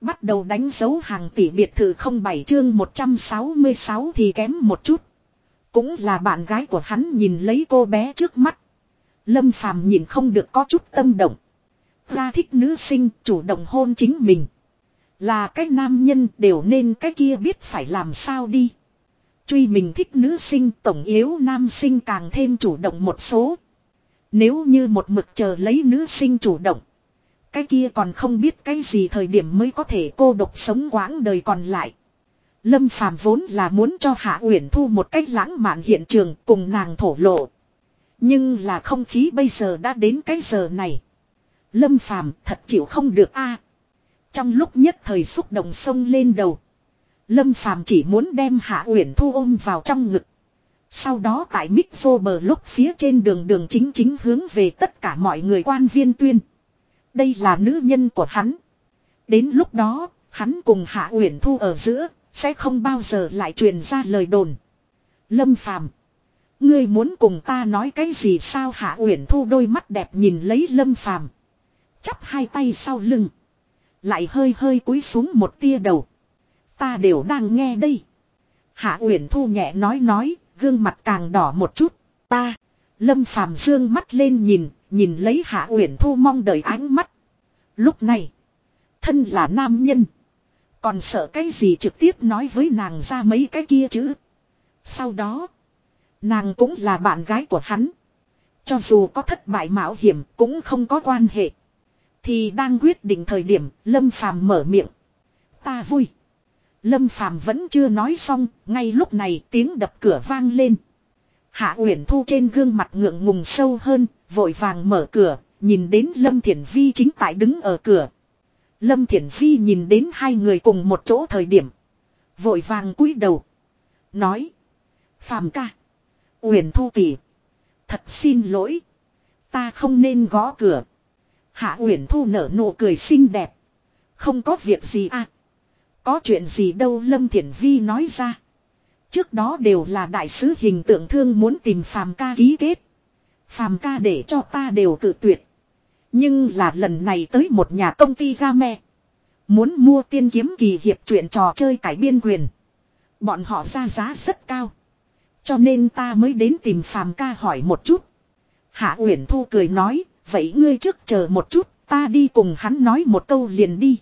Bắt đầu đánh dấu hàng tỷ biệt thự không bảy chương 166 thì kém một chút. Cũng là bạn gái của hắn nhìn lấy cô bé trước mắt. Lâm Phàm nhìn không được có chút tâm động. Ra thích nữ sinh, chủ động hôn chính mình. Là cái nam nhân đều nên cái kia biết phải làm sao đi. Truy mình thích nữ sinh, tổng yếu nam sinh càng thêm chủ động một số. Nếu như một mực chờ lấy nữ sinh chủ động. Cái kia còn không biết cái gì thời điểm mới có thể cô độc sống quãng đời còn lại. Lâm Phàm vốn là muốn cho Hạ Uyển Thu một cách lãng mạn hiện trường cùng nàng thổ lộ. Nhưng là không khí bây giờ đã đến cái giờ này. Lâm Phàm thật chịu không được a. Trong lúc nhất thời xúc động sông lên đầu. Lâm Phàm chỉ muốn đem Hạ Uyển Thu ôm vào trong ngực. Sau đó tại mic vô bờ lúc phía trên đường đường chính chính hướng về tất cả mọi người quan viên tuyên. Đây là nữ nhân của hắn. Đến lúc đó, hắn cùng Hạ Uyển Thu ở giữa, sẽ không bao giờ lại truyền ra lời đồn. Lâm Phàm Ngươi muốn cùng ta nói cái gì sao Hạ Uyển Thu đôi mắt đẹp nhìn lấy Lâm Phàm Chắp hai tay sau lưng. Lại hơi hơi cúi xuống một tia đầu. Ta đều đang nghe đây. Hạ Uyển Thu nhẹ nói nói, gương mặt càng đỏ một chút. Ta, Lâm Phàm dương mắt lên nhìn, nhìn lấy Hạ Uyển Thu mong đợi ánh mắt. Lúc này, thân là nam nhân, còn sợ cái gì trực tiếp nói với nàng ra mấy cái kia chứ. Sau đó, nàng cũng là bạn gái của hắn. Cho dù có thất bại mạo hiểm cũng không có quan hệ. Thì đang quyết định thời điểm, Lâm Phàm mở miệng. Ta vui. Lâm Phàm vẫn chưa nói xong, ngay lúc này tiếng đập cửa vang lên. Hạ Uyển Thu trên gương mặt ngượng ngùng sâu hơn, vội vàng mở cửa, nhìn đến Lâm Thiển Vi chính tại đứng ở cửa. Lâm Thiển Vi nhìn đến hai người cùng một chỗ thời điểm. Vội vàng cúi đầu. Nói. phạm ca. Uyển Thu tỷ, Thật xin lỗi. Ta không nên gõ cửa. Hạ Uyển Thu nở nụ cười xinh đẹp. Không có việc gì à. Có chuyện gì đâu Lâm Thiển Vi nói ra. Trước đó đều là đại sứ hình tượng thương muốn tìm phạm ca ký kết. Phàm ca để cho ta đều tự tuyệt. Nhưng là lần này tới một nhà công ty ra mẹ Muốn mua tiên kiếm kỳ hiệp chuyện trò chơi cải biên quyền. Bọn họ ra giá rất cao. Cho nên ta mới đến tìm phàm ca hỏi một chút. Hạ Uyển Thu cười nói, vậy ngươi trước chờ một chút, ta đi cùng hắn nói một câu liền đi.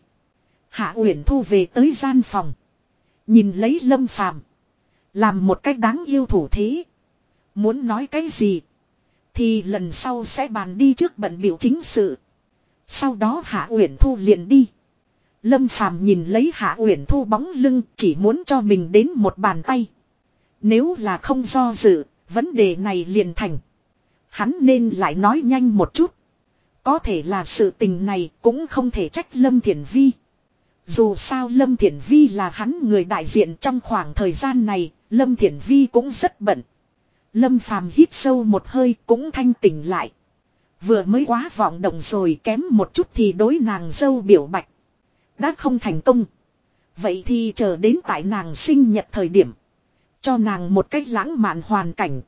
Hạ Uyển Thu về tới gian phòng. Nhìn lấy Lâm Phàm Làm một cách đáng yêu thủ thế. Muốn nói cái gì. Thì lần sau sẽ bàn đi trước bận biểu chính sự. Sau đó Hạ Uyển Thu liền đi. Lâm Phàm nhìn lấy Hạ Uyển Thu bóng lưng chỉ muốn cho mình đến một bàn tay. Nếu là không do dự, vấn đề này liền thành. Hắn nên lại nói nhanh một chút. Có thể là sự tình này cũng không thể trách Lâm Thiển Vi. Dù sao Lâm Thiển Vi là hắn người đại diện trong khoảng thời gian này, Lâm Thiển Vi cũng rất bận. Lâm Phàm hít sâu một hơi cũng thanh tỉnh lại. Vừa mới quá vọng động rồi kém một chút thì đối nàng dâu biểu bạch. Đã không thành công. Vậy thì chờ đến tại nàng sinh nhật thời điểm. Cho nàng một cách lãng mạn hoàn cảnh.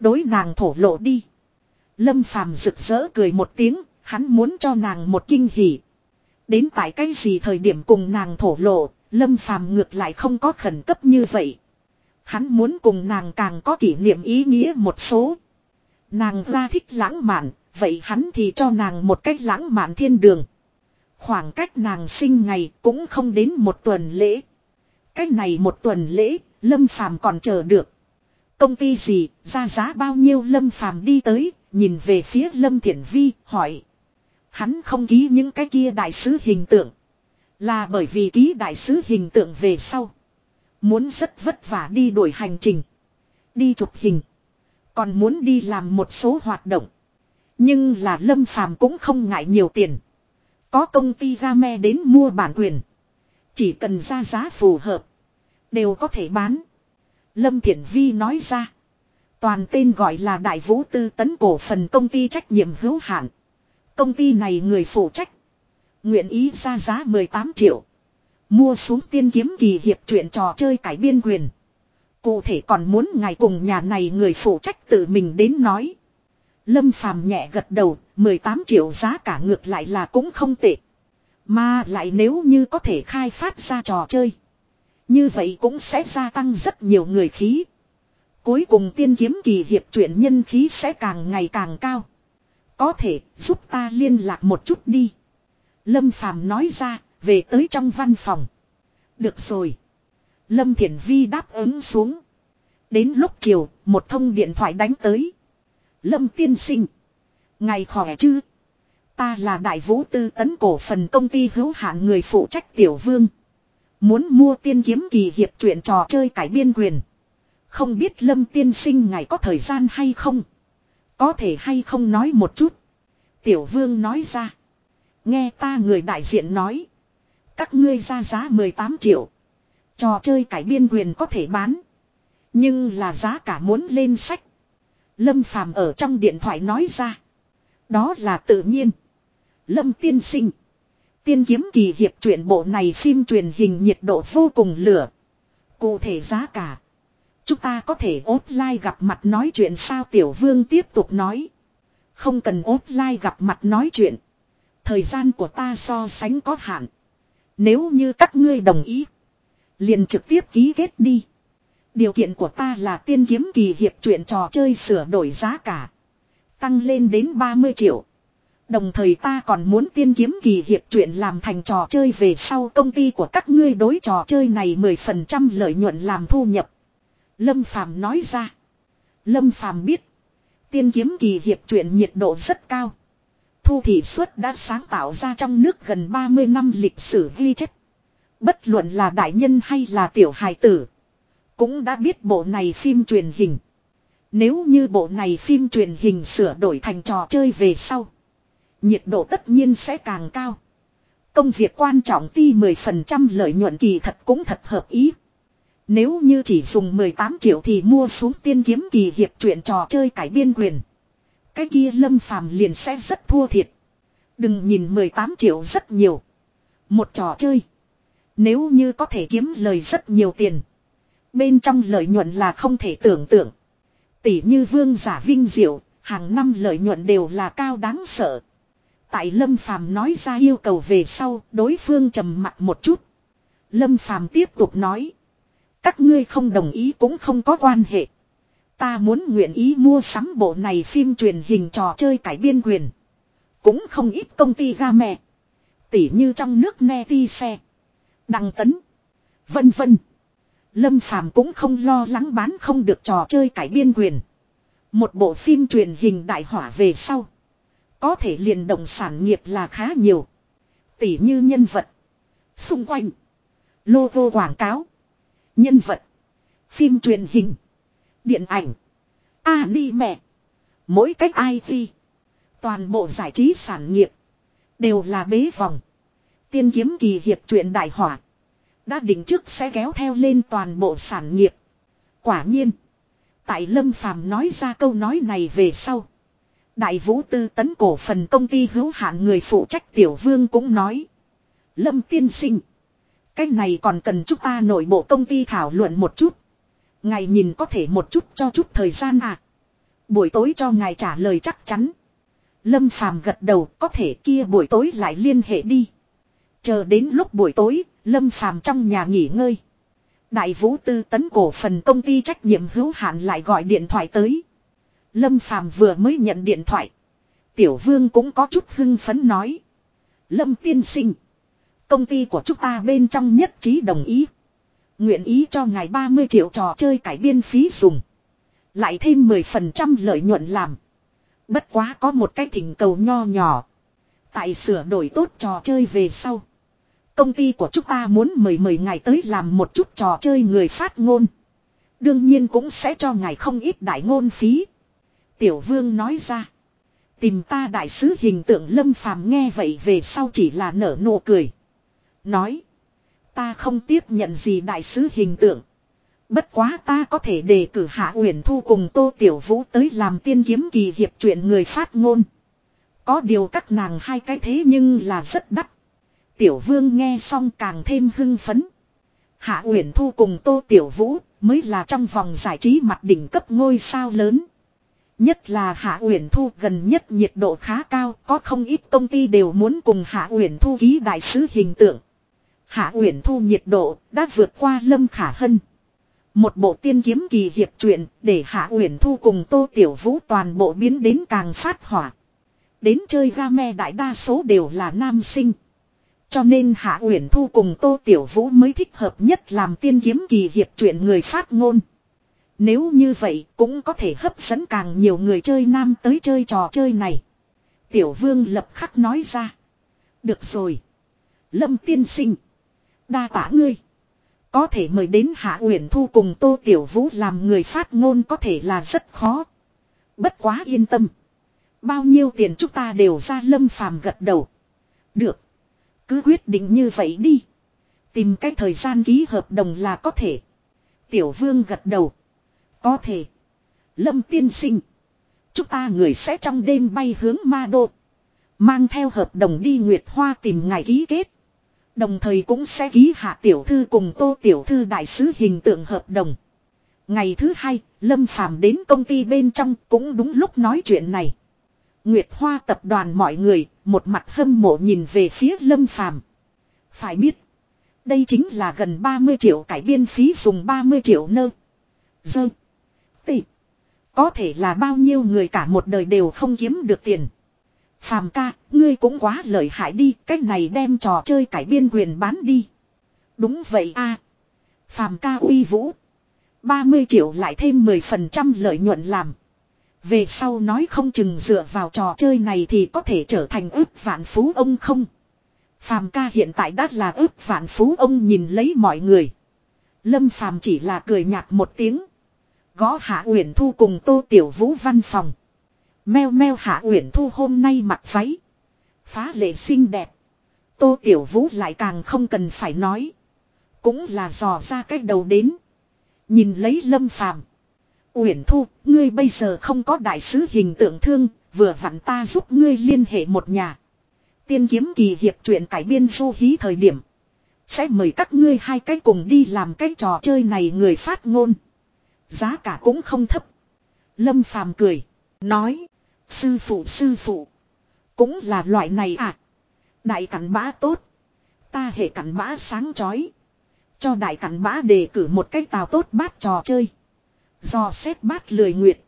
Đối nàng thổ lộ đi. Lâm Phàm rực rỡ cười một tiếng, hắn muốn cho nàng một kinh hỉ. Đến tại cái gì thời điểm cùng nàng thổ lộ, Lâm Phàm ngược lại không có khẩn cấp như vậy. Hắn muốn cùng nàng càng có kỷ niệm ý nghĩa một số. Nàng ra thích lãng mạn, vậy hắn thì cho nàng một cách lãng mạn thiên đường. Khoảng cách nàng sinh ngày cũng không đến một tuần lễ. Cách này một tuần lễ, Lâm Phàm còn chờ được. Công ty gì, ra giá bao nhiêu Lâm Phàm đi tới, nhìn về phía Lâm Thiển Vi, hỏi. Hắn không ký những cái kia đại sứ hình tượng. Là bởi vì ký đại sứ hình tượng về sau. Muốn rất vất vả đi đuổi hành trình. Đi chụp hình. Còn muốn đi làm một số hoạt động. Nhưng là Lâm Phàm cũng không ngại nhiều tiền. Có công ty game đến mua bản quyền. Chỉ cần ra giá phù hợp. Đều có thể bán. Lâm Thiển Vi nói ra. Toàn tên gọi là Đại Vũ Tư Tấn Cổ Phần Công ty Trách nhiệm hữu hạn. Công ty này người phụ trách. Nguyện ý ra giá 18 triệu. Mua xuống tiên kiếm kỳ hiệp truyện trò chơi cải biên quyền. Cụ thể còn muốn ngài cùng nhà này người phụ trách tự mình đến nói. Lâm Phàm nhẹ gật đầu, 18 triệu giá cả ngược lại là cũng không tệ. Mà lại nếu như có thể khai phát ra trò chơi. Như vậy cũng sẽ gia tăng rất nhiều người khí. Cuối cùng tiên kiếm kỳ hiệp truyện nhân khí sẽ càng ngày càng cao. Có thể giúp ta liên lạc một chút đi. Lâm Phàm nói ra, về tới trong văn phòng. Được rồi. Lâm Thiển Vi đáp ứng xuống. Đến lúc chiều, một thông điện thoại đánh tới. Lâm tiên sinh. Ngày khỏe chứ? Ta là đại vũ tư tấn cổ phần công ty hữu hạn người phụ trách tiểu vương. Muốn mua tiên kiếm kỳ hiệp truyện trò chơi cải biên quyền. Không biết lâm tiên sinh ngày có thời gian hay không? Có thể hay không nói một chút? Tiểu vương nói ra. Nghe ta người đại diện nói. Các ngươi ra giá 18 triệu. Trò chơi cải biên quyền có thể bán. Nhưng là giá cả muốn lên sách. Lâm Phàm ở trong điện thoại nói ra. Đó là tự nhiên. Lâm tiên sinh. Tiên kiếm kỳ hiệp truyện bộ này phim truyền hình nhiệt độ vô cùng lửa. Cụ thể giá cả. Chúng ta có thể offline gặp mặt nói chuyện sao tiểu vương tiếp tục nói. Không cần offline gặp mặt nói chuyện. Thời gian của ta so sánh có hạn. Nếu như các ngươi đồng ý. Liền trực tiếp ký kết đi. Điều kiện của ta là tiên kiếm kỳ hiệp chuyện trò chơi sửa đổi giá cả. Tăng lên đến 30 triệu. Đồng thời ta còn muốn tiên kiếm kỳ hiệp chuyện làm thành trò chơi về sau công ty của các ngươi đối trò chơi này 10% lợi nhuận làm thu nhập. Lâm Phàm nói ra. Lâm Phàm biết. Tiên kiếm kỳ hiệp chuyện nhiệt độ rất cao. Thu thị suất đã sáng tạo ra trong nước gần 30 năm lịch sử ghi chép. Bất luận là đại nhân hay là tiểu hài tử. Cũng đã biết bộ này phim truyền hình. Nếu như bộ này phim truyền hình sửa đổi thành trò chơi về sau. Nhiệt độ tất nhiên sẽ càng cao. Công việc quan trọng ti 10% lợi nhuận kỳ thật cũng thật hợp ý. Nếu như chỉ dùng 18 triệu thì mua xuống tiên kiếm kỳ hiệp truyện trò chơi cải biên quyền. Cái kia lâm phàm liền sẽ rất thua thiệt. Đừng nhìn 18 triệu rất nhiều. Một trò chơi. Nếu như có thể kiếm lời rất nhiều tiền. Bên trong lợi nhuận là không thể tưởng tượng. Tỷ như vương giả vinh diệu, hàng năm lợi nhuận đều là cao đáng sợ. Tại Lâm Phàm nói ra yêu cầu về sau, đối phương trầm mặt một chút. Lâm Phàm tiếp tục nói. Các ngươi không đồng ý cũng không có quan hệ. Ta muốn nguyện ý mua sắm bộ này phim truyền hình trò chơi cải biên quyền. Cũng không ít công ty ra mẹ. Tỉ như trong nước nghe ti xe. Đăng tấn. Vân vân. Lâm Phàm cũng không lo lắng bán không được trò chơi cải biên quyền. Một bộ phim truyền hình đại hỏa về sau. Có thể liền động sản nghiệp là khá nhiều. Tỉ như nhân vật. Xung quanh. Logo quảng cáo. Nhân vật. Phim truyền hình. Điện ảnh. À đi mẹ. Mỗi cách IT. Toàn bộ giải trí sản nghiệp. Đều là bế vòng. Tiên kiếm kỳ hiệp truyện đại hỏa. Đã định trước sẽ kéo theo lên toàn bộ sản nghiệp. Quả nhiên. Tại Lâm Phàm nói ra câu nói này về sau. Đại vũ tư tấn cổ phần công ty hữu hạn người phụ trách tiểu vương cũng nói. Lâm tiên sinh. Cái này còn cần chúng ta nội bộ công ty thảo luận một chút. Ngài nhìn có thể một chút cho chút thời gian à. Buổi tối cho ngài trả lời chắc chắn. Lâm phàm gật đầu có thể kia buổi tối lại liên hệ đi. Chờ đến lúc buổi tối, Lâm phàm trong nhà nghỉ ngơi. Đại vũ tư tấn cổ phần công ty trách nhiệm hữu hạn lại gọi điện thoại tới. Lâm phàm vừa mới nhận điện thoại. Tiểu vương cũng có chút hưng phấn nói. Lâm tiên sinh. Công ty của chúng ta bên trong nhất trí đồng ý. Nguyện ý cho ngài 30 triệu trò chơi cải biên phí dùng. Lại thêm 10% lợi nhuận làm. Bất quá có một cái thỉnh cầu nho nhỏ. Tại sửa đổi tốt trò chơi về sau. Công ty của chúng ta muốn mời mời ngài tới làm một chút trò chơi người phát ngôn. Đương nhiên cũng sẽ cho ngài không ít đại ngôn phí. Tiểu vương nói ra. Tìm ta đại sứ hình tượng lâm phàm nghe vậy về sau chỉ là nở nụ cười. Nói. Ta không tiếp nhận gì đại sứ hình tượng. Bất quá ta có thể đề cử Hạ Uyển Thu cùng Tô Tiểu Vũ tới làm tiên kiếm kỳ hiệp chuyện người phát ngôn. Có điều các nàng hai cái thế nhưng là rất đắt. Tiểu Vương nghe xong càng thêm hưng phấn. Hạ Uyển Thu cùng Tô Tiểu Vũ mới là trong vòng giải trí mặt đỉnh cấp ngôi sao lớn. Nhất là Hạ Uyển Thu gần nhất nhiệt độ khá cao, có không ít công ty đều muốn cùng Hạ Uyển Thu ký đại sứ hình tượng. Hạ Uyển Thu nhiệt độ đã vượt qua Lâm Khả Hân. Một bộ tiên kiếm kỳ hiệp truyện để Hạ Uyển Thu cùng Tô Tiểu Vũ toàn bộ biến đến càng phát hỏa. Đến chơi game đại đa số đều là nam sinh. Cho nên Hạ Uyển Thu cùng Tô Tiểu Vũ mới thích hợp nhất làm tiên kiếm kỳ hiệp truyện người phát ngôn. Nếu như vậy cũng có thể hấp dẫn càng nhiều người chơi nam tới chơi trò chơi này. Tiểu Vương lập khắc nói ra. Được rồi. Lâm tiên sinh. Đa tả ngươi. Có thể mời đến Hạ Uyển Thu cùng Tô Tiểu Vũ làm người phát ngôn có thể là rất khó. Bất quá yên tâm. Bao nhiêu tiền chúng ta đều ra lâm phàm gật đầu. Được. Cứ quyết định như vậy đi. Tìm cách thời gian ký hợp đồng là có thể. Tiểu vương gật đầu. Có thể. Lâm tiên sinh. Chúng ta người sẽ trong đêm bay hướng ma đô. Mang theo hợp đồng đi Nguyệt Hoa tìm ngài ký kết. Đồng thời cũng sẽ ký hạ tiểu thư cùng tô tiểu thư đại sứ hình tượng hợp đồng. Ngày thứ hai, Lâm Phàm đến công ty bên trong cũng đúng lúc nói chuyện này. Nguyệt Hoa tập đoàn mọi người, một mặt hâm mộ nhìn về phía Lâm Phàm. Phải biết, đây chính là gần 30 triệu cải biên phí dùng 30 triệu nơ. Dơ. Tị. Có thể là bao nhiêu người cả một đời đều không kiếm được tiền. Phàm ca, ngươi cũng quá lợi hại đi, cách này đem trò chơi cải biên quyền bán đi. Đúng vậy a Phàm ca uy vũ. 30 triệu lại thêm 10% lợi nhuận làm. Về sau nói không chừng dựa vào trò chơi này thì có thể trở thành ước vạn phú ông không. Phàm ca hiện tại đã là ước vạn phú ông nhìn lấy mọi người. Lâm Phàm chỉ là cười nhạt một tiếng. Gõ Hạ Uyển Thu cùng Tô Tiểu Vũ văn phòng. Meo meo Hạ Uyển Thu hôm nay mặc váy. Phá lệ xinh đẹp. Tô Tiểu Vũ lại càng không cần phải nói. Cũng là dò ra cách đầu đến. Nhìn lấy Lâm Phàm Uyển Thu, ngươi bây giờ không có đại sứ hình tượng thương, vừa vặn ta giúp ngươi liên hệ một nhà. Tiên kiếm kỳ hiệp chuyện cải biên du hí thời điểm. Sẽ mời các ngươi hai cái cùng đi làm cái trò chơi này người phát ngôn. Giá cả cũng không thấp. Lâm Phàm cười. Nói. Sư phụ sư phụ. Cũng là loại này à. Đại cắn bã tốt. Ta hệ cắn bã sáng chói. Cho đại cắn bã đề cử một cách tào tốt bát trò chơi. Do xét bát lười nguyệt.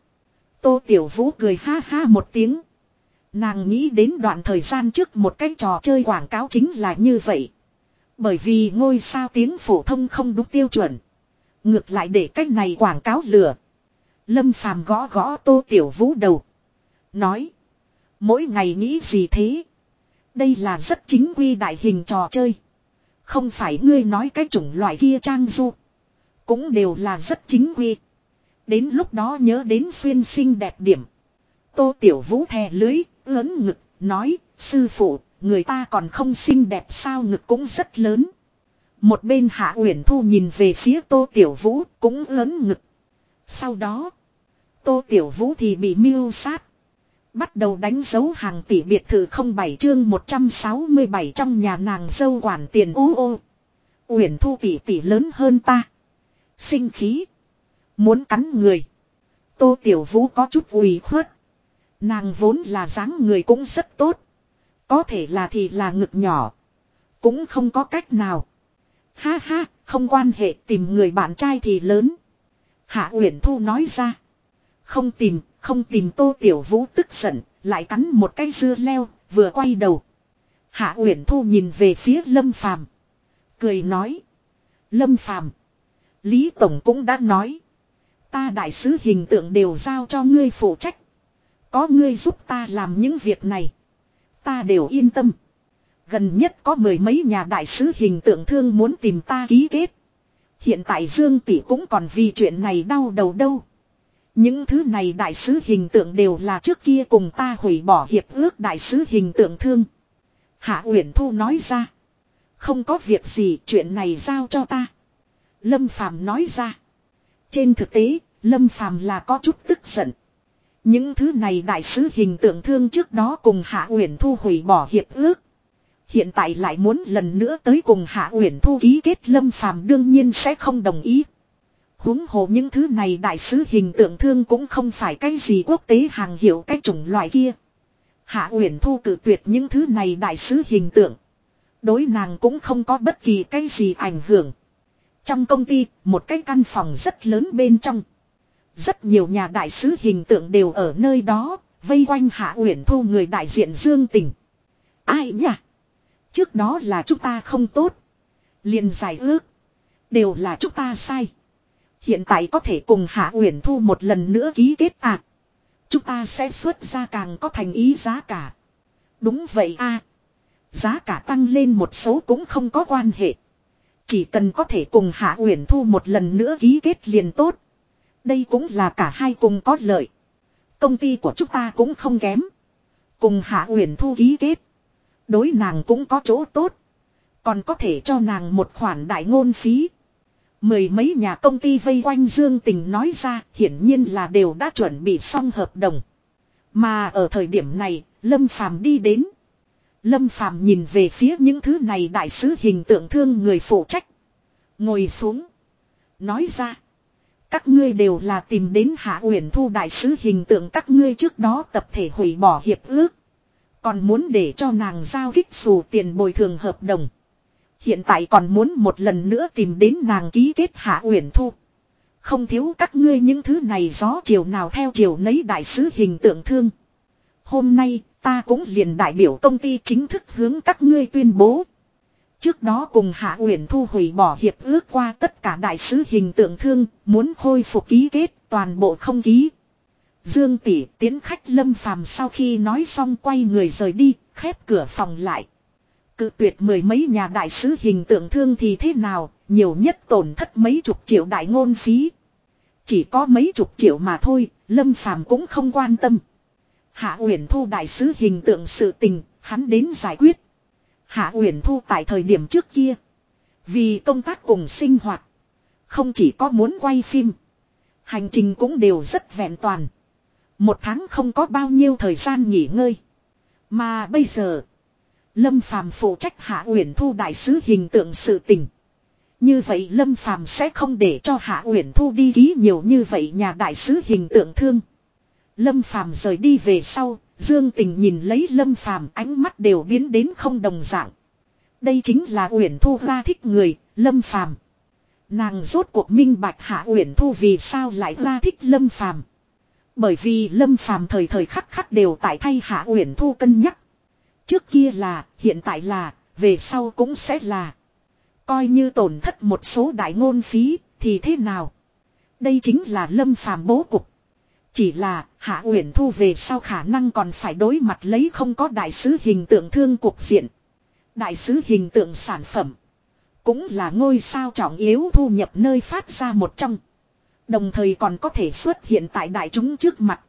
Tô Tiểu Vũ cười ha ha một tiếng. Nàng nghĩ đến đoạn thời gian trước một cái trò chơi quảng cáo chính là như vậy. Bởi vì ngôi sao tiếng phổ thông không đúng tiêu chuẩn. Ngược lại để cách này quảng cáo lừa. Lâm phàm gõ gõ tô tiểu vũ đầu. Nói. Mỗi ngày nghĩ gì thế? Đây là rất chính quy đại hình trò chơi. Không phải ngươi nói cái chủng loại kia trang du. Cũng đều là rất chính quy. Đến lúc đó nhớ đến xuyên sinh đẹp điểm. Tô Tiểu Vũ thè lưới, ớn ngực, nói, sư phụ, người ta còn không xinh đẹp sao ngực cũng rất lớn. Một bên Hạ Uyển Thu nhìn về phía Tô Tiểu Vũ cũng ớn ngực. Sau đó, Tô Tiểu Vũ thì bị mưu sát. Bắt đầu đánh dấu hàng tỷ biệt thự không bảy chương 167 trong nhà nàng dâu quản tiền ô ô. Uyển Thu tỷ tỷ lớn hơn ta. Sinh khí. Muốn cắn người. Tô Tiểu Vũ có chút ủy khuất. Nàng vốn là dáng người cũng rất tốt. Có thể là thì là ngực nhỏ. Cũng không có cách nào. Ha ha, không quan hệ tìm người bạn trai thì lớn. Hạ Uyển Thu nói ra. Không tìm, không tìm Tô Tiểu Vũ tức giận, lại cắn một cái dưa leo, vừa quay đầu. Hạ Uyển Thu nhìn về phía Lâm Phàm, cười nói: "Lâm Phàm, Lý tổng cũng đã nói, Ta đại sứ hình tượng đều giao cho ngươi phụ trách. Có ngươi giúp ta làm những việc này. Ta đều yên tâm. Gần nhất có mười mấy nhà đại sứ hình tượng thương muốn tìm ta ký kết. Hiện tại Dương Tỷ cũng còn vì chuyện này đau đầu đâu. Những thứ này đại sứ hình tượng đều là trước kia cùng ta hủy bỏ hiệp ước đại sứ hình tượng thương. Hạ Uyển Thu nói ra. Không có việc gì chuyện này giao cho ta. Lâm Phàm nói ra. Trên thực tế, Lâm Phàm là có chút tức giận. Những thứ này đại sứ hình tượng thương trước đó cùng Hạ Uyển Thu hủy bỏ hiệp ước. Hiện tại lại muốn lần nữa tới cùng Hạ Uyển Thu ký kết Lâm Phàm đương nhiên sẽ không đồng ý huống hồ những thứ này đại sứ hình tượng thương cũng không phải cái gì quốc tế hàng hiệu cái chủng loại kia. Hạ Uyển Thu cử tuyệt những thứ này đại sứ hình tượng. Đối nàng cũng không có bất kỳ cái gì ảnh hưởng. Trong công ty, một cái căn phòng rất lớn bên trong. Rất nhiều nhà đại sứ hình tượng đều ở nơi đó, vây quanh Hạ Uyển Thu người đại diện Dương Tình. Ai nhỉ? Trước đó là chúng ta không tốt. liền giải ước. Đều là chúng ta sai. Hiện tại có thể cùng Hạ Uyển Thu một lần nữa ký kết à. Chúng ta sẽ xuất ra càng có thành ý giá cả. Đúng vậy a Giá cả tăng lên một số cũng không có quan hệ. Chỉ cần có thể cùng Hạ Uyển Thu một lần nữa ký kết liền tốt. Đây cũng là cả hai cùng có lợi. Công ty của chúng ta cũng không kém. Cùng Hạ Uyển Thu ký kết. Đối nàng cũng có chỗ tốt. Còn có thể cho nàng một khoản đại ngôn phí. Mười mấy nhà công ty vây quanh Dương Tình nói ra hiển nhiên là đều đã chuẩn bị xong hợp đồng. Mà ở thời điểm này, Lâm Phàm đi đến. Lâm Phàm nhìn về phía những thứ này đại sứ hình tượng thương người phụ trách. Ngồi xuống. Nói ra. Các ngươi đều là tìm đến Hạ Uyển Thu đại sứ hình tượng các ngươi trước đó tập thể hủy bỏ hiệp ước. Còn muốn để cho nàng giao kích dù tiền bồi thường hợp đồng. Hiện tại còn muốn một lần nữa tìm đến nàng ký kết Hạ Uyển Thu. Không thiếu các ngươi những thứ này gió chiều nào theo chiều nấy đại sứ hình tượng thương. Hôm nay ta cũng liền đại biểu công ty chính thức hướng các ngươi tuyên bố. Trước đó cùng Hạ Uyển Thu hủy bỏ hiệp ước qua tất cả đại sứ hình tượng thương, muốn khôi phục ký kết, toàn bộ không ký. Dương tỷ tiến khách Lâm Phàm sau khi nói xong quay người rời đi, khép cửa phòng lại. Cự tuyệt mười mấy nhà đại sứ hình tượng thương thì thế nào, nhiều nhất tổn thất mấy chục triệu đại ngôn phí. Chỉ có mấy chục triệu mà thôi, Lâm Phàm cũng không quan tâm. Hạ Uyển Thu đại sứ hình tượng sự tình, hắn đến giải quyết. Hạ Uyển Thu tại thời điểm trước kia, vì công tác cùng sinh hoạt, không chỉ có muốn quay phim, hành trình cũng đều rất vẹn toàn. Một tháng không có bao nhiêu thời gian nghỉ ngơi. Mà bây giờ, Lâm Phàm phụ trách Hạ Uyển Thu đại sứ hình tượng sự tình. Như vậy Lâm Phàm sẽ không để cho Hạ Uyển Thu đi ký nhiều như vậy nhà đại sứ hình tượng thương. Lâm Phàm rời đi về sau, Dương Tình nhìn lấy Lâm Phàm ánh mắt đều biến đến không đồng dạng. Đây chính là Uyển Thu ra thích người, Lâm Phàm. Nàng rốt cuộc minh bạch Hạ Uyển Thu vì sao lại ra thích Lâm Phàm. Bởi vì Lâm Phàm thời thời khắc khắc đều tại thay Hạ Uyển Thu cân nhắc. Trước kia là, hiện tại là, về sau cũng sẽ là. Coi như tổn thất một số đại ngôn phí, thì thế nào? Đây chính là Lâm Phàm bố cục. Chỉ là Hạ Uyển Thu về sau khả năng còn phải đối mặt lấy không có đại sứ hình tượng thương cục diện. Đại sứ hình tượng sản phẩm. Cũng là ngôi sao trọng yếu thu nhập nơi phát ra một trong. Đồng thời còn có thể xuất hiện tại đại chúng trước mặt.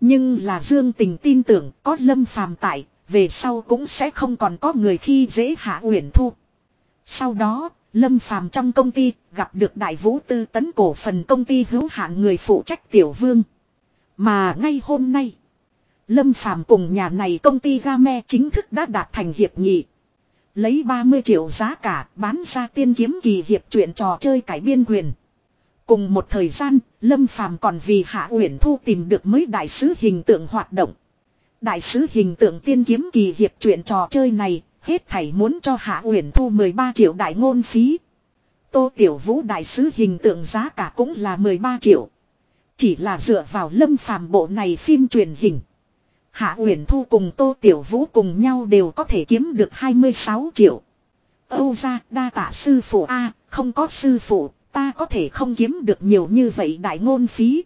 Nhưng là Dương Tình tin tưởng có Lâm Phàm tại, về sau cũng sẽ không còn có người khi dễ Hạ Uyển Thu. Sau đó, Lâm Phàm trong công ty gặp được Đại Vũ Tư tấn cổ phần công ty hữu hạn người phụ trách Tiểu Vương. Mà ngay hôm nay, Lâm Phàm cùng nhà này công ty Game chính thức đã đạt thành hiệp nghị. Lấy 30 triệu giá cả bán ra tiên kiếm kỳ hiệp chuyện trò chơi cải biên quyền. Cùng một thời gian, Lâm Phàm còn vì Hạ Uyển Thu tìm được mới đại sứ hình tượng hoạt động. Đại sứ hình tượng tiên kiếm kỳ hiệp chuyện trò chơi này, hết thảy muốn cho Hạ Uyển Thu 13 triệu đại ngôn phí. Tô Tiểu Vũ đại sứ hình tượng giá cả cũng là 13 triệu. Chỉ là dựa vào lâm phàm bộ này phim truyền hình. Hạ Uyển Thu cùng Tô Tiểu Vũ cùng nhau đều có thể kiếm được 26 triệu. Âu ra đa tạ sư phụ A, không có sư phụ, ta có thể không kiếm được nhiều như vậy đại ngôn phí.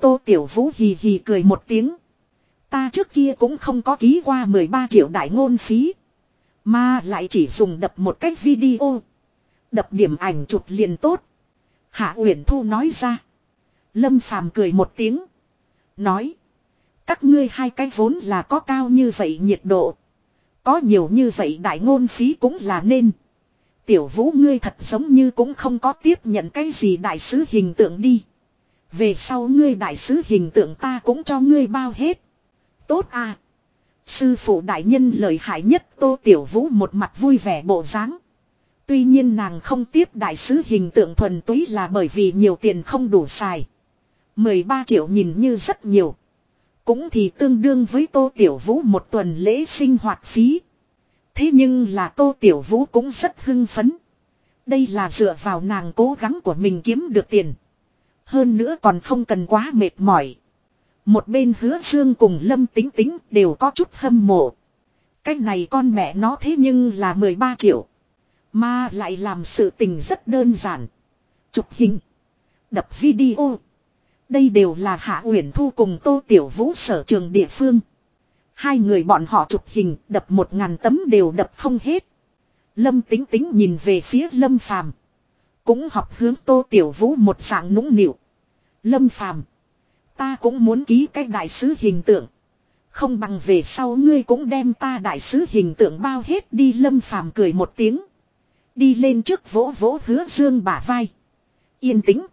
Tô Tiểu Vũ hì hì cười một tiếng. Ta trước kia cũng không có ký qua 13 triệu đại ngôn phí. Mà lại chỉ dùng đập một cách video. Đập điểm ảnh chụp liền tốt. Hạ Uyển Thu nói ra. Lâm Phàm cười một tiếng. Nói. Các ngươi hai cái vốn là có cao như vậy nhiệt độ. Có nhiều như vậy đại ngôn phí cũng là nên. Tiểu vũ ngươi thật giống như cũng không có tiếp nhận cái gì đại sứ hình tượng đi. Về sau ngươi đại sứ hình tượng ta cũng cho ngươi bao hết. Tốt à. Sư phụ đại nhân lợi hại nhất tô tiểu vũ một mặt vui vẻ bộ dáng. Tuy nhiên nàng không tiếp đại sứ hình tượng thuần túy là bởi vì nhiều tiền không đủ xài. 13 triệu nhìn như rất nhiều. Cũng thì tương đương với Tô Tiểu Vũ một tuần lễ sinh hoạt phí. Thế nhưng là Tô Tiểu Vũ cũng rất hưng phấn. Đây là dựa vào nàng cố gắng của mình kiếm được tiền. Hơn nữa còn không cần quá mệt mỏi. Một bên hứa dương cùng lâm tính tính đều có chút hâm mộ. Cái này con mẹ nó thế nhưng là 13 triệu. Mà lại làm sự tình rất đơn giản. Chụp hình. Đập video. Đây đều là Hạ Uyển Thu cùng Tô Tiểu Vũ sở trường địa phương. Hai người bọn họ chụp hình, đập một ngàn tấm đều đập không hết. Lâm tính tính nhìn về phía Lâm Phàm Cũng học hướng Tô Tiểu Vũ một dạng nũng nịu. Lâm Phàm Ta cũng muốn ký cái đại sứ hình tượng. Không bằng về sau ngươi cũng đem ta đại sứ hình tượng bao hết đi, Lâm Phàm cười một tiếng. Đi lên trước vỗ vỗ hứa dương bả vai. Yên tĩnh.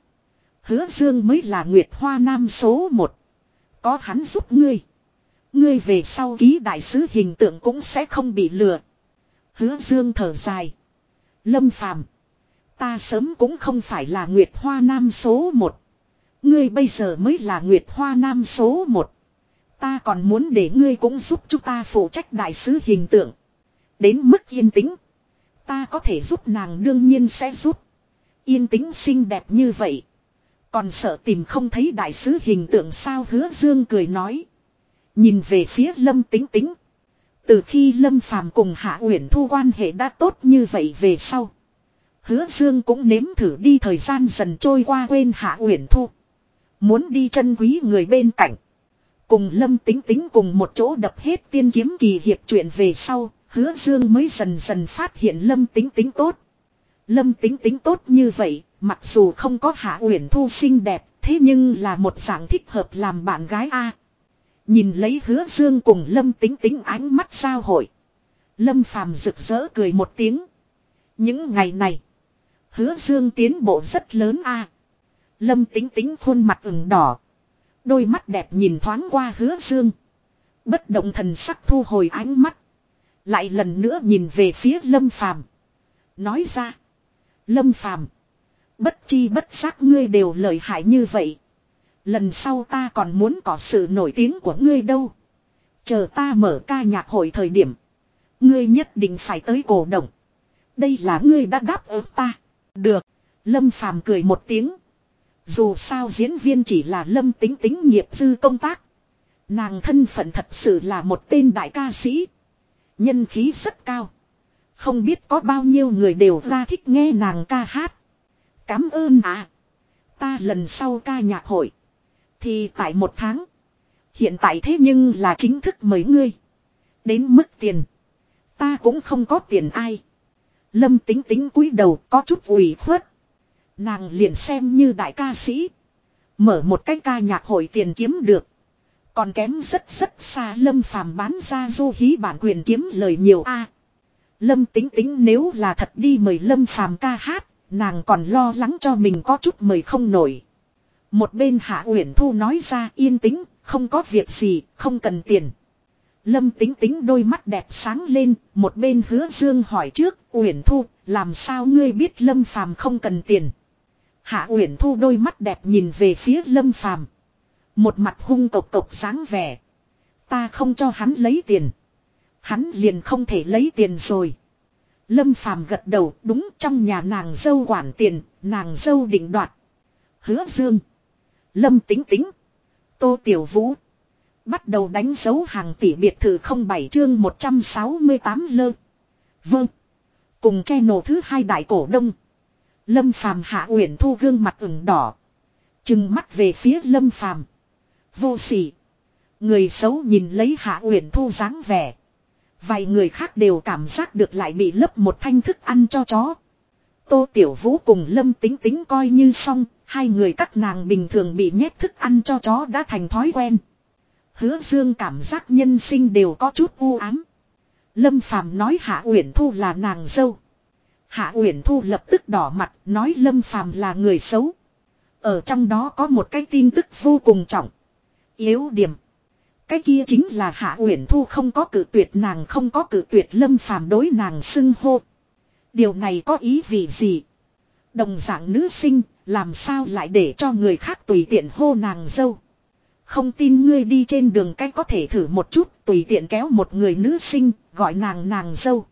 Hứa dương mới là Nguyệt Hoa Nam số một. Có hắn giúp ngươi. Ngươi về sau ký đại sứ hình tượng cũng sẽ không bị lừa. Hứa dương thở dài. Lâm phàm. Ta sớm cũng không phải là Nguyệt Hoa Nam số một. Ngươi bây giờ mới là Nguyệt Hoa Nam số một. Ta còn muốn để ngươi cũng giúp chúng ta phụ trách đại sứ hình tượng. Đến mức yên tĩnh. Ta có thể giúp nàng đương nhiên sẽ giúp. Yên tĩnh xinh đẹp như vậy. Còn sợ tìm không thấy đại sứ hình tượng sao hứa dương cười nói. Nhìn về phía lâm tính tính. Từ khi lâm phàm cùng hạ uyển thu quan hệ đã tốt như vậy về sau. Hứa dương cũng nếm thử đi thời gian dần trôi qua quên hạ uyển thu. Muốn đi chân quý người bên cạnh. Cùng lâm tính tính cùng một chỗ đập hết tiên kiếm kỳ hiệp chuyện về sau. Hứa dương mới dần dần phát hiện lâm tính tính tốt. Lâm tính tính tốt như vậy, mặc dù không có hạ uyển thu xinh đẹp, thế nhưng là một dạng thích hợp làm bạn gái A. Nhìn lấy hứa dương cùng lâm tính tính ánh mắt giao hội. Lâm phàm rực rỡ cười một tiếng. Những ngày này, hứa dương tiến bộ rất lớn A. Lâm tính tính khuôn mặt ửng đỏ. Đôi mắt đẹp nhìn thoáng qua hứa dương. Bất động thần sắc thu hồi ánh mắt. Lại lần nữa nhìn về phía lâm phàm. Nói ra. Lâm phàm. Bất chi bất giác ngươi đều lợi hại như vậy. Lần sau ta còn muốn có sự nổi tiếng của ngươi đâu. Chờ ta mở ca nhạc hội thời điểm. Ngươi nhất định phải tới cổ động. Đây là ngươi đã đáp ứng ta. Được. Lâm phàm cười một tiếng. Dù sao diễn viên chỉ là lâm tính tính nghiệp dư công tác. Nàng thân phận thật sự là một tên đại ca sĩ. Nhân khí rất cao. Không biết có bao nhiêu người đều ra thích nghe nàng ca hát. Cám ơn à. Ta lần sau ca nhạc hội. Thì tại một tháng. Hiện tại thế nhưng là chính thức mời ngươi. Đến mức tiền. Ta cũng không có tiền ai. Lâm tính tính cúi đầu có chút ủy khuất. Nàng liền xem như đại ca sĩ. Mở một cái ca nhạc hội tiền kiếm được. Còn kém rất rất xa lâm phàm bán ra du hí bản quyền kiếm lời nhiều a. lâm tính tính nếu là thật đi mời lâm phàm ca hát, nàng còn lo lắng cho mình có chút mời không nổi. Một bên hạ uyển thu nói ra yên tĩnh, không có việc gì, không cần tiền. Lâm tính tính đôi mắt đẹp sáng lên, một bên hứa dương hỏi trước, uyển thu, làm sao ngươi biết lâm phàm không cần tiền. Hạ uyển thu đôi mắt đẹp nhìn về phía lâm phàm. Một mặt hung cộc cộc sáng vẻ. Ta không cho hắn lấy tiền. Hắn liền không thể lấy tiền rồi. Lâm phàm gật đầu đúng trong nhà nàng dâu quản tiền, nàng dâu định đoạt. Hứa dương. Lâm tính tính. Tô Tiểu Vũ. Bắt đầu đánh dấu hàng tỷ biệt thự không bảy chương 168 lơ. Vâng. Cùng che nổ thứ hai đại cổ đông. Lâm phàm hạ uyển thu gương mặt ửng đỏ. Trừng mắt về phía lâm phàm. Vô sỉ. Người xấu nhìn lấy hạ uyển thu dáng vẻ. Vài người khác đều cảm giác được lại bị lấp một thanh thức ăn cho chó. Tô Tiểu Vũ cùng Lâm Tính Tính coi như xong, hai người các nàng bình thường bị nhét thức ăn cho chó đã thành thói quen. Hứa Dương cảm giác nhân sinh đều có chút u ám. Lâm Phàm nói Hạ Uyển Thu là nàng dâu. Hạ Uyển Thu lập tức đỏ mặt, nói Lâm Phàm là người xấu. Ở trong đó có một cái tin tức vô cùng trọng. Yếu điểm. Cái kia chính là Hạ Uyển Thu không có cử tuyệt nàng không có cử tuyệt Lâm Phàm đối nàng xưng hô. Điều này có ý vị gì? Đồng dạng nữ sinh, làm sao lại để cho người khác tùy tiện hô nàng dâu. Không tin ngươi đi trên đường cách có thể thử một chút, tùy tiện kéo một người nữ sinh, gọi nàng nàng dâu.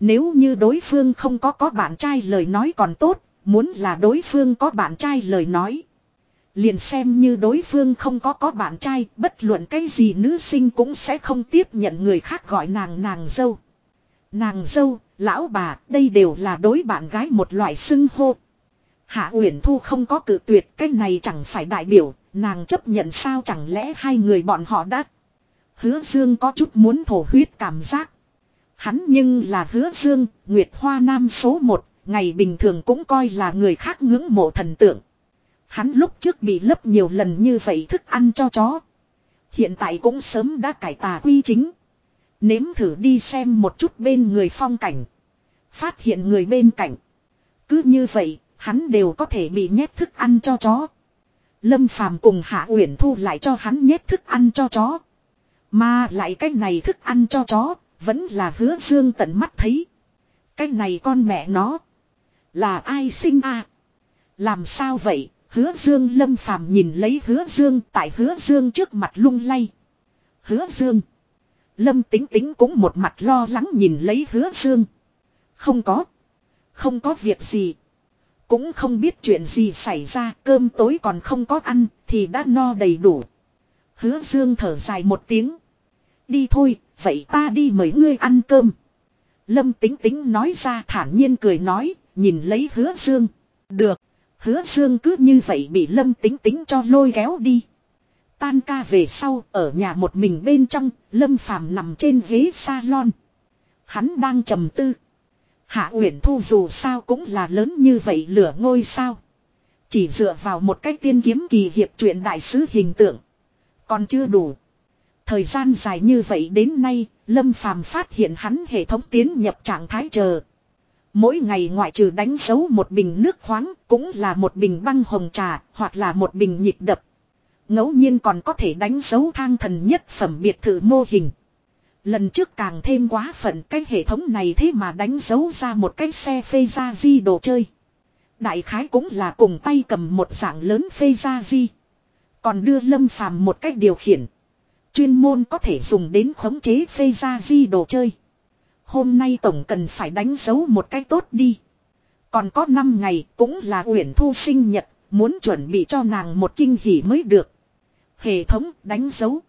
Nếu như đối phương không có có bạn trai lời nói còn tốt, muốn là đối phương có bạn trai lời nói. Liền xem như đối phương không có có bạn trai, bất luận cái gì nữ sinh cũng sẽ không tiếp nhận người khác gọi nàng nàng dâu. Nàng dâu, lão bà, đây đều là đối bạn gái một loại xưng hô. Hạ Uyển Thu không có cự tuyệt, cái này chẳng phải đại biểu, nàng chấp nhận sao chẳng lẽ hai người bọn họ đã. Hứa Dương có chút muốn thổ huyết cảm giác. Hắn nhưng là hứa Dương, Nguyệt Hoa Nam số một, ngày bình thường cũng coi là người khác ngưỡng mộ thần tượng. Hắn lúc trước bị lấp nhiều lần như vậy thức ăn cho chó. Hiện tại cũng sớm đã cải tà quy chính. Nếm thử đi xem một chút bên người phong cảnh. Phát hiện người bên cạnh. Cứ như vậy, hắn đều có thể bị nhét thức ăn cho chó. Lâm Phàm cùng Hạ Uyển Thu lại cho hắn nhét thức ăn cho chó. Mà lại cái này thức ăn cho chó, vẫn là hứa dương tận mắt thấy. Cái này con mẹ nó. Là ai sinh a? Làm sao vậy? Hứa dương lâm phàm nhìn lấy hứa dương tại hứa dương trước mặt lung lay. Hứa dương. Lâm tính tính cũng một mặt lo lắng nhìn lấy hứa dương. Không có. Không có việc gì. Cũng không biết chuyện gì xảy ra, cơm tối còn không có ăn, thì đã no đầy đủ. Hứa dương thở dài một tiếng. Đi thôi, vậy ta đi mời ngươi ăn cơm. Lâm tính tính nói ra thản nhiên cười nói, nhìn lấy hứa dương. Được, hứa dương cứ như vậy bị lâm tính tính cho lôi kéo đi. Tan ca về sau, ở nhà một mình bên trong, lâm phàm nằm trên ghế salon. Hắn đang trầm tư. Hạ Uyển Thu dù sao cũng là lớn như vậy lửa ngôi sao. Chỉ dựa vào một cách tiên kiếm kỳ hiệp truyện đại sứ hình tượng. Còn chưa đủ. Thời gian dài như vậy đến nay, Lâm Phàm phát hiện hắn hệ thống tiến nhập trạng thái chờ. Mỗi ngày ngoại trừ đánh dấu một bình nước khoáng, cũng là một bình băng hồng trà, hoặc là một bình nhịp đập. ngẫu nhiên còn có thể đánh dấu thang thần nhất phẩm biệt thự mô hình. Lần trước càng thêm quá phận cái hệ thống này thế mà đánh dấu ra một cái xe phê ra di đồ chơi. Đại khái cũng là cùng tay cầm một dạng lớn phê ra di. Còn đưa lâm phàm một cách điều khiển. Chuyên môn có thể dùng đến khống chế phê ra di đồ chơi. Hôm nay tổng cần phải đánh dấu một cách tốt đi. Còn có 5 ngày cũng là Uyển Thu sinh nhật, muốn chuẩn bị cho nàng một kinh hỉ mới được. Hệ thống đánh dấu.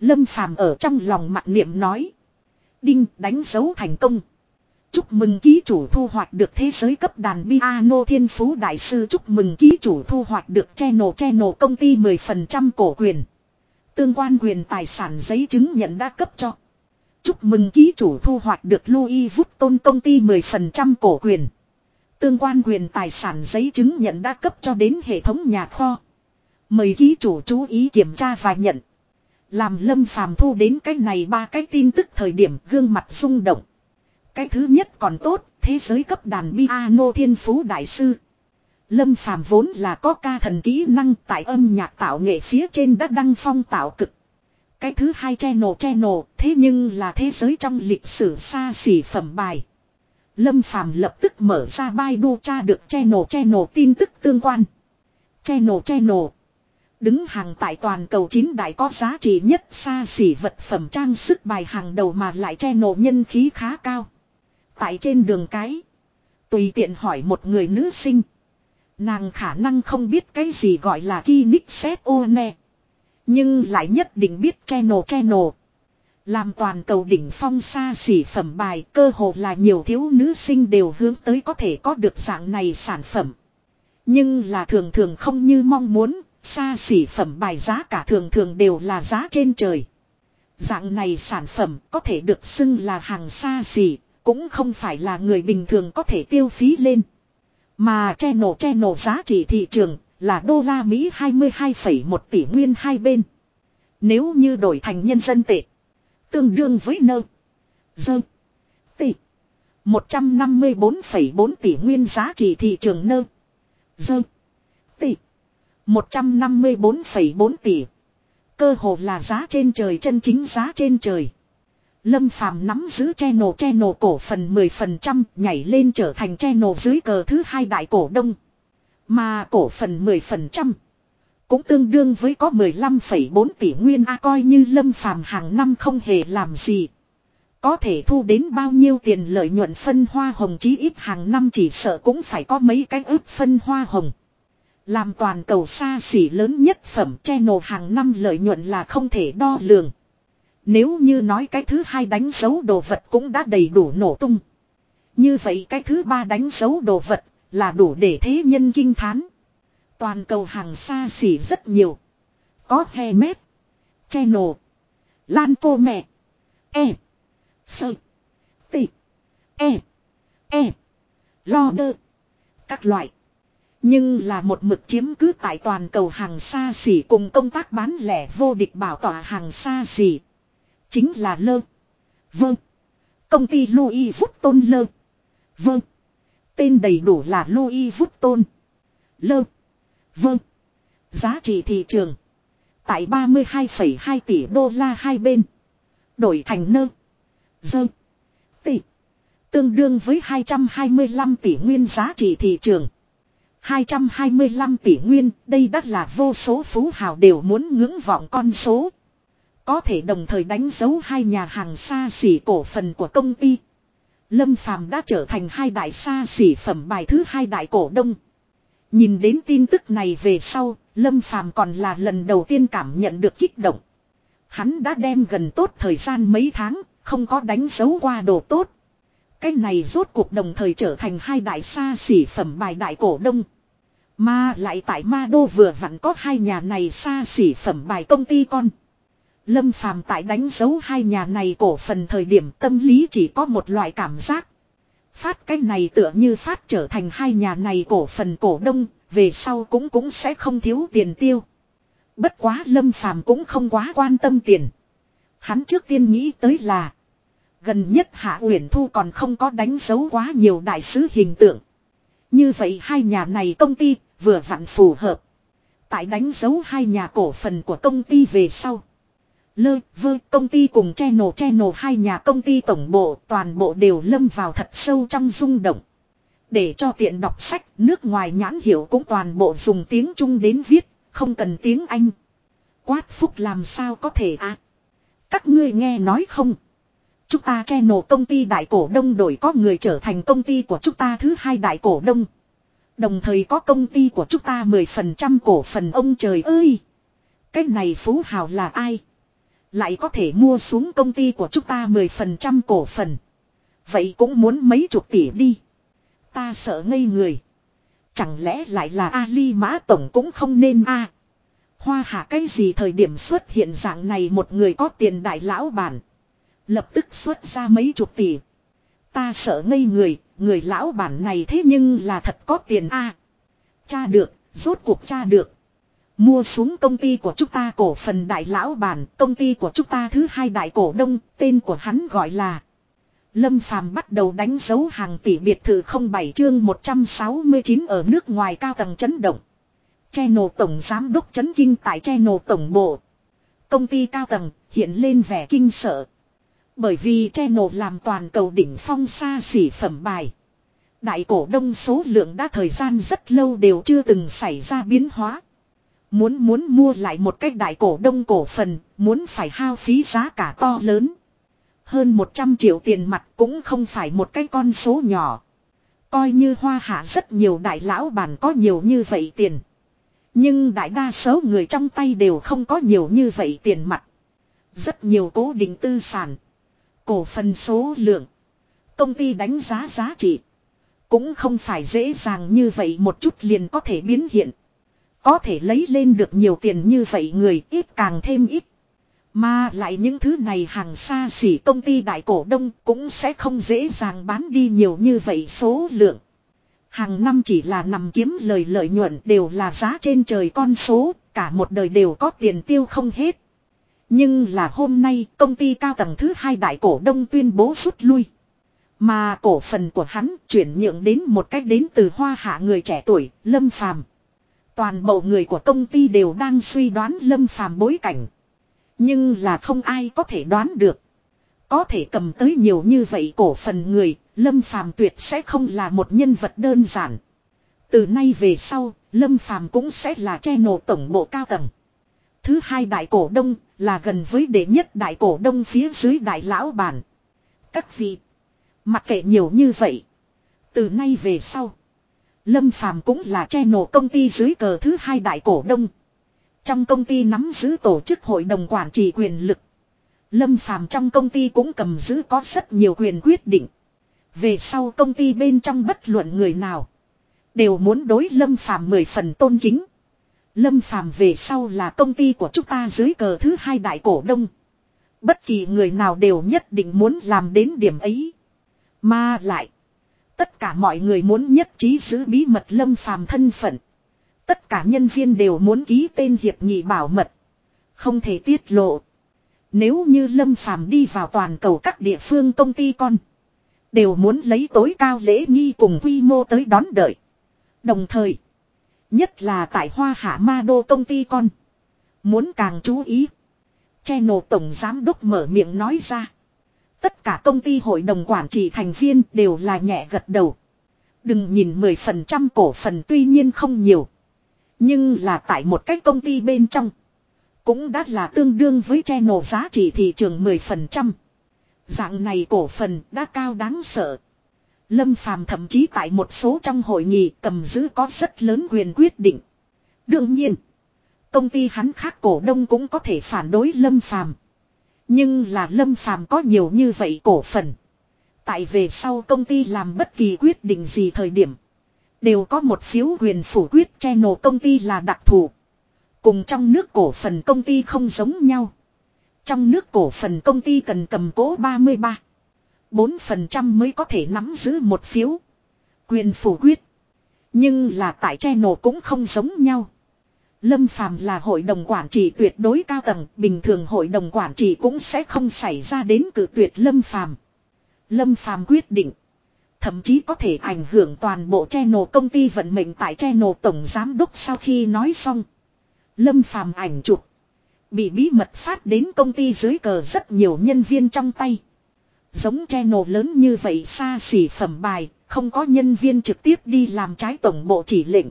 Lâm Phàm ở trong lòng mặt niệm nói. Đinh đánh dấu thành công. Chúc mừng ký chủ thu hoạch được thế giới cấp đàn piano thiên phú đại sư chúc mừng ký chủ thu hoạch được channel channel công ty 10% cổ quyền. Tương quan quyền tài sản giấy chứng nhận đã cấp cho. Chúc mừng ký chủ thu hoạch được Louis Vuitton công ty 10% cổ quyền. Tương quan quyền tài sản giấy chứng nhận đã cấp cho đến hệ thống nhà kho. Mời ký chủ chú ý kiểm tra và nhận. Làm lâm phàm thu đến cái này ba cái tin tức thời điểm gương mặt rung động. Cái thứ nhất còn tốt, thế giới cấp đàn piano thiên phú đại sư. Lâm phàm vốn là có ca thần kỹ năng tại âm nhạc tạo nghệ phía trên đã đăng phong tạo cực. Cái thứ hai channel channel, thế nhưng là thế giới trong lịch sử xa xỉ phẩm bài. Lâm phàm lập tức mở ra Baidu tra được channel channel tin tức tương quan. Channel channel Đứng hàng tại toàn cầu chín đại có giá trị nhất xa xỉ vật phẩm trang sức bài hàng đầu mà lại che nổ nhân khí khá cao. Tại trên đường cái. Tùy tiện hỏi một người nữ sinh. Nàng khả năng không biết cái gì gọi là Kinix Set Nhưng lại nhất định biết channel channel. Làm toàn cầu đỉnh phong xa xỉ phẩm bài cơ hồ là nhiều thiếu nữ sinh đều hướng tới có thể có được dạng này sản phẩm. Nhưng là thường thường không như mong muốn, Xa xỉ phẩm bài giá cả thường thường đều là giá trên trời. Dạng này sản phẩm có thể được xưng là hàng xa xỉ, cũng không phải là người bình thường có thể tiêu phí lên. Mà channel channel giá trị thị trường là đô la Mỹ 22,1 tỷ nguyên hai bên. Nếu như đổi thành nhân dân tệ, tương đương với nơ, dơ, tỷ. 154,4 tỷ nguyên giá trị thị trường nơ, dơ, tỷ. 154,4 tỷ. Cơ hồ là giá trên trời chân chính giá trên trời. Lâm Phàm nắm giữ channel channel cổ phần 10% nhảy lên trở thành channel dưới cờ thứ hai đại cổ đông. Mà cổ phần 10% cũng tương đương với có 15,4 tỷ nguyên a coi như Lâm Phàm hàng năm không hề làm gì. Có thể thu đến bao nhiêu tiền lợi nhuận phân hoa hồng chí ít hàng năm chỉ sợ cũng phải có mấy cái ước phân hoa hồng. Làm toàn cầu xa xỉ lớn nhất phẩm channel hàng năm lợi nhuận là không thể đo lường. Nếu như nói cái thứ hai đánh dấu đồ vật cũng đã đầy đủ nổ tung. Như vậy cái thứ ba đánh dấu đồ vật là đủ để thế nhân kinh thán. Toàn cầu hàng xa xỉ rất nhiều. Có he mét. Channel. Lan cô mẹ. E. Sơ. Tị. E. E. Lo đơ. Các loại. Nhưng là một mực chiếm cứ tại toàn cầu hàng xa xỉ cùng công tác bán lẻ vô địch bảo tỏa hàng xa xỉ. Chính là lơ. Vâng. Công ty Louis Vuitton lơ. Vâng. Tên đầy đủ là Louis Vuitton. Lơ. Vâng. Giá trị thị trường. Tại 32,2 tỷ đô la hai bên. Đổi thành nơ. Dơ. Tỷ. Tương đương với 225 tỷ nguyên giá trị thị trường. 225 tỷ nguyên, đây đắt là vô số phú hào đều muốn ngưỡng vọng con số. Có thể đồng thời đánh dấu hai nhà hàng xa xỉ cổ phần của công ty. Lâm Phàm đã trở thành hai đại xa xỉ phẩm bài thứ hai đại cổ đông. Nhìn đến tin tức này về sau, Lâm Phàm còn là lần đầu tiên cảm nhận được kích động. Hắn đã đem gần tốt thời gian mấy tháng, không có đánh dấu qua đồ tốt. Cái này rốt cuộc đồng thời trở thành hai đại xa xỉ phẩm bài đại cổ đông. Mà lại tại Ma Đô vừa vặn có hai nhà này xa xỉ phẩm bài công ty con. Lâm Phàm tại đánh dấu hai nhà này cổ phần thời điểm tâm lý chỉ có một loại cảm giác. Phát cái này tựa như phát trở thành hai nhà này cổ phần cổ đông, về sau cũng cũng sẽ không thiếu tiền tiêu. Bất quá Lâm Phàm cũng không quá quan tâm tiền. Hắn trước tiên nghĩ tới là gần nhất Hạ Uyển Thu còn không có đánh dấu quá nhiều đại sứ hình tượng. Như vậy hai nhà này công ty vừa vặn phù hợp. Tại đánh dấu hai nhà cổ phần của công ty về sau. Lơ, vơ, công ty cùng channel channel hai nhà công ty tổng bộ toàn bộ đều lâm vào thật sâu trong rung động. Để cho tiện đọc sách, nước ngoài nhãn hiệu cũng toàn bộ dùng tiếng Trung đến viết, không cần tiếng Anh. Quát phúc làm sao có thể à? Các ngươi nghe nói không? Chúng ta channel công ty đại cổ đông đổi có người trở thành công ty của chúng ta thứ hai đại cổ đông. Đồng thời có công ty của chúng ta 10% cổ phần ông trời ơi. Cái này phú hào là ai? Lại có thể mua xuống công ty của chúng ta 10% cổ phần. Vậy cũng muốn mấy chục tỷ đi. Ta sợ ngây người. Chẳng lẽ lại là Ali Mã Tổng cũng không nên a Hoa hạ cái gì thời điểm xuất hiện dạng này một người có tiền đại lão bản. Lập tức xuất ra mấy chục tỷ. Ta sợ ngây người, người lão bản này thế nhưng là thật có tiền a Cha được, rốt cuộc cha được. Mua xuống công ty của chúng ta cổ phần đại lão bản, công ty của chúng ta thứ hai đại cổ đông, tên của hắn gọi là. Lâm Phàm bắt đầu đánh dấu hàng tỷ biệt thự 07 chương 169 ở nước ngoài cao tầng chấn động. che nổ tổng giám đốc chấn kinh tại che nổ tổng bộ. Công ty cao tầng hiện lên vẻ kinh sợ. Bởi vì che nổ làm toàn cầu đỉnh phong xa xỉ phẩm bài. Đại cổ đông số lượng đã thời gian rất lâu đều chưa từng xảy ra biến hóa. Muốn muốn mua lại một cách đại cổ đông cổ phần, muốn phải hao phí giá cả to lớn. Hơn 100 triệu tiền mặt cũng không phải một cái con số nhỏ. Coi như hoa hạ rất nhiều đại lão bản có nhiều như vậy tiền. Nhưng đại đa số người trong tay đều không có nhiều như vậy tiền mặt. Rất nhiều cố định tư sản. Cổ phần số lượng. Công ty đánh giá giá trị. Cũng không phải dễ dàng như vậy một chút liền có thể biến hiện. Có thể lấy lên được nhiều tiền như vậy người ít càng thêm ít. Mà lại những thứ này hàng xa xỉ công ty đại cổ đông cũng sẽ không dễ dàng bán đi nhiều như vậy số lượng. Hàng năm chỉ là nằm kiếm lời lợi nhuận đều là giá trên trời con số, cả một đời đều có tiền tiêu không hết. Nhưng là hôm nay công ty cao tầng thứ hai đại cổ đông tuyên bố rút lui. Mà cổ phần của hắn chuyển nhượng đến một cách đến từ hoa hạ người trẻ tuổi, Lâm Phàm. Toàn bộ người của công ty đều đang suy đoán Lâm Phàm bối cảnh. Nhưng là không ai có thể đoán được. Có thể cầm tới nhiều như vậy cổ phần người, Lâm Phàm tuyệt sẽ không là một nhân vật đơn giản. Từ nay về sau, Lâm Phàm cũng sẽ là che nổ tổng bộ cao tầng. Thứ hai đại cổ đông là gần với đệ nhất đại cổ đông phía dưới đại lão bản. Các vị, mặc kệ nhiều như vậy, từ nay về sau, Lâm Phàm cũng là che nổ công ty dưới cờ thứ hai đại cổ đông. Trong công ty nắm giữ tổ chức hội đồng quản trị quyền lực. Lâm Phàm trong công ty cũng cầm giữ có rất nhiều quyền quyết định. Về sau công ty bên trong bất luận người nào. Đều muốn đối Lâm Phàm mười phần tôn kính. Lâm Phàm về sau là công ty của chúng ta dưới cờ thứ hai đại cổ đông. Bất kỳ người nào đều nhất định muốn làm đến điểm ấy. Mà lại. Tất cả mọi người muốn nhất trí giữ bí mật Lâm Phàm thân phận. Tất cả nhân viên đều muốn ký tên hiệp nghị bảo mật. Không thể tiết lộ. Nếu như Lâm Phàm đi vào toàn cầu các địa phương công ty con. Đều muốn lấy tối cao lễ nghi cùng quy mô tới đón đợi. Đồng thời. Nhất là tại Hoa Hạ Ma Đô công ty con. Muốn càng chú ý. Channel Tổng Giám Đốc mở miệng nói ra. Tất cả công ty hội đồng quản trị thành viên đều là nhẹ gật đầu. Đừng nhìn 10% cổ phần tuy nhiên không nhiều. Nhưng là tại một cái công ty bên trong. Cũng đã là tương đương với channel giá trị thị trường 10%. Dạng này cổ phần đã cao đáng sợ. Lâm Phàm thậm chí tại một số trong hội nghị cầm giữ có rất lớn quyền quyết định. Đương nhiên, công ty hắn khác cổ đông cũng có thể phản đối Lâm Phàm. Nhưng là Lâm Phàm có nhiều như vậy cổ phần. Tại về sau công ty làm bất kỳ quyết định gì thời điểm. Đều có một phiếu quyền phủ quyết channel công ty là đặc thù. Cùng trong nước cổ phần công ty không giống nhau. Trong nước cổ phần công ty cần cầm cố 33. 4% mới có thể nắm giữ một phiếu. Quyền phủ quyết. Nhưng là tại channel cũng không giống nhau. Lâm Phàm là hội đồng quản trị tuyệt đối cao tầng, bình thường hội đồng quản trị cũng sẽ không xảy ra đến cử tuyệt Lâm Phàm. Lâm Phàm quyết định, thậm chí có thể ảnh hưởng toàn bộ channel công ty vận mệnh tại channel tổng giám đốc sau khi nói xong. Lâm Phàm ảnh chụp bị bí mật phát đến công ty dưới cờ rất nhiều nhân viên trong tay. Giống channel lớn như vậy xa xỉ phẩm bài, không có nhân viên trực tiếp đi làm trái tổng bộ chỉ lệnh.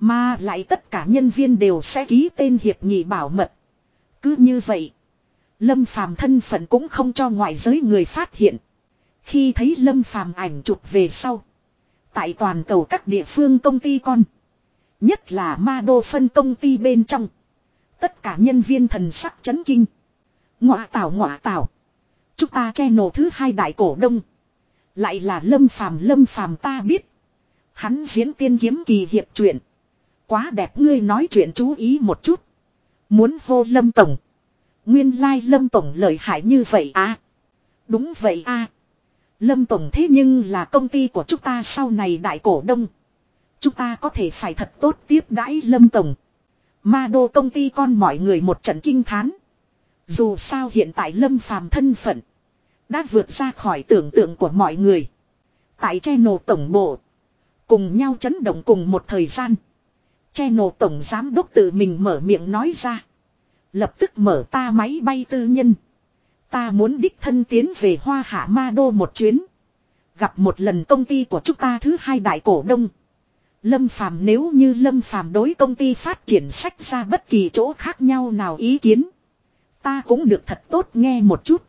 Mà lại tất cả nhân viên đều sẽ ký tên hiệp nghị bảo mật. Cứ như vậy, Lâm Phàm thân phận cũng không cho ngoại giới người phát hiện. Khi thấy Lâm Phàm ảnh chụp về sau, tại toàn cầu các địa phương công ty con, nhất là Ma Đô phân công ty bên trong, tất cả nhân viên thần sắc chấn kinh. Ngọa tảo ngọa tảo, chúng ta che nổ thứ hai đại cổ đông, lại là Lâm Phàm Lâm Phàm ta biết, hắn diễn tiên kiếm kỳ hiệp truyện Quá đẹp ngươi nói chuyện chú ý một chút. Muốn hô Lâm Tổng. Nguyên lai Lâm Tổng lợi hại như vậy à. Đúng vậy à. Lâm Tổng thế nhưng là công ty của chúng ta sau này đại cổ đông. Chúng ta có thể phải thật tốt tiếp đãi Lâm Tổng. Ma đô công ty con mọi người một trận kinh thán. Dù sao hiện tại Lâm Phàm thân phận. Đã vượt ra khỏi tưởng tượng của mọi người. Tại channel tổng bộ. Cùng nhau chấn động cùng một thời gian. Channel tổng giám đốc tự mình mở miệng nói ra. Lập tức mở ta máy bay tư nhân. Ta muốn đích thân tiến về Hoa Hạ Ma Đô một chuyến. Gặp một lần công ty của chúng ta thứ hai đại cổ đông. Lâm Phàm nếu như Lâm Phàm đối công ty phát triển sách ra bất kỳ chỗ khác nhau nào ý kiến. Ta cũng được thật tốt nghe một chút.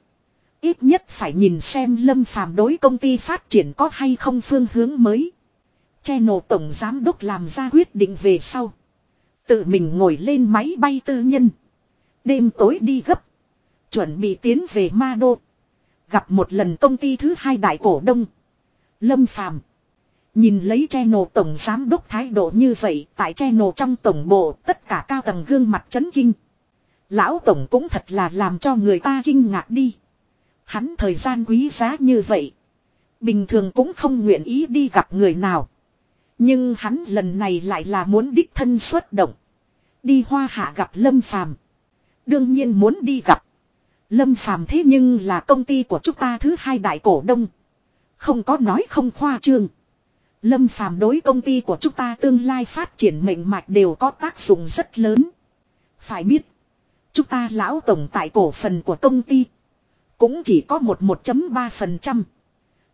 Ít nhất phải nhìn xem Lâm Phàm đối công ty phát triển có hay không phương hướng mới. Channel tổng giám đốc làm ra quyết định về sau. Tự mình ngồi lên máy bay tư nhân. Đêm tối đi gấp. Chuẩn bị tiến về Ma Đô. Gặp một lần công ty thứ hai đại cổ đông. Lâm Phàm Nhìn lấy channel tổng giám đốc thái độ như vậy, tại channel trong tổng bộ, tất cả cao tầng gương mặt chấn kinh. Lão tổng cũng thật là làm cho người ta kinh ngạc đi. Hắn thời gian quý giá như vậy. Bình thường cũng không nguyện ý đi gặp người nào. Nhưng hắn lần này lại là muốn đích thân xuất động. Đi hoa hạ gặp Lâm Phàm Đương nhiên muốn đi gặp. Lâm Phàm thế nhưng là công ty của chúng ta thứ hai đại cổ đông. Không có nói không khoa trương. Lâm Phàm đối công ty của chúng ta tương lai phát triển mệnh mạch đều có tác dụng rất lớn. Phải biết. Chúng ta lão tổng tại cổ phần của công ty. Cũng chỉ có một 1.3%.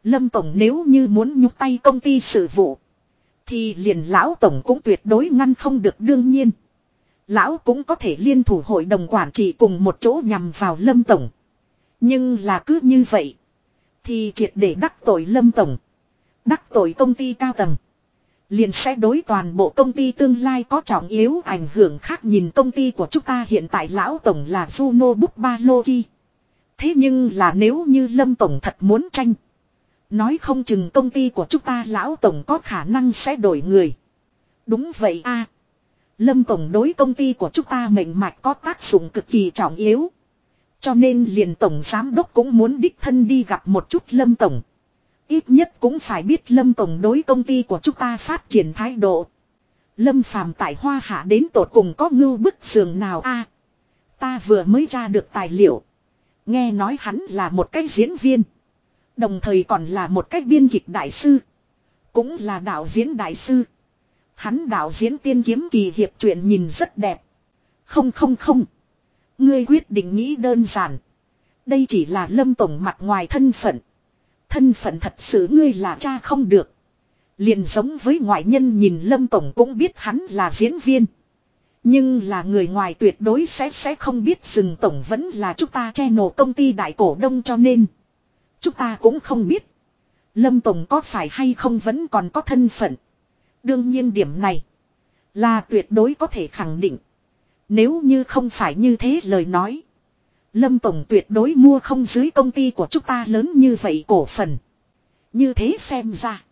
Lâm Tổng nếu như muốn nhúc tay công ty sự vụ. Thì liền lão Tổng cũng tuyệt đối ngăn không được đương nhiên. Lão cũng có thể liên thủ hội đồng quản trị cùng một chỗ nhằm vào Lâm Tổng. Nhưng là cứ như vậy. Thì triệt để đắc tội Lâm Tổng. Đắc tội công ty cao tầng. Liền sẽ đối toàn bộ công ty tương lai có trọng yếu ảnh hưởng khác nhìn công ty của chúng ta hiện tại lão tổng là Juno Book Loki. Thế nhưng là nếu như Lâm Tổng thật muốn tranh. Nói không chừng công ty của chúng ta lão tổng có khả năng sẽ đổi người. Đúng vậy a Lâm Tổng đối công ty của chúng ta mệnh mạch có tác dụng cực kỳ trọng yếu. Cho nên liền Tổng Giám Đốc cũng muốn đích thân đi gặp một chút Lâm Tổng. Ít nhất cũng phải biết Lâm Tổng đối công ty của chúng ta phát triển thái độ. Lâm Phàm tại Hoa Hạ đến tột cùng có ngưu bức giường nào a Ta vừa mới ra được tài liệu. Nghe nói hắn là một cái diễn viên. Đồng thời còn là một cách biên kịch đại sư. Cũng là đạo diễn đại sư. Hắn đạo diễn tiên kiếm kỳ hiệp truyện nhìn rất đẹp. Không không không. Ngươi quyết định nghĩ đơn giản. Đây chỉ là lâm tổng mặt ngoài thân phận. Thân phận thật sự ngươi là cha không được. Liền giống với ngoại nhân nhìn lâm tổng cũng biết hắn là diễn viên. Nhưng là người ngoài tuyệt đối sẽ sẽ không biết rừng tổng vẫn là chúng ta che nổ công ty đại cổ đông cho nên. Chúng ta cũng không biết. Lâm Tổng có phải hay không vẫn còn có thân phận. Đương nhiên điểm này. Là tuyệt đối có thể khẳng định. Nếu như không phải như thế lời nói. Lâm Tổng tuyệt đối mua không dưới công ty của chúng ta lớn như vậy cổ phần. Như thế xem ra.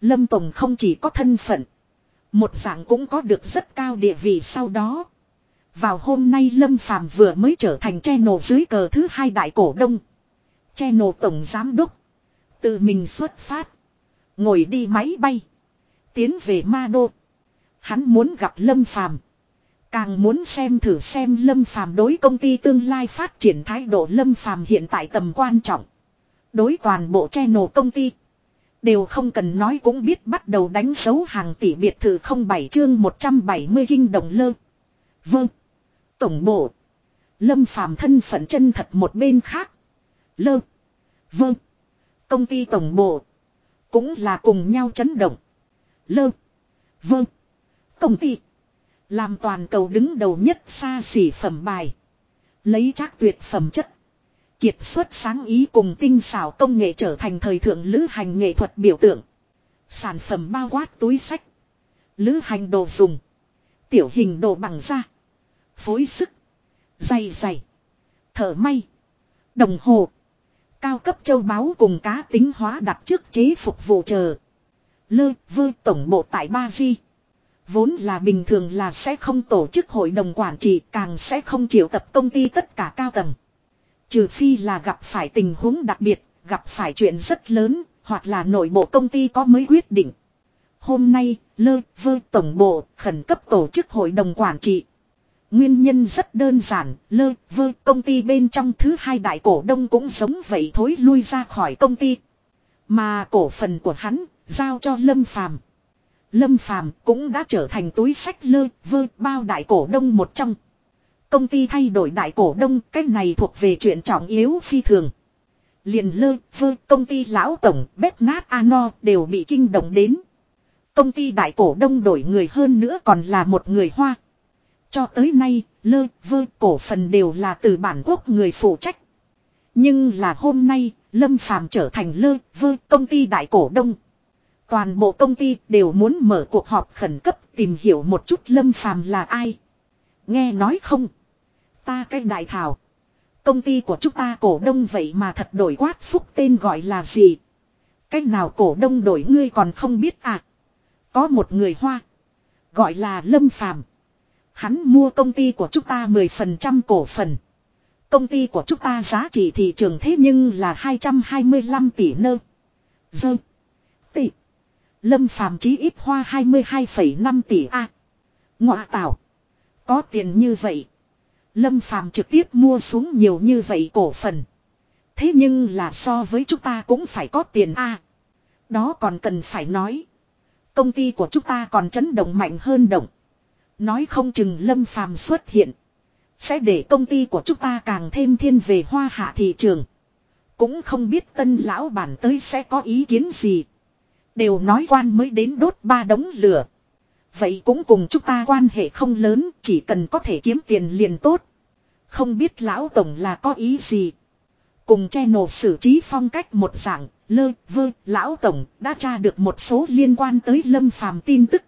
Lâm Tổng không chỉ có thân phận. Một dạng cũng có được rất cao địa vị sau đó. Vào hôm nay Lâm Phàm vừa mới trở thành channel dưới cờ thứ hai đại cổ đông. Channel tổng giám đốc. Tự mình xuất phát. Ngồi đi máy bay. Tiến về Ma Đô. Hắn muốn gặp Lâm Phàm Càng muốn xem thử xem Lâm Phàm đối công ty tương lai phát triển thái độ Lâm Phàm hiện tại tầm quan trọng. Đối toàn bộ channel công ty. Đều không cần nói cũng biết bắt đầu đánh dấu hàng tỷ biệt thự 07 chương 170 kinh đồng lơ. Vâng. Tổng bộ. Lâm phàm thân phận chân thật một bên khác. Lơ. vơ, Công ty tổng bộ. Cũng là cùng nhau chấn động. Lơ. vơ, Công ty. Làm toàn cầu đứng đầu nhất xa xỉ phẩm bài. Lấy trác tuyệt phẩm chất. Kiệt xuất sáng ý cùng tinh xảo công nghệ trở thành thời thượng lữ hành nghệ thuật biểu tượng. Sản phẩm bao quát túi sách. Lữ hành đồ dùng. Tiểu hình đồ bằng da. Phối sức. Dày dày. Thở may. Đồng hồ. Cao cấp châu báu cùng cá tính hóa đặt trước chế phục vụ chờ. Lơ vơ tổng bộ tại Ba Di. Vốn là bình thường là sẽ không tổ chức hội đồng quản trị càng sẽ không triệu tập công ty tất cả cao tầng. Trừ phi là gặp phải tình huống đặc biệt, gặp phải chuyện rất lớn, hoặc là nội bộ công ty có mới quyết định. Hôm nay, lơ vơ tổng bộ khẩn cấp tổ chức hội đồng quản trị. Nguyên nhân rất đơn giản, lơ vơ công ty bên trong thứ hai đại cổ đông cũng giống vậy thối lui ra khỏi công ty. Mà cổ phần của hắn, giao cho Lâm Phàm. Lâm Phàm cũng đã trở thành túi sách lơ vơ bao đại cổ đông một trong. Công ty thay đổi đại cổ đông, cái này thuộc về chuyện trọng yếu phi thường. Liền lơ, vơ, công ty lão tổng, bếp nát ano đều bị kinh động đến. Công ty đại cổ đông đổi người hơn nữa còn là một người Hoa. Cho tới nay, lơ, vơ, cổ phần đều là từ bản quốc người phụ trách. Nhưng là hôm nay, Lâm Phàm trở thành lơ, vơ, công ty đại cổ đông. Toàn bộ công ty đều muốn mở cuộc họp khẩn cấp tìm hiểu một chút Lâm Phàm là ai. Nghe nói không? Ta cái đại thảo. Công ty của chúng ta cổ đông vậy mà thật đổi quát phúc tên gọi là gì? Cách nào cổ đông đổi ngươi còn không biết à? Có một người hoa. Gọi là Lâm Phàm Hắn mua công ty của chúng ta 10% cổ phần. Công ty của chúng ta giá trị thị trường thế nhưng là 225 tỷ nơ. Dơ. Tỷ. Lâm Phàm chí ít hoa 22,5 tỷ A. Ngọa tạo. Có tiền như vậy. Lâm Phàm trực tiếp mua xuống nhiều như vậy cổ phần. Thế nhưng là so với chúng ta cũng phải có tiền a. đó còn cần phải nói. Công ty của chúng ta còn chấn động mạnh hơn động. Nói không chừng Lâm Phàm xuất hiện. Sẽ để công ty của chúng ta càng thêm thiên về hoa hạ thị trường. Cũng không biết tân lão bản tới sẽ có ý kiến gì. Đều nói quan mới đến đốt ba đống lửa. Vậy cũng cùng chúng ta quan hệ không lớn, chỉ cần có thể kiếm tiền liền tốt. Không biết lão tổng là có ý gì. Cùng che nổ xử trí phong cách một dạng, lơ, vơ, lão tổng đã tra được một số liên quan tới lâm phàm tin tức.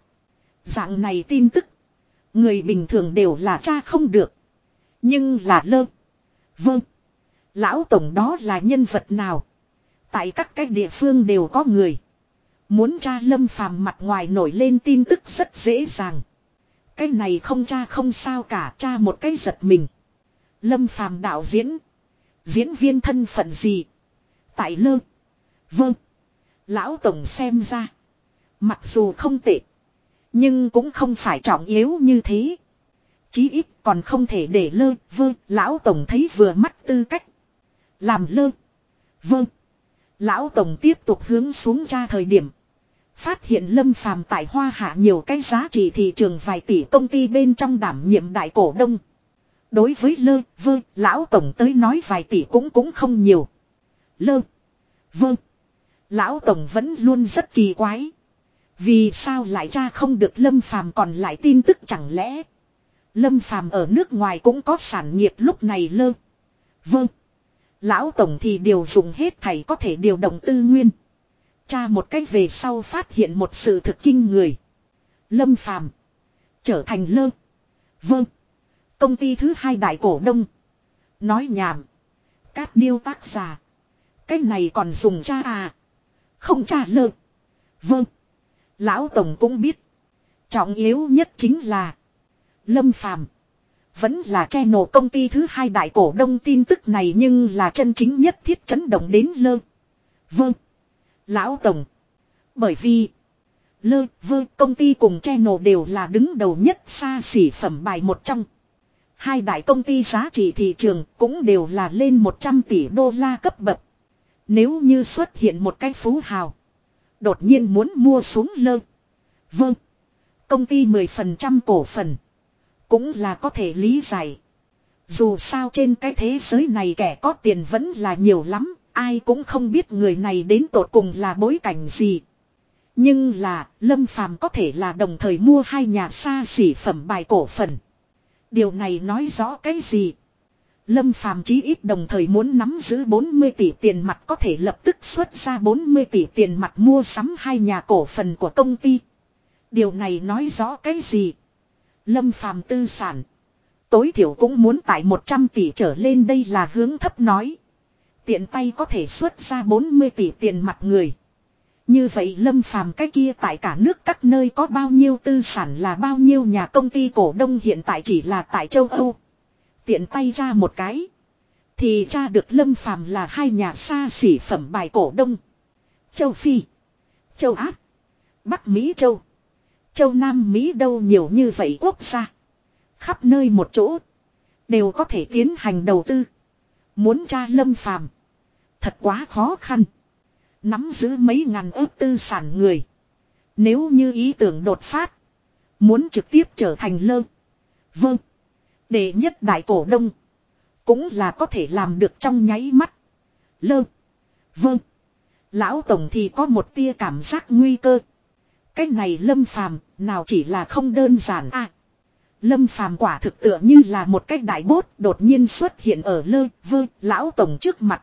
Dạng này tin tức. Người bình thường đều là cha không được. Nhưng là lơ. Vâng. Lão tổng đó là nhân vật nào? Tại các cái địa phương đều có người. Muốn cha lâm phàm mặt ngoài nổi lên tin tức rất dễ dàng. Cái này không cha không sao cả, cha một cái giật mình. Lâm phàm đạo diễn. Diễn viên thân phận gì? Tại lơ. Vâng. Lão Tổng xem ra. Mặc dù không tệ. Nhưng cũng không phải trọng yếu như thế. Chí ít còn không thể để lơ vơ. Lão Tổng thấy vừa mắt tư cách. Làm lơ. Vâng. Lão Tổng tiếp tục hướng xuống tra thời điểm. Phát hiện lâm phàm tại hoa hạ nhiều cái giá trị thị trường vài tỷ công ty bên trong đảm nhiệm đại cổ đông. Đối với lơ, vơ, lão tổng tới nói vài tỷ cũng cũng không nhiều. Lơ, vơ, lão tổng vẫn luôn rất kỳ quái. Vì sao lại cha không được lâm phàm còn lại tin tức chẳng lẽ. Lâm phàm ở nước ngoài cũng có sản nghiệp lúc này lơ. Vâng. Lão tổng thì điều dùng hết thảy có thể điều động tư nguyên. Cha một cách về sau phát hiện một sự thực kinh người. Lâm phàm. Trở thành lơ. Vâng. Công ty thứ hai đại cổ đông. Nói nhảm. Cát điêu tác giả. Cái này còn dùng cha à. Không cha lơ. Vâng. Lão Tổng cũng biết. Trọng yếu nhất chính là. Lâm Phàm Vẫn là che nổ công ty thứ hai đại cổ đông tin tức này nhưng là chân chính nhất thiết chấn động đến lơ. Vâng. Lão Tổng. Bởi vì. Lơ vơ công ty cùng che nổ đều là đứng đầu nhất xa xỉ phẩm bài một trong. Hai đại công ty giá trị thị trường cũng đều là lên 100 tỷ đô la cấp bậc. Nếu như xuất hiện một cái phú hào. Đột nhiên muốn mua xuống lơ. Vâng. Công ty 10% cổ phần. Cũng là có thể lý giải. Dù sao trên cái thế giới này kẻ có tiền vẫn là nhiều lắm. Ai cũng không biết người này đến tột cùng là bối cảnh gì. Nhưng là, Lâm Phàm có thể là đồng thời mua hai nhà xa xỉ phẩm bài cổ phần. Điều này nói rõ cái gì? Lâm Phàm chí ít đồng thời muốn nắm giữ 40 tỷ tiền mặt có thể lập tức xuất ra 40 tỷ tiền mặt mua sắm hai nhà cổ phần của công ty. Điều này nói rõ cái gì? Lâm Phàm tư sản. Tối thiểu cũng muốn tại 100 tỷ trở lên đây là hướng thấp nói. Tiện tay có thể xuất ra 40 tỷ tiền mặt người. Như vậy lâm phàm cái kia tại cả nước các nơi có bao nhiêu tư sản là bao nhiêu nhà công ty cổ đông hiện tại chỉ là tại châu Âu. Tiện tay ra một cái. Thì ra được lâm phàm là hai nhà xa xỉ phẩm bài cổ đông. Châu Phi. Châu Á. Bắc Mỹ, Châu. Châu Nam Mỹ đâu nhiều như vậy quốc gia. Khắp nơi một chỗ. Đều có thể tiến hành đầu tư. Muốn tra lâm phàm. Thật quá khó khăn. Nắm giữ mấy ngàn ước tư sản người. Nếu như ý tưởng đột phát. Muốn trực tiếp trở thành lơ. Vâng. Đệ nhất đại cổ đông. Cũng là có thể làm được trong nháy mắt. Lơ. Vâng. Lão Tổng thì có một tia cảm giác nguy cơ. Cái này lâm phàm, nào chỉ là không đơn giản à. Lâm phàm quả thực tựa như là một cái đại bốt đột nhiên xuất hiện ở lơ, vơ, lão tổng trước mặt.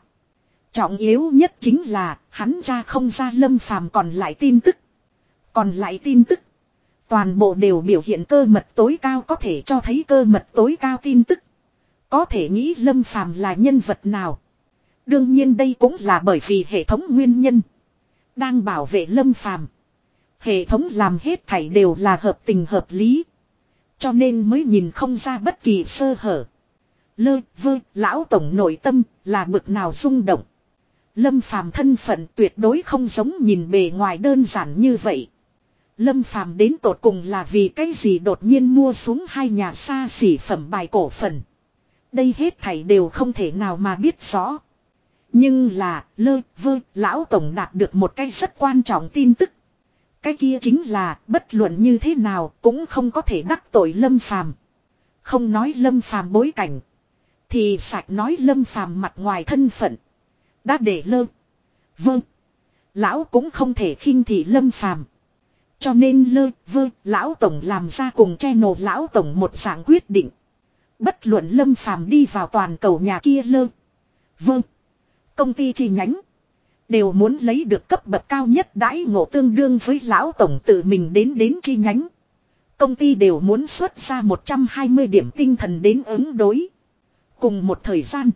Trọng yếu nhất chính là, hắn ra không ra lâm phàm còn lại tin tức. Còn lại tin tức. Toàn bộ đều biểu hiện cơ mật tối cao có thể cho thấy cơ mật tối cao tin tức. Có thể nghĩ lâm phàm là nhân vật nào. Đương nhiên đây cũng là bởi vì hệ thống nguyên nhân. Đang bảo vệ lâm phàm. Hệ thống làm hết thảy đều là hợp tình hợp lý. Cho nên mới nhìn không ra bất kỳ sơ hở. Lơ, vơ, lão tổng nội tâm, là bực nào rung động. Lâm phàm thân phận tuyệt đối không giống nhìn bề ngoài đơn giản như vậy. Lâm phàm đến tột cùng là vì cái gì đột nhiên mua xuống hai nhà xa xỉ phẩm bài cổ phần. Đây hết thảy đều không thể nào mà biết rõ. Nhưng là, lơ, vơ, lão tổng đạt được một cái rất quan trọng tin tức. Cái kia chính là bất luận như thế nào cũng không có thể đắc tội lâm phàm. Không nói lâm phàm bối cảnh. Thì sạch nói lâm phàm mặt ngoài thân phận. Đã để lơ. Vâng. Lão cũng không thể khinh thị lâm phàm. Cho nên lơ, vơ, lão tổng làm ra cùng che nổ lão tổng một dạng quyết định. Bất luận lâm phàm đi vào toàn cầu nhà kia lơ. Vâng. Công ty chi nhánh. Đều muốn lấy được cấp bậc cao nhất đãi ngộ tương đương với lão tổng tự mình đến đến chi nhánh. Công ty đều muốn xuất ra 120 điểm tinh thần đến ứng đối. Cùng một thời gian.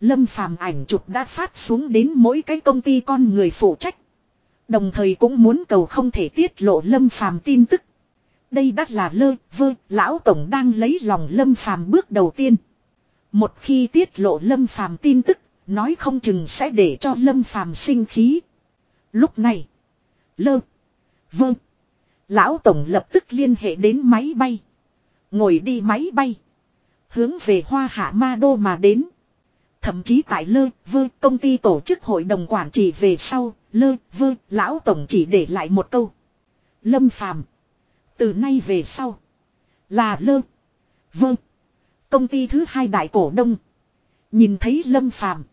Lâm phàm ảnh chụp đã phát xuống đến mỗi cái công ty con người phụ trách. Đồng thời cũng muốn cầu không thể tiết lộ lâm phàm tin tức. Đây đắt là lơ, vơ, lão tổng đang lấy lòng lâm phàm bước đầu tiên. Một khi tiết lộ lâm phàm tin tức, nói không chừng sẽ để cho lâm phàm sinh khí. Lúc này, lơ, vơ, lão tổng lập tức liên hệ đến máy bay. Ngồi đi máy bay. Hướng về hoa hạ ma đô mà đến. Thậm chí tại lơ, vơ, công ty tổ chức hội đồng quản trị về sau, lơ, vơ, lão tổng chỉ để lại một câu. Lâm phàm. Từ nay về sau. Là lơ. Vơ. Công ty thứ hai đại cổ đông. Nhìn thấy lâm phàm.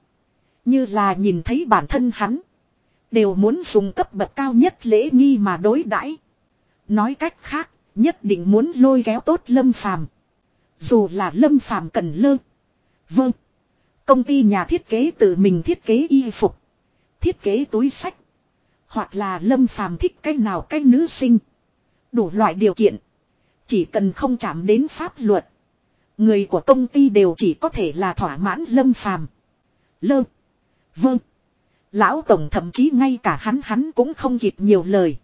Như là nhìn thấy bản thân hắn. Đều muốn dùng cấp bậc cao nhất lễ nghi mà đối đãi. Nói cách khác, nhất định muốn lôi kéo tốt lâm phàm. Dù là lâm phàm cần lơ. Vâng. Công ty nhà thiết kế tự mình thiết kế y phục. Thiết kế túi sách. Hoặc là lâm phàm thích cái nào cái nữ sinh. Đủ loại điều kiện. Chỉ cần không chạm đến pháp luật. Người của công ty đều chỉ có thể là thỏa mãn lâm phàm. Lơ. Vâng. Lão Tổng thậm chí ngay cả hắn hắn cũng không kịp nhiều lời.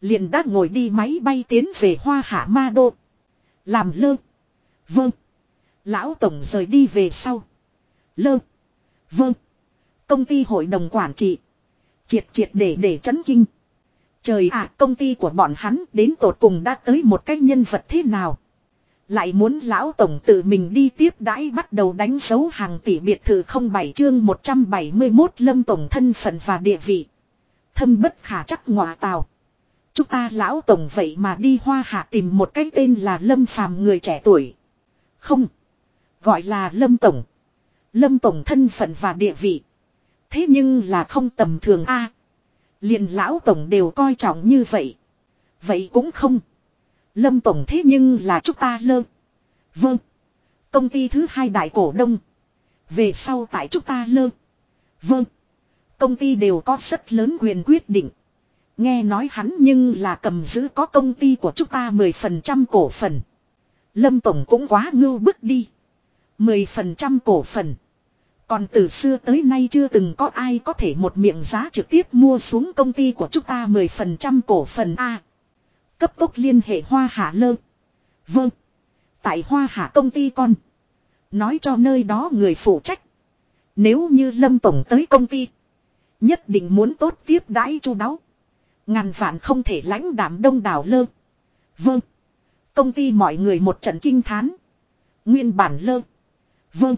Liền đã ngồi đi máy bay tiến về Hoa Hạ Ma Đô. Làm lơ. Vâng. Lão Tổng rời đi về sau. Lơ. Vâng. Công ty hội đồng quản trị. Triệt triệt để để chấn kinh. Trời ạ, công ty của bọn hắn đến tột cùng đã tới một cái nhân vật thế nào. Lại muốn lão tổng tự mình đi tiếp đãi bắt đầu đánh dấu hàng tỷ biệt thự không bảy chương 171 lâm tổng thân phận và địa vị. Thâm bất khả chắc ngọa tào. Chúng ta lão tổng vậy mà đi hoa hạ tìm một cái tên là lâm phàm người trẻ tuổi. Không. Gọi là lâm tổng. Lâm tổng thân phận và địa vị. Thế nhưng là không tầm thường a liền lão tổng đều coi trọng như vậy. Vậy cũng không. Lâm tổng thế nhưng là chúng ta lơ. Vâng. Công ty thứ hai đại cổ đông. Về sau tại chúng ta lơ. Vâng. Công ty đều có rất lớn quyền quyết định. Nghe nói hắn nhưng là cầm giữ có công ty của chúng ta 10% cổ phần. Lâm Tổng cũng quá ngưu bức đi. 10% cổ phần. Còn từ xưa tới nay chưa từng có ai có thể một miệng giá trực tiếp mua xuống công ty của chúng ta 10% cổ phần A. Cấp tốc liên hệ Hoa Hạ Lơ. Vâng. Tại Hoa Hạ công ty con. Nói cho nơi đó người phụ trách. Nếu như Lâm Tổng tới công ty. Nhất định muốn tốt tiếp đãi chu đáo. Ngàn vạn không thể lãnh đảm đông đảo lơ. Vâng. Công ty mọi người một trận kinh thán. Nguyên bản lơ. Vâng.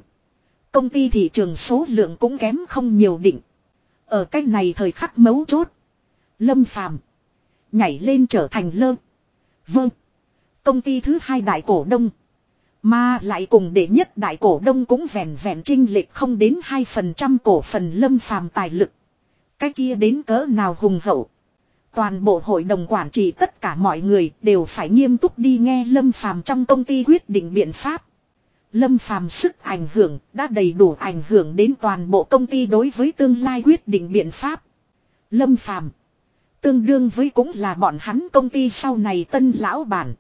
Công ty thị trường số lượng cũng kém không nhiều định. Ở cách này thời khắc mấu chốt. Lâm phàm. Nhảy lên trở thành lơ. Vâng. Công ty thứ hai đại cổ đông. Mà lại cùng đệ nhất đại cổ đông cũng vẹn vẹn trinh lệch không đến 2% cổ phần lâm phàm tài lực. Cái kia đến cỡ nào hùng hậu. Toàn bộ hội đồng quản trị tất cả mọi người đều phải nghiêm túc đi nghe lâm phàm trong công ty quyết định biện pháp. Lâm phàm sức ảnh hưởng đã đầy đủ ảnh hưởng đến toàn bộ công ty đối với tương lai quyết định biện pháp. Lâm phàm, tương đương với cũng là bọn hắn công ty sau này tân lão bản.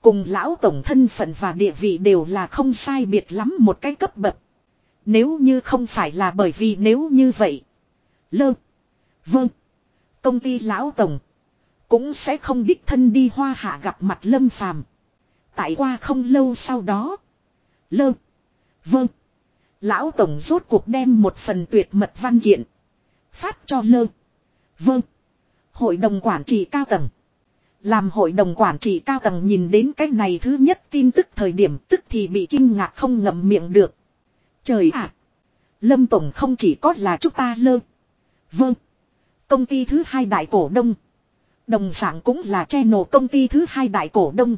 Cùng lão tổng thân phận và địa vị đều là không sai biệt lắm một cái cấp bậc. Nếu như không phải là bởi vì nếu như vậy. Lơ. Vâng. Công ty lão tổng. Cũng sẽ không đích thân đi hoa hạ gặp mặt lâm phàm. Tại qua không lâu sau đó. Lơ. Vâng. Lão Tổng rốt cuộc đem một phần tuyệt mật văn kiện. Phát cho lơ. Vâng. Hội đồng quản trị cao tầng. Làm hội đồng quản trị cao tầng nhìn đến cái này thứ nhất tin tức thời điểm tức thì bị kinh ngạc không ngậm miệng được. Trời ạ! Lâm Tổng không chỉ có là chúng ta lơ. Vâng. Công ty thứ hai đại cổ đông. Đồng sản cũng là che nổ công ty thứ hai đại cổ đông.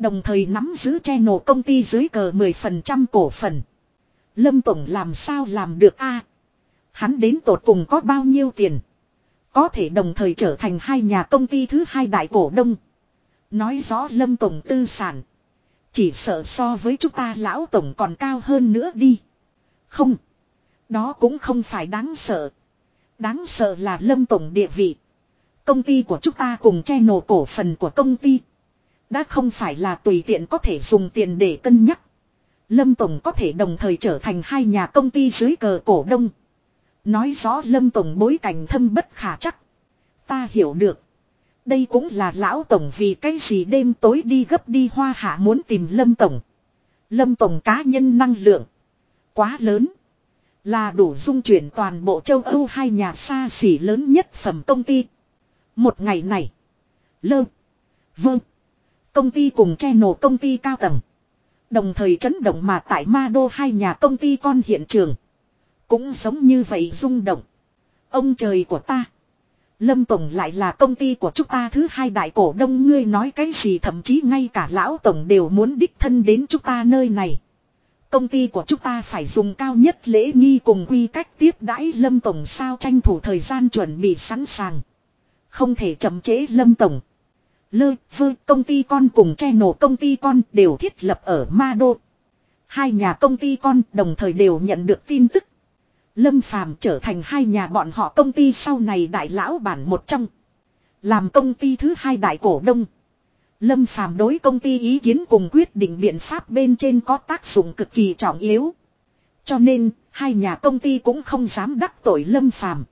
Đồng thời nắm giữ channel công ty dưới cờ 10% cổ phần. Lâm Tổng làm sao làm được a Hắn đến tột cùng có bao nhiêu tiền. Có thể đồng thời trở thành hai nhà công ty thứ hai đại cổ đông. Nói rõ Lâm Tổng tư sản. Chỉ sợ so với chúng ta lão Tổng còn cao hơn nữa đi. Không. Đó cũng không phải đáng sợ. Đáng sợ là Lâm Tổng địa vị. Công ty của chúng ta cùng che nổ cổ phần của công ty. Đã không phải là tùy tiện có thể dùng tiền để cân nhắc. Lâm Tổng có thể đồng thời trở thành hai nhà công ty dưới cờ cổ đông. Nói rõ Lâm Tổng bối cảnh thâm bất khả chắc. Ta hiểu được. Đây cũng là lão Tổng vì cái gì đêm tối đi gấp đi hoa hạ muốn tìm Lâm Tổng. Lâm Tổng cá nhân năng lượng. Quá lớn. Là đủ dung chuyển toàn bộ châu Âu hai nhà xa xỉ lớn nhất phẩm công ty. Một ngày này. Lơ. Vâng. Công ty cùng che nổ công ty cao tầng. Đồng thời chấn động mà tại ma đô hai nhà công ty con hiện trường. Cũng giống như vậy rung động. Ông trời của ta. Lâm Tổng lại là công ty của chúng ta thứ hai đại cổ đông ngươi nói cái gì thậm chí ngay cả lão Tổng đều muốn đích thân đến chúng ta nơi này. Công ty của chúng ta phải dùng cao nhất lễ nghi cùng quy cách tiếp đãi Lâm Tổng sao tranh thủ thời gian chuẩn bị sẵn sàng. Không thể chậm chế Lâm Tổng. Lơ, vơ, công ty con cùng che nổ công ty con đều thiết lập ở Ma Đô. Hai nhà công ty con đồng thời đều nhận được tin tức. Lâm Phàm trở thành hai nhà bọn họ công ty sau này đại lão bản một trong. Làm công ty thứ hai đại cổ đông. Lâm Phàm đối công ty ý kiến cùng quyết định biện pháp bên trên có tác dụng cực kỳ trọng yếu. Cho nên, hai nhà công ty cũng không dám đắc tội Lâm Phàm.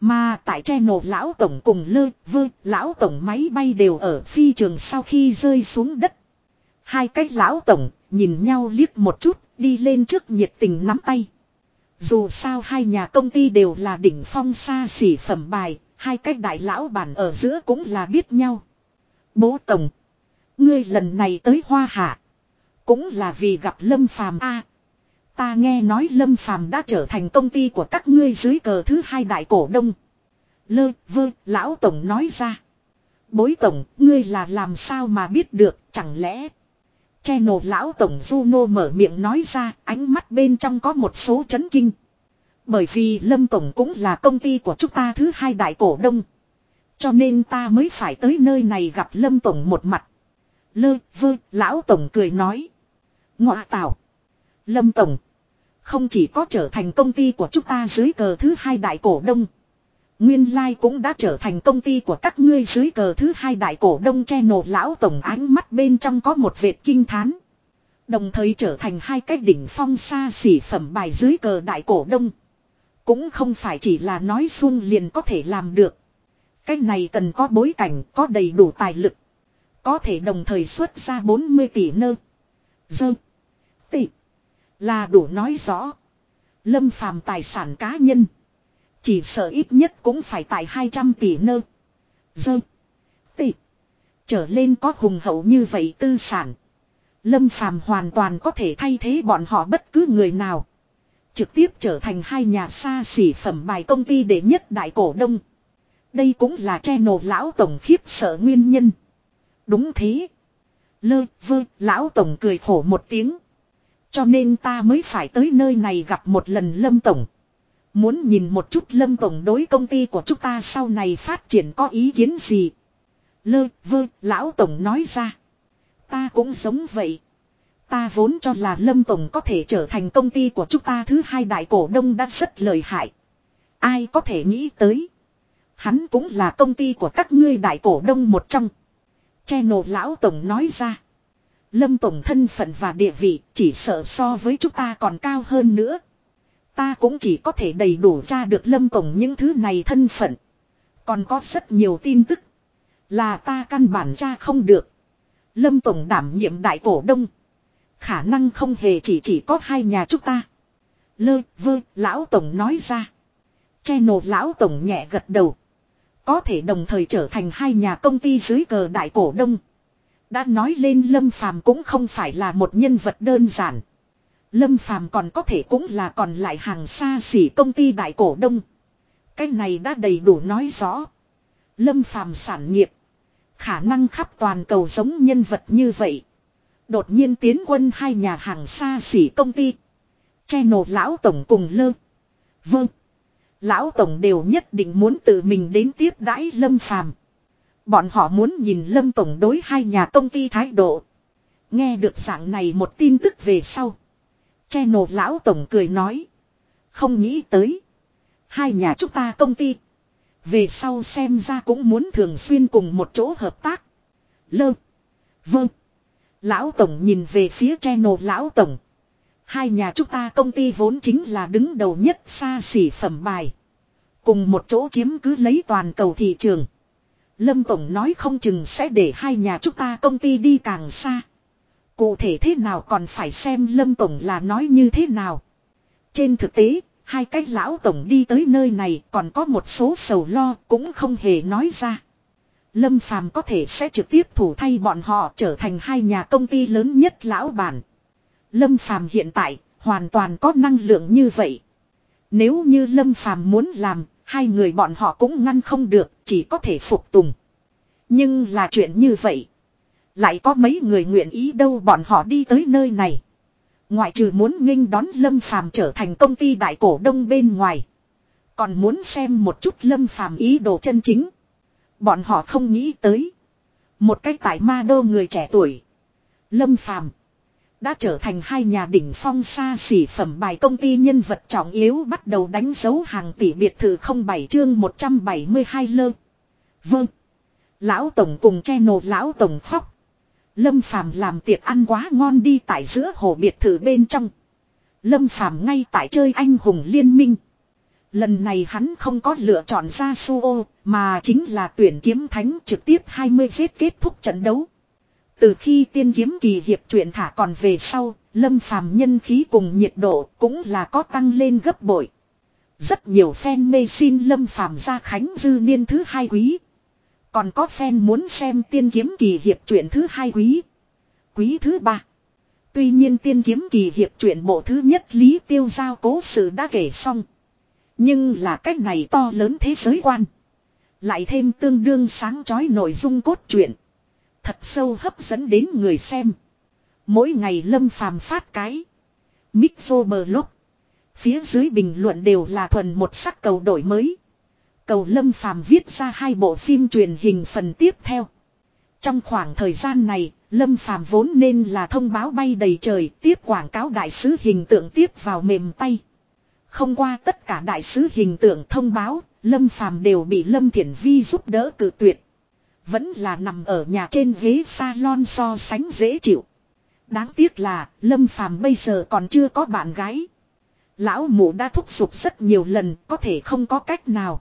Mà tại channel lão tổng cùng lơ vơ lão tổng máy bay đều ở phi trường sau khi rơi xuống đất. Hai cách lão tổng nhìn nhau liếc một chút đi lên trước nhiệt tình nắm tay. Dù sao hai nhà công ty đều là đỉnh phong xa xỉ phẩm bài, hai cách đại lão bản ở giữa cũng là biết nhau. Bố tổng, ngươi lần này tới Hoa Hạ, cũng là vì gặp Lâm Phàm a. Ta nghe nói Lâm Phàm đã trở thành công ty của các ngươi dưới cờ thứ hai đại cổ đông. Lơ, vơ, lão tổng nói ra. Bối tổng, ngươi là làm sao mà biết được, chẳng lẽ... Che nổ lão tổng Juno mở miệng nói ra, ánh mắt bên trong có một số chấn kinh. Bởi vì Lâm Tổng cũng là công ty của chúng ta thứ hai đại cổ đông. Cho nên ta mới phải tới nơi này gặp Lâm Tổng một mặt. Lơ, vơ, lão Tổng cười nói. Ngọa tạo. Lâm Tổng. Không chỉ có trở thành công ty của chúng ta dưới cờ thứ hai đại cổ đông. Nguyên lai cũng đã trở thành công ty của các ngươi dưới cờ thứ hai đại cổ đông che nổ lão tổng ánh mắt bên trong có một vệt kinh thán. Đồng thời trở thành hai cái đỉnh phong xa xỉ phẩm bài dưới cờ đại cổ đông. Cũng không phải chỉ là nói xuông liền có thể làm được. Cái này cần có bối cảnh, có đầy đủ tài lực. Có thể đồng thời xuất ra 40 tỷ nơ. Dơ. Tỷ. Là đủ nói rõ. Lâm phàm tài sản cá nhân. Chỉ sợ ít nhất cũng phải tại 200 tỷ nơ. Dơ. Tỷ. Trở lên có hùng hậu như vậy tư sản. Lâm phàm hoàn toàn có thể thay thế bọn họ bất cứ người nào. Trực tiếp trở thành hai nhà xa xỉ phẩm bài công ty đệ nhất đại cổ đông. Đây cũng là che nổ lão tổng khiếp sợ nguyên nhân. Đúng thế. Lơ vơ, lão tổng cười khổ một tiếng. Cho nên ta mới phải tới nơi này gặp một lần lâm tổng. Muốn nhìn một chút lâm tổng đối công ty của chúng ta sau này phát triển có ý kiến gì. Lơ, vơ, lão tổng nói ra. Ta cũng giống vậy. Ta vốn cho là Lâm Tổng có thể trở thành công ty của chúng ta thứ hai đại cổ đông đã rất lợi hại. Ai có thể nghĩ tới. Hắn cũng là công ty của các ngươi đại cổ đông một trong. Che nổ lão tổng nói ra. Lâm tổng thân phận và địa vị chỉ sợ so với chúng ta còn cao hơn nữa. Ta cũng chỉ có thể đầy đủ tra được lâm tổng những thứ này thân phận. Còn có rất nhiều tin tức. Là ta căn bản tra không được. Lâm tổng đảm nhiệm đại cổ đông. Khả năng không hề chỉ chỉ có hai nhà chúng ta. Lơ, vơ, lão tổng nói ra. Che nổ lão tổng nhẹ gật đầu. Có thể đồng thời trở thành hai nhà công ty dưới cờ đại cổ đông. Đã nói lên Lâm Phàm cũng không phải là một nhân vật đơn giản. Lâm Phàm còn có thể cũng là còn lại hàng xa xỉ công ty đại cổ đông. Cái này đã đầy đủ nói rõ. Lâm Phàm sản nghiệp. Khả năng khắp toàn cầu giống nhân vật như vậy. Đột nhiên tiến quân hai nhà hàng xa xỉ công ty. Che nổ lão tổng cùng lơ. Vâng. Lão Tổng đều nhất định muốn tự mình đến tiếp đãi Lâm Phàm Bọn họ muốn nhìn Lâm Tổng đối hai nhà công ty thái độ. Nghe được dạng này một tin tức về sau. Che nổ Lão Tổng cười nói. Không nghĩ tới. Hai nhà chúng ta công ty. Về sau xem ra cũng muốn thường xuyên cùng một chỗ hợp tác. Lơ. Vâng. Lão Tổng nhìn về phía che nổ Lão Tổng. Hai nhà chúng ta công ty vốn chính là đứng đầu nhất xa xỉ phẩm bài. Cùng một chỗ chiếm cứ lấy toàn cầu thị trường. Lâm Tổng nói không chừng sẽ để hai nhà chúng ta công ty đi càng xa. Cụ thể thế nào còn phải xem Lâm Tổng là nói như thế nào. Trên thực tế, hai cái lão tổng đi tới nơi này còn có một số sầu lo cũng không hề nói ra. Lâm Phàm có thể sẽ trực tiếp thủ thay bọn họ trở thành hai nhà công ty lớn nhất lão bản. Lâm Phàm hiện tại hoàn toàn có năng lượng như vậy. Nếu như Lâm Phàm muốn làm, hai người bọn họ cũng ngăn không được, chỉ có thể phục tùng. Nhưng là chuyện như vậy, lại có mấy người nguyện ý đâu bọn họ đi tới nơi này. Ngoại trừ muốn nghênh đón Lâm Phàm trở thành công ty đại cổ đông bên ngoài. Còn muốn xem một chút Lâm Phàm ý đồ chân chính. Bọn họ không nghĩ tới. Một cách tại ma đô người trẻ tuổi. Lâm Phàm đã trở thành hai nhà đỉnh phong xa xỉ phẩm bài công ty nhân vật trọng yếu bắt đầu đánh dấu hàng tỷ biệt thự không bảy chương 172 lơ. Vâng. Lão Tổng cùng che nổ Lão Tổng khóc. Lâm Phàm làm tiệc ăn quá ngon đi tại giữa hồ biệt thự bên trong. Lâm Phàm ngay tại chơi anh hùng liên minh. Lần này hắn không có lựa chọn ra Suo, mà chính là tuyển kiếm thánh trực tiếp 20 giết kết thúc trận đấu. Từ khi tiên kiếm kỳ hiệp truyện thả còn về sau, lâm phàm nhân khí cùng nhiệt độ cũng là có tăng lên gấp bội. Rất nhiều fan mê xin lâm phàm ra khánh dư niên thứ hai quý. Còn có fan muốn xem tiên kiếm kỳ hiệp truyện thứ hai quý. Quý thứ ba. Tuy nhiên tiên kiếm kỳ hiệp truyện bộ thứ nhất Lý Tiêu Giao cố sự đã kể xong. Nhưng là cách này to lớn thế giới quan. Lại thêm tương đương sáng chói nội dung cốt truyện. Thật sâu hấp dẫn đến người xem. Mỗi ngày lâm phàm phát cái. Mixo bờ lúc. Phía dưới bình luận đều là thuần một sắc cầu đổi mới. Cầu lâm phàm viết ra hai bộ phim truyền hình phần tiếp theo. Trong khoảng thời gian này, Lâm Phàm vốn nên là thông báo bay đầy trời tiếp quảng cáo đại sứ hình tượng tiếp vào mềm tay. Không qua tất cả đại sứ hình tượng thông báo, Lâm Phàm đều bị Lâm Thiển Vi giúp đỡ cử tuyệt. Vẫn là nằm ở nhà trên ghế salon so sánh dễ chịu. Đáng tiếc là, Lâm Phàm bây giờ còn chưa có bạn gái. Lão mụ đã thúc giục rất nhiều lần, có thể không có cách nào.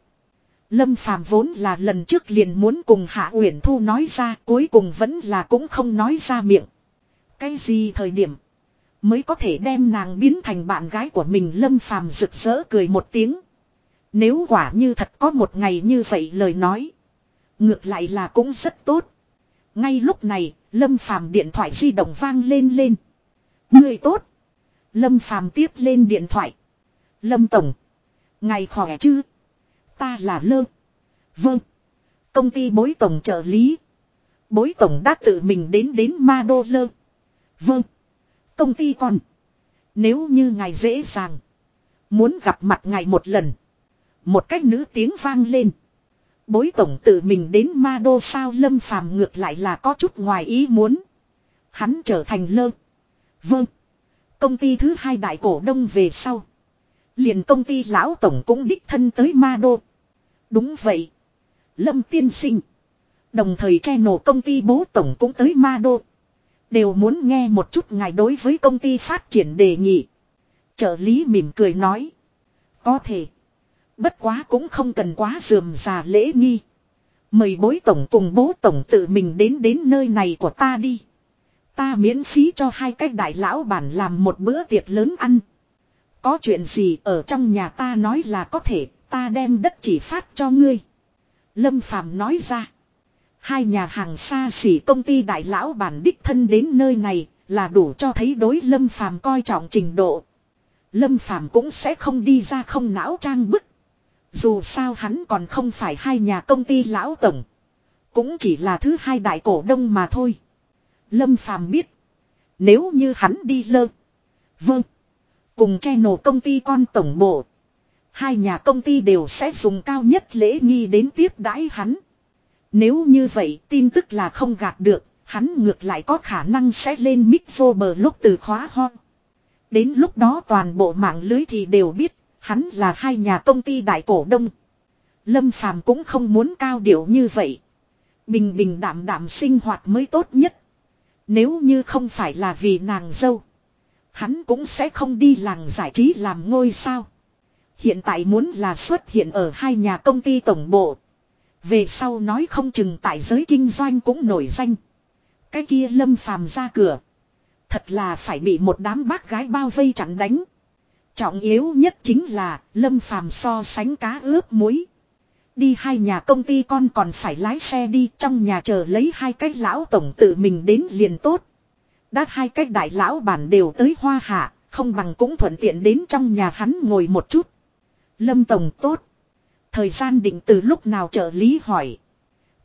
Lâm Phàm vốn là lần trước liền muốn cùng Hạ Uyển Thu nói ra, cuối cùng vẫn là cũng không nói ra miệng. Cái gì thời điểm mới có thể đem nàng biến thành bạn gái của mình Lâm Phàm rực rỡ cười một tiếng. Nếu quả như thật có một ngày như vậy lời nói. Ngược lại là cũng rất tốt. Ngay lúc này, Lâm Phàm điện thoại di động vang lên lên. Người tốt. Lâm Phàm tiếp lên điện thoại. Lâm Tổng. Ngày khỏe chứ? Ta là Lơ. Vâng. Công ty bối tổng trợ lý. Bối tổng đã tự mình đến đến Ma Đô Lơ. Vâng. Công ty còn. Nếu như ngài dễ dàng. Muốn gặp mặt ngài một lần. Một cách nữ tiếng vang lên. Bối tổng tự mình đến ma đô sao lâm phàm ngược lại là có chút ngoài ý muốn. Hắn trở thành lơ. Vâng. Công ty thứ hai đại cổ đông về sau. Liền công ty lão tổng cũng đích thân tới ma đô. Đúng vậy. Lâm tiên sinh. Đồng thời che nổ công ty bố tổng cũng tới ma đô. Đều muốn nghe một chút ngài đối với công ty phát triển đề nghị. Trợ lý mỉm cười nói. Có thể. Bất quá cũng không cần quá dườm già lễ nghi. Mời bối tổng cùng bố tổng tự mình đến đến nơi này của ta đi. Ta miễn phí cho hai cái đại lão bản làm một bữa tiệc lớn ăn. Có chuyện gì ở trong nhà ta nói là có thể, ta đem đất chỉ phát cho ngươi. Lâm Phàm nói ra. Hai nhà hàng xa xỉ công ty đại lão bản đích thân đến nơi này là đủ cho thấy đối Lâm Phàm coi trọng trình độ. Lâm Phàm cũng sẽ không đi ra không não trang bức. Dù sao hắn còn không phải hai nhà công ty lão tổng. Cũng chỉ là thứ hai đại cổ đông mà thôi. Lâm Phàm biết. Nếu như hắn đi lơ. Vâng. Cùng che nổ công ty con tổng bộ. Hai nhà công ty đều sẽ dùng cao nhất lễ nghi đến tiếp đãi hắn. Nếu như vậy tin tức là không gạt được, hắn ngược lại có khả năng sẽ lên mixo bờ lúc từ khóa ho. Đến lúc đó toàn bộ mạng lưới thì đều biết, hắn là hai nhà công ty đại cổ đông. Lâm Phàm cũng không muốn cao điệu như vậy. Bình bình đảm đảm sinh hoạt mới tốt nhất. Nếu như không phải là vì nàng dâu. Hắn cũng sẽ không đi làng giải trí làm ngôi sao. Hiện tại muốn là xuất hiện ở hai nhà công ty tổng bộ. Về sau nói không chừng tại giới kinh doanh cũng nổi danh. Cái kia lâm phàm ra cửa. Thật là phải bị một đám bác gái bao vây chặn đánh. Trọng yếu nhất chính là lâm phàm so sánh cá ướp muối. Đi hai nhà công ty con còn phải lái xe đi trong nhà chờ lấy hai cái lão tổng tự mình đến liền tốt. Đã hai cái đại lão bản đều tới hoa hạ, không bằng cũng thuận tiện đến trong nhà hắn ngồi một chút. Lâm Tổng tốt. Thời gian định từ lúc nào trợ lý hỏi.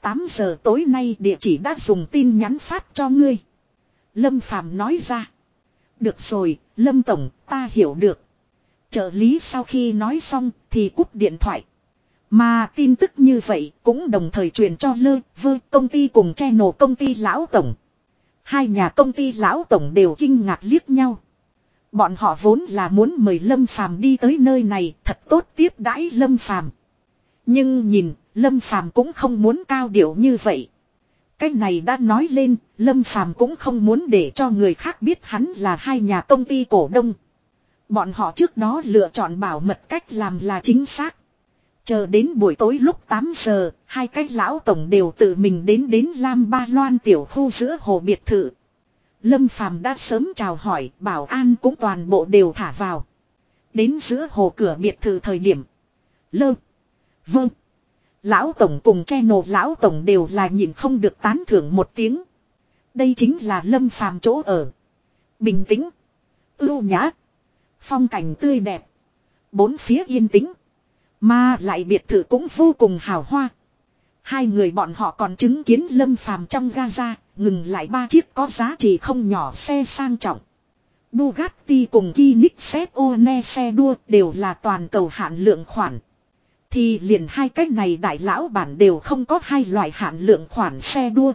8 giờ tối nay địa chỉ đã dùng tin nhắn phát cho ngươi. Lâm Phàm nói ra. Được rồi, Lâm Tổng, ta hiểu được. Trợ lý sau khi nói xong thì cúp điện thoại. Mà tin tức như vậy cũng đồng thời truyền cho lơ vơ công ty cùng che nổ công ty lão tổng. Hai nhà công ty lão tổng đều kinh ngạc liếc nhau. Bọn họ vốn là muốn mời Lâm Phàm đi tới nơi này thật tốt tiếp đãi Lâm Phàm. Nhưng nhìn, Lâm Phàm cũng không muốn cao điệu như vậy. Cái này đã nói lên, Lâm Phàm cũng không muốn để cho người khác biết hắn là hai nhà công ty cổ đông. Bọn họ trước đó lựa chọn bảo mật cách làm là chính xác. Chờ đến buổi tối lúc 8 giờ, hai cái lão tổng đều tự mình đến đến Lam Ba Loan tiểu khu giữa hồ biệt thự. Lâm Phàm đã sớm chào hỏi, bảo an cũng toàn bộ đều thả vào. Đến giữa hồ cửa biệt thự thời điểm. Lơ. Vâng. Lão tổng cùng che nổ lão tổng đều là nhìn không được tán thưởng một tiếng. Đây chính là Lâm Phàm chỗ ở. Bình tĩnh. Ưu nhã. Phong cảnh tươi đẹp. Bốn phía yên tĩnh. Mà lại biệt thự cũng vô cùng hào hoa. Hai người bọn họ còn chứng kiến lâm phàm trong Gaza, ngừng lại ba chiếc có giá trị không nhỏ xe sang trọng. Bugatti cùng Koenigsegg One xe đua đều là toàn cầu hạn lượng khoản. Thì liền hai cách này đại lão bản đều không có hai loại hạn lượng khoản xe đua.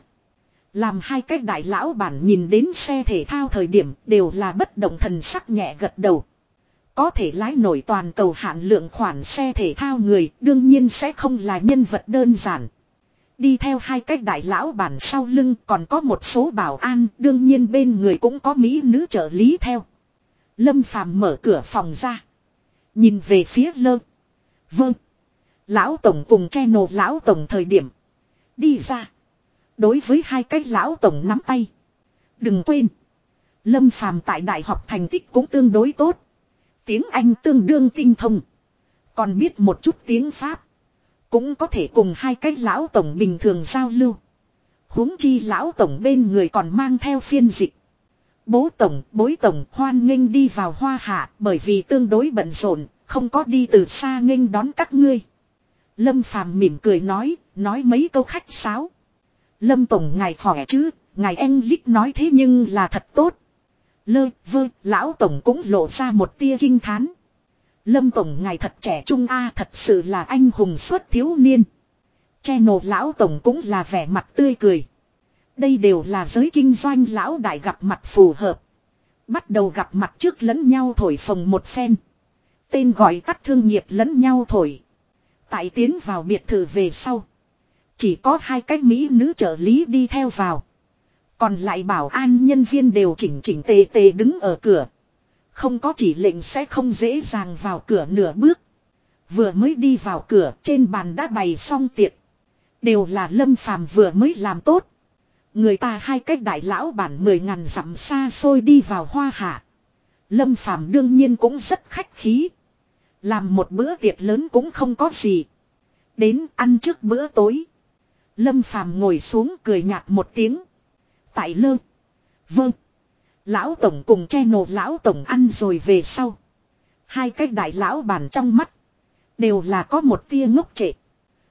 Làm hai cách đại lão bản nhìn đến xe thể thao thời điểm đều là bất động thần sắc nhẹ gật đầu. Có thể lái nổi toàn cầu hạn lượng khoản xe thể thao người, đương nhiên sẽ không là nhân vật đơn giản. Đi theo hai cách đại lão bản sau lưng, còn có một số bảo an, đương nhiên bên người cũng có mỹ nữ trợ lý theo. Lâm phàm mở cửa phòng ra. Nhìn về phía lơ. Vâng. Lão tổng cùng che nổ lão tổng thời điểm. Đi ra. Đối với hai cái lão tổng nắm tay. Đừng quên. Lâm phàm tại đại học thành tích cũng tương đối tốt. Tiếng Anh tương đương tinh thông. Còn biết một chút tiếng Pháp. Cũng có thể cùng hai cái lão tổng bình thường giao lưu. huống chi lão tổng bên người còn mang theo phiên dịch. Bố tổng, bối tổng hoan nghênh đi vào hoa hạ bởi vì tương đối bận rộn, không có đi từ xa nghênh đón các ngươi. Lâm phàm mỉm cười nói, nói mấy câu khách sáo. Lâm tổng ngài khỏe chứ, ngài anh lích nói thế nhưng là thật tốt. Lơ, vơ, lão tổng cũng lộ ra một tia kinh thán. Lâm tổng ngài thật trẻ trung a thật sự là anh hùng xuất thiếu niên. Che nổ lão tổng cũng là vẻ mặt tươi cười. Đây đều là giới kinh doanh lão đại gặp mặt phù hợp. Bắt đầu gặp mặt trước lẫn nhau thổi phồng một phen. Tên gọi tắt thương nghiệp lẫn nhau thổi. Tại tiến vào biệt thự về sau. Chỉ có hai cái mỹ nữ trợ lý đi theo vào. Còn lại bảo an nhân viên đều chỉnh chỉnh tề tề đứng ở cửa. Không có chỉ lệnh sẽ không dễ dàng vào cửa nửa bước. Vừa mới đi vào cửa, trên bàn đã bày xong tiệc. Đều là lâm phàm vừa mới làm tốt. Người ta hai cách đại lão bản mười ngàn dặm xa xôi đi vào hoa hạ. Lâm phàm đương nhiên cũng rất khách khí. Làm một bữa tiệc lớn cũng không có gì. Đến ăn trước bữa tối. Lâm phàm ngồi xuống cười nhạt một tiếng. Tại lơ. Vâng. Lão tổng cùng che nổ lão tổng ăn rồi về sau. Hai cái đại lão bàn trong mắt. Đều là có một tia ngốc trệ.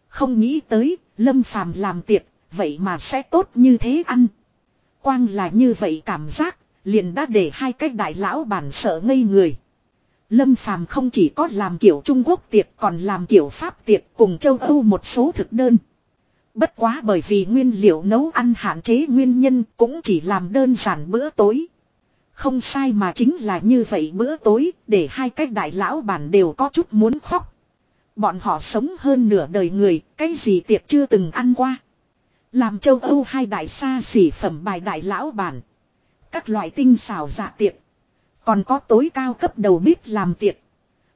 Không nghĩ tới, lâm phàm làm tiệc, vậy mà sẽ tốt như thế ăn. Quang là như vậy cảm giác, liền đã để hai cái đại lão bàn sợ ngây người. Lâm Phàm không chỉ có làm kiểu Trung Quốc tiệc còn làm kiểu Pháp tiệc cùng châu Âu một số thực đơn. Bất quá bởi vì nguyên liệu nấu ăn hạn chế nguyên nhân cũng chỉ làm đơn giản bữa tối. Không sai mà chính là như vậy bữa tối để hai cái đại lão bản đều có chút muốn khóc. Bọn họ sống hơn nửa đời người, cái gì tiệc chưa từng ăn qua. Làm châu Âu hai đại xa xỉ phẩm bài đại lão bản. Các loại tinh xào dạ tiệc. Còn có tối cao cấp đầu bếp làm tiệc.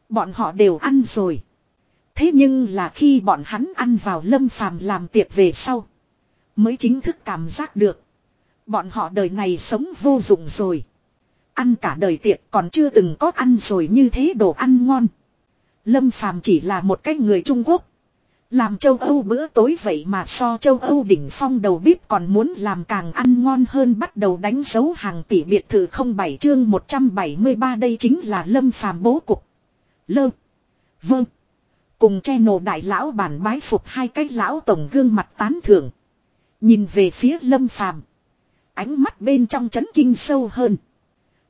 Bọn họ đều ăn rồi. Thế nhưng là khi bọn hắn ăn vào lâm phàm làm tiệc về sau. Mới chính thức cảm giác được. Bọn họ đời này sống vô dụng rồi. Ăn cả đời tiệc còn chưa từng có ăn rồi như thế đồ ăn ngon. Lâm phàm chỉ là một cái người Trung Quốc. Làm châu Âu bữa tối vậy mà so châu Âu đỉnh phong đầu bếp còn muốn làm càng ăn ngon hơn bắt đầu đánh dấu hàng tỷ biệt thự không bảy chương 173 đây chính là lâm phàm bố cục. Lơ. Vâng. Cùng che nổ đại lão bản bái phục hai cái lão tổng gương mặt tán thưởng. Nhìn về phía lâm phàm. Ánh mắt bên trong chấn kinh sâu hơn.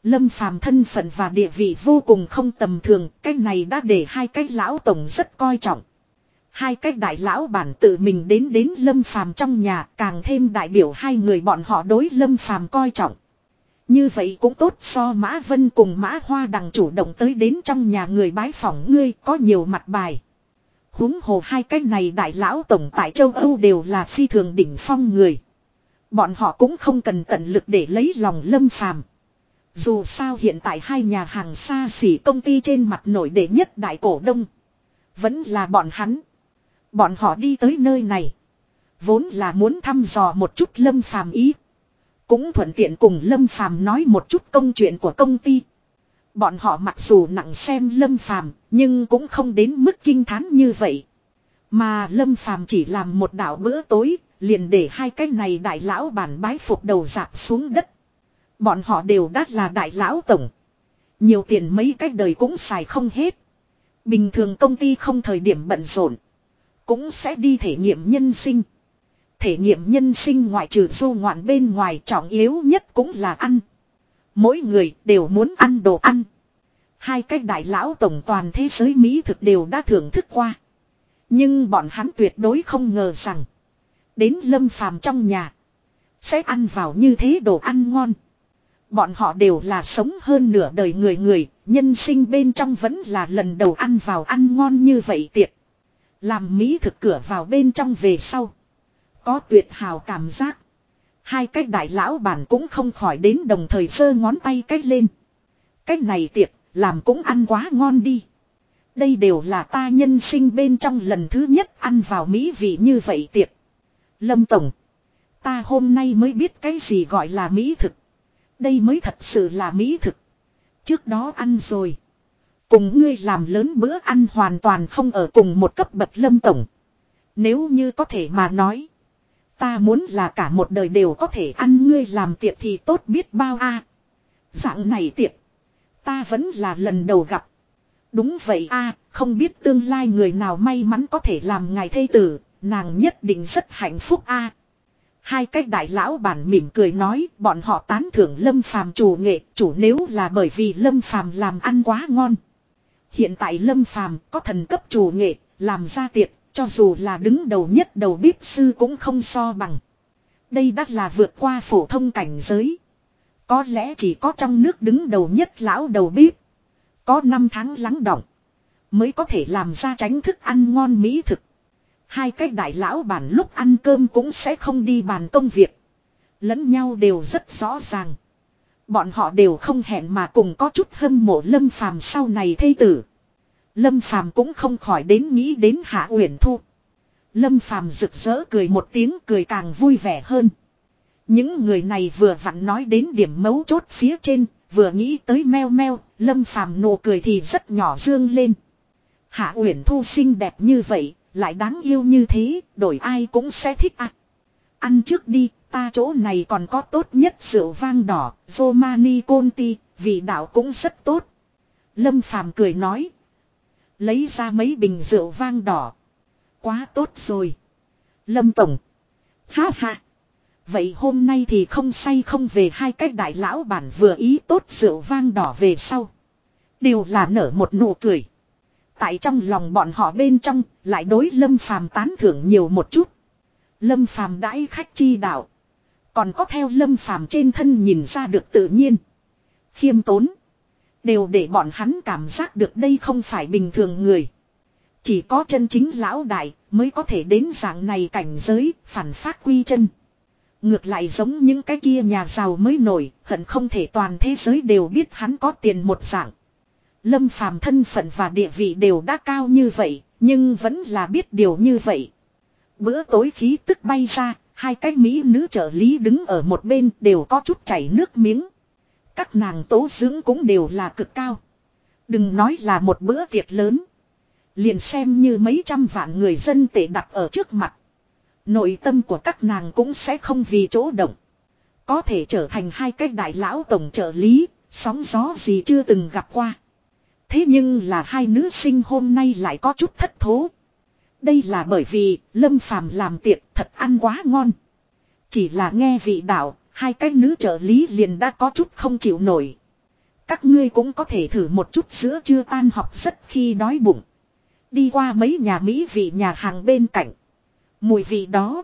Lâm phàm thân phận và địa vị vô cùng không tầm thường. Cái này đã để hai cái lão tổng rất coi trọng. Hai cái đại lão bản tự mình đến đến Lâm Phàm trong nhà, càng thêm đại biểu hai người bọn họ đối Lâm Phàm coi trọng. Như vậy cũng tốt, so Mã Vân cùng Mã Hoa đằng chủ động tới đến trong nhà người bái phỏng ngươi, có nhiều mặt bài huống hồ hai cái này đại lão tổng tại châu Âu đều là phi thường đỉnh phong người. Bọn họ cũng không cần tận lực để lấy lòng Lâm Phàm. Dù sao hiện tại hai nhà hàng xa xỉ công ty trên mặt nổi đệ nhất đại cổ đông. Vẫn là bọn hắn. Bọn họ đi tới nơi này. Vốn là muốn thăm dò một chút lâm phàm ý. Cũng thuận tiện cùng lâm phàm nói một chút công chuyện của công ty. Bọn họ mặc dù nặng xem lâm phàm, nhưng cũng không đến mức kinh thán như vậy. Mà lâm phàm chỉ làm một đạo bữa tối, liền để hai cái này đại lão bản bái phục đầu dạp xuống đất. Bọn họ đều đắt là đại lão tổng. Nhiều tiền mấy cách đời cũng xài không hết. Bình thường công ty không thời điểm bận rộn. Cũng sẽ đi thể nghiệm nhân sinh. Thể nghiệm nhân sinh ngoại trừ du ngoạn bên ngoài trọng yếu nhất cũng là ăn. Mỗi người đều muốn ăn đồ ăn. Hai cái đại lão tổng toàn thế giới Mỹ thực đều đã thưởng thức qua. Nhưng bọn hắn tuyệt đối không ngờ rằng. Đến lâm phàm trong nhà. Sẽ ăn vào như thế đồ ăn ngon. Bọn họ đều là sống hơn nửa đời người người. Nhân sinh bên trong vẫn là lần đầu ăn vào ăn ngon như vậy tiệc. Làm Mỹ thực cửa vào bên trong về sau. Có tuyệt hào cảm giác. Hai cái đại lão bản cũng không khỏi đến đồng thời sơ ngón tay cách lên. Cách này tiệc, làm cũng ăn quá ngon đi. Đây đều là ta nhân sinh bên trong lần thứ nhất ăn vào Mỹ vị như vậy tiệc. Lâm Tổng. Ta hôm nay mới biết cái gì gọi là Mỹ thực. Đây mới thật sự là Mỹ thực. Trước đó ăn rồi. Cùng ngươi làm lớn bữa ăn hoàn toàn không ở cùng một cấp bậc lâm tổng. Nếu như có thể mà nói. Ta muốn là cả một đời đều có thể ăn ngươi làm tiệc thì tốt biết bao a. Dạng này tiệc. Ta vẫn là lần đầu gặp. Đúng vậy a, không biết tương lai người nào may mắn có thể làm ngài thê tử, nàng nhất định rất hạnh phúc a. Hai cái đại lão bản mỉm cười nói, bọn họ tán thưởng Lâm Phàm chủ nghệ, chủ nếu là bởi vì Lâm Phàm làm ăn quá ngon. Hiện tại Lâm Phàm có thần cấp chủ nghệ, làm ra tiệc, cho dù là đứng đầu nhất đầu bếp sư cũng không so bằng. Đây đắt là vượt qua phổ thông cảnh giới. Có lẽ chỉ có trong nước đứng đầu nhất lão đầu bếp. Có 5 tháng lắng động. Mới có thể làm ra tránh thức ăn ngon mỹ thực. Hai cái đại lão bản lúc ăn cơm cũng sẽ không đi bàn công việc. Lẫn nhau đều rất rõ ràng. Bọn họ đều không hẹn mà cùng có chút hâm mộ Lâm Phàm sau này thây tử. Lâm Phàm cũng không khỏi đến nghĩ đến Hạ Uyển Thu. Lâm Phàm rực rỡ cười một tiếng cười càng vui vẻ hơn. Những người này vừa vặn nói đến điểm mấu chốt phía trên, vừa nghĩ tới meo meo, Lâm Phàm nụ cười thì rất nhỏ dương lên. Hạ Uyển Thu xinh đẹp như vậy, lại đáng yêu như thế, đổi ai cũng sẽ thích ạ. À. Ăn trước đi, ta chỗ này còn có tốt nhất rượu vang đỏ, Romani Conti, vị đạo cũng rất tốt. Lâm Phàm cười nói. Lấy ra mấy bình rượu vang đỏ. Quá tốt rồi. Lâm Tổng. Ha ha. Vậy hôm nay thì không say không về hai cách đại lão bản vừa ý tốt rượu vang đỏ về sau. Đều là nở một nụ cười. Tại trong lòng bọn họ bên trong, lại đối Lâm Phàm tán thưởng nhiều một chút. Lâm Phàm đãi khách chi đạo. Còn có theo Lâm Phàm trên thân nhìn ra được tự nhiên. Khiêm tốn. Đều để bọn hắn cảm giác được đây không phải bình thường người. Chỉ có chân chính lão đại mới có thể đến dạng này cảnh giới phản phát quy chân. Ngược lại giống những cái kia nhà giàu mới nổi, hận không thể toàn thế giới đều biết hắn có tiền một dạng. Lâm phàm thân phận và địa vị đều đã cao như vậy, nhưng vẫn là biết điều như vậy. Bữa tối khí tức bay ra, hai cái mỹ nữ trợ lý đứng ở một bên đều có chút chảy nước miếng. Các nàng tố dưỡng cũng đều là cực cao. Đừng nói là một bữa tiệc lớn. Liền xem như mấy trăm vạn người dân tệ đặt ở trước mặt. Nội tâm của các nàng cũng sẽ không vì chỗ động. Có thể trở thành hai cái đại lão tổng trợ lý, sóng gió gì chưa từng gặp qua. Thế nhưng là hai nữ sinh hôm nay lại có chút thất thố. Đây là bởi vì Lâm Phàm làm tiệc thật ăn quá ngon. Chỉ là nghe vị đạo, hai cái nữ trợ lý liền đã có chút không chịu nổi. Các ngươi cũng có thể thử một chút sữa chưa tan học rất khi đói bụng. Đi qua mấy nhà Mỹ vị nhà hàng bên cạnh. Mùi vị đó.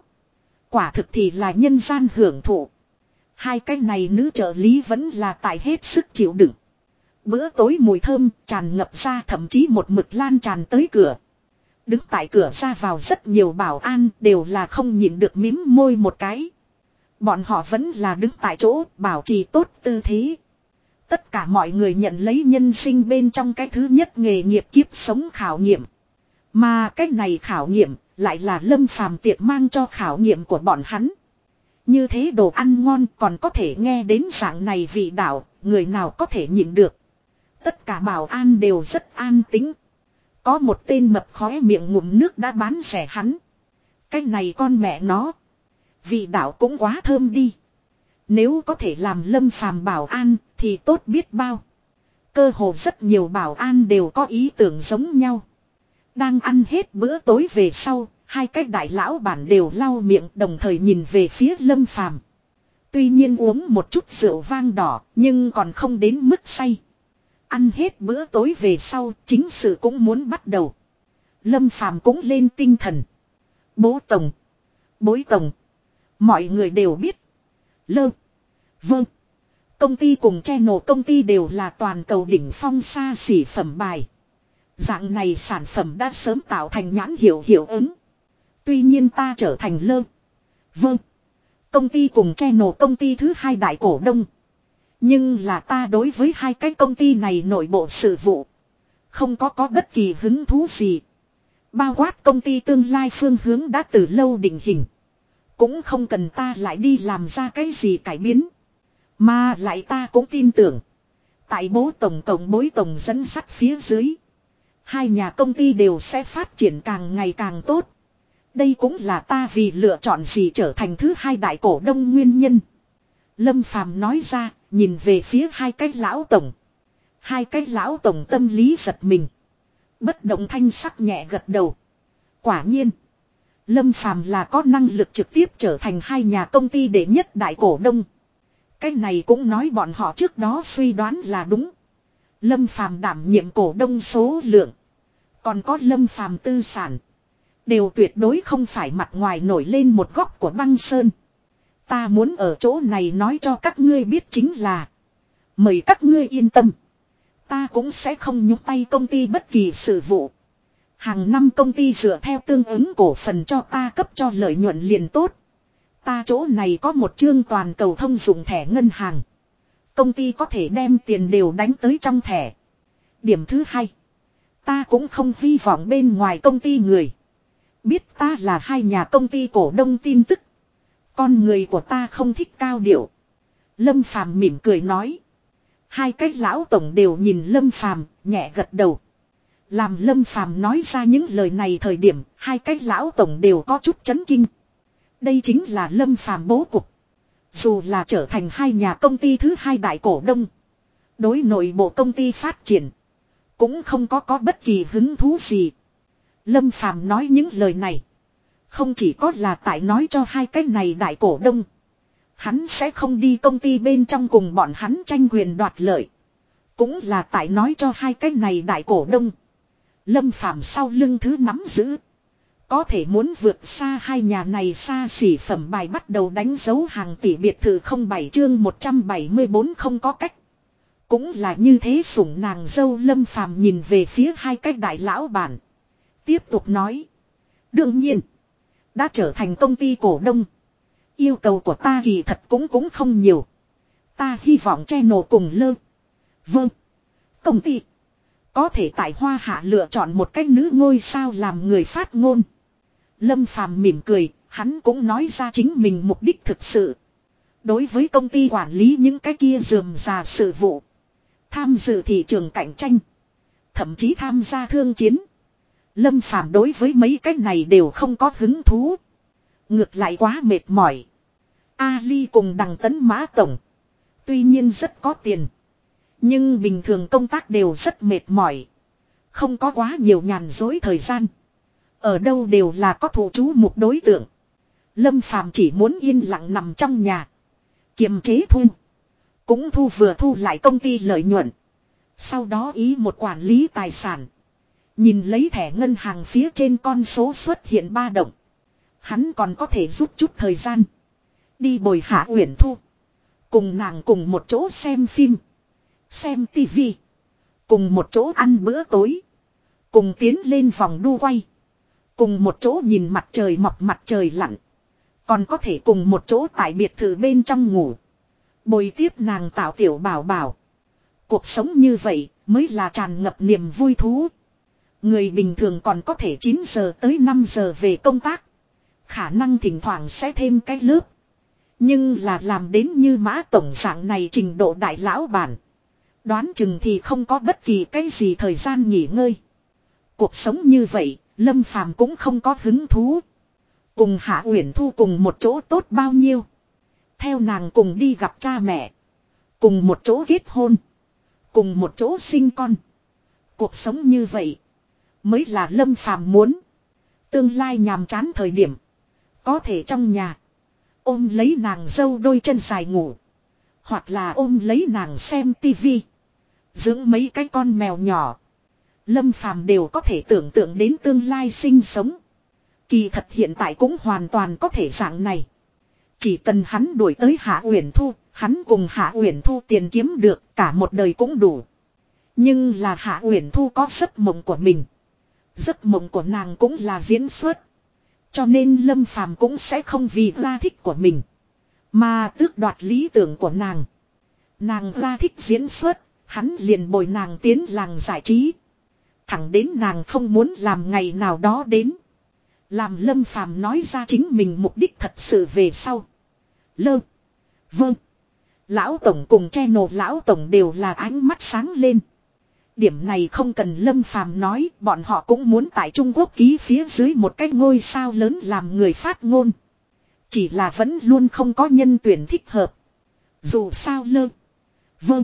Quả thực thì là nhân gian hưởng thụ. Hai cái này nữ trợ lý vẫn là tại hết sức chịu đựng. Bữa tối mùi thơm tràn ngập ra thậm chí một mực lan tràn tới cửa. Đứng tại cửa ra vào rất nhiều bảo an đều là không nhịn được mím môi một cái. Bọn họ vẫn là đứng tại chỗ bảo trì tốt tư thế. Tất cả mọi người nhận lấy nhân sinh bên trong cái thứ nhất nghề nghiệp kiếp sống khảo nghiệm. Mà cái này khảo nghiệm lại là lâm phàm tiệc mang cho khảo nghiệm của bọn hắn. Như thế đồ ăn ngon còn có thể nghe đến dạng này vị đạo, người nào có thể nhịn được. Tất cả bảo an đều rất an tính. Có một tên mập khói miệng ngụm nước đã bán rẻ hắn. Cái này con mẹ nó. Vị đạo cũng quá thơm đi. Nếu có thể làm lâm phàm bảo an thì tốt biết bao. Cơ hồ rất nhiều bảo an đều có ý tưởng giống nhau. Đang ăn hết bữa tối về sau, hai cái đại lão bản đều lau miệng đồng thời nhìn về phía lâm phàm. Tuy nhiên uống một chút rượu vang đỏ, nhưng còn không đến mức say. Ăn hết bữa tối về sau, chính sự cũng muốn bắt đầu. Lâm phàm cũng lên tinh thần. Bố tổng, bối tổng, mọi người đều biết. Lơ, vâng. Công ty cùng channel công ty đều là toàn cầu đỉnh phong xa xỉ phẩm bài. Dạng này sản phẩm đã sớm tạo thành nhãn hiệu hiệu ứng. Tuy nhiên ta trở thành lơ. Vâng. Công ty cùng channel công ty thứ hai đại cổ đông. Nhưng là ta đối với hai cái công ty này nội bộ sự vụ. Không có có bất kỳ hứng thú gì. Bao quát công ty tương lai phương hướng đã từ lâu định hình. Cũng không cần ta lại đi làm ra cái gì cải biến. Mà lại ta cũng tin tưởng. Tại bố tổng tổng bối tổng dẫn sắt phía dưới. Hai nhà công ty đều sẽ phát triển càng ngày càng tốt. Đây cũng là ta vì lựa chọn gì trở thành thứ hai đại cổ đông nguyên nhân. Lâm Phàm nói ra, nhìn về phía hai cái lão tổng. Hai cái lão tổng tâm lý giật mình. Bất động thanh sắc nhẹ gật đầu. Quả nhiên. Lâm Phàm là có năng lực trực tiếp trở thành hai nhà công ty đệ nhất đại cổ đông. Cái này cũng nói bọn họ trước đó suy đoán là đúng. Lâm Phàm đảm nhiệm cổ đông số lượng. Còn có Lâm Phàm tư sản. Đều tuyệt đối không phải mặt ngoài nổi lên một góc của băng sơn. Ta muốn ở chỗ này nói cho các ngươi biết chính là. Mời các ngươi yên tâm. Ta cũng sẽ không nhúc tay công ty bất kỳ sự vụ. Hàng năm công ty dựa theo tương ứng cổ phần cho ta cấp cho lợi nhuận liền tốt. Ta chỗ này có một chương toàn cầu thông dụng thẻ ngân hàng. Công ty có thể đem tiền đều đánh tới trong thẻ. Điểm thứ hai. Ta cũng không hy vọng bên ngoài công ty người. Biết ta là hai nhà công ty cổ đông tin tức. Con người của ta không thích cao điệu. Lâm Phàm mỉm cười nói. Hai cái lão tổng đều nhìn Lâm Phàm, nhẹ gật đầu. Làm Lâm Phàm nói ra những lời này thời điểm, hai cái lão tổng đều có chút chấn kinh. Đây chính là Lâm Phàm bố cục. Dù là trở thành hai nhà công ty thứ hai đại cổ đông. Đối nội bộ công ty phát triển. Cũng không có có bất kỳ hứng thú gì. Lâm Phàm nói những lời này. Không chỉ có là tại nói cho hai cái này đại cổ đông. Hắn sẽ không đi công ty bên trong cùng bọn hắn tranh quyền đoạt lợi. Cũng là tại nói cho hai cái này đại cổ đông. Lâm Phàm sau lưng thứ nắm giữ. Có thể muốn vượt xa hai nhà này xa xỉ phẩm bài bắt đầu đánh dấu hàng tỷ biệt thự không bảy chương 174 không có cách. Cũng là như thế sủng nàng dâu lâm phàm nhìn về phía hai cách đại lão bản. Tiếp tục nói. Đương nhiên. Đã trở thành công ty cổ đông. Yêu cầu của ta kỳ thật cũng cũng không nhiều. Ta hy vọng che nổ cùng lơ. Vâng. Công ty. Có thể tại hoa hạ lựa chọn một cách nữ ngôi sao làm người phát ngôn. Lâm Phàm mỉm cười, hắn cũng nói ra chính mình mục đích thực sự. Đối với công ty quản lý những cái kia dườm già sự vụ. Tham dự thị trường cạnh tranh. Thậm chí tham gia thương chiến. Lâm Phàm đối với mấy cái này đều không có hứng thú. Ngược lại quá mệt mỏi. Ali cùng đằng tấn mã tổng. Tuy nhiên rất có tiền. Nhưng bình thường công tác đều rất mệt mỏi. Không có quá nhiều nhàn dối thời gian. Ở đâu đều là có thủ chú một đối tượng. Lâm Phàm chỉ muốn yên lặng nằm trong nhà. Kiềm chế thu. Cũng thu vừa thu lại công ty lợi nhuận. Sau đó ý một quản lý tài sản. Nhìn lấy thẻ ngân hàng phía trên con số xuất hiện ba động. Hắn còn có thể rút chút thời gian. Đi bồi hạ uyển thu. Cùng nàng cùng một chỗ xem phim. Xem tivi. Cùng một chỗ ăn bữa tối. Cùng tiến lên vòng đu quay. Cùng một chỗ nhìn mặt trời mọc mặt trời lặn. Còn có thể cùng một chỗ tại biệt thự bên trong ngủ. Bồi tiếp nàng tạo tiểu bảo bảo. Cuộc sống như vậy mới là tràn ngập niềm vui thú. Người bình thường còn có thể 9 giờ tới 5 giờ về công tác. Khả năng thỉnh thoảng sẽ thêm cái lớp. Nhưng là làm đến như mã tổng dạng này trình độ đại lão bản. Đoán chừng thì không có bất kỳ cái gì thời gian nghỉ ngơi. Cuộc sống như vậy, Lâm Phàm cũng không có hứng thú. Cùng Hạ Uyển Thu cùng một chỗ tốt bao nhiêu. Theo nàng cùng đi gặp cha mẹ. Cùng một chỗ kết hôn. Cùng một chỗ sinh con. Cuộc sống như vậy. Mới là Lâm Phàm muốn. Tương lai nhàm chán thời điểm. Có thể trong nhà. Ôm lấy nàng dâu đôi chân dài ngủ. Hoặc là ôm lấy nàng xem tivi. Dưỡng mấy cái con mèo nhỏ. Lâm Phàm đều có thể tưởng tượng đến tương lai sinh sống. Kỳ thật hiện tại cũng hoàn toàn có thể dạng này. Chỉ cần hắn đuổi tới Hạ Uyển Thu, hắn cùng Hạ Uyển Thu tiền kiếm được cả một đời cũng đủ. Nhưng là Hạ Uyển Thu có giấc mộng của mình. Giấc mộng của nàng cũng là diễn xuất. Cho nên Lâm Phàm cũng sẽ không vì ra thích của mình. Mà tước đoạt lý tưởng của nàng. Nàng ra thích diễn xuất, hắn liền bồi nàng tiến làng giải trí. Thẳng đến nàng không muốn làm ngày nào đó đến. Làm Lâm Phàm nói ra chính mình mục đích thật sự về sau. Lơ. Vâng. Lão Tổng cùng che nổ Lão Tổng đều là ánh mắt sáng lên. Điểm này không cần Lâm Phàm nói, bọn họ cũng muốn tại Trung Quốc ký phía dưới một cái ngôi sao lớn làm người phát ngôn. Chỉ là vẫn luôn không có nhân tuyển thích hợp. Dù sao lơ. Vâng.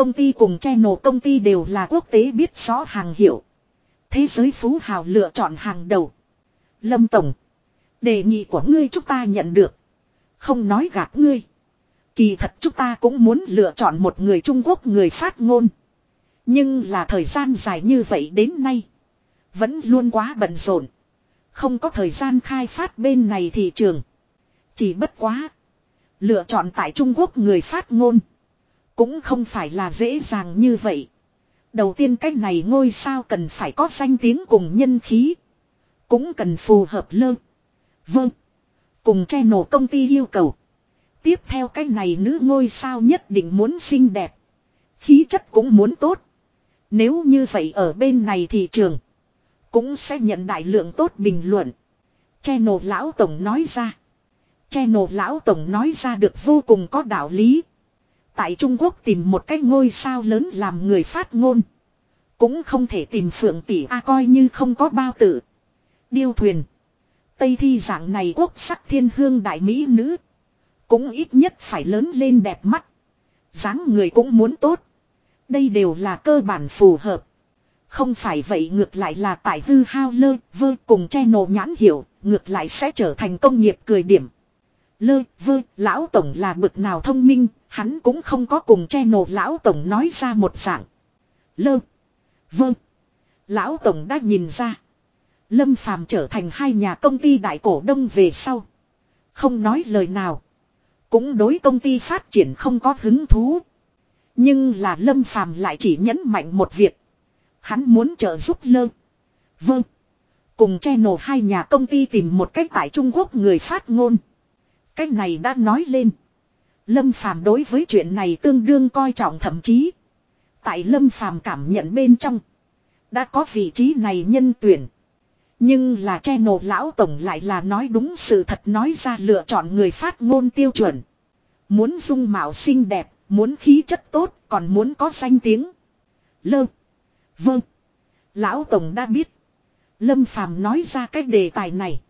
Công ty cùng channel công ty đều là quốc tế biết rõ hàng hiệu. Thế giới phú hào lựa chọn hàng đầu. Lâm Tổng. Đề nghị của ngươi chúng ta nhận được. Không nói gạt ngươi. Kỳ thật chúng ta cũng muốn lựa chọn một người Trung Quốc người phát ngôn. Nhưng là thời gian dài như vậy đến nay. Vẫn luôn quá bận rộn. Không có thời gian khai phát bên này thị trường. Chỉ bất quá. Lựa chọn tại Trung Quốc người phát ngôn. Cũng không phải là dễ dàng như vậy. Đầu tiên cách này ngôi sao cần phải có danh tiếng cùng nhân khí. Cũng cần phù hợp lơ. Vâng. Cùng che nổ công ty yêu cầu. Tiếp theo cách này nữ ngôi sao nhất định muốn xinh đẹp. Khí chất cũng muốn tốt. Nếu như vậy ở bên này thị trường. Cũng sẽ nhận đại lượng tốt bình luận. Che nổ lão tổng nói ra. Che nổ lão tổng nói ra được vô cùng có đạo lý. Tại Trung Quốc tìm một cái ngôi sao lớn làm người phát ngôn. Cũng không thể tìm phượng tỷ A coi như không có bao tử. Điêu thuyền. Tây thi dạng này quốc sắc thiên hương đại mỹ nữ. Cũng ít nhất phải lớn lên đẹp mắt. dáng người cũng muốn tốt. Đây đều là cơ bản phù hợp. Không phải vậy ngược lại là tại hư hao lơ vơ cùng che nổ nhãn hiểu, ngược lại sẽ trở thành công nghiệp cười điểm. Lơ vơ lão tổng là bực nào thông minh hắn cũng không có cùng che nổ lão tổng nói ra một dạng. Lơ vâng lão tổng đã nhìn ra. Lâm Phàm trở thành hai nhà công ty đại cổ đông về sau. Không nói lời nào. Cũng đối công ty phát triển không có hứng thú. Nhưng là Lâm Phàm lại chỉ nhấn mạnh một việc. Hắn muốn trợ giúp lơ. Vâng. Cùng che nổ hai nhà công ty tìm một cách tại Trung Quốc người phát ngôn. Cách này đã nói lên. Lâm Phàm đối với chuyện này tương đương coi trọng thậm chí. Tại Lâm Phàm cảm nhận bên trong. Đã có vị trí này nhân tuyển. Nhưng là channel lão tổng lại là nói đúng sự thật nói ra lựa chọn người phát ngôn tiêu chuẩn. Muốn dung mạo xinh đẹp, muốn khí chất tốt, còn muốn có danh tiếng. Lơ. Vâng. Lão tổng đã biết. Lâm Phàm nói ra cái đề tài này.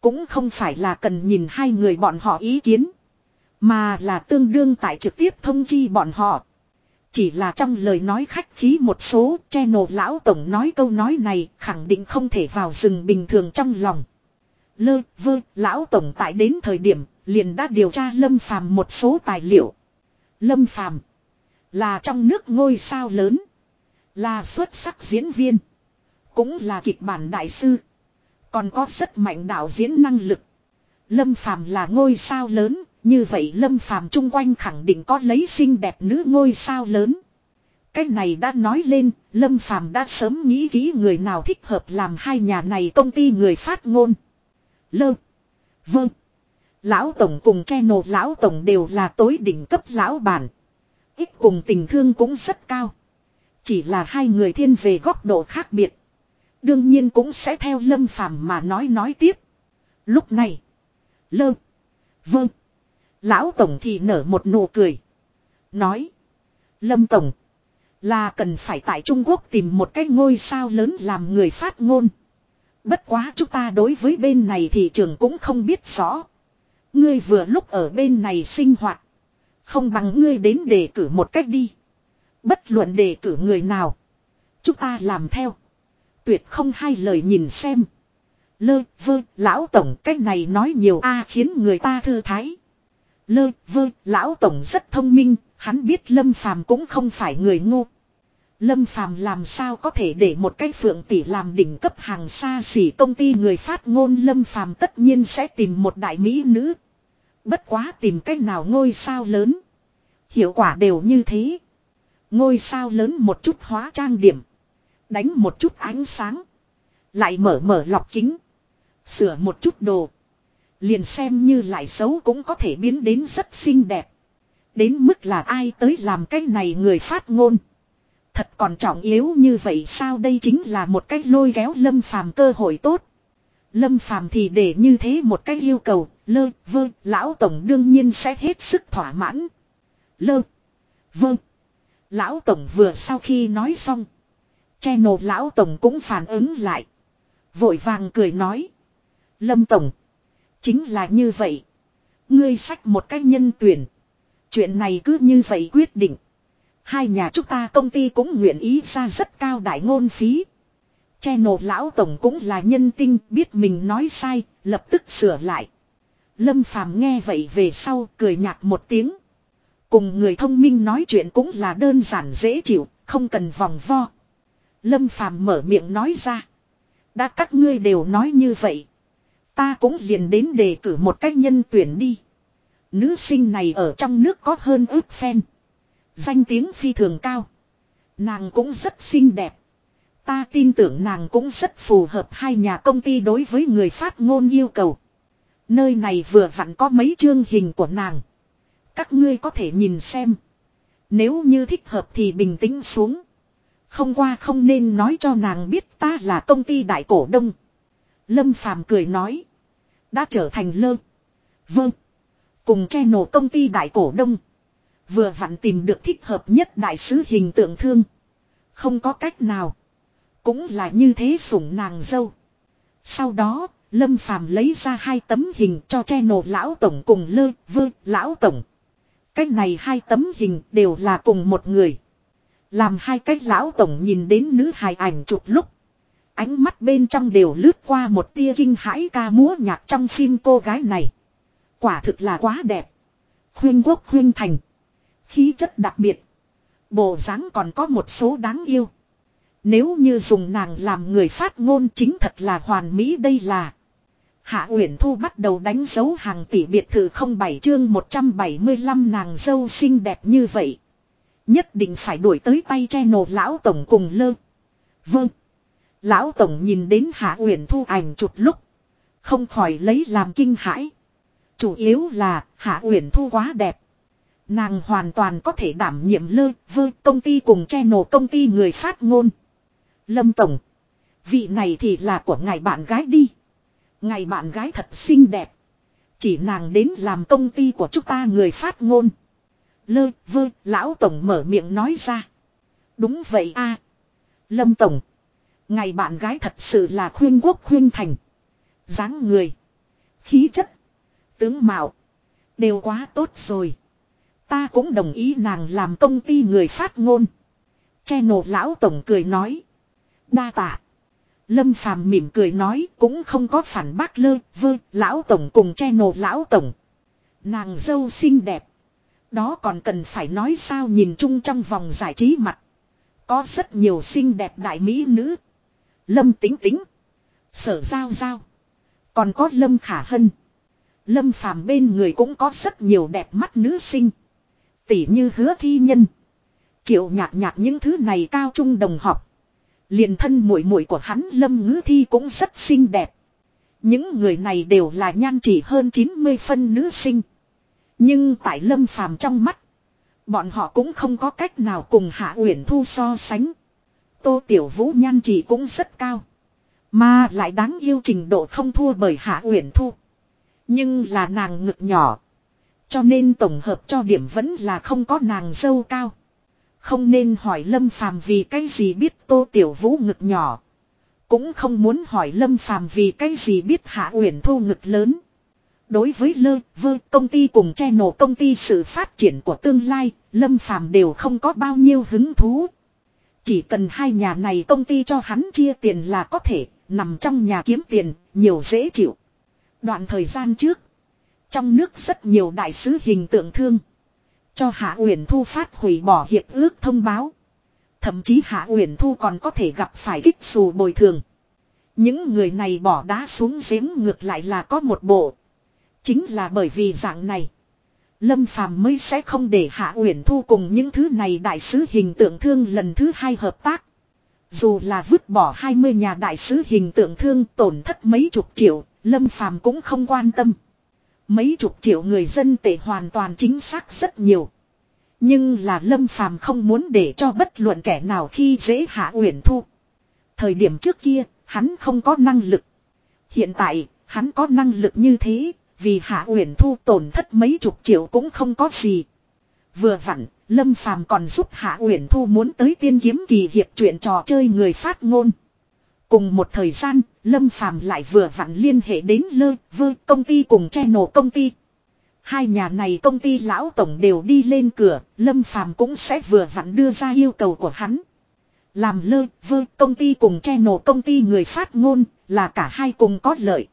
Cũng không phải là cần nhìn hai người bọn họ ý kiến. Mà là tương đương tại trực tiếp thông chi bọn họ. Chỉ là trong lời nói khách khí một số channel lão tổng nói câu nói này khẳng định không thể vào rừng bình thường trong lòng. Lơ vơ lão tổng tại đến thời điểm liền đã điều tra Lâm Phàm một số tài liệu. Lâm Phàm là trong nước ngôi sao lớn, là xuất sắc diễn viên, cũng là kịch bản đại sư, còn có rất mạnh đạo diễn năng lực. Lâm Phàm là ngôi sao lớn, như vậy Lâm Phàm chung quanh khẳng định có lấy xinh đẹp nữ ngôi sao lớn. Cái này đã nói lên, Lâm Phàm đã sớm nghĩ kỹ người nào thích hợp làm hai nhà này công ty người phát ngôn. Lơ. Vâng. Lão Tổng cùng channel Lão Tổng đều là tối đỉnh cấp lão bản. Ít cùng tình thương cũng rất cao. Chỉ là hai người thiên về góc độ khác biệt. Đương nhiên cũng sẽ theo Lâm Phàm mà nói nói tiếp. Lúc này. Lơ. Vâng. Lão Tổng thì nở một nụ cười. Nói. Lâm Tổng. Là cần phải tại Trung Quốc tìm một cái ngôi sao lớn làm người phát ngôn. Bất quá chúng ta đối với bên này thị trường cũng không biết rõ. Ngươi vừa lúc ở bên này sinh hoạt. Không bằng ngươi đến đề cử một cách đi. Bất luận đề cử người nào. Chúng ta làm theo. Tuyệt không hai lời nhìn xem. Lơ vơ, lão tổng cách này nói nhiều a à khiến người ta thư thái. Lơ, vơ, lão tổng rất thông minh. Hắn biết lâm phàm cũng không phải người ngu. Lâm Phàm làm sao có thể để một cái phượng tỷ làm đỉnh cấp hàng xa xỉ công ty người phát ngôn Lâm Phàm tất nhiên sẽ tìm một đại mỹ nữ. Bất quá tìm cách nào ngôi sao lớn. Hiệu quả đều như thế. Ngôi sao lớn một chút hóa trang điểm. Đánh một chút ánh sáng. Lại mở mở lọc kính. Sửa một chút đồ. Liền xem như lại xấu cũng có thể biến đến rất xinh đẹp. Đến mức là ai tới làm cái này người phát ngôn. Thật còn trọng yếu như vậy sao đây chính là một cách lôi kéo lâm phàm cơ hội tốt. Lâm phàm thì để như thế một cách yêu cầu, lơ, vơ, lão tổng đương nhiên sẽ hết sức thỏa mãn. Lơ, vơ. Lão tổng vừa sau khi nói xong. che Channel lão tổng cũng phản ứng lại. Vội vàng cười nói. Lâm tổng. Chính là như vậy. Ngươi sách một cách nhân tuyển. Chuyện này cứ như vậy quyết định. Hai nhà chúng ta công ty cũng nguyện ý ra rất cao đại ngôn phí. Che nổ lão tổng cũng là nhân tinh biết mình nói sai, lập tức sửa lại. Lâm Phàm nghe vậy về sau cười nhạt một tiếng. Cùng người thông minh nói chuyện cũng là đơn giản dễ chịu, không cần vòng vo. Lâm Phàm mở miệng nói ra. Đã các ngươi đều nói như vậy. Ta cũng liền đến đề cử một cách nhân tuyển đi. Nữ sinh này ở trong nước có hơn ước fan. Danh tiếng phi thường cao. Nàng cũng rất xinh đẹp. Ta tin tưởng nàng cũng rất phù hợp hai nhà công ty đối với người phát ngôn yêu cầu. Nơi này vừa vặn có mấy chương hình của nàng. Các ngươi có thể nhìn xem. Nếu như thích hợp thì bình tĩnh xuống. Không qua không nên nói cho nàng biết ta là công ty đại cổ đông. Lâm Phàm cười nói. Đã trở thành lơ. Vâng. Cùng che nổ công ty đại cổ đông. Vừa vặn tìm được thích hợp nhất đại sứ hình tượng thương. Không có cách nào. Cũng là như thế sủng nàng dâu. Sau đó, Lâm Phàm lấy ra hai tấm hình cho che nổ lão tổng cùng lơ vơ lão tổng. Cách này hai tấm hình đều là cùng một người. Làm hai cái lão tổng nhìn đến nữ hài ảnh chụp lúc. Ánh mắt bên trong đều lướt qua một tia kinh hãi ca múa nhạc trong phim cô gái này. Quả thực là quá đẹp. Khuyên quốc khuyên thành. Khí chất đặc biệt. Bộ dáng còn có một số đáng yêu. Nếu như dùng nàng làm người phát ngôn chính thật là hoàn mỹ đây là. Hạ Uyển Thu bắt đầu đánh dấu hàng tỷ biệt thự không bảy chương 175 nàng dâu xinh đẹp như vậy. Nhất định phải đuổi tới tay che nổ lão tổng cùng lơ. Vâng. Lão tổng nhìn đến Hạ Uyển Thu ảnh chụp lúc. Không khỏi lấy làm kinh hãi. Chủ yếu là, Hạ Uyển Thu quá đẹp. Nàng hoàn toàn có thể đảm nhiệm lơ, vơ, công ty cùng che nổ công ty người phát ngôn. Lâm Tổng. Vị này thì là của ngài bạn gái đi. Ngài bạn gái thật xinh đẹp. Chỉ nàng đến làm công ty của chúng ta người phát ngôn. Lơ, vơ, lão tổng mở miệng nói ra. Đúng vậy a Lâm tổng ngày bạn gái thật sự là khuyên quốc khuyên thành. dáng người. Khí chất. Tướng mạo. Đều quá tốt rồi. Ta cũng đồng ý nàng làm công ty người phát ngôn. Che nổ lão tổng cười nói. Đa tạ. Lâm Phàm mỉm cười nói cũng không có phản bác lơ, vơ, lão tổng cùng che nổ lão tổng. Nàng dâu xinh đẹp. Đó còn cần phải nói sao nhìn chung trong vòng giải trí mặt. Có rất nhiều xinh đẹp đại mỹ nữ. Lâm tính tính. Sở giao giao. Còn có Lâm khả hân. Lâm phàm bên người cũng có rất nhiều đẹp mắt nữ sinh. Tỷ như hứa thi nhân. Triệu nhạc nhạc những thứ này cao trung đồng học. Liền thân muội muội của hắn Lâm ngữ thi cũng rất xinh đẹp. Những người này đều là nhan chỉ hơn 90 phân nữ sinh. Nhưng tại Lâm Phàm trong mắt, bọn họ cũng không có cách nào cùng Hạ Uyển Thu so sánh. Tô Tiểu Vũ nhan chỉ cũng rất cao, mà lại đáng yêu trình độ không thua bởi Hạ Uyển Thu. Nhưng là nàng ngực nhỏ, cho nên tổng hợp cho điểm vẫn là không có nàng dâu cao. Không nên hỏi Lâm Phàm vì cái gì biết Tô Tiểu Vũ ngực nhỏ. Cũng không muốn hỏi Lâm Phàm vì cái gì biết Hạ Uyển Thu ngực lớn. Đối với lơ, vơ, công ty cùng che nổ công ty sự phát triển của tương lai, Lâm Phàm đều không có bao nhiêu hứng thú. Chỉ cần hai nhà này công ty cho hắn chia tiền là có thể, nằm trong nhà kiếm tiền, nhiều dễ chịu. Đoạn thời gian trước, trong nước rất nhiều đại sứ hình tượng thương. Cho Hạ Uyển Thu phát hủy bỏ hiệp ước thông báo. Thậm chí Hạ Uyển Thu còn có thể gặp phải kích xù bồi thường. Những người này bỏ đá xuống giếng ngược lại là có một bộ. Chính là bởi vì dạng này. Lâm Phàm mới sẽ không để Hạ Uyển Thu cùng những thứ này đại sứ hình tượng thương lần thứ hai hợp tác. Dù là vứt bỏ 20 nhà đại sứ hình tượng thương tổn thất mấy chục triệu, Lâm Phàm cũng không quan tâm. Mấy chục triệu người dân tệ hoàn toàn chính xác rất nhiều. Nhưng là Lâm Phàm không muốn để cho bất luận kẻ nào khi dễ Hạ Uyển Thu. Thời điểm trước kia, hắn không có năng lực. Hiện tại, hắn có năng lực như thế, vì Hạ Uyển Thu tổn thất mấy chục triệu cũng không có gì. Vừa vặn, Lâm Phàm còn giúp Hạ Uyển Thu muốn tới tiên kiếm kỳ hiệp chuyện trò chơi người phát ngôn. Cùng một thời gian, Lâm Phàm lại vừa vặn liên hệ đến lơ, vơ, công ty cùng che nổ công ty. Hai nhà này công ty lão tổng đều đi lên cửa, Lâm Phàm cũng sẽ vừa vặn đưa ra yêu cầu của hắn. Làm lơ, vơ, công ty cùng che nổ công ty người phát ngôn, là cả hai cùng có lợi.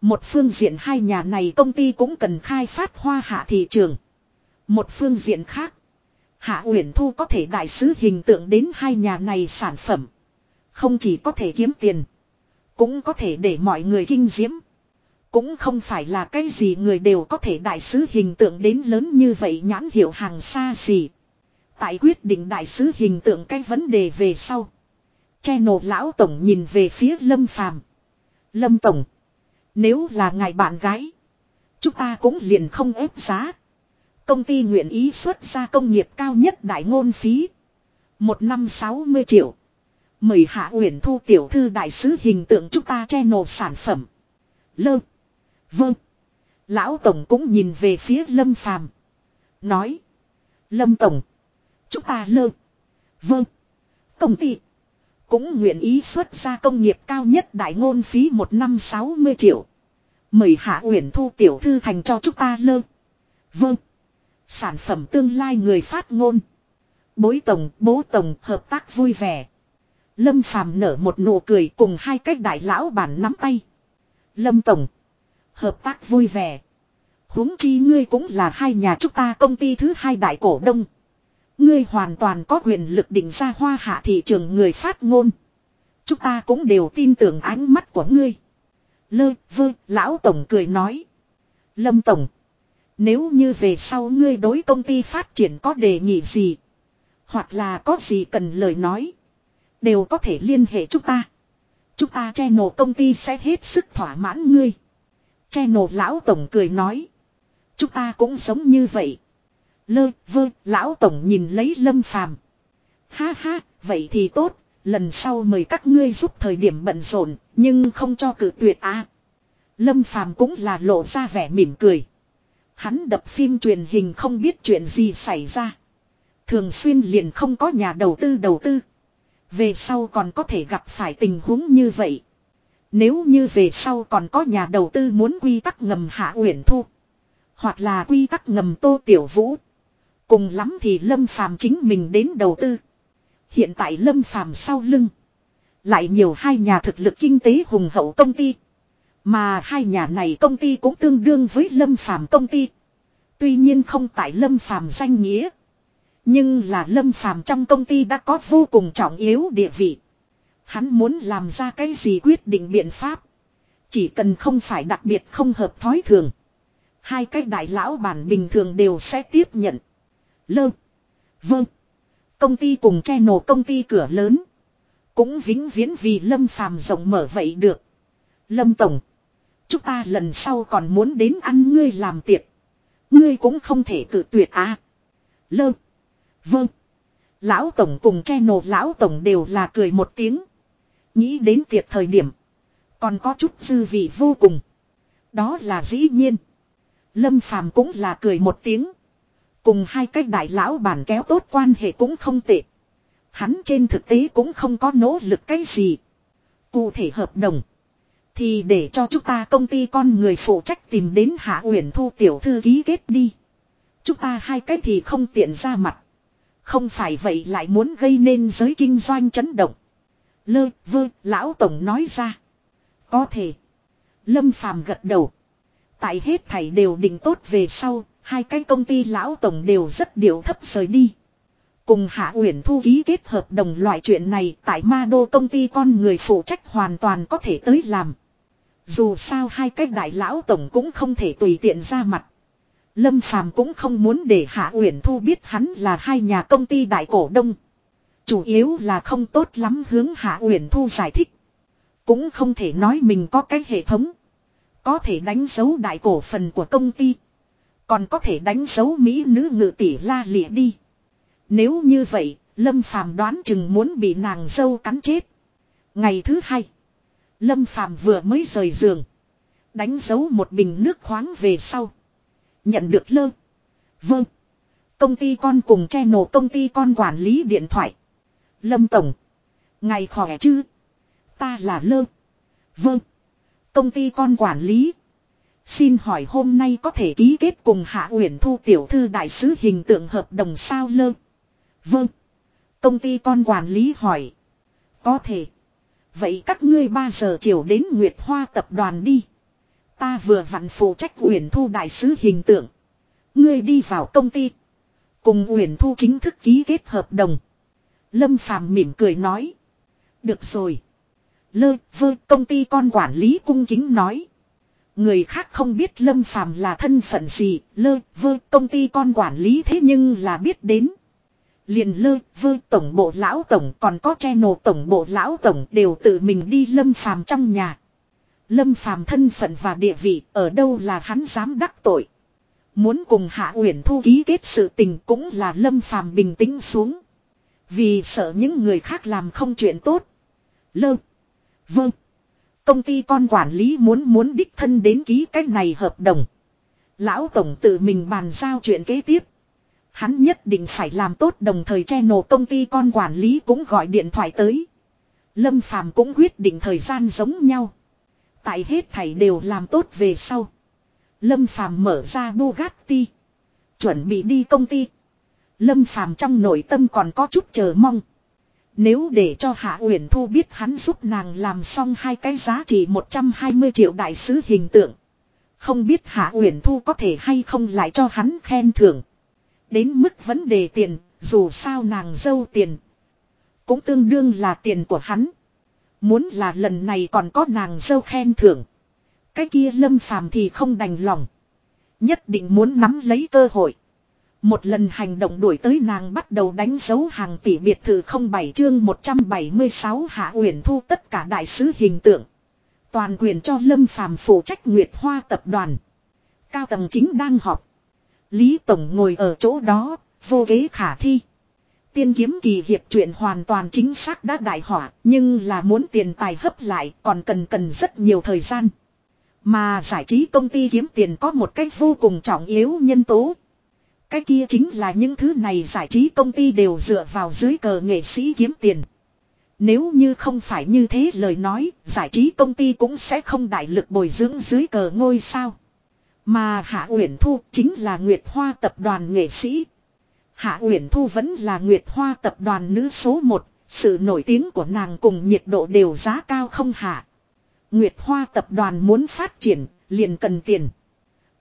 Một phương diện hai nhà này công ty cũng cần khai phát hoa hạ thị trường. Một phương diện khác. Hạ Uyển Thu có thể đại sứ hình tượng đến hai nhà này sản phẩm. Không chỉ có thể kiếm tiền. Cũng có thể để mọi người kinh diễm. Cũng không phải là cái gì người đều có thể đại sứ hình tượng đến lớn như vậy nhãn hiệu hàng xa xỉ. Tại quyết định đại sứ hình tượng cái vấn đề về sau. che nổ lão tổng nhìn về phía Lâm Phàm. Lâm tổng. Nếu là ngài bạn gái. Chúng ta cũng liền không ép giá. Công ty nguyện ý xuất ra công nghiệp cao nhất đại ngôn phí. Một năm 60 triệu. Mời Hạ Uyển Thu tiểu thư đại sứ hình tượng chúng ta che nổ sản phẩm. Lơ. Vâng. Lão Tổng cũng nhìn về phía Lâm Phàm Nói. Lâm Tổng. Chúng ta lơ. Vâng. Công ty. Cũng nguyện ý xuất ra công nghiệp cao nhất đại ngôn phí một năm 60 triệu. Mời Hạ Uyển Thu tiểu thư thành cho chúng ta lơ. Vâng. Sản phẩm tương lai người phát ngôn. Bối tổng, bố tổng hợp tác vui vẻ. Lâm Phàm nở một nụ cười cùng hai cách đại lão bản nắm tay. Lâm tổng. Hợp tác vui vẻ. huống chi ngươi cũng là hai nhà chúng ta công ty thứ hai đại cổ đông. Ngươi hoàn toàn có quyền lực định ra hoa hạ thị trường người phát ngôn. Chúng ta cũng đều tin tưởng ánh mắt của ngươi. Lơ vơ, lão tổng cười nói. Lâm tổng. Nếu như về sau ngươi đối công ty phát triển có đề nghị gì. Hoặc là có gì cần lời nói. Đều có thể liên hệ chúng ta. Chúng ta che nổ công ty sẽ hết sức thỏa mãn ngươi. Che nổ lão tổng cười nói. Chúng ta cũng sống như vậy. Lơ vơ, lão tổng nhìn lấy lâm phàm. Ha ha, vậy thì tốt. Lần sau mời các ngươi giúp thời điểm bận rộn, nhưng không cho cử tuyệt à. Lâm phàm cũng là lộ ra vẻ mỉm cười. Hắn đập phim truyền hình không biết chuyện gì xảy ra. Thường xuyên liền không có nhà đầu tư đầu tư. Về sau còn có thể gặp phải tình huống như vậy. Nếu như về sau còn có nhà đầu tư muốn quy tắc ngầm hạ uyển thu. Hoặc là quy tắc ngầm tô tiểu vũ. Cùng lắm thì lâm phàm chính mình đến đầu tư. Hiện tại lâm phàm sau lưng. Lại nhiều hai nhà thực lực kinh tế hùng hậu công ty. Mà hai nhà này công ty cũng tương đương với lâm phàm công ty. Tuy nhiên không tại lâm phàm danh nghĩa. Nhưng là lâm phàm trong công ty đã có vô cùng trọng yếu địa vị. Hắn muốn làm ra cái gì quyết định biện pháp. Chỉ cần không phải đặc biệt không hợp thói thường. Hai cái đại lão bản bình thường đều sẽ tiếp nhận. Lơ. Vâng. Công ty cùng che nổ công ty cửa lớn. Cũng vĩnh viễn vì lâm phàm rộng mở vậy được. Lâm Tổng. Chúng ta lần sau còn muốn đến ăn ngươi làm tiệc. Ngươi cũng không thể cự tuyệt à. Lơ. Vâng. Lão Tổng cùng che nổ Lão Tổng đều là cười một tiếng. Nghĩ đến tiệc thời điểm. Còn có chút dư vị vô cùng. Đó là dĩ nhiên. Lâm Phàm cũng là cười một tiếng. Cùng hai cái đại lão bàn kéo tốt quan hệ cũng không tệ. Hắn trên thực tế cũng không có nỗ lực cái gì. Cụ thể hợp đồng. Thì để cho chúng ta công ty con người phụ trách tìm đến Hạ Uyển Thu tiểu thư ký kết đi. Chúng ta hai cái thì không tiện ra mặt. Không phải vậy lại muốn gây nên giới kinh doanh chấn động. Lơ vơ lão tổng nói ra. Có thể. Lâm phàm gật đầu. Tại hết thảy đều định tốt về sau, hai cái công ty lão tổng đều rất điều thấp rời đi. Cùng Hạ Uyển Thu ký kết hợp đồng loại chuyện này tại Ma Đô công ty con người phụ trách hoàn toàn có thể tới làm. Dù sao hai cái đại lão tổng cũng không thể tùy tiện ra mặt. Lâm Phàm cũng không muốn để Hạ Uyển Thu biết hắn là hai nhà công ty đại cổ đông. Chủ yếu là không tốt lắm hướng Hạ Uyển Thu giải thích. Cũng không thể nói mình có cái hệ thống. Có thể đánh dấu đại cổ phần của công ty. Còn có thể đánh dấu Mỹ nữ ngự tỷ la lịa đi. Nếu như vậy, Lâm Phàm đoán chừng muốn bị nàng dâu cắn chết. Ngày thứ hai, Lâm Phàm vừa mới rời giường. Đánh dấu một bình nước khoáng về sau. Nhận được lơ. Vâng. Công ty con cùng che nổ công ty con quản lý điện thoại. Lâm Tổng. Ngày khỏe chứ? Ta là lơ. Vâng. Công ty con quản lý. Xin hỏi hôm nay có thể ký kết cùng Hạ Uyển Thu tiểu thư đại sứ hình tượng hợp đồng sao lơ? Vâng. Công ty con quản lý hỏi. Có thể. Vậy các ngươi 3 giờ chiều đến Nguyệt Hoa tập đoàn đi. Ta vừa vặn phụ trách Uyển Thu đại sứ hình tượng. Ngươi đi vào công ty. Cùng Uyển Thu chính thức ký kết hợp đồng. Lâm Phàm mỉm cười nói. Được rồi. Lơ vơ công ty con quản lý cung kính nói. Người khác không biết Lâm Phàm là thân phận gì, lơ vơ công ty con quản lý thế nhưng là biết đến. Liền lơ vơ tổng bộ lão tổng còn có che nổ tổng bộ lão tổng đều tự mình đi Lâm Phàm trong nhà. Lâm Phàm thân phận và địa vị ở đâu là hắn dám đắc tội. Muốn cùng Hạ Uyển Thu ký kết sự tình cũng là Lâm Phàm bình tĩnh xuống. Vì sợ những người khác làm không chuyện tốt. Lơ. Vâng. Công ty con quản lý muốn muốn đích thân đến ký cái này hợp đồng. Lão Tổng tự mình bàn giao chuyện kế tiếp. Hắn nhất định phải làm tốt đồng thời che nổ công ty con quản lý cũng gọi điện thoại tới. Lâm Phàm cũng quyết định thời gian giống nhau. Tại hết thảy đều làm tốt về sau. Lâm Phàm mở ra Bugatti. Chuẩn bị đi công ty. Lâm Phàm trong nội tâm còn có chút chờ mong. Nếu để cho Hạ Uyển Thu biết hắn giúp nàng làm xong hai cái giá trị 120 triệu đại sứ hình tượng. Không biết Hạ Uyển Thu có thể hay không lại cho hắn khen thưởng. Đến mức vấn đề tiền, dù sao nàng dâu tiền. Cũng tương đương là tiền của hắn. Muốn là lần này còn có nàng dâu khen thưởng. Cái kia lâm phàm thì không đành lòng. Nhất định muốn nắm lấy cơ hội. Một lần hành động đuổi tới nàng bắt đầu đánh dấu hàng tỷ biệt thự không bảy chương 176 hạ uyển thu tất cả đại sứ hình tượng. Toàn quyền cho Lâm Phàm phụ trách Nguyệt Hoa tập đoàn. Cao tầng chính đang họp. Lý Tổng ngồi ở chỗ đó, vô kế khả thi. Tiên kiếm kỳ hiệp chuyện hoàn toàn chính xác đã đại hỏa nhưng là muốn tiền tài hấp lại còn cần cần rất nhiều thời gian. Mà giải trí công ty kiếm tiền có một cách vô cùng trọng yếu nhân tố. Cái kia chính là những thứ này giải trí công ty đều dựa vào dưới cờ nghệ sĩ kiếm tiền. Nếu như không phải như thế lời nói, giải trí công ty cũng sẽ không đại lực bồi dưỡng dưới cờ ngôi sao. Mà Hạ Uyển Thu chính là Nguyệt Hoa tập đoàn nghệ sĩ. Hạ Uyển Thu vẫn là Nguyệt Hoa tập đoàn nữ số 1, sự nổi tiếng của nàng cùng nhiệt độ đều giá cao không hạ. Nguyệt Hoa tập đoàn muốn phát triển, liền cần tiền.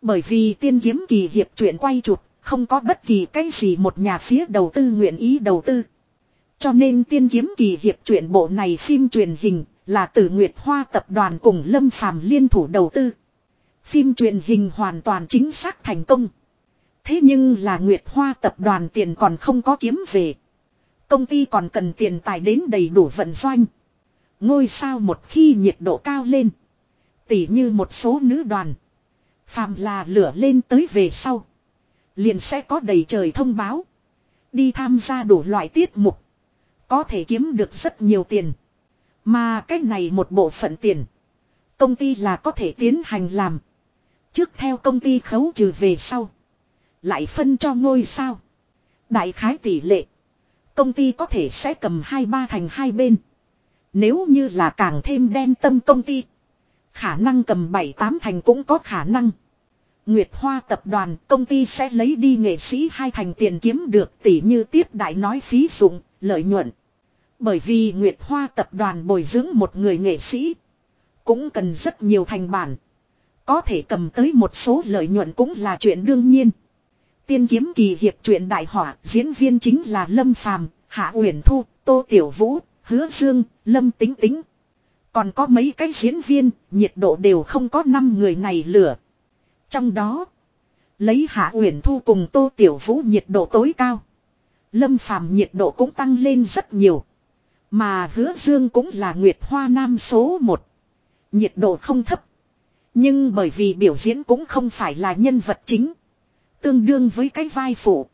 Bởi vì tiên kiếm kỳ hiệp chuyện quay chụp, không có bất kỳ cái gì một nhà phía đầu tư nguyện ý đầu tư. Cho nên tiên kiếm kỳ hiệp truyện bộ này phim truyền hình là từ Nguyệt Hoa tập đoàn cùng Lâm Phàm liên thủ đầu tư. Phim truyền hình hoàn toàn chính xác thành công. Thế nhưng là Nguyệt Hoa tập đoàn tiền còn không có kiếm về. Công ty còn cần tiền tài đến đầy đủ vận doanh. Ngôi sao một khi nhiệt độ cao lên. Tỉ như một số nữ đoàn. Phàm là lửa lên tới về sau. Liền sẽ có đầy trời thông báo. Đi tham gia đủ loại tiết mục. Có thể kiếm được rất nhiều tiền. Mà cái này một bộ phận tiền. Công ty là có thể tiến hành làm. Trước theo công ty khấu trừ về sau. Lại phân cho ngôi sao. Đại khái tỷ lệ. Công ty có thể sẽ cầm hai ba thành hai bên. Nếu như là càng thêm đen tâm công ty. Khả năng cầm bảy tám thành cũng có khả năng. Nguyệt Hoa tập đoàn công ty sẽ lấy đi nghệ sĩ hai thành tiền kiếm được tỷ như tiếp đại nói phí dụng, lợi nhuận. Bởi vì Nguyệt Hoa tập đoàn bồi dưỡng một người nghệ sĩ. Cũng cần rất nhiều thành bản. Có thể cầm tới một số lợi nhuận cũng là chuyện đương nhiên. Tiên kiếm kỳ hiệp truyện đại hỏa, diễn viên chính là Lâm Phàm, Hạ Uyển Thu, Tô Tiểu Vũ, Hứa Dương, Lâm Tính Tính. Còn có mấy cái diễn viên, nhiệt độ đều không có năm người này lửa. Trong đó, lấy Hạ Uyển Thu cùng Tô Tiểu Vũ nhiệt độ tối cao. Lâm Phàm nhiệt độ cũng tăng lên rất nhiều. Mà hứa dương cũng là Nguyệt Hoa Nam số 1. Nhiệt độ không thấp. Nhưng bởi vì biểu diễn cũng không phải là nhân vật chính. Tương đương với cái vai phụ.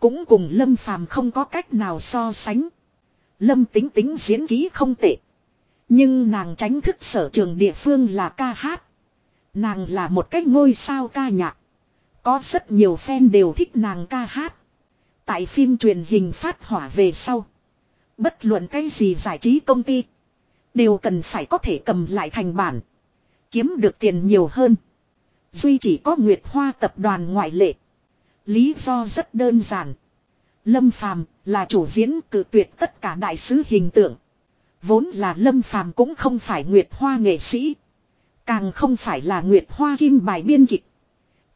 Cũng cùng Lâm Phàm không có cách nào so sánh. Lâm tính tính diễn ký không tệ. Nhưng nàng tránh thức sở trường địa phương là ca hát. Nàng là một cái ngôi sao ca nhạc. Có rất nhiều fan đều thích nàng ca hát. Tại phim truyền hình phát hỏa về sau. Bất luận cái gì giải trí công ty. Đều cần phải có thể cầm lại thành bản. Kiếm được tiền nhiều hơn. Duy chỉ có Nguyệt Hoa tập đoàn ngoại lệ. Lý do rất đơn giản. Lâm Phàm là chủ diễn cử tuyệt tất cả đại sứ hình tượng. Vốn là Lâm Phàm cũng không phải Nguyệt Hoa nghệ sĩ. Càng không phải là Nguyệt Hoa kim bài biên kịch.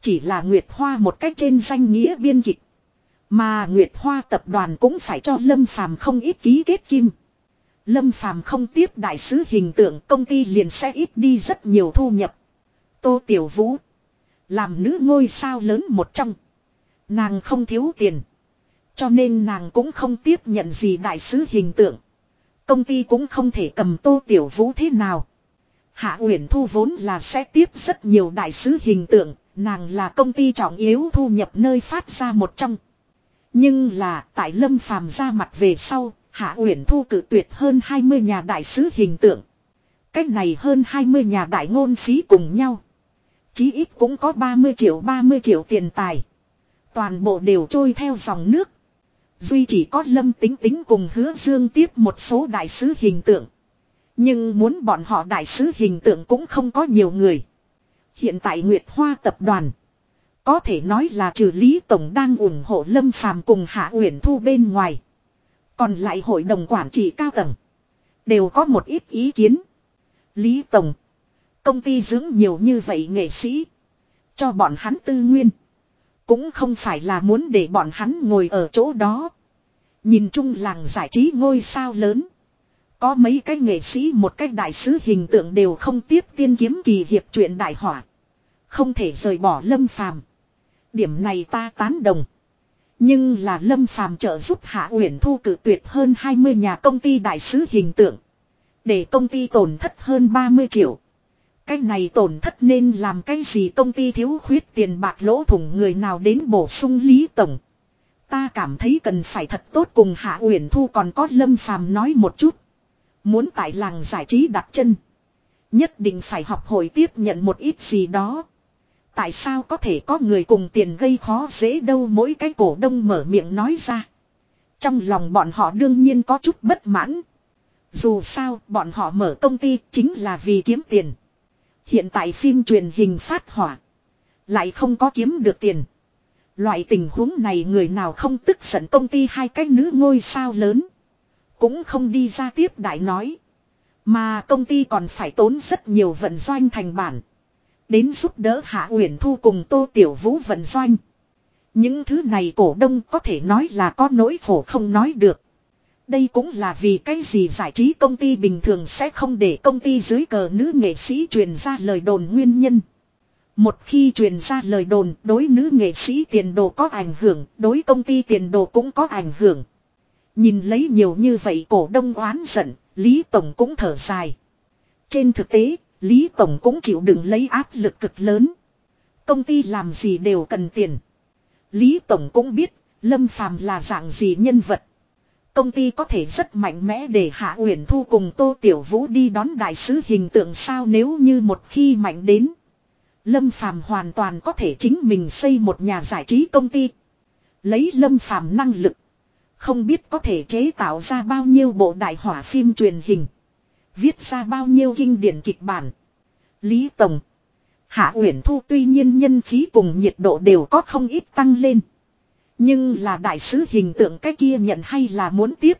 Chỉ là Nguyệt Hoa một cách trên danh nghĩa biên kịch. Mà Nguyệt Hoa tập đoàn cũng phải cho Lâm Phàm không ít ký kết kim. Lâm Phàm không tiếp đại sứ hình tượng, công ty liền sẽ ít đi rất nhiều thu nhập. Tô Tiểu Vũ. Làm nữ ngôi sao lớn một trong. Nàng không thiếu tiền. Cho nên nàng cũng không tiếp nhận gì đại sứ hình tượng. Công ty cũng không thể cầm Tô Tiểu Vũ thế nào. Hạ Uyển Thu vốn là sẽ tiếp rất nhiều đại sứ hình tượng. Nàng là công ty trọng yếu thu nhập nơi phát ra một trong. Nhưng là tại Lâm Phàm ra mặt về sau, Hạ Uyển Thu cử tuyệt hơn 20 nhà đại sứ hình tượng. Cách này hơn 20 nhà đại ngôn phí cùng nhau. Chí ít cũng có 30 triệu 30 triệu tiền tài. Toàn bộ đều trôi theo dòng nước. Duy chỉ có Lâm Tính Tính cùng hứa dương tiếp một số đại sứ hình tượng. Nhưng muốn bọn họ đại sứ hình tượng cũng không có nhiều người. Hiện tại Nguyệt Hoa tập đoàn. Có thể nói là trừ Lý Tổng đang ủng hộ Lâm Phàm cùng Hạ Uyển Thu bên ngoài. Còn lại hội đồng quản trị cao tầng. Đều có một ít ý kiến. Lý Tổng. Công ty dưỡng nhiều như vậy nghệ sĩ. Cho bọn hắn tư nguyên. Cũng không phải là muốn để bọn hắn ngồi ở chỗ đó. Nhìn chung làng giải trí ngôi sao lớn. Có mấy cái nghệ sĩ, một cái đại sứ hình tượng đều không tiếp tiên kiếm kỳ hiệp chuyện đại hỏa. Không thể rời bỏ lâm phàm. Điểm này ta tán đồng. Nhưng là lâm phàm trợ giúp Hạ Uyển Thu cử tuyệt hơn 20 nhà công ty đại sứ hình tượng. Để công ty tổn thất hơn 30 triệu. Cái này tổn thất nên làm cái gì công ty thiếu khuyết tiền bạc lỗ thủng người nào đến bổ sung Lý Tổng. Ta cảm thấy cần phải thật tốt cùng Hạ Uyển Thu còn có Lâm Phàm nói một chút. Muốn tại làng giải trí đặt chân. Nhất định phải học hồi tiếp nhận một ít gì đó. Tại sao có thể có người cùng tiền gây khó dễ đâu mỗi cái cổ đông mở miệng nói ra. Trong lòng bọn họ đương nhiên có chút bất mãn. Dù sao, bọn họ mở công ty chính là vì kiếm tiền. Hiện tại phim truyền hình phát hỏa. Lại không có kiếm được tiền. Loại tình huống này người nào không tức giận công ty hai cái nữ ngôi sao lớn. Cũng không đi ra tiếp đại nói. Mà công ty còn phải tốn rất nhiều vận doanh thành bản. Đến giúp đỡ Hạ Uyển Thu cùng Tô Tiểu Vũ vận doanh. Những thứ này cổ đông có thể nói là có nỗi khổ không nói được. Đây cũng là vì cái gì giải trí công ty bình thường sẽ không để công ty dưới cờ nữ nghệ sĩ truyền ra lời đồn nguyên nhân. Một khi truyền ra lời đồn đối nữ nghệ sĩ tiền đồ có ảnh hưởng, đối công ty tiền đồ cũng có ảnh hưởng. Nhìn lấy nhiều như vậy cổ đông oán giận, Lý Tổng cũng thở dài. Trên thực tế, Lý Tổng cũng chịu đựng lấy áp lực cực lớn. Công ty làm gì đều cần tiền. Lý Tổng cũng biết, Lâm Phàm là dạng gì nhân vật. Công ty có thể rất mạnh mẽ để Hạ Uyển Thu cùng Tô Tiểu Vũ đi đón đại sứ hình tượng sao nếu như một khi mạnh đến. Lâm Phàm hoàn toàn có thể chính mình xây một nhà giải trí công ty. Lấy Lâm Phàm năng lực. Không biết có thể chế tạo ra bao nhiêu bộ đại hỏa phim truyền hình. Viết ra bao nhiêu kinh điển kịch bản. Lý Tổng. Hạ Uyển Thu tuy nhiên nhân khí cùng nhiệt độ đều có không ít tăng lên. Nhưng là đại sứ hình tượng cái kia nhận hay là muốn tiếp.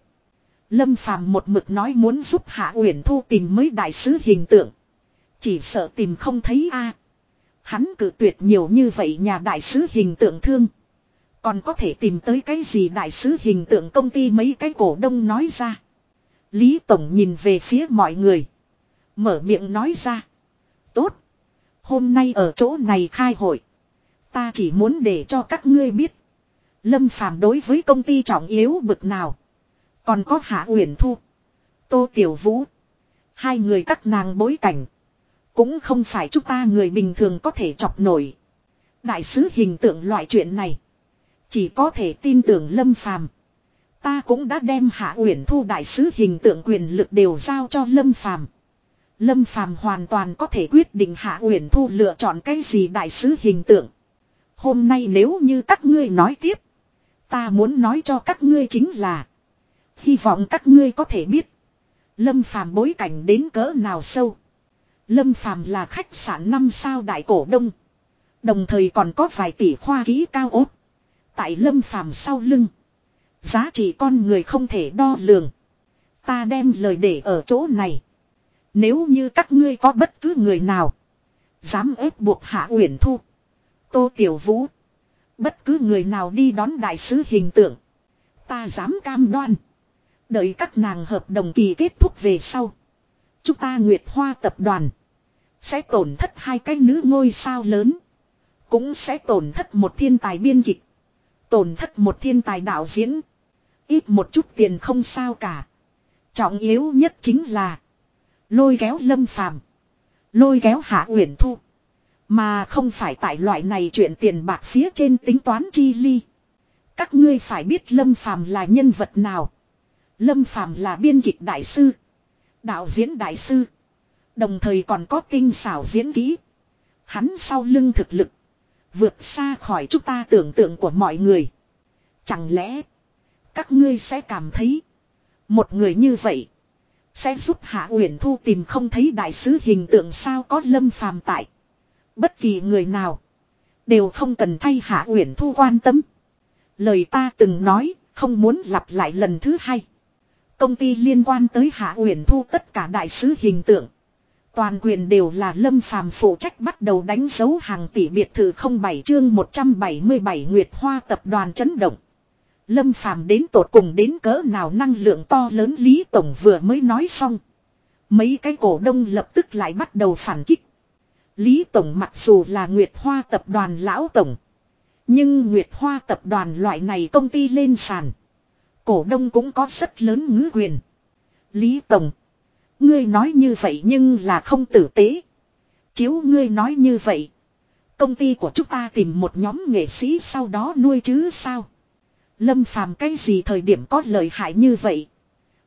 Lâm Phàm một mực nói muốn giúp Hạ Uyển Thu tìm mới đại sứ hình tượng. Chỉ sợ tìm không thấy a. Hắn cử tuyệt nhiều như vậy nhà đại sứ hình tượng thương. Còn có thể tìm tới cái gì đại sứ hình tượng công ty mấy cái cổ đông nói ra. Lý Tổng nhìn về phía mọi người. Mở miệng nói ra. Tốt. Hôm nay ở chỗ này khai hội. Ta chỉ muốn để cho các ngươi biết. Lâm Phàm đối với công ty trọng yếu bực nào. Còn có Hạ Uyển Thu. Tô Tiểu Vũ. Hai người các nàng bối cảnh. Cũng không phải chúng ta người bình thường có thể chọc nổi. Đại sứ hình tượng loại chuyện này. Chỉ có thể tin tưởng Lâm Phàm. Ta cũng đã đem Hạ Uyển Thu đại sứ hình tượng quyền lực đều giao cho Lâm Phàm. Lâm Phàm hoàn toàn có thể quyết định Hạ Uyển Thu lựa chọn cái gì đại sứ hình tượng. Hôm nay nếu như các ngươi nói tiếp, ta muốn nói cho các ngươi chính là hy vọng các ngươi có thể biết Lâm Phàm bối cảnh đến cỡ nào sâu. Lâm Phàm là khách sạn năm sao đại cổ đông, đồng thời còn có vài tỷ khoa ký cao ốt. Tại Lâm Phàm sau lưng, giá trị con người không thể đo lường. Ta đem lời để ở chỗ này. Nếu như các ngươi có bất cứ người nào dám ép buộc Hạ Uyển Thu, Tô Tiểu Vũ, bất cứ người nào đi đón đại sứ hình tượng, ta dám cam đoan, đợi các nàng hợp đồng kỳ kết thúc về sau, chúng ta Nguyệt Hoa tập đoàn sẽ tổn thất hai cái nữ ngôi sao lớn, cũng sẽ tổn thất một thiên tài biên kịch, tổn thất một thiên tài đạo diễn, ít một chút tiền không sao cả. Trọng yếu nhất chính là Lôi kéo lâm phàm. Lôi kéo hạ uyển thu. Mà không phải tại loại này chuyện tiền bạc phía trên tính toán chi ly. Các ngươi phải biết Lâm Phàm là nhân vật nào. Lâm Phàm là biên kịch đại sư. Đạo diễn đại sư. Đồng thời còn có tinh xảo diễn kỹ. Hắn sau lưng thực lực. Vượt xa khỏi chúng ta tưởng tượng của mọi người. Chẳng lẽ. Các ngươi sẽ cảm thấy. Một người như vậy. Sẽ giúp Hạ Uyển Thu tìm không thấy đại sứ hình tượng sao có lâm phàm tại. Bất kỳ người nào. Đều không cần thay Hạ Uyển Thu quan tâm. Lời ta từng nói, không muốn lặp lại lần thứ hai. Công ty liên quan tới Hạ Uyển Thu tất cả đại sứ hình tượng. Toàn quyền đều là Lâm Phàm phụ trách bắt đầu đánh dấu hàng tỷ biệt thự 07 chương 177 Nguyệt Hoa tập đoàn chấn động. Lâm Phàm đến tột cùng đến cỡ nào năng lượng to lớn Lý Tổng vừa mới nói xong. Mấy cái cổ đông lập tức lại bắt đầu phản kích. Lý Tổng mặc dù là Nguyệt Hoa tập đoàn lão tổng. Nhưng Nguyệt Hoa tập đoàn loại này công ty lên sàn. Cổ đông cũng có rất lớn ngữ quyền. Lý Tổng. Ngươi nói như vậy nhưng là không tử tế. Chiếu ngươi nói như vậy. Công ty của chúng ta tìm một nhóm nghệ sĩ sau đó nuôi chứ sao. Lâm phàm cái gì thời điểm có lợi hại như vậy.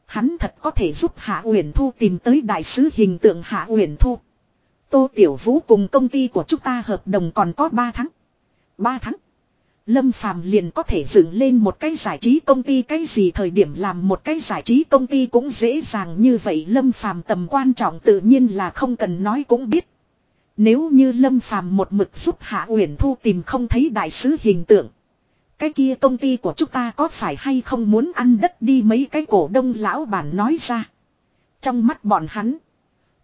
Hắn thật có thể giúp Hạ Uyển Thu tìm tới đại sứ hình tượng Hạ Uyển Thu. Tô Tiểu Vũ cùng công ty của chúng ta hợp đồng còn có 3 tháng. 3 tháng. Lâm Phàm liền có thể dựng lên một cái giải trí công ty, cái gì thời điểm làm một cái giải trí công ty cũng dễ dàng như vậy Lâm Phàm tầm quan trọng tự nhiên là không cần nói cũng biết. Nếu như Lâm Phàm một mực giúp Hạ Uyển Thu tìm không thấy đại sứ hình tượng. Cái kia công ty của chúng ta có phải hay không muốn ăn đất đi mấy cái cổ đông lão bản nói ra. Trong mắt bọn hắn.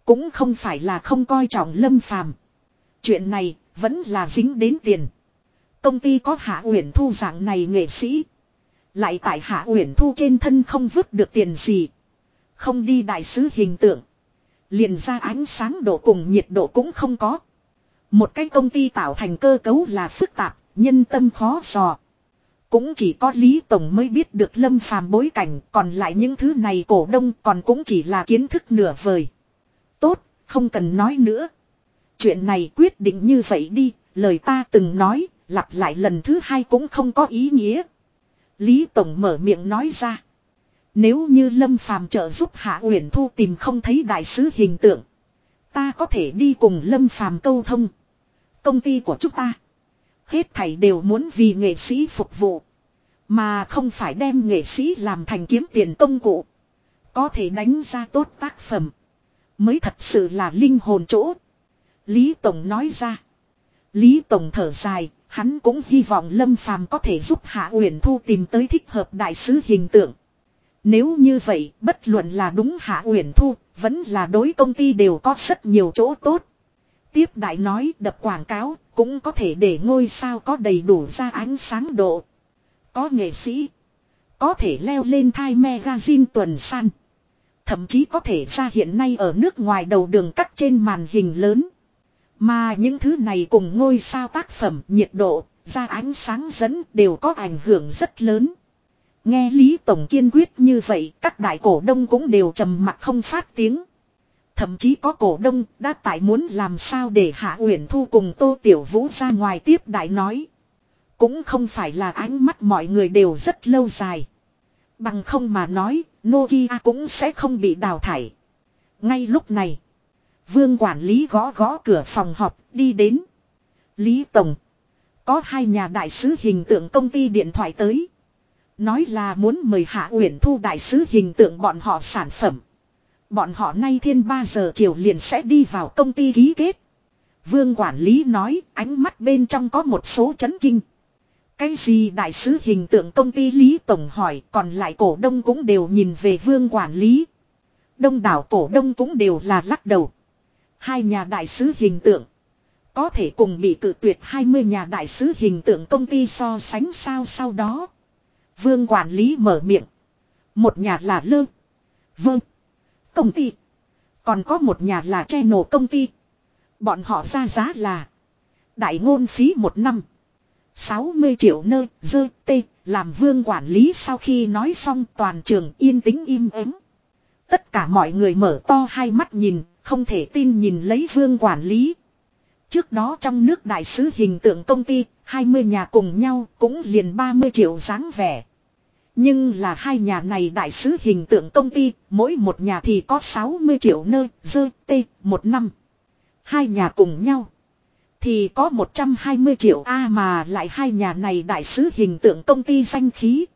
Cũng không phải là không coi trọng Lâm Phàm Chuyện này vẫn là dính đến tiền. Công ty có Hạ Uyển Thu dạng này nghệ sĩ. Lại tại Hạ Uyển Thu trên thân không vứt được tiền gì. Không đi đại sứ hình tượng. Liền ra ánh sáng độ cùng nhiệt độ cũng không có. Một cái công ty tạo thành cơ cấu là phức tạp, nhân tâm khó dò. Cũng chỉ có Lý Tổng mới biết được lâm phàm bối cảnh, còn lại những thứ này cổ đông còn cũng chỉ là kiến thức nửa vời. Tốt, không cần nói nữa. Chuyện này quyết định như vậy đi, lời ta từng nói, lặp lại lần thứ hai cũng không có ý nghĩa. Lý Tổng mở miệng nói ra. Nếu như Lâm Phàm trợ giúp Hạ Uyển Thu tìm không thấy đại sứ hình tượng, ta có thể đi cùng Lâm Phàm câu thông. Công ty của chúng ta, hết thảy đều muốn vì nghệ sĩ phục vụ, mà không phải đem nghệ sĩ làm thành kiếm tiền công cụ. Có thể đánh ra tốt tác phẩm, mới thật sự là linh hồn chỗ. Lý Tổng nói ra. Lý Tổng thở dài, Hắn cũng hy vọng Lâm Phàm có thể giúp Hạ Uyển Thu tìm tới thích hợp đại sứ hình tượng. Nếu như vậy, bất luận là đúng Hạ Uyển Thu, vẫn là đối công ty đều có rất nhiều chỗ tốt. Tiếp đại nói đập quảng cáo, cũng có thể để ngôi sao có đầy đủ ra ánh sáng độ. Có nghệ sĩ, có thể leo lên thai magazine tuần san. Thậm chí có thể ra hiện nay ở nước ngoài đầu đường cắt trên màn hình lớn. Mà những thứ này cùng ngôi sao tác phẩm, nhiệt độ, ra ánh sáng dẫn đều có ảnh hưởng rất lớn. Nghe Lý Tổng kiên quyết như vậy, các đại cổ đông cũng đều trầm mặt không phát tiếng. Thậm chí có cổ đông đã tại muốn làm sao để Hạ Uyển Thu cùng Tô Tiểu Vũ ra ngoài tiếp đại nói. Cũng không phải là ánh mắt mọi người đều rất lâu dài. Bằng không mà nói, Nokia cũng sẽ không bị đào thải. Ngay lúc này, Vương quản lý gõ gõ cửa phòng họp, đi đến. Lý Tổng. Có hai nhà đại sứ hình tượng công ty điện thoại tới. Nói là muốn mời Hạ Uyển Thu đại sứ hình tượng bọn họ sản phẩm. Bọn họ nay thiên 3 giờ chiều liền sẽ đi vào công ty ký kết. Vương quản lý nói, ánh mắt bên trong có một số chấn kinh. Cái gì đại sứ hình tượng công ty Lý Tổng hỏi, còn lại cổ đông cũng đều nhìn về vương quản lý. Đông đảo cổ đông cũng đều là lắc đầu. Hai nhà đại sứ hình tượng. Có thể cùng bị cự tuyệt 20 nhà đại sứ hình tượng công ty so sánh sao sau đó. Vương quản lý mở miệng. Một nhà là lơ. Vâng. Công ty. Còn có một nhà là che nổ công ty. Bọn họ ra giá là. Đại ngôn phí một năm. 60 triệu nơ, dơ, tê, làm vương quản lý sau khi nói xong toàn trường yên tĩnh im ắng. Tất cả mọi người mở to hai mắt nhìn không thể tin nhìn lấy vương quản lý. Trước đó trong nước đại sứ hình tượng công ty, 20 nhà cùng nhau cũng liền 30 triệu dáng vẻ. Nhưng là hai nhà này đại sứ hình tượng công ty, mỗi một nhà thì có 60 triệu nơi, dơ, tê, một năm. Hai nhà cùng nhau. Thì có 120 triệu A mà lại hai nhà này đại sứ hình tượng công ty danh khí.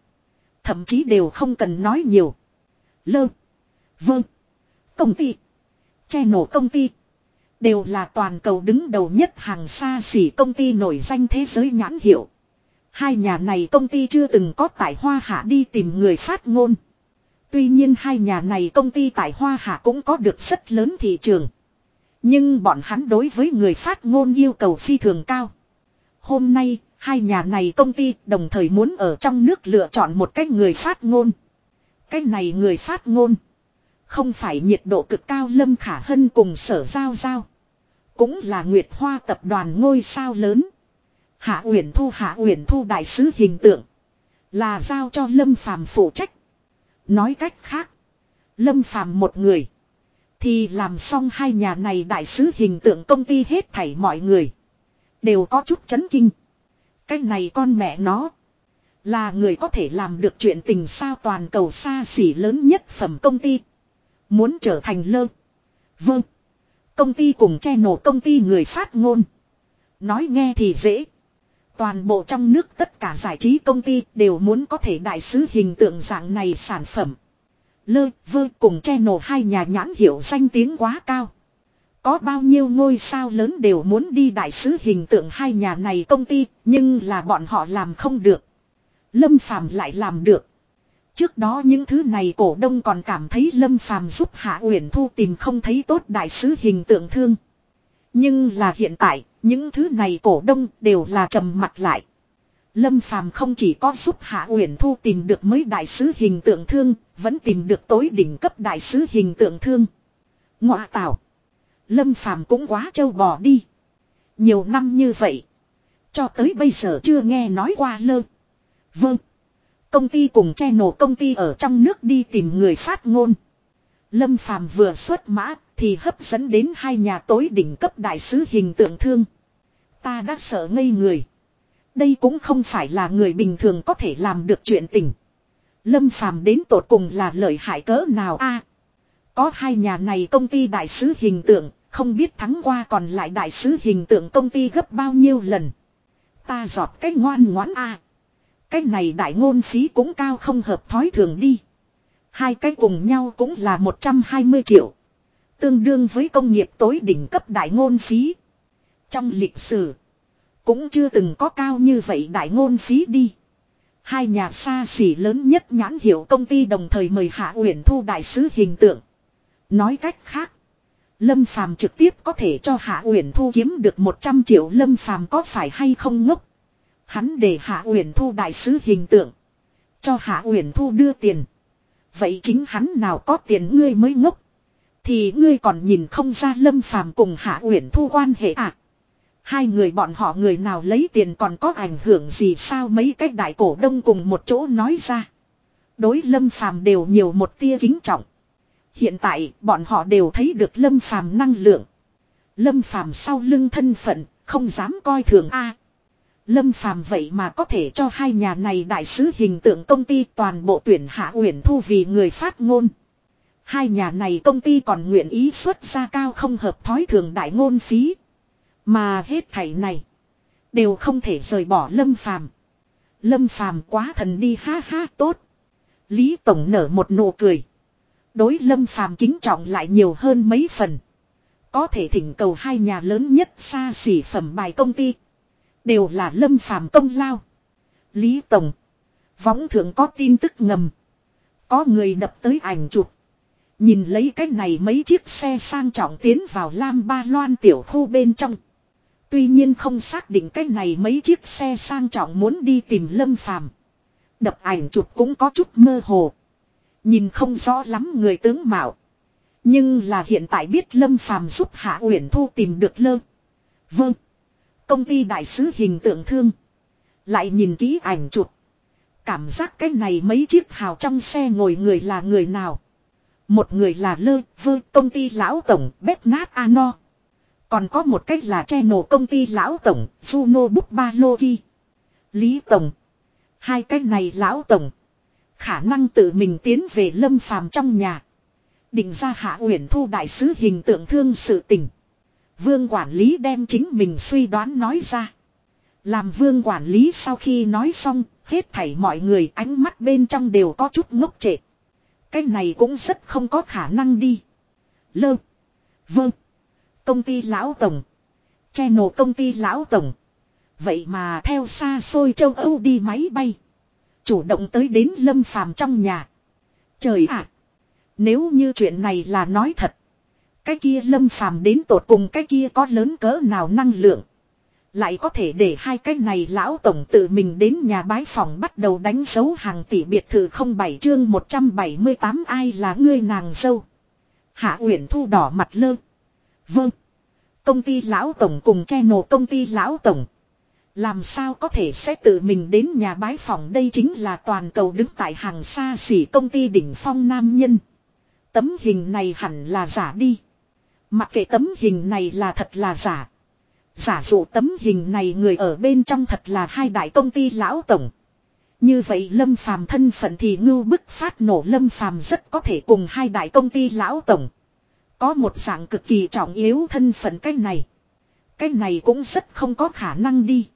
Thậm chí đều không cần nói nhiều. Lơ. Vâng. Công ty. Che nổ công ty. Đều là toàn cầu đứng đầu nhất hàng xa xỉ công ty nổi danh thế giới nhãn hiệu. Hai nhà này công ty chưa từng có tại Hoa Hạ đi tìm người phát ngôn. Tuy nhiên hai nhà này công ty tại Hoa Hạ cũng có được rất lớn thị trường. Nhưng bọn hắn đối với người phát ngôn yêu cầu phi thường cao. Hôm nay, hai nhà này công ty đồng thời muốn ở trong nước lựa chọn một cách người phát ngôn. Cái này người phát ngôn. Không phải nhiệt độ cực cao Lâm Khả Hân cùng sở giao giao. Cũng là Nguyệt Hoa tập đoàn ngôi sao lớn. Hạ Uyển Thu, Hạ Uyển Thu đại sứ hình tượng. Là giao cho Lâm Phàm phụ trách. Nói cách khác. Lâm Phàm một người. Thì làm xong hai nhà này đại sứ hình tượng công ty hết thảy mọi người. Đều có chút chấn kinh. Cái này con mẹ nó. Là người có thể làm được chuyện tình sao toàn cầu xa xỉ lớn nhất phẩm công ty. Muốn trở thành lơ. Vâng. Công ty cùng che nổ công ty người phát ngôn. Nói nghe thì dễ. Toàn bộ trong nước tất cả giải trí công ty đều muốn có thể đại sứ hình tượng dạng này sản phẩm. Lơ, vơ cùng che nổ hai nhà nhãn hiệu danh tiếng quá cao. Có bao nhiêu ngôi sao lớn đều muốn đi đại sứ hình tượng hai nhà này công ty, nhưng là bọn họ làm không được. Lâm Phàm lại làm được. Trước đó những thứ này cổ đông còn cảm thấy Lâm Phàm giúp Hạ Uyển Thu tìm không thấy tốt đại sứ hình tượng thương. Nhưng là hiện tại, những thứ này cổ đông đều là trầm mặt lại. Lâm Phàm không chỉ có giúp Hạ Uyển Thu tìm được mới đại sứ hình tượng thương, vẫn tìm được tối đỉnh cấp đại sứ hình tượng thương. Ngọa tạo. Lâm Phàm cũng quá trâu bò đi. Nhiều năm như vậy. Cho tới bây giờ chưa nghe nói qua lơ. Vâng. Công ty cùng che nổ công ty ở trong nước đi tìm người phát ngôn. Lâm Phàm vừa xuất mã thì hấp dẫn đến hai nhà tối đỉnh cấp đại sứ hình tượng thương. Ta đã sợ ngây người. Đây cũng không phải là người bình thường có thể làm được chuyện tình. Lâm Phàm đến tột cùng là lợi hại cỡ nào a? có hai nhà này công ty đại sứ hình tượng, không biết thắng qua còn lại đại sứ hình tượng công ty gấp bao nhiêu lần. Ta giọt cái ngoan ngoãn a. Cái này đại ngôn phí cũng cao không hợp thói thường đi. Hai cái cùng nhau cũng là 120 triệu. Tương đương với công nghiệp tối đỉnh cấp đại ngôn phí. Trong lịch sử. Cũng chưa từng có cao như vậy đại ngôn phí đi. Hai nhà xa xỉ lớn nhất nhãn hiệu công ty đồng thời mời Hạ Uyển Thu đại sứ hình tượng. Nói cách khác. Lâm Phàm trực tiếp có thể cho Hạ Uyển Thu kiếm được 100 triệu Lâm Phàm có phải hay không ngốc. Hắn để Hạ Uyển Thu đại sứ hình tượng. Cho Hạ Uyển Thu đưa tiền. Vậy chính hắn nào có tiền ngươi mới ngốc. Thì ngươi còn nhìn không ra Lâm Phàm cùng Hạ Uyển Thu quan hệ à. Hai người bọn họ người nào lấy tiền còn có ảnh hưởng gì sao mấy cái đại cổ đông cùng một chỗ nói ra. Đối Lâm Phàm đều nhiều một tia kính trọng. Hiện tại bọn họ đều thấy được Lâm Phàm năng lượng. Lâm Phàm sau lưng thân phận, không dám coi thường a. Lâm Phàm vậy mà có thể cho hai nhà này đại sứ hình tượng công ty toàn bộ tuyển hạ uyển thu vì người phát ngôn. Hai nhà này công ty còn nguyện ý xuất ra cao không hợp thói thường đại ngôn phí. Mà hết thảy này đều không thể rời bỏ Lâm Phàm. Lâm Phàm quá thần đi ha ha tốt. Lý Tổng nở một nụ cười. Đối Lâm Phàm kính trọng lại nhiều hơn mấy phần. Có thể thỉnh cầu hai nhà lớn nhất xa xỉ phẩm bài công ty. Đều là Lâm Phàm công lao. Lý Tổng. Võng thượng có tin tức ngầm. Có người đập tới ảnh chụp. Nhìn lấy cái này mấy chiếc xe sang trọng tiến vào Lam Ba Loan tiểu khu bên trong. Tuy nhiên không xác định cái này mấy chiếc xe sang trọng muốn đi tìm Lâm Phàm. Đập ảnh chụp cũng có chút mơ hồ. Nhìn không rõ lắm người tướng mạo. Nhưng là hiện tại biết Lâm Phàm giúp Hạ Uyển Thu tìm được lơ. Vâng. Công ty đại sứ hình tượng thương. Lại nhìn kỹ ảnh chụp. Cảm giác cái này mấy chiếc hào trong xe ngồi người là người nào. Một người là lơ vơ, công ty lão tổng bếp nát ano. Còn có một cách là che nổ công ty lão tổng Juno Book Ba ghi Lý Tổng. Hai cách này lão tổng. Khả năng tự mình tiến về lâm phàm trong nhà. Định ra hạ uyển thu đại sứ hình tượng thương sự tình. Vương quản lý đem chính mình suy đoán nói ra. Làm vương quản lý sau khi nói xong, hết thảy mọi người ánh mắt bên trong đều có chút ngốc trệ. Cái này cũng rất không có khả năng đi. Lơ. Vâng. Công ty lão tổng. Che nổ công ty lão tổng. Vậy mà theo xa xôi châu Âu đi máy bay. Chủ động tới đến lâm phàm trong nhà. Trời ạ! nếu như chuyện này là nói thật. Cái kia lâm phàm đến tột cùng cái kia có lớn cỡ nào năng lượng. Lại có thể để hai cái này lão tổng tự mình đến nhà bái phòng bắt đầu đánh dấu hàng tỷ biệt thự không bảy chương 178 ai là ngươi nàng dâu. Hạ Uyển Thu đỏ mặt lơ. Vâng. Công ty lão tổng cùng che nổ công ty lão tổng. Làm sao có thể sẽ tự mình đến nhà bái phòng đây chính là toàn cầu đứng tại hàng xa xỉ công ty đỉnh phong nam nhân. Tấm hình này hẳn là giả đi. Mặc kệ tấm hình này là thật là giả. Giả dụ tấm hình này người ở bên trong thật là hai đại công ty lão tổng. Như vậy Lâm Phàm thân phận thì ngưu bức phát nổ Lâm Phàm rất có thể cùng hai đại công ty lão tổng. Có một dạng cực kỳ trọng yếu thân phận cái này. Cái này cũng rất không có khả năng đi.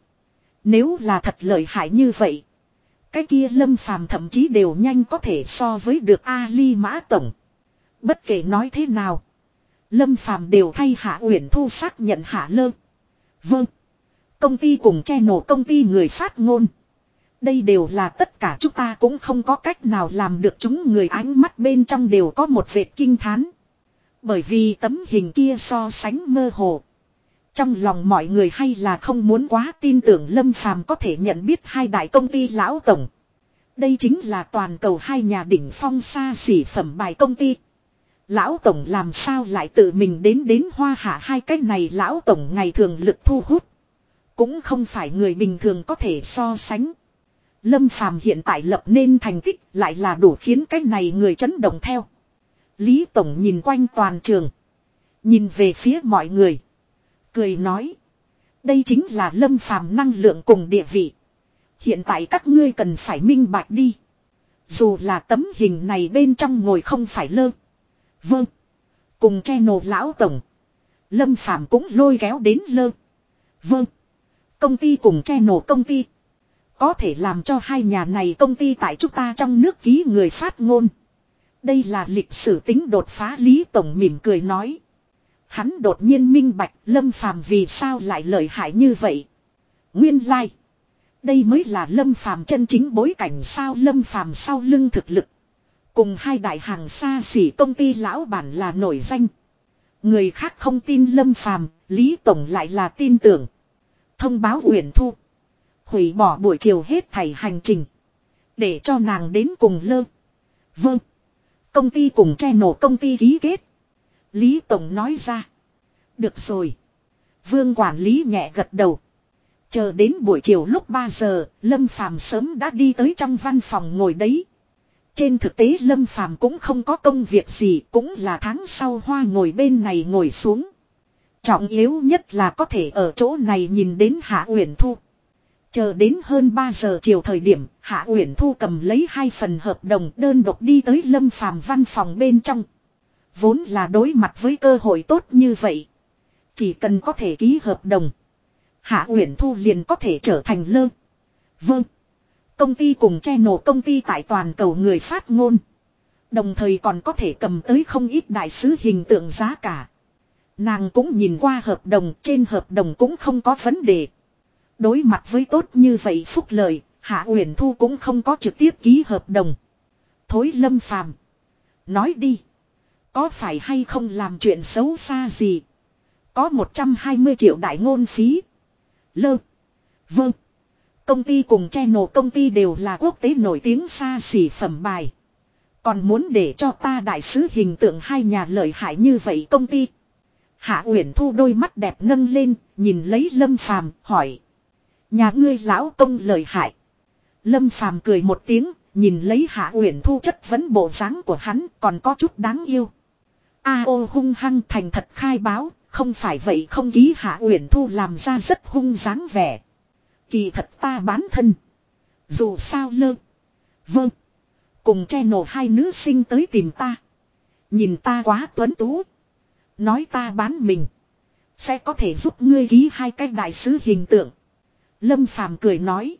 Nếu là thật lợi hại như vậy. Cái kia Lâm Phàm thậm chí đều nhanh có thể so với được Ali Mã Tổng. Bất kể nói thế nào. Lâm Phàm đều thay Hạ Uyển Thu xác nhận Hạ Lơ. Vâng. Công ty cùng che nổ công ty người phát ngôn. Đây đều là tất cả chúng ta cũng không có cách nào làm được chúng người ánh mắt bên trong đều có một vệt kinh thán. Bởi vì tấm hình kia so sánh mơ hồ. Trong lòng mọi người hay là không muốn quá tin tưởng Lâm Phàm có thể nhận biết hai đại công ty lão tổng. Đây chính là toàn cầu hai nhà đỉnh phong xa xỉ phẩm bài công ty. Lão Tổng làm sao lại tự mình đến đến hoa hạ hai cái này Lão Tổng ngày thường lực thu hút. Cũng không phải người bình thường có thể so sánh. Lâm Phàm hiện tại lập nên thành tích lại là đủ khiến cái này người chấn động theo. Lý Tổng nhìn quanh toàn trường. Nhìn về phía mọi người. Cười nói. Đây chính là Lâm Phàm năng lượng cùng địa vị. Hiện tại các ngươi cần phải minh bạch đi. Dù là tấm hình này bên trong ngồi không phải lơ. Vâng. Cùng che nổ lão tổng. Lâm Phàm cũng lôi kéo đến lơ. Vâng. Công ty cùng che nổ công ty. Có thể làm cho hai nhà này công ty tại chúng ta trong nước ký người phát ngôn. Đây là lịch sử tính đột phá, Lý Tổng mỉm cười nói. Hắn đột nhiên minh bạch Lâm Phàm vì sao lại lợi hại như vậy. Nguyên lai. Like. Đây mới là Lâm Phàm chân chính bối cảnh sao Lâm Phàm sau lưng thực lực. Cùng hai đại hàng xa xỉ công ty lão bản là nổi danh. Người khác không tin Lâm Phàm, Lý Tổng lại là tin tưởng. Thông báo Uyển Thu. Hủy bỏ buổi chiều hết thảy hành trình. Để cho nàng đến cùng lơ. Vâng. Công ty cùng che nổ công ty ký kết. Lý Tổng nói ra. Được rồi. Vương quản lý nhẹ gật đầu. Chờ đến buổi chiều lúc 3 giờ, Lâm Phàm sớm đã đi tới trong văn phòng ngồi đấy. Trên thực tế Lâm Phàm cũng không có công việc gì, cũng là tháng sau hoa ngồi bên này ngồi xuống. Trọng yếu nhất là có thể ở chỗ này nhìn đến Hạ Uyển Thu. Chờ đến hơn 3 giờ chiều thời điểm, Hạ Uyển Thu cầm lấy hai phần hợp đồng đơn độc đi tới Lâm Phàm văn phòng bên trong. Vốn là đối mặt với cơ hội tốt như vậy. Chỉ cần có thể ký hợp đồng. Hạ Uyển Thu liền có thể trở thành lơ. Vâng. Công ty cùng che nổ công ty tại toàn cầu người phát ngôn. Đồng thời còn có thể cầm tới không ít đại sứ hình tượng giá cả. Nàng cũng nhìn qua hợp đồng, trên hợp đồng cũng không có vấn đề. Đối mặt với tốt như vậy phúc lời, Hạ Uyển Thu cũng không có trực tiếp ký hợp đồng. Thối lâm phàm. Nói đi. Có phải hay không làm chuyện xấu xa gì? Có 120 triệu đại ngôn phí. Lơ. Vâng. Công ty cùng channel công ty đều là quốc tế nổi tiếng xa xỉ phẩm bài. Còn muốn để cho ta đại sứ hình tượng hai nhà lợi hại như vậy công ty. Hạ Uyển Thu đôi mắt đẹp nâng lên, nhìn lấy Lâm Phàm, hỏi: "Nhà ngươi lão công lợi hại?" Lâm Phàm cười một tiếng, nhìn lấy Hạ Uyển Thu chất vấn bộ dáng của hắn, còn có chút đáng yêu. A ô hung hăng thành thật khai báo, không phải vậy không ký Hạ Uyển Thu làm ra rất hung dáng vẻ. Kỳ thật ta bán thân. Dù sao lơ. Vâng. Cùng che nổ hai nữ sinh tới tìm ta. Nhìn ta quá tuấn tú. Nói ta bán mình. Sẽ có thể giúp ngươi ký hai cái đại sứ hình tượng. Lâm Phàm cười nói.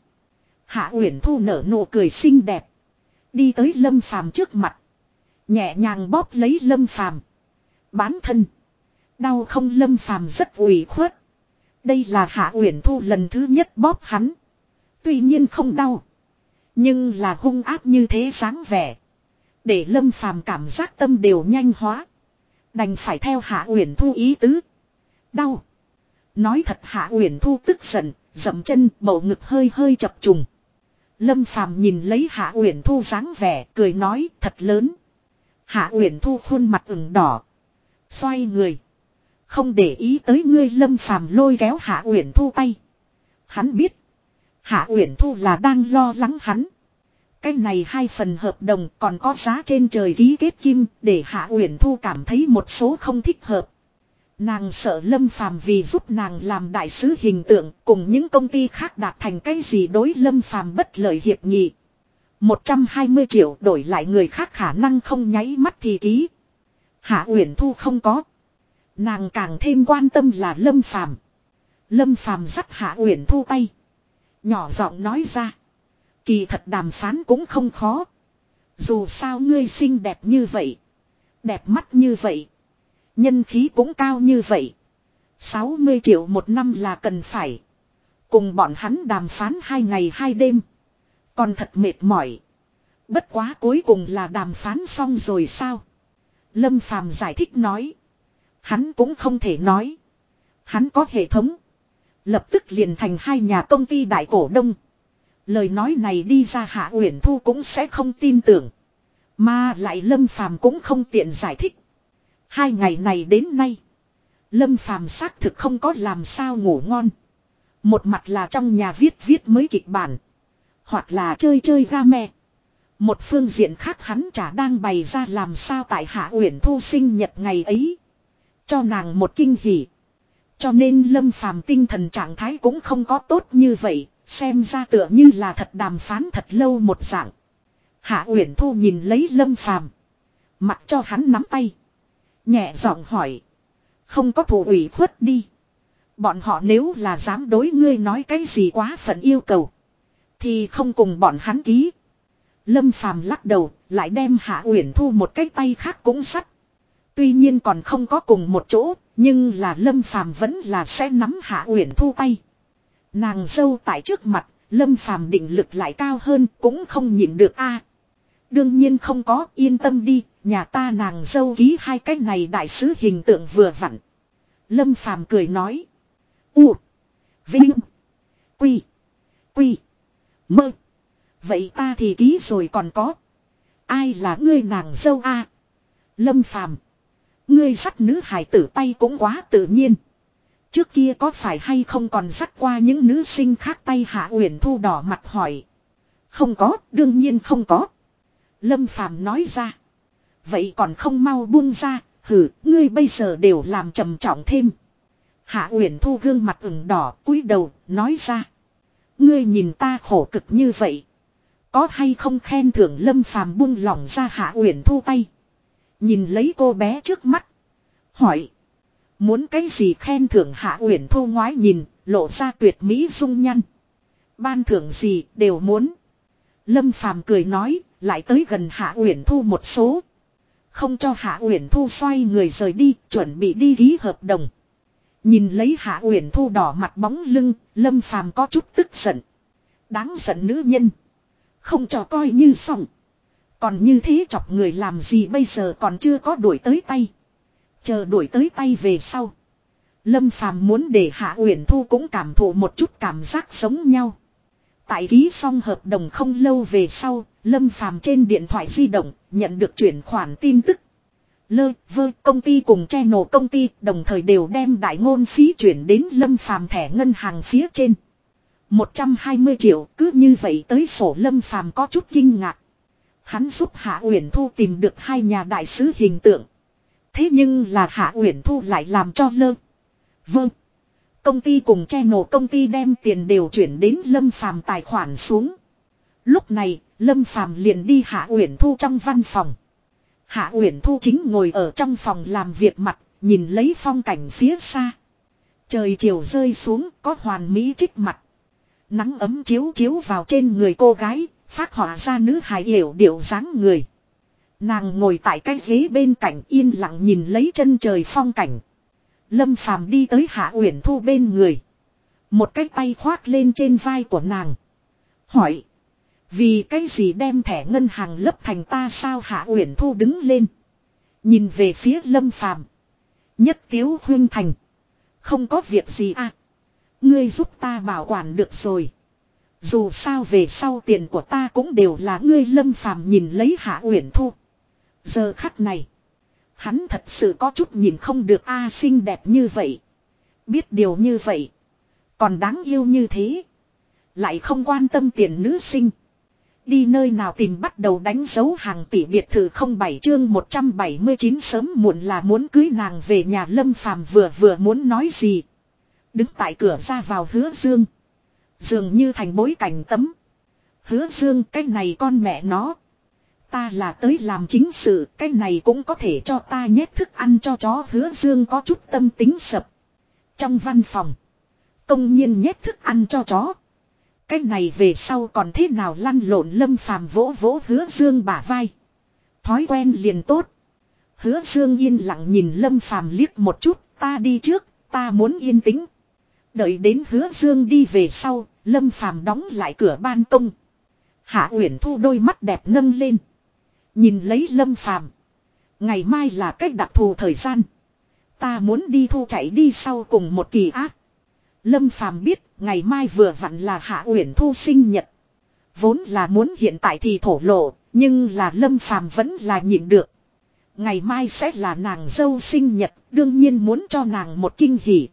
Hạ Uyển Thu nở nụ cười xinh đẹp. Đi tới Lâm Phàm trước mặt. Nhẹ nhàng bóp lấy Lâm Phàm. Bán thân. Đau không Lâm Phàm rất ủy khuất. Đây là Hạ Uyển Thu lần thứ nhất bóp hắn. Tuy nhiên không đau. Nhưng là hung ác như thế sáng vẻ. Để Lâm Phàm cảm giác tâm đều nhanh hóa. Đành phải theo Hạ Uyển Thu ý tứ. Đau. Nói thật Hạ Uyển Thu tức giận, dậm chân, bầu ngực hơi hơi chập trùng. Lâm Phàm nhìn lấy Hạ Uyển Thu dáng vẻ, cười nói, thật lớn. Hạ Uyển Thu khuôn mặt ửng đỏ, xoay người, không để ý tới ngươi Lâm Phàm lôi kéo Hạ Uyển Thu tay. Hắn biết, Hạ Uyển Thu là đang lo lắng hắn. Cái này hai phần hợp đồng còn có giá trên trời ký kết kim để Hạ Uyển Thu cảm thấy một số không thích hợp. Nàng sợ Lâm Phàm vì giúp nàng làm đại sứ hình tượng cùng những công ty khác đạt thành cái gì đối Lâm Phàm bất lợi hiệp nghị. 120 triệu đổi lại người khác khả năng không nháy mắt thì ký. Hạ Uyển Thu không có. Nàng càng thêm quan tâm là Lâm Phàm. Lâm Phàm dắt Hạ Uyển Thu tay. Nhỏ giọng nói ra. Kỳ thật đàm phán cũng không khó. Dù sao ngươi xinh đẹp như vậy. Đẹp mắt như vậy. Nhân khí cũng cao như vậy. 60 triệu một năm là cần phải. Cùng bọn hắn đàm phán hai ngày hai đêm. Còn thật mệt mỏi. Bất quá cuối cùng là đàm phán xong rồi sao? Lâm Phàm giải thích nói. Hắn cũng không thể nói. Hắn có hệ thống. Lập tức liền thành hai nhà công ty đại cổ đông. Lời nói này đi ra Hạ Uyển Thu cũng sẽ không tin tưởng. Mà lại Lâm Phàm cũng không tiện giải thích. Hai ngày này đến nay. Lâm Phàm xác thực không có làm sao ngủ ngon. Một mặt là trong nhà viết viết mới kịch bản. Hoặc là chơi chơi game. Một phương diện khác hắn chả đang bày ra làm sao tại Hạ Uyển Thu sinh nhật ngày ấy. Cho nàng một kinh hỉ. Cho nên Lâm Phàm tinh thần trạng thái cũng không có tốt như vậy, xem ra tựa như là thật đàm phán thật lâu một dạng. Hạ Uyển Thu nhìn lấy Lâm Phàm, mặc cho hắn nắm tay, nhẹ giọng hỏi: "Không có thủ ủy khuất đi? Bọn họ nếu là dám đối ngươi nói cái gì quá phận yêu cầu, thì không cùng bọn hắn ký." Lâm Phàm lắc đầu, lại đem Hạ Uyển Thu một cái tay khác cũng sắt. Tuy nhiên còn không có cùng một chỗ, nhưng là Lâm Phàm vẫn là sẽ nắm Hạ Uyển Thu tay. Nàng dâu tại trước mặt, Lâm Phàm định lực lại cao hơn, cũng không nhịn được a. đương nhiên không có, yên tâm đi, nhà ta nàng dâu ký hai cái này đại sứ hình tượng vừa vặn. Lâm Phàm cười nói: "U, Vinh, Quy, Quy, Mơ. Vậy ta thì ký rồi còn có. Ai là ngươi nàng dâu a?" Lâm Phàm Ngươi dắt nữ hài tử tay cũng quá tự nhiên. Trước kia có phải hay không còn dắt qua những nữ sinh khác tay hạ uyển thu đỏ mặt hỏi. Không có, đương nhiên không có. Lâm Phàm nói ra. Vậy còn không mau buông ra, hử, ngươi bây giờ đều làm trầm trọng thêm. Hạ Uyển Thu gương mặt ửng đỏ, cúi đầu, nói ra. Ngươi nhìn ta khổ cực như vậy. Có hay không khen thưởng Lâm Phàm buông lỏng ra Hạ Uyển Thu tay. Nhìn lấy cô bé trước mắt. Hỏi. Muốn cái gì khen thưởng Hạ Uyển Thu ngoái nhìn, lộ ra tuyệt mỹ dung nhăn. Ban thưởng gì đều muốn. Lâm Phàm cười nói, lại tới gần Hạ Uyển Thu một số. Không cho Hạ Uyển Thu xoay người rời đi, chuẩn bị đi ký hợp đồng. Nhìn lấy Hạ Uyển Thu đỏ mặt bóng lưng, Lâm Phàm có chút tức giận. Đáng giận nữ nhân. Không cho coi như xong. Còn như thế chọc người làm gì bây giờ còn chưa có đuổi tới tay. Chờ đuổi tới tay về sau. Lâm Phàm muốn để Hạ Uyển Thu cũng cảm thụ một chút cảm giác giống nhau. Tại ký xong hợp đồng không lâu về sau, Lâm Phàm trên điện thoại di động nhận được chuyển khoản tin tức. Lơ, vơ, công ty cùng che nổ công ty đồng thời đều đem đại ngôn phí chuyển đến Lâm Phàm thẻ ngân hàng phía trên. 120 triệu cứ như vậy tới sổ Lâm Phàm có chút kinh ngạc. Hắn giúp Hạ Uyển Thu tìm được hai nhà đại sứ hình tượng. Thế nhưng là Hạ Uyển Thu lại làm cho lơ. Vâng. Công ty cùng che nổ công ty đem tiền đều chuyển đến Lâm Phàm tài khoản xuống. Lúc này, Lâm Phàm liền đi Hạ Uyển Thu trong văn phòng. Hạ Uyển Thu chính ngồi ở trong phòng làm việc mặt, nhìn lấy phong cảnh phía xa. Trời chiều rơi xuống, có hoàn mỹ trích mặt. Nắng ấm chiếu chiếu vào trên người cô gái, phát họa ra nữ hài hiểu điệu dáng người. Nàng ngồi tại cái ghế bên cạnh yên lặng nhìn lấy chân trời phong cảnh. Lâm Phàm đi tới Hạ Uyển Thu bên người. Một cái tay khoác lên trên vai của nàng. Hỏi. Vì cái gì đem thẻ ngân hàng lấp thành ta sao Hạ Uyển Thu đứng lên. Nhìn về phía lâm phàm. Nhất tiếu huyên thành. Không có việc gì à. Ngươi giúp ta bảo quản được rồi. Dù sao về sau tiền của ta cũng đều là ngươi lâm phàm nhìn lấy hạ uyển thu. Giờ khắc này. Hắn thật sự có chút nhìn không được a xinh đẹp như vậy. Biết điều như vậy. Còn đáng yêu như thế. Lại không quan tâm tiền nữ sinh. Đi nơi nào tìm bắt đầu đánh dấu hàng tỷ biệt thự không bảy chương 179 sớm muộn là muốn cưới nàng về nhà lâm phàm vừa vừa muốn nói gì. Đứng tại cửa ra vào hứa dương. Dường như thành bối cảnh tấm. Hứa dương cái này con mẹ nó. Ta là tới làm chính sự, cái này cũng có thể cho ta nhét thức ăn cho chó hứa dương có chút tâm tính sập. Trong văn phòng. Công nhiên nhét thức ăn cho chó. Cái này về sau còn thế nào lăn lộn lâm phàm vỗ vỗ hứa dương bả vai. Thói quen liền tốt. Hứa dương yên lặng nhìn lâm phàm liếc một chút, ta đi trước, ta muốn yên tĩnh. Đợi đến hứa dương đi về sau, lâm phàm đóng lại cửa ban công. Hạ Uyển Thu đôi mắt đẹp nâng lên. Nhìn lấy lâm phàm. Ngày mai là cách đặc thù thời gian. Ta muốn đi thu chạy đi sau cùng một kỳ ác. Lâm phàm biết ngày mai vừa vặn là Hạ Uyển Thu sinh nhật. Vốn là muốn hiện tại thì thổ lộ, nhưng là Lâm phàm vẫn là nhịn được. Ngày mai sẽ là nàng dâu sinh nhật, đương nhiên muốn cho nàng một kinh hỉ.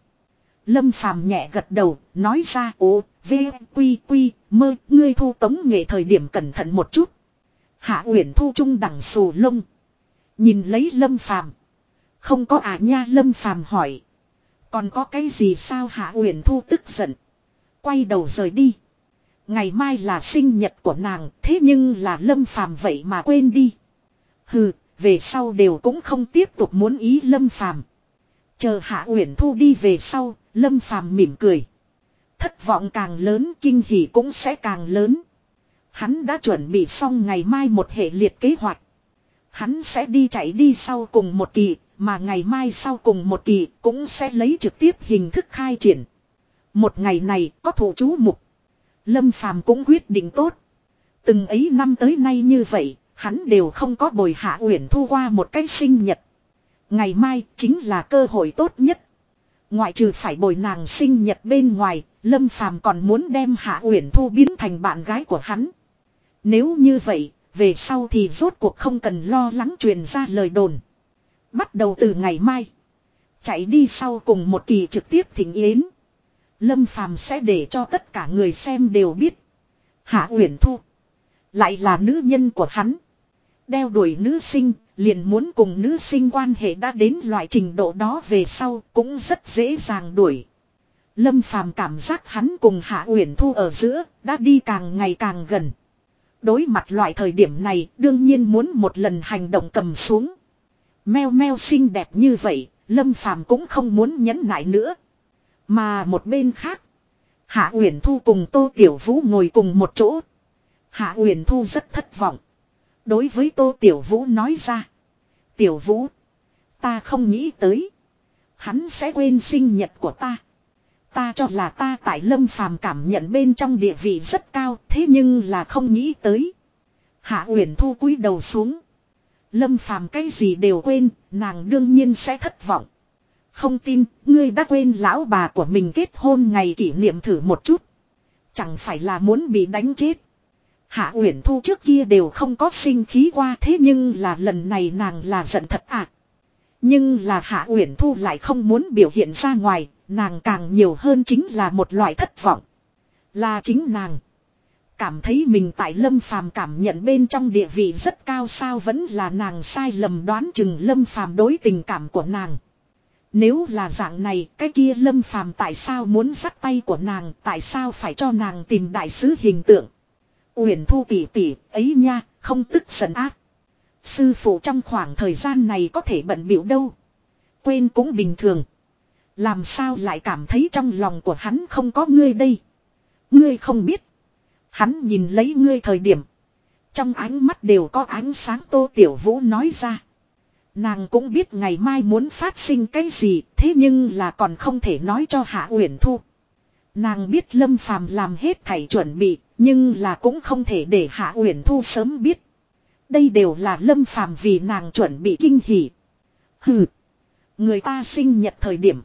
Lâm phàm nhẹ gật đầu, nói ra ố, v, quy, quy, mơ, ngươi thu tống nghệ thời điểm cẩn thận một chút. Hạ Uyển Thu trung đẳng sù lông. Nhìn lấy Lâm phàm. Không có à nha Lâm phàm hỏi. Còn có cái gì sao Hạ Uyển Thu tức giận. Quay đầu rời đi. Ngày mai là sinh nhật của nàng, thế nhưng là Lâm Phàm vậy mà quên đi. Hừ, về sau đều cũng không tiếp tục muốn ý Lâm Phàm. Chờ Hạ Uyển Thu đi về sau, Lâm Phàm mỉm cười. Thất vọng càng lớn, kinh hỉ cũng sẽ càng lớn. Hắn đã chuẩn bị xong ngày mai một hệ liệt kế hoạch. Hắn sẽ đi chạy đi sau cùng một kỳ, mà ngày mai sau cùng một kỳ cũng sẽ lấy trực tiếp hình thức khai triển. Một ngày này có thủ chú mục. Lâm Phàm cũng quyết định tốt. Từng ấy năm tới nay như vậy, hắn đều không có bồi hạ uyển thu qua một cái sinh nhật. Ngày mai chính là cơ hội tốt nhất. Ngoại trừ phải bồi nàng sinh nhật bên ngoài, Lâm Phàm còn muốn đem Hạ Uyển Thu biến thành bạn gái của hắn. Nếu như vậy, về sau thì rốt cuộc không cần lo lắng truyền ra lời đồn. Bắt đầu từ ngày mai. Chạy đi sau cùng một kỳ trực tiếp thỉnh yến. Lâm Phàm sẽ để cho tất cả người xem đều biết. Hạ Uyển Thu. Lại là nữ nhân của hắn. Đeo đuổi nữ sinh, liền muốn cùng nữ sinh quan hệ đã đến loại trình độ đó về sau cũng rất dễ dàng đuổi. Lâm Phàm cảm giác hắn cùng Hạ Uyển Thu ở giữa đã đi càng ngày càng gần. Đối mặt loại thời điểm này đương nhiên muốn một lần hành động cầm xuống. Meo meo xinh đẹp như vậy, Lâm Phàm cũng không muốn nhẫn nại nữa. Mà một bên khác, Hạ Uyển Thu cùng Tô Tiểu Vũ ngồi cùng một chỗ. Hạ Uyển Thu rất thất vọng. Đối với Tô Tiểu Vũ nói ra. Tiểu Vũ, ta không nghĩ tới. Hắn sẽ quên sinh nhật của ta. Ta cho là ta tại Lâm Phàm cảm nhận bên trong địa vị rất cao, thế nhưng là không nghĩ tới. Hạ Uyển Thu cúi đầu xuống. Lâm Phàm cái gì đều quên, nàng đương nhiên sẽ thất vọng. Không tin, ngươi đã quên lão bà của mình kết hôn ngày kỷ niệm thử một chút. Chẳng phải là muốn bị đánh chết. Hạ Uyển Thu trước kia đều không có sinh khí qua thế nhưng là lần này nàng là giận thật ạ. Nhưng là Hạ Uyển Thu lại không muốn biểu hiện ra ngoài, nàng càng nhiều hơn chính là một loại thất vọng. Là chính nàng. Cảm thấy mình tại Lâm Phàm cảm nhận bên trong địa vị rất cao sao vẫn là nàng sai lầm đoán chừng Lâm Phàm đối tình cảm của nàng. Nếu là dạng này, cái kia Lâm Phàm tại sao muốn dắt tay của nàng, tại sao phải cho nàng tìm đại sứ hình tượng? Uyển Thu tỷ tỷ, ấy nha, không tức giận ác. Sư phụ trong khoảng thời gian này có thể bận biểu đâu. Quên cũng bình thường. Làm sao lại cảm thấy trong lòng của hắn không có ngươi đây. Ngươi không biết. Hắn nhìn lấy ngươi thời điểm. Trong ánh mắt đều có ánh sáng tô tiểu vũ nói ra. Nàng cũng biết ngày mai muốn phát sinh cái gì thế nhưng là còn không thể nói cho Hạ Uyển Thu. Nàng biết Lâm Phàm làm hết thảy chuẩn bị nhưng là cũng không thể để Hạ Uyển Thu sớm biết. Đây đều là Lâm Phàm vì nàng chuẩn bị kinh hỉ. Hừ. Người ta sinh nhật thời điểm.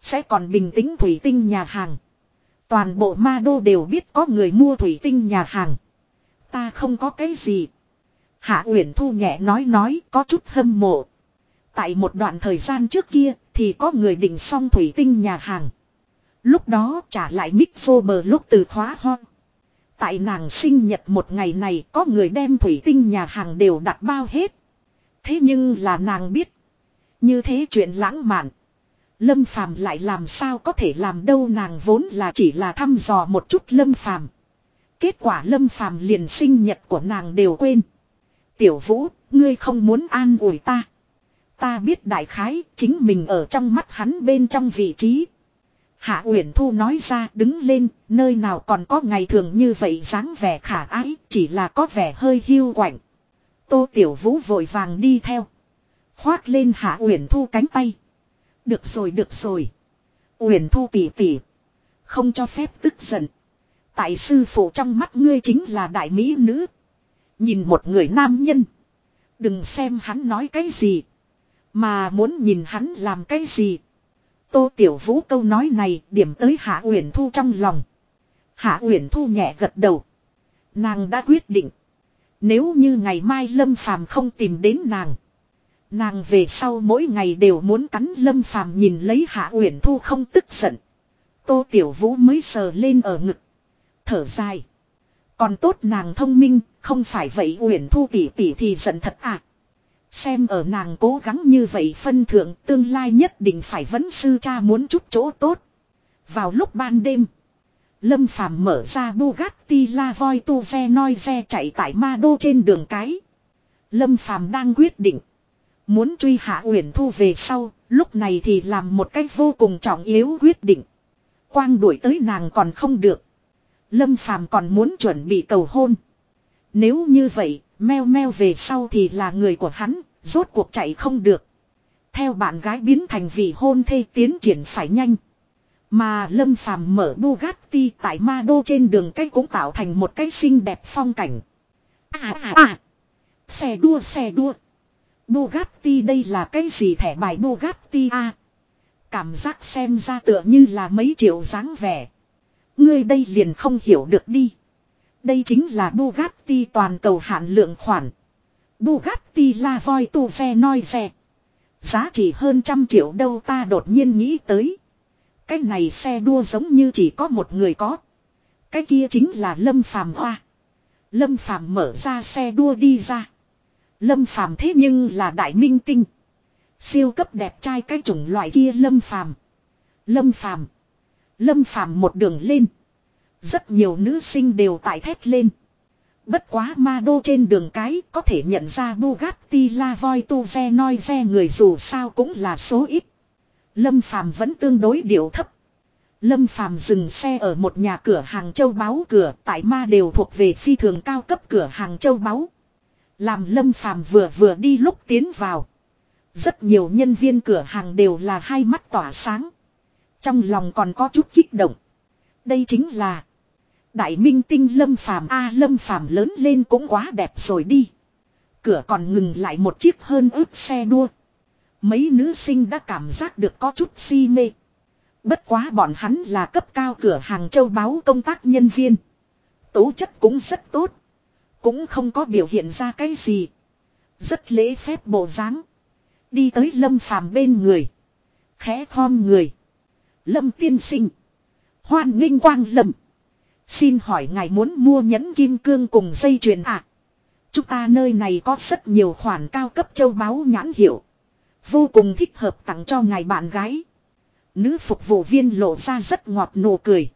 Sẽ còn bình tĩnh thủy tinh nhà hàng. Toàn bộ ma đô đều biết có người mua thủy tinh nhà hàng. Ta không có cái gì. Hạ Uyển Thu nhẹ nói nói, có chút hâm mộ. Tại một đoạn thời gian trước kia, thì có người định xong thủy tinh nhà hàng. Lúc đó, trả lại mic bờ lúc từ khóa ho. Tại nàng sinh nhật một ngày này có người đem thủy tinh nhà hàng đều đặt bao hết. Thế nhưng là nàng biết. Như thế chuyện lãng mạn. Lâm Phàm lại làm sao có thể làm đâu nàng vốn là chỉ là thăm dò một chút Lâm Phàm. Kết quả Lâm Phàm liền sinh nhật của nàng đều quên. Tiểu Vũ, ngươi không muốn an ủi ta. Ta biết đại khái, chính mình ở trong mắt hắn bên trong vị trí. Hạ Uyển Thu nói ra đứng lên, nơi nào còn có ngày thường như vậy dáng vẻ khả ái, chỉ là có vẻ hơi hiu quạnh. Tô Tiểu Vũ vội vàng đi theo. Khoác lên Hạ Uyển Thu cánh tay. Được rồi được rồi. Uyển Thu tỉ tỉ. Không cho phép tức giận. Tại sư phụ trong mắt ngươi chính là đại mỹ nữ. Nhìn một người nam nhân. Đừng xem hắn nói cái gì. Mà muốn nhìn hắn làm cái gì. Tô Tiểu Vũ câu nói này điểm tới Hạ Uyển Thu trong lòng. Hạ Uyển Thu nhẹ gật đầu. Nàng đã quyết định. Nếu như ngày mai Lâm Phàm không tìm đến nàng. Nàng về sau mỗi ngày đều muốn cắn Lâm Phàm nhìn lấy Hạ Uyển Thu không tức giận. Tô Tiểu Vũ mới sờ lên ở ngực. Thở dài. Còn tốt nàng thông minh, không phải vậy Uyển Thu tỉ tỉ thì giận thật à. Xem ở nàng cố gắng như vậy phân thượng tương lai nhất định phải vấn sư cha muốn chút chỗ tốt. Vào lúc ban đêm. Lâm Phàm mở ra Bugatti La Voi Tu Ve Noi Ve chạy tại Ma Đô trên đường cái. Lâm Phàm đang quyết định. Muốn truy hạ Uyển Thu về sau, lúc này thì làm một cách vô cùng trọng yếu quyết định. Quang đuổi tới nàng còn không được. Lâm Phàm còn muốn chuẩn bị cầu hôn. Nếu như vậy, meo meo về sau thì là người của hắn, rốt cuộc chạy không được. Theo bạn gái biến thành vị hôn thê tiến triển phải nhanh. Mà Lâm Phàm mở Bugatti tại Ma Đô trên đường cách cũng tạo thành một cái xinh đẹp phong cảnh. À à à. Xe đua xe đua. Bugatti đây là cái gì thẻ bài Bugatti à. Cảm giác xem ra tựa như là mấy triệu dáng vẻ. Ngươi đây liền không hiểu được đi. Đây chính là Bugatti toàn cầu hạn lượng khoản. Bugatti La Voi Tu Ve Noi Ve. Giá trị hơn trăm triệu đâu ta đột nhiên nghĩ tới. Cái này xe đua giống như chỉ có một người có. Cái kia chính là Lâm Phàm Hoa. Lâm Phàm mở ra xe đua đi ra. Lâm Phàm thế nhưng là đại minh tinh. Siêu cấp đẹp trai cái chủng loại kia Lâm Phàm. Lâm Phàm. Lâm Phàm một đường lên. Rất nhiều nữ sinh đều tại thét lên. Bất quá ma đô trên đường cái có thể nhận ra Bugatti La Voi Tu Ve Noi Ve người dù sao cũng là số ít. Lâm Phàm vẫn tương đối điệu thấp. Lâm Phàm dừng xe ở một nhà cửa hàng châu báu cửa, tại ma đều thuộc về phi thường cao cấp cửa hàng châu báu. Làm Lâm Phàm vừa vừa đi lúc tiến vào. Rất nhiều nhân viên cửa hàng đều là hai mắt tỏa sáng. Trong lòng còn có chút kích động. Đây chính là Đại minh tinh lâm phàm a lâm phàm lớn lên cũng quá đẹp rồi đi. Cửa còn ngừng lại một chiếc hơn ướt xe đua. Mấy nữ sinh đã cảm giác được có chút si mê. Bất quá bọn hắn là cấp cao cửa hàng châu báu công tác nhân viên. Tố chất cũng rất tốt. Cũng không có biểu hiện ra cái gì. Rất lễ phép bộ dáng. Đi tới lâm phàm bên người. Khẽ khom người. Lâm tiên sinh. Hoan nghênh quang lâm. Xin hỏi ngài muốn mua nhẫn kim cương cùng dây chuyền à? Chúng ta nơi này có rất nhiều khoản cao cấp châu báu nhãn hiệu. Vô cùng thích hợp tặng cho ngài bạn gái. Nữ phục vụ viên lộ ra rất ngọt nụ cười.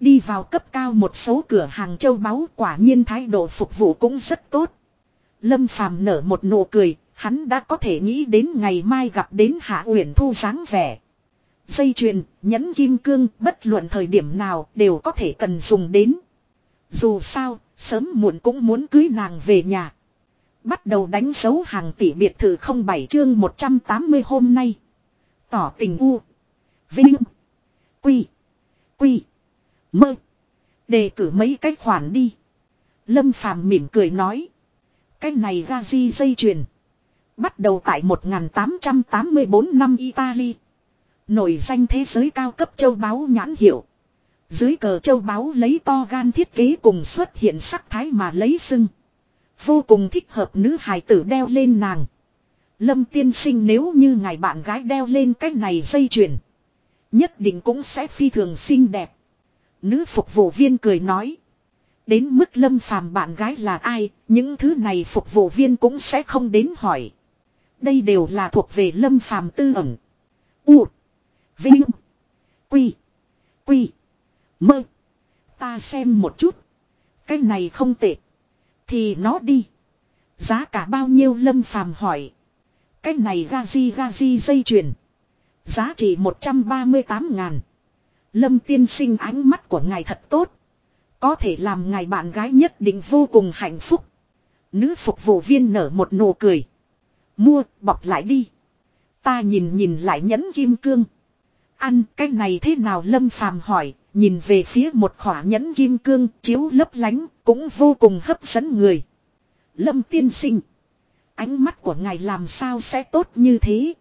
Đi vào cấp cao một số cửa hàng châu báu quả nhiên thái độ phục vụ cũng rất tốt. Lâm Phàm nở một nụ cười, hắn đã có thể nghĩ đến ngày mai gặp đến Hạ Uyển Thu dáng vẻ. Dây chuyền, nhẫn kim cương, bất luận thời điểm nào đều có thể cần dùng đến. Dù sao, sớm muộn cũng muốn cưới nàng về nhà. Bắt đầu đánh dấu hàng tỷ biệt thự không bảy chương 180 hôm nay. Tỏ tình u. Vinh. Quy. Quy. Mơ. Đề cử mấy cách khoản đi. Lâm Phàm mỉm cười nói. Cái này ra di dây chuyền. Bắt đầu tại 1884 năm Italy. Nổi danh thế giới cao cấp châu báu nhãn hiệu. Dưới cờ châu báu lấy to gan thiết kế cùng xuất hiện sắc thái mà lấy sưng. Vô cùng thích hợp nữ hài tử đeo lên nàng. Lâm tiên sinh nếu như ngài bạn gái đeo lên cái này dây chuyền. Nhất định cũng sẽ phi thường xinh đẹp. Nữ phục vụ viên cười nói. Đến mức lâm phàm bạn gái là ai, những thứ này phục vụ viên cũng sẽ không đến hỏi. Đây đều là thuộc về lâm phàm tư ẩn. U. Vinh. Quy. Quy. Mơ. Ta xem một chút. Cái này không tệ. Thì nó đi. Giá cả bao nhiêu lâm phàm hỏi. Cái này gazi gazi dây chuyền. Giá trị 138 ngàn. Lâm tiên sinh ánh mắt của ngài thật tốt. Có thể làm ngài bạn gái nhất định vô cùng hạnh phúc. Nữ phục vụ viên nở một nụ cười. Mua, bọc lại đi. Ta nhìn nhìn lại nhẫn kim cương. Ăn cái này thế nào lâm phàm hỏi, nhìn về phía một khỏa nhẫn kim cương chiếu lấp lánh, cũng vô cùng hấp dẫn người. Lâm tiên sinh. Ánh mắt của ngài làm sao sẽ tốt như thế?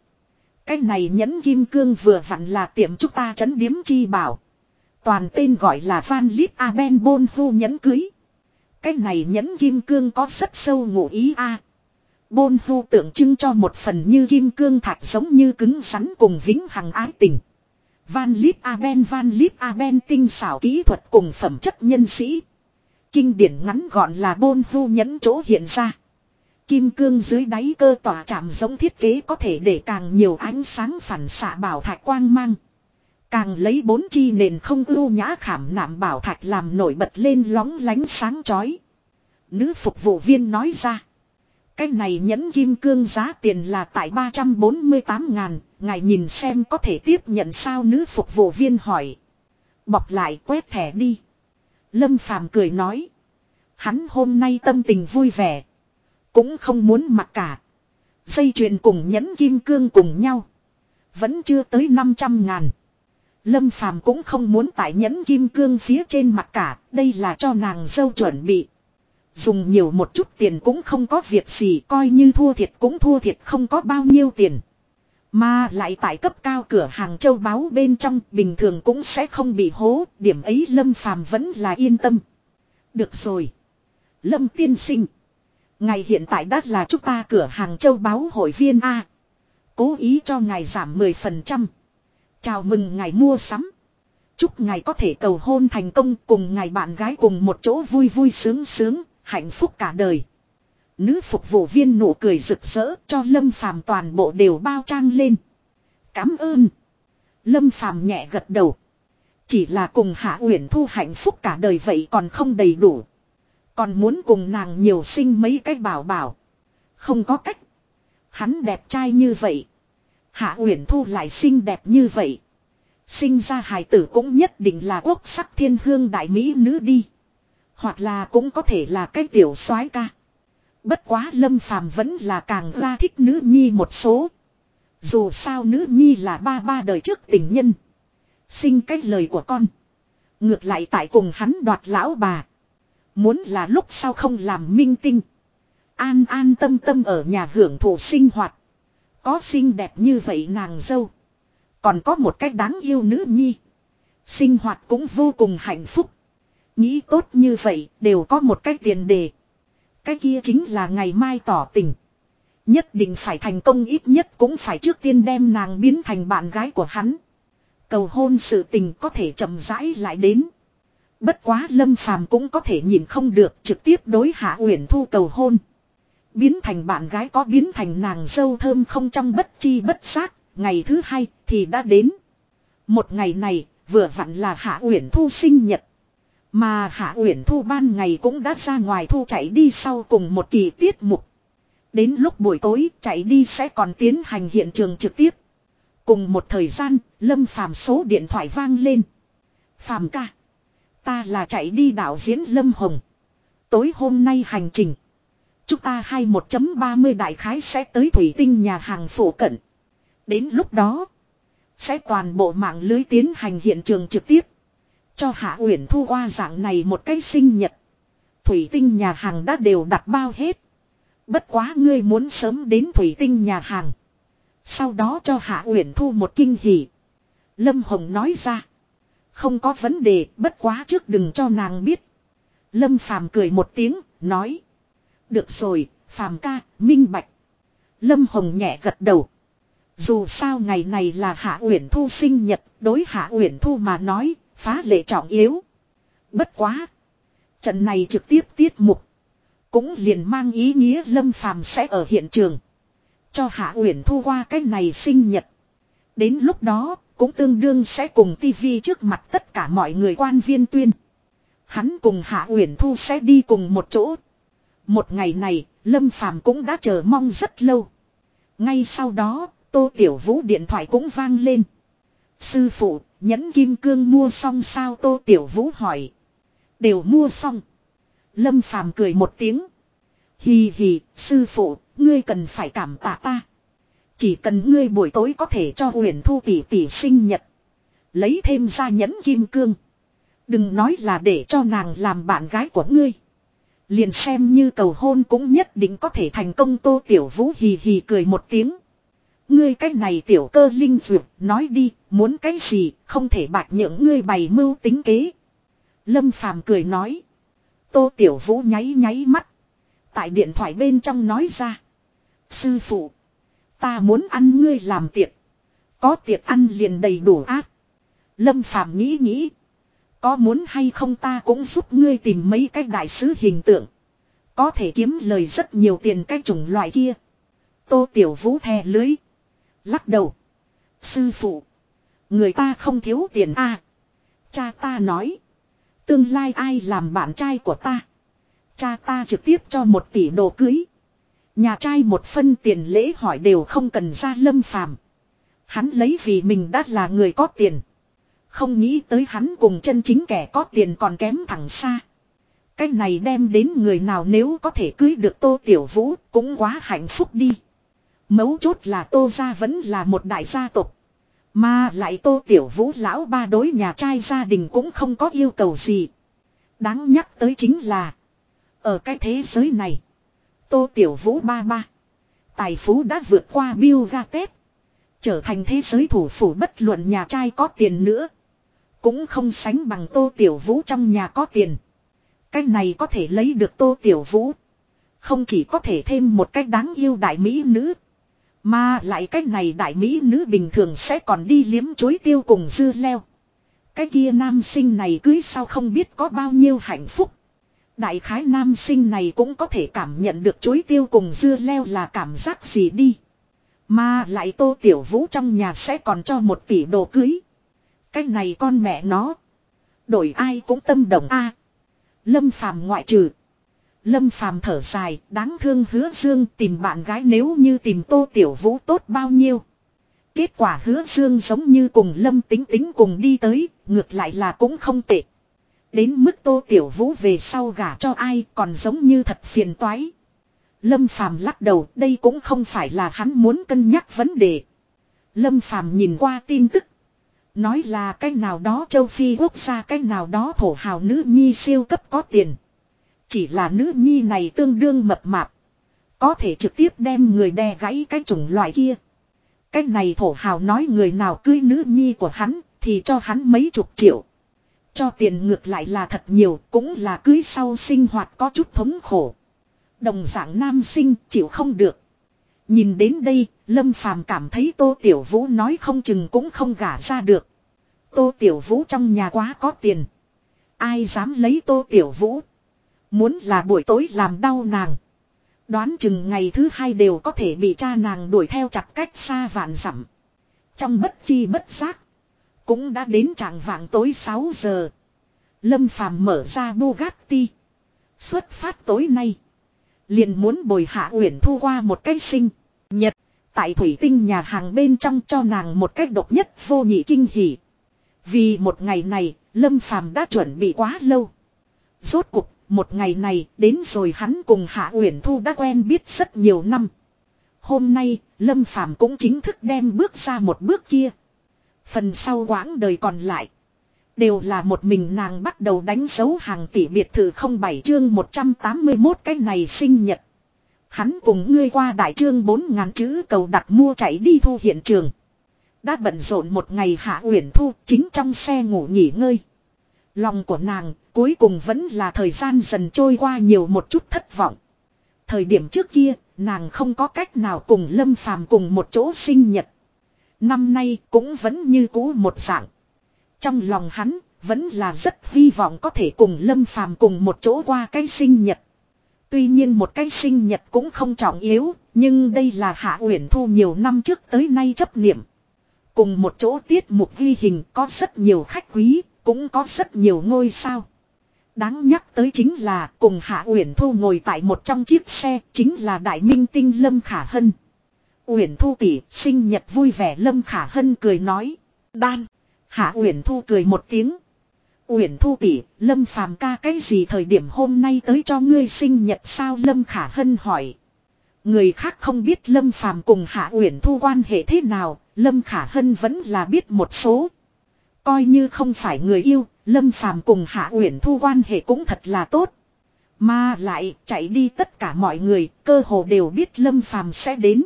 Cái này nhẫn kim cương vừa vặn là tiệm chúng ta trấn điếm chi bảo. Toàn tên gọi là Van Lip Aben Bon Hu nhẫn cưới. Cái này nhẫn kim cương có rất sâu ngụ ý a. Bôn Hu tượng trưng cho một phần như kim cương thạch giống như cứng rắn cùng vĩnh hằng ái tình. Van Lip Aben Van Lip Aben tinh xảo kỹ thuật cùng phẩm chất nhân sĩ. Kinh điển ngắn gọn là Bôn hưu nhẫn chỗ hiện ra. Kim cương dưới đáy cơ tỏa chạm giống thiết kế có thể để càng nhiều ánh sáng phản xạ bảo thạch quang mang. Càng lấy bốn chi nền không ưu nhã khảm nạm bảo thạch làm nổi bật lên lóng lánh sáng chói. Nữ phục vụ viên nói ra. Cái này nhẫn kim cương giá tiền là tại 348 ngàn, ngài nhìn xem có thể tiếp nhận sao nữ phục vụ viên hỏi. Bọc lại quét thẻ đi. Lâm Phàm cười nói. Hắn hôm nay tâm tình vui vẻ. Cũng không muốn mặc cả. Dây chuyền cùng nhẫn kim cương cùng nhau. Vẫn chưa tới 500 ngàn. Lâm Phàm cũng không muốn tại nhẫn kim cương phía trên mặt cả, đây là cho nàng dâu chuẩn bị. Dùng nhiều một chút tiền cũng không có việc gì, coi như thua thiệt cũng thua thiệt không có bao nhiêu tiền. Mà lại tại cấp cao cửa hàng châu báu bên trong bình thường cũng sẽ không bị hố, điểm ấy Lâm Phàm vẫn là yên tâm. Được rồi. Lâm tiên sinh. Ngày hiện tại đắt là chúng ta cửa hàng châu báu hội viên A. Cố ý cho ngài giảm 10%. Chào mừng ngài mua sắm. Chúc ngài có thể cầu hôn thành công cùng ngài bạn gái cùng một chỗ vui vui sướng sướng, hạnh phúc cả đời. Nữ phục vụ viên nụ cười rực rỡ cho Lâm Phàm toàn bộ đều bao trang lên. Cảm ơn. Lâm Phàm nhẹ gật đầu. Chỉ là cùng Hạ Uyển Thu hạnh phúc cả đời vậy còn không đầy đủ. Còn muốn cùng nàng nhiều sinh mấy cái bảo bảo. Không có cách. Hắn đẹp trai như vậy. Hạ Uyển Thu lại xinh đẹp như vậy. Sinh ra hài tử cũng nhất định là quốc sắc thiên hương đại mỹ nữ đi. Hoặc là cũng có thể là cái tiểu soái ca. Bất quá Lâm Phàm vẫn là càng ra thích nữ nhi một số. Dù sao nữ nhi là ba ba đời trước tình nhân. Sinh cách lời của con. Ngược lại tại cùng hắn đoạt lão bà. Muốn là lúc sau không làm minh tinh. An an tâm tâm ở nhà hưởng thụ sinh hoạt. Có xinh đẹp như vậy nàng dâu. Còn có một cách đáng yêu nữ nhi. Sinh hoạt cũng vô cùng hạnh phúc. Nghĩ tốt như vậy đều có một cách tiền đề. Cái kia chính là ngày mai tỏ tình. Nhất định phải thành công ít nhất cũng phải trước tiên đem nàng biến thành bạn gái của hắn. Cầu hôn sự tình có thể chậm rãi lại đến. Bất quá lâm phàm cũng có thể nhìn không được trực tiếp đối hạ uyển thu cầu hôn. Biến thành bạn gái có biến thành nàng dâu thơm không trong bất chi bất giác, ngày thứ hai thì đã đến. Một ngày này, vừa vặn là Hạ Uyển Thu sinh nhật. Mà Hạ Uyển Thu ban ngày cũng đã ra ngoài thu chạy đi sau cùng một kỳ tiết mục. Đến lúc buổi tối chạy đi sẽ còn tiến hành hiện trường trực tiếp. Cùng một thời gian, Lâm Phàm số điện thoại vang lên. Phàm ca. Ta là chạy đi đạo diễn Lâm Hồng. Tối hôm nay hành trình. Chúng ta hai 1.30 đại khái sẽ tới thủy tinh nhà hàng phổ cận. Đến lúc đó. Sẽ toàn bộ mạng lưới tiến hành hiện trường trực tiếp. Cho Hạ Uyển Thu qua dạng này một cái sinh nhật. Thủy tinh nhà hàng đã đều đặt bao hết. Bất quá ngươi muốn sớm đến thủy tinh nhà hàng. Sau đó cho Hạ Uyển Thu một kinh hỉ. Lâm Hồng nói ra. Không có vấn đề, bất quá trước đừng cho nàng biết. Lâm Phàm cười một tiếng, nói. Được rồi, Phàm ca, minh bạch. Lâm Hồng nhẹ gật đầu. Dù sao ngày này là Hạ Uyển Thu sinh nhật, đối Hạ Uyển Thu mà nói, phá lệ trọng yếu. Bất quá. Trận này trực tiếp tiết mục. Cũng liền mang ý nghĩa Lâm Phàm sẽ ở hiện trường. Cho Hạ Uyển Thu qua cái này sinh nhật. Đến lúc đó, cũng tương đương sẽ cùng TV trước mặt tất cả mọi người quan viên tuyên. Hắn cùng Hạ Uyển Thu sẽ đi cùng một chỗ. Một ngày này, Lâm Phàm cũng đã chờ mong rất lâu. Ngay sau đó, Tô Tiểu Vũ điện thoại cũng vang lên. Sư phụ, nhẫn kim cương mua xong sao Tô Tiểu Vũ hỏi. Đều mua xong. Lâm Phàm cười một tiếng. Hì hì, sư phụ, ngươi cần phải cảm tạ ta. Chỉ cần ngươi buổi tối có thể cho huyền thu tỷ tỷ sinh nhật. Lấy thêm ra nhẫn kim cương. Đừng nói là để cho nàng làm bạn gái của ngươi. Liền xem như cầu hôn cũng nhất định có thể thành công tô tiểu vũ hì hì cười một tiếng. Ngươi cái này tiểu cơ linh duyệt nói đi, muốn cái gì, không thể bạc những ngươi bày mưu tính kế. Lâm phàm cười nói. Tô tiểu vũ nháy nháy mắt. Tại điện thoại bên trong nói ra. Sư phụ. Ta muốn ăn ngươi làm tiệc. Có tiệc ăn liền đầy đủ ác. Lâm Phàm nghĩ nghĩ. Có muốn hay không ta cũng giúp ngươi tìm mấy cái đại sứ hình tượng. Có thể kiếm lời rất nhiều tiền cái chủng loại kia. Tô Tiểu Vũ thè lưới. Lắc đầu. Sư phụ. Người ta không thiếu tiền a. cha ta nói. Tương lai ai làm bạn trai của ta. Cha ta trực tiếp cho một tỷ đồ cưới. Nhà trai một phân tiền lễ hỏi đều không cần ra lâm phàm. Hắn lấy vì mình đã là người có tiền. Không nghĩ tới hắn cùng chân chính kẻ có tiền còn kém thẳng xa. Cái này đem đến người nào nếu có thể cưới được Tô Tiểu Vũ cũng quá hạnh phúc đi. Mấu chốt là Tô gia vẫn là một đại gia tộc. Mà lại Tô Tiểu Vũ lão ba đối nhà trai gia đình cũng không có yêu cầu gì. Đáng nhắc tới chính là. Ở cái thế giới này. Tô Tiểu Vũ ba ba. Tài phú đã vượt qua Bill Gates. Trở thành thế giới thủ phủ bất luận nhà trai có tiền nữa. Cũng không sánh bằng Tô Tiểu Vũ trong nhà có tiền. Cái này có thể lấy được Tô Tiểu Vũ. Không chỉ có thể thêm một cách đáng yêu đại mỹ nữ. Mà lại cách này đại mỹ nữ bình thường sẽ còn đi liếm chối tiêu cùng dưa leo. Cái kia nam sinh này cưới sao không biết có bao nhiêu hạnh phúc. Đại khái nam sinh này cũng có thể cảm nhận được chuối tiêu cùng dưa leo là cảm giác gì đi. Mà lại tô tiểu vũ trong nhà sẽ còn cho một tỷ đồ cưới. Cái này con mẹ nó. Đổi ai cũng tâm động a. Lâm phàm ngoại trừ. Lâm phàm thở dài, đáng thương hứa dương tìm bạn gái nếu như tìm tô tiểu vũ tốt bao nhiêu. Kết quả hứa dương giống như cùng lâm tính tính cùng đi tới, ngược lại là cũng không tệ. Đến mức tô tiểu vũ về sau gả cho ai còn giống như thật phiền toái. Lâm Phàm lắc đầu đây cũng không phải là hắn muốn cân nhắc vấn đề. Lâm Phàm nhìn qua tin tức. Nói là cái nào đó châu Phi quốc gia cái nào đó thổ hào nữ nhi siêu cấp có tiền. Chỉ là nữ nhi này tương đương mập mạp. Có thể trực tiếp đem người đè gãy cái chủng loại kia. Cái này thổ hào nói người nào cưới nữ nhi của hắn thì cho hắn mấy chục triệu. Cho tiền ngược lại là thật nhiều, cũng là cưới sau sinh hoạt có chút thống khổ. Đồng dạng nam sinh chịu không được. Nhìn đến đây, Lâm Phàm cảm thấy Tô Tiểu Vũ nói không chừng cũng không gả ra được. Tô Tiểu Vũ trong nhà quá có tiền. Ai dám lấy Tô Tiểu Vũ. Muốn là buổi tối làm đau nàng. Đoán chừng ngày thứ hai đều có thể bị cha nàng đuổi theo chặt cách xa vạn dặm. Trong bất chi bất giác. Cũng đã đến trạng vạng tối 6 giờ. Lâm Phàm mở ra Bugatti. Xuất phát tối nay. Liền muốn bồi hạ uyển thu qua một cái sinh. Nhật. Tại thủy tinh nhà hàng bên trong cho nàng một cách độc nhất vô nhị kinh hỉ. Vì một ngày này, Lâm Phàm đã chuẩn bị quá lâu. Rốt cục, một ngày này đến rồi hắn cùng Hạ Uyển Thu đã quen biết rất nhiều năm. Hôm nay, Lâm Phàm cũng chính thức đem bước ra một bước kia. Phần sau quãng đời còn lại. Đều là một mình nàng bắt đầu đánh dấu hàng tỷ biệt thự không bảy chương 181 cái này sinh nhật. Hắn cùng ngươi qua đại trương bốn ngàn chữ cầu đặt mua chạy đi thu hiện trường. Đã bận rộn một ngày hạ uyển thu chính trong xe ngủ nghỉ ngơi. Lòng của nàng cuối cùng vẫn là thời gian dần trôi qua nhiều một chút thất vọng. Thời điểm trước kia, nàng không có cách nào cùng Lâm Phàm cùng một chỗ sinh nhật. Năm nay cũng vẫn như cũ một dạng. Trong lòng hắn, vẫn là rất hy vọng có thể cùng Lâm Phàm cùng một chỗ qua cái sinh nhật. Tuy nhiên một cái sinh nhật cũng không trọng yếu, nhưng đây là Hạ Uyển Thu nhiều năm trước tới nay chấp niệm. Cùng một chỗ tiết mục ghi hình có rất nhiều khách quý, cũng có rất nhiều ngôi sao. Đáng nhắc tới chính là cùng Hạ Uyển Thu ngồi tại một trong chiếc xe, chính là Đại Minh Tinh Lâm Khả Hân. Uyển Thu tỷ, sinh nhật vui vẻ Lâm Khả Hân cười nói, "Đan." Hạ Uyển Thu cười một tiếng. "Uyển Thu tỷ, Lâm Phàm ca cái gì thời điểm hôm nay tới cho ngươi sinh nhật sao?" Lâm Khả Hân hỏi. Người khác không biết Lâm Phàm cùng Hạ Uyển Thu quan hệ thế nào, Lâm Khả Hân vẫn là biết một số. Coi như không phải người yêu, Lâm Phàm cùng Hạ Uyển Thu quan hệ cũng thật là tốt. Mà lại chạy đi tất cả mọi người, cơ hồ đều biết Lâm Phàm sẽ đến.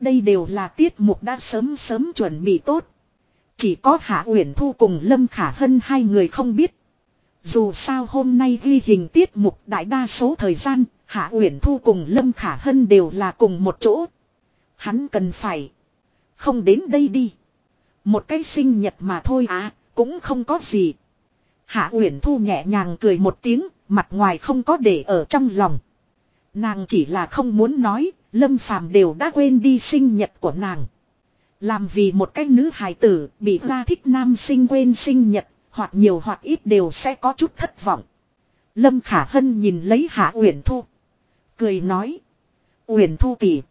Đây đều là tiết mục đã sớm sớm chuẩn bị tốt. Chỉ có Hạ Uyển Thu cùng Lâm Khả Hân hai người không biết. Dù sao hôm nay ghi hình tiết mục đại đa số thời gian, Hạ Uyển Thu cùng Lâm Khả Hân đều là cùng một chỗ. Hắn cần phải không đến đây đi. Một cái sinh nhật mà thôi à, cũng không có gì. Hạ Uyển Thu nhẹ nhàng cười một tiếng, mặt ngoài không có để ở trong lòng. Nàng chỉ là không muốn nói, Lâm Phàm đều đã quên đi sinh nhật của nàng. Làm vì một cái nữ hài tử bị ra thích nam sinh quên sinh nhật, hoặc nhiều hoặc ít đều sẽ có chút thất vọng. Lâm Khả Hân nhìn lấy Hạ Uyển Thu, cười nói: "Uyển Thu tỷ,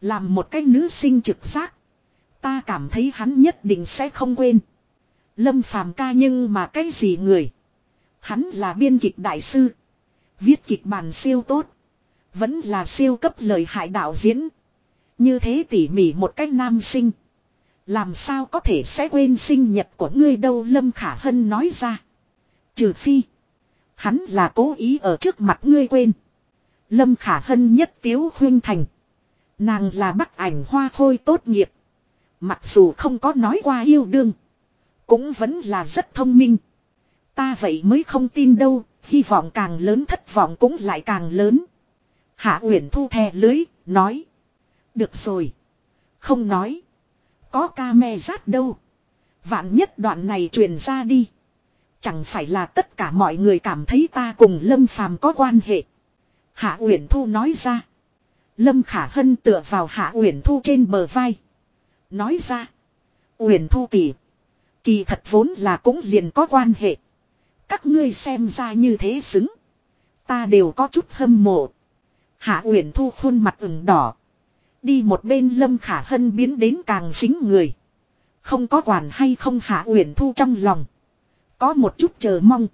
làm một cái nữ sinh trực giác, ta cảm thấy hắn nhất định sẽ không quên." Lâm Phàm ca nhưng mà cái gì người? Hắn là biên kịch đại sư, viết kịch bản siêu tốt, vẫn là siêu cấp lời hại đạo diễn. Như thế tỉ mỉ một cách nam sinh. Làm sao có thể sẽ quên sinh nhật của ngươi đâu Lâm Khả Hân nói ra. Trừ phi. Hắn là cố ý ở trước mặt ngươi quên. Lâm Khả Hân nhất tiếu huyên thành. Nàng là bắc ảnh hoa khôi tốt nghiệp. Mặc dù không có nói qua yêu đương. Cũng vẫn là rất thông minh. Ta vậy mới không tin đâu. Hy vọng càng lớn thất vọng cũng lại càng lớn. Hạ Uyển thu thè lưới, nói. Được rồi. Không nói. Có ca me rát đâu. Vạn nhất đoạn này truyền ra đi. Chẳng phải là tất cả mọi người cảm thấy ta cùng Lâm Phàm có quan hệ. Hạ Uyển Thu nói ra. Lâm Khả Hân tựa vào Hạ Uyển Thu trên bờ vai. Nói ra. Uyển Thu tỷ, Kỳ thật vốn là cũng liền có quan hệ. Các ngươi xem ra như thế xứng. Ta đều có chút hâm mộ. Hạ Uyển Thu khuôn mặt ửng đỏ. Đi một bên Lâm Khả Hân biến đến càng xính người. Không có quản hay không Hạ Uyển Thu trong lòng. Có một chút chờ mong.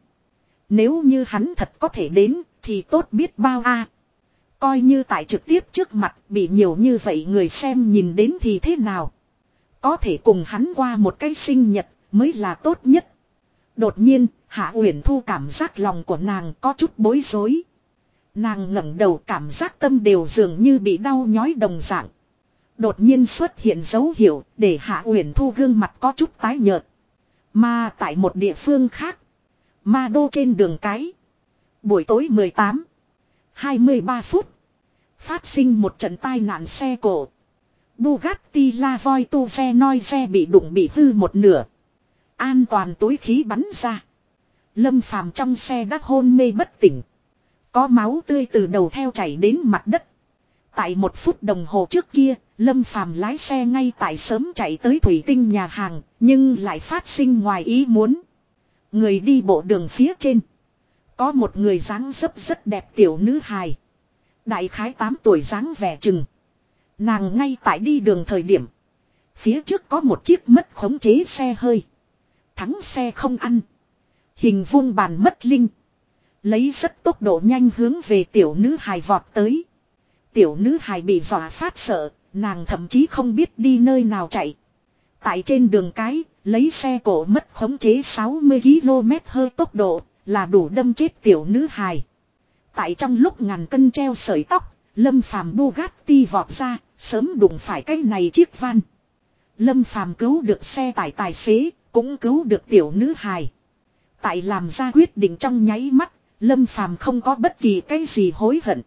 Nếu như hắn thật có thể đến thì tốt biết bao a. Coi như tại trực tiếp trước mặt bị nhiều như vậy người xem nhìn đến thì thế nào. Có thể cùng hắn qua một cái sinh nhật mới là tốt nhất. Đột nhiên, Hạ Uyển Thu cảm giác lòng của nàng có chút bối rối. Nàng ngẩng đầu cảm giác tâm đều dường như bị đau nhói đồng dạng. Đột nhiên xuất hiện dấu hiệu để Hạ Uyển Thu gương mặt có chút tái nhợt. Mà tại một địa phương khác. Ma đô trên đường cái. Buổi tối 18. 23 phút. Phát sinh một trận tai nạn xe cổ. Bugatti La Voi Tu Ve Noi Ve bị đụng bị hư một nửa. An toàn túi khí bắn ra. Lâm phàm trong xe đã hôn mê bất tỉnh. Có máu tươi từ đầu theo chảy đến mặt đất. Tại một phút đồng hồ trước kia, Lâm Phàm lái xe ngay tại sớm chạy tới thủy tinh nhà hàng, nhưng lại phát sinh ngoài ý muốn. Người đi bộ đường phía trên. Có một người dáng dấp rất đẹp tiểu nữ hài. Đại khái 8 tuổi dáng vẻ chừng. Nàng ngay tại đi đường thời điểm. Phía trước có một chiếc mất khống chế xe hơi. Thắng xe không ăn. Hình vuông bàn mất linh. Lấy rất tốc độ nhanh hướng về tiểu nữ hài vọt tới. Tiểu nữ hài bị dọa phát sợ, nàng thậm chí không biết đi nơi nào chạy. Tại trên đường cái, lấy xe cổ mất khống chế 60 km hơi tốc độ, là đủ đâm chết tiểu nữ hài. Tại trong lúc ngàn cân treo sợi tóc, Lâm Phàm Bugatti vọt ra, sớm đụng phải cái này chiếc van. Lâm Phàm cứu được xe tải tài xế, cũng cứu được tiểu nữ hài. Tại làm ra quyết định trong nháy mắt, Lâm Phàm không có bất kỳ cái gì hối hận.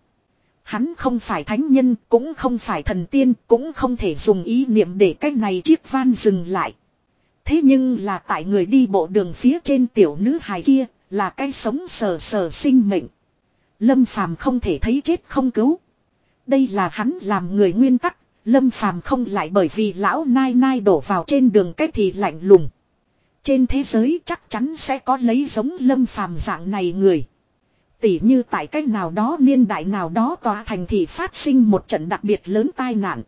Hắn không phải thánh nhân, cũng không phải thần tiên, cũng không thể dùng ý niệm để cái này chiếc van dừng lại. Thế nhưng là tại người đi bộ đường phía trên tiểu nữ hài kia, là cái sống sờ sờ sinh mệnh. Lâm Phàm không thể thấy chết không cứu. Đây là hắn làm người nguyên tắc, Lâm Phàm không lại bởi vì lão nai nai đổ vào trên đường cách thì lạnh lùng. Trên thế giới chắc chắn sẽ có lấy giống Lâm Phàm dạng này người. Tỉ như tại cách nào đó niên đại nào đó tòa thành thị phát sinh một trận đặc biệt lớn tai nạn.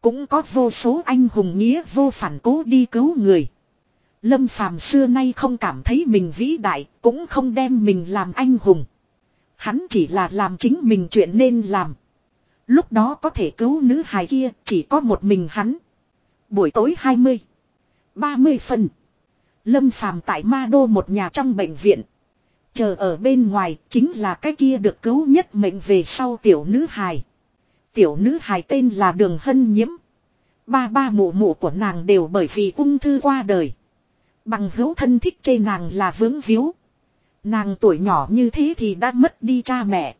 Cũng có vô số anh hùng nghĩa vô phản cố đi cứu người. Lâm Phàm xưa nay không cảm thấy mình vĩ đại, cũng không đem mình làm anh hùng. Hắn chỉ là làm chính mình chuyện nên làm. Lúc đó có thể cứu nữ hài kia chỉ có một mình hắn. Buổi tối 20. 30 phần. Lâm Phàm tại Ma Đô một nhà trong bệnh viện. Chờ ở bên ngoài chính là cái kia được cứu nhất mệnh về sau tiểu nữ hài. Tiểu nữ hài tên là Đường Hân Nhiễm. Ba ba mụ mụ của nàng đều bởi vì ung thư qua đời. Bằng hữu thân thích chê nàng là vướng víu. Nàng tuổi nhỏ như thế thì đã mất đi cha mẹ.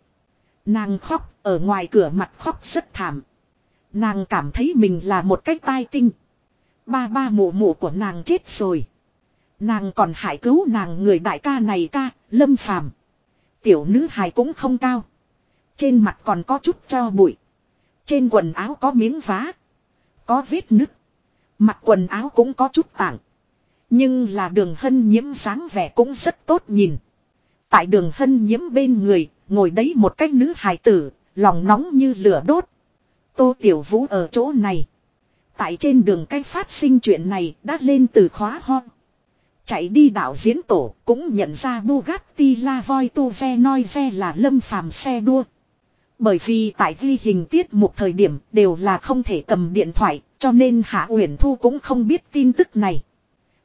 Nàng khóc, ở ngoài cửa mặt khóc rất thảm. Nàng cảm thấy mình là một cái tai tinh. Ba ba mụ mụ của nàng chết rồi. Nàng còn hại cứu nàng người đại ca này ca, lâm phàm. Tiểu nữ hài cũng không cao. Trên mặt còn có chút cho bụi. Trên quần áo có miếng vá. Có vết nứt. Mặt quần áo cũng có chút tảng. Nhưng là đường hân nhiễm sáng vẻ cũng rất tốt nhìn. Tại đường hân nhiễm bên người, ngồi đấy một cách nữ hài tử, lòng nóng như lửa đốt. Tô Tiểu Vũ ở chỗ này. Tại trên đường cách phát sinh chuyện này đã lên từ khóa ho. Chạy đi đạo diễn tổ cũng nhận ra Bugatti La Voi Tu Ve Noi Ve là lâm phàm xe đua. Bởi vì tại ghi hình tiết một thời điểm đều là không thể cầm điện thoại, cho nên Hạ Uyển Thu cũng không biết tin tức này.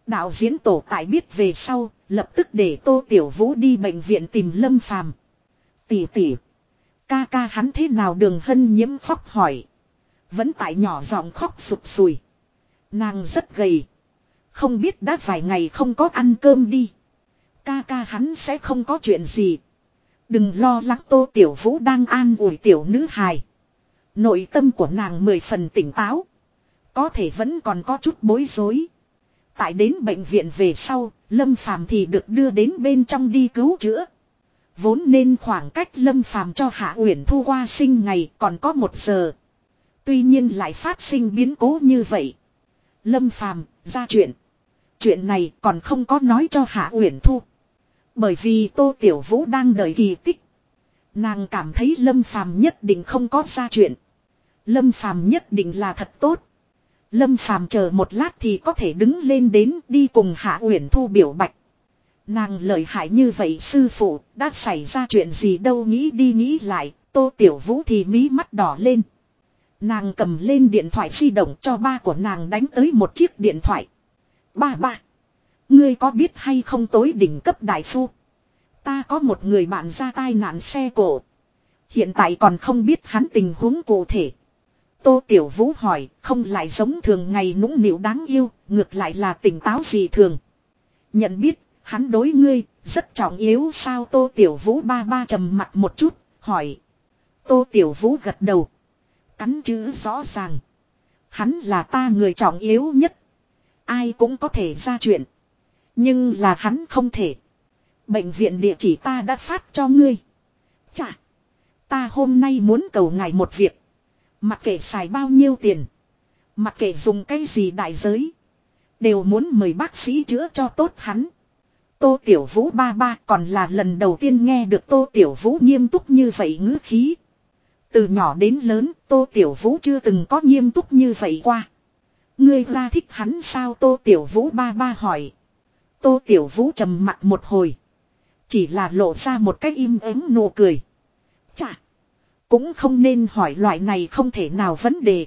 Đạo diễn tổ tại biết về sau, lập tức để Tô Tiểu Vũ đi bệnh viện tìm lâm phàm. Tỷ tỷ. Ca ca hắn thế nào đường hân nhiễm khóc hỏi. Vẫn tại nhỏ giọng khóc sụp sùi. Nàng rất gầy. Không biết đã vài ngày không có ăn cơm đi. Ca ca hắn sẽ không có chuyện gì. Đừng lo lắng tô tiểu vũ đang an ủi tiểu nữ hài. Nội tâm của nàng mười phần tỉnh táo. Có thể vẫn còn có chút bối rối. Tại đến bệnh viện về sau, Lâm Phàm thì được đưa đến bên trong đi cứu chữa. Vốn nên khoảng cách Lâm Phàm cho Hạ Uyển Thu qua sinh ngày còn có một giờ. Tuy nhiên lại phát sinh biến cố như vậy. Lâm Phàm, ra chuyện. Chuyện này còn không có nói cho Hạ Uyển Thu. Bởi vì Tô Tiểu Vũ đang đợi kỳ tích. Nàng cảm thấy Lâm Phàm nhất định không có ra chuyện. Lâm Phàm nhất định là thật tốt. Lâm Phàm chờ một lát thì có thể đứng lên đến đi cùng Hạ Uyển Thu biểu bạch. Nàng lợi hại như vậy sư phụ đã xảy ra chuyện gì đâu nghĩ đi nghĩ lại, Tô Tiểu Vũ thì mí mắt đỏ lên. Nàng cầm lên điện thoại di động cho ba của nàng đánh tới một chiếc điện thoại. Ba ba. Ngươi có biết hay không tối đỉnh cấp đại phu. Ta có một người bạn ra tai nạn xe cổ. Hiện tại còn không biết hắn tình huống cụ thể. Tô Tiểu Vũ hỏi, không lại giống thường ngày nũng nịu đáng yêu, ngược lại là tỉnh táo gì thường. Nhận biết, hắn đối ngươi, rất trọng yếu sao Tô Tiểu Vũ ba ba trầm mặt một chút, hỏi. Tô Tiểu Vũ gật đầu. Cắn chữ rõ ràng. Hắn là ta người trọng yếu nhất. Ai cũng có thể ra chuyện. Nhưng là hắn không thể. Bệnh viện địa chỉ ta đã phát cho ngươi. Chà. Ta hôm nay muốn cầu ngài một việc. Mặc kệ xài bao nhiêu tiền. Mặc kệ dùng cái gì đại giới. Đều muốn mời bác sĩ chữa cho tốt hắn. Tô Tiểu Vũ ba ba còn là lần đầu tiên nghe được Tô Tiểu Vũ nghiêm túc như vậy ngữ khí. Từ nhỏ đến lớn, Tô Tiểu Vũ chưa từng có nghiêm túc như vậy qua. Ngươi ra thích hắn sao Tô Tiểu Vũ ba ba hỏi. Tô Tiểu Vũ trầm mặt một hồi. Chỉ là lộ ra một cách im ắng nụ cười. Chà. Cũng không nên hỏi loại này không thể nào vấn đề.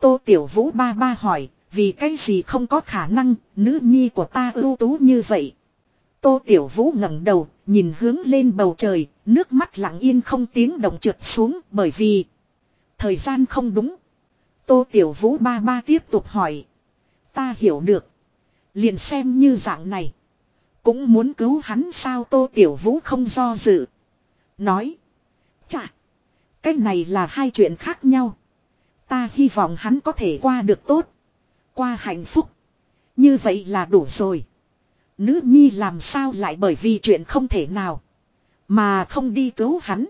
Tô Tiểu Vũ ba ba hỏi. Vì cái gì không có khả năng. Nữ nhi của ta ưu tú như vậy. Tô Tiểu Vũ ngẩng đầu, nhìn hướng lên bầu trời, nước mắt lặng yên không tiếng động trượt xuống bởi vì thời gian không đúng. Tô Tiểu Vũ ba ba tiếp tục hỏi. Ta hiểu được. Liền xem như dạng này. Cũng muốn cứu hắn sao Tô Tiểu Vũ không do dự. Nói. Chà. Cái này là hai chuyện khác nhau. Ta hy vọng hắn có thể qua được tốt. Qua hạnh phúc. Như vậy là đủ rồi. Nữ nhi làm sao lại bởi vì chuyện không thể nào. Mà không đi cứu hắn.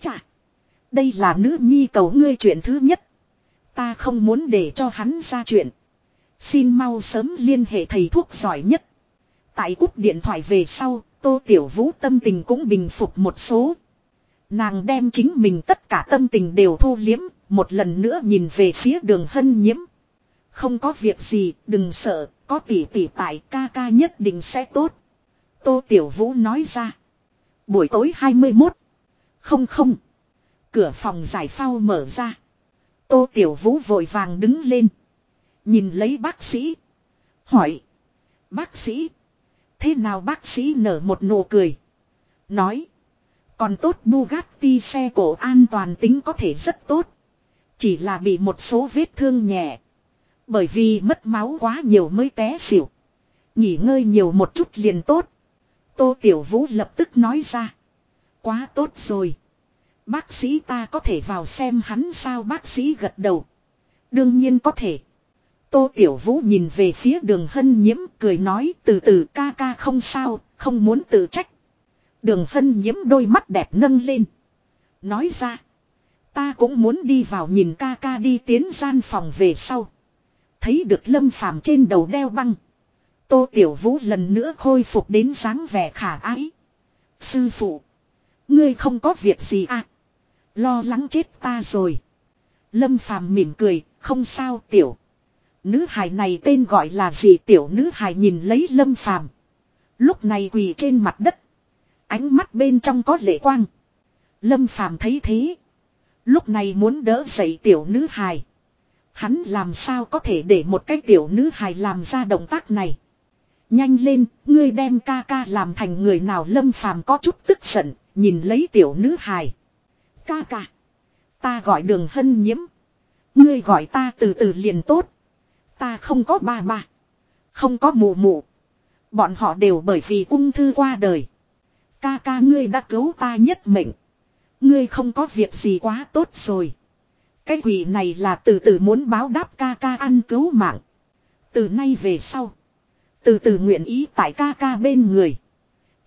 Chà. Đây là nữ nhi cầu ngươi chuyện thứ nhất. Ta không muốn để cho hắn ra chuyện. Xin mau sớm liên hệ thầy thuốc giỏi nhất. Tại cúp điện thoại về sau, Tô Tiểu Vũ tâm tình cũng bình phục một số. Nàng đem chính mình tất cả tâm tình đều thu liếm, một lần nữa nhìn về phía đường hân nhiễm. Không có việc gì, đừng sợ, có tỷ tỷ tại ca ca nhất định sẽ tốt. Tô Tiểu Vũ nói ra. Buổi tối 21. Không không. Cửa phòng giải phao mở ra. Tô Tiểu Vũ vội vàng đứng lên. Nhìn lấy bác sĩ. Hỏi. Bác sĩ. Thế nào bác sĩ nở một nụ cười. Nói. Còn tốt Bugatti xe cổ an toàn tính có thể rất tốt. Chỉ là bị một số vết thương nhẹ. Bởi vì mất máu quá nhiều mới té xỉu. Nghỉ ngơi nhiều một chút liền tốt. Tô Tiểu Vũ lập tức nói ra. Quá tốt rồi. Bác sĩ ta có thể vào xem hắn sao bác sĩ gật đầu. Đương nhiên có thể. Tô Tiểu Vũ nhìn về phía đường hân nhiễm cười nói từ từ ca ca không sao, không muốn tự trách. Đường hân nhiễm đôi mắt đẹp nâng lên. Nói ra. Ta cũng muốn đi vào nhìn ca ca đi tiến gian phòng về sau. Thấy được lâm phàm trên đầu đeo băng. Tô Tiểu Vũ lần nữa khôi phục đến dáng vẻ khả ái. Sư phụ. Ngươi không có việc gì à. Lo lắng chết ta rồi. Lâm phàm mỉm cười, không sao tiểu. Nữ hài này tên gọi là gì tiểu nữ hài nhìn lấy lâm phàm. Lúc này quỳ trên mặt đất. Ánh mắt bên trong có lệ quang. Lâm phàm thấy thế. Lúc này muốn đỡ dậy tiểu nữ hài. Hắn làm sao có thể để một cái tiểu nữ hài làm ra động tác này. Nhanh lên, ngươi đem ca ca làm thành người nào lâm phàm có chút tức giận, nhìn lấy tiểu nữ hài. Ca ca. Ta gọi đường hân nhiễm. Ngươi gọi ta từ từ liền tốt. Ta không có ba ba. Không có mù mù. Bọn họ đều bởi vì ung thư qua đời. Ca ca ngươi đã cứu ta nhất mệnh. Ngươi không có việc gì quá tốt rồi. Cái quỷ này là từ từ muốn báo đáp ca ca ăn cứu mạng. Từ nay về sau. Từ từ nguyện ý tại ca ca bên người.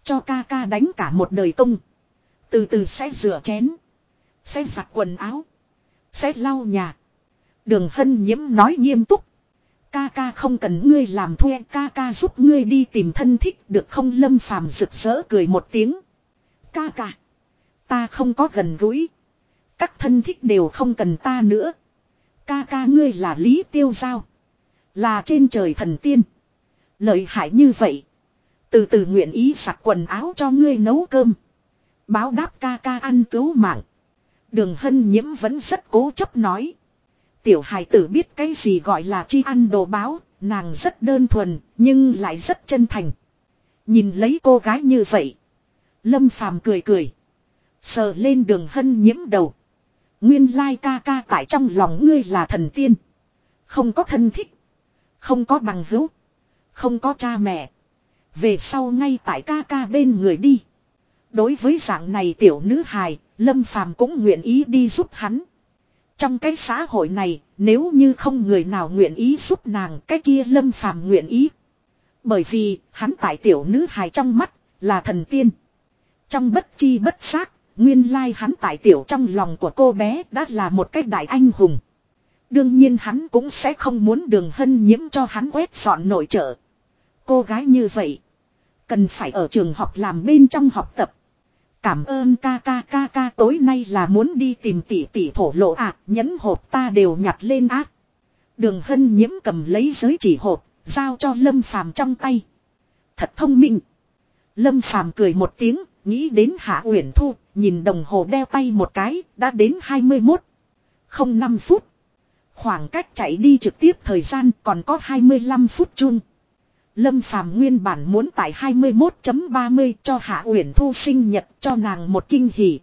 Cho ca ca đánh cả một đời công. Từ từ sẽ rửa chén. Sẽ giặt quần áo. Sẽ lau nhà. Đường hân nhiễm nói nghiêm túc. Ca ca không cần ngươi làm thuê, ca ca giúp ngươi đi tìm thân thích, được không lâm phàm rực rỡ cười một tiếng. Ca ca. Ta không có gần gũi. Các thân thích đều không cần ta nữa. Ca ca ngươi là Lý Tiêu Giao. Là trên trời thần tiên. Lợi hại như vậy. Từ từ nguyện ý sặt quần áo cho ngươi nấu cơm. Báo đáp ca ca ăn cứu mạng. Đường hân nhiễm vẫn rất cố chấp nói. Tiểu hài tử biết cái gì gọi là chi ăn đồ báo, nàng rất đơn thuần, nhưng lại rất chân thành. Nhìn lấy cô gái như vậy. Lâm phàm cười cười. Sờ lên đường hân nhiễm đầu. Nguyên lai ca ca tại trong lòng ngươi là thần tiên. Không có thân thích. Không có bằng hữu. Không có cha mẹ. Về sau ngay tại ca ca bên người đi. Đối với dạng này tiểu nữ hài, Lâm Phàm cũng nguyện ý đi giúp hắn. Trong cái xã hội này, nếu như không người nào nguyện ý giúp nàng, cái kia Lâm Phàm nguyện ý. Bởi vì, hắn tại tiểu nữ hài trong mắt, là thần tiên. Trong bất chi bất giác, nguyên lai hắn tại tiểu trong lòng của cô bé đã là một cái đại anh hùng. Đương nhiên hắn cũng sẽ không muốn đường hân nhiễm cho hắn quét dọn nội trợ. Cô gái như vậy, cần phải ở trường học làm bên trong học tập. Cảm ơn ca ca ca ca tối nay là muốn đi tìm tỷ tỷ thổ lộ ạ, à, nhẫn hộp ta đều nhặt lên ác. Đường hân nhiễm cầm lấy giới chỉ hộp, giao cho Lâm Phàm trong tay. Thật thông minh. Lâm Phàm cười một tiếng, nghĩ đến Hạ Uyển Thu, nhìn đồng hồ đeo tay một cái, đã đến 21. Không 5 phút. Khoảng cách chạy đi trực tiếp thời gian còn có 25 phút chung. Lâm Phàm nguyên bản muốn tại 21.30 cho Hạ Uyển Thu sinh nhật cho nàng một kinh hỉ.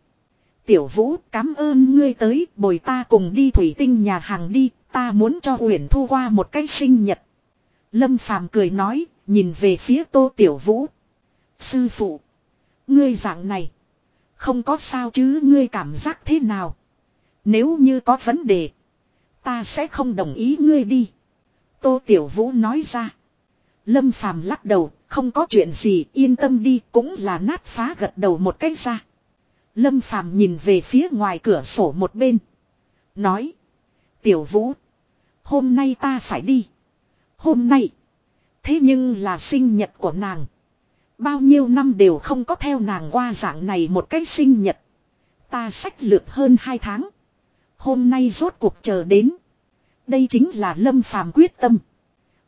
Tiểu Vũ, cảm ơn ngươi tới, bồi ta cùng đi thủy tinh nhà hàng đi, ta muốn cho Uyển Thu qua một cái sinh nhật. Lâm Phàm cười nói, nhìn về phía Tô Tiểu Vũ. Sư phụ, ngươi dạng này, không có sao chứ ngươi cảm giác thế nào? Nếu như có vấn đề, ta sẽ không đồng ý ngươi đi. Tô Tiểu Vũ nói ra. Lâm Phàm lắc đầu, không có chuyện gì, yên tâm đi, cũng là nát phá gật đầu một cách ra. Lâm Phàm nhìn về phía ngoài cửa sổ một bên. Nói. Tiểu Vũ. Hôm nay ta phải đi. Hôm nay. Thế nhưng là sinh nhật của nàng. Bao nhiêu năm đều không có theo nàng qua dạng này một cái sinh nhật. Ta sách lược hơn hai tháng. Hôm nay rốt cuộc chờ đến. Đây chính là Lâm Phàm quyết tâm.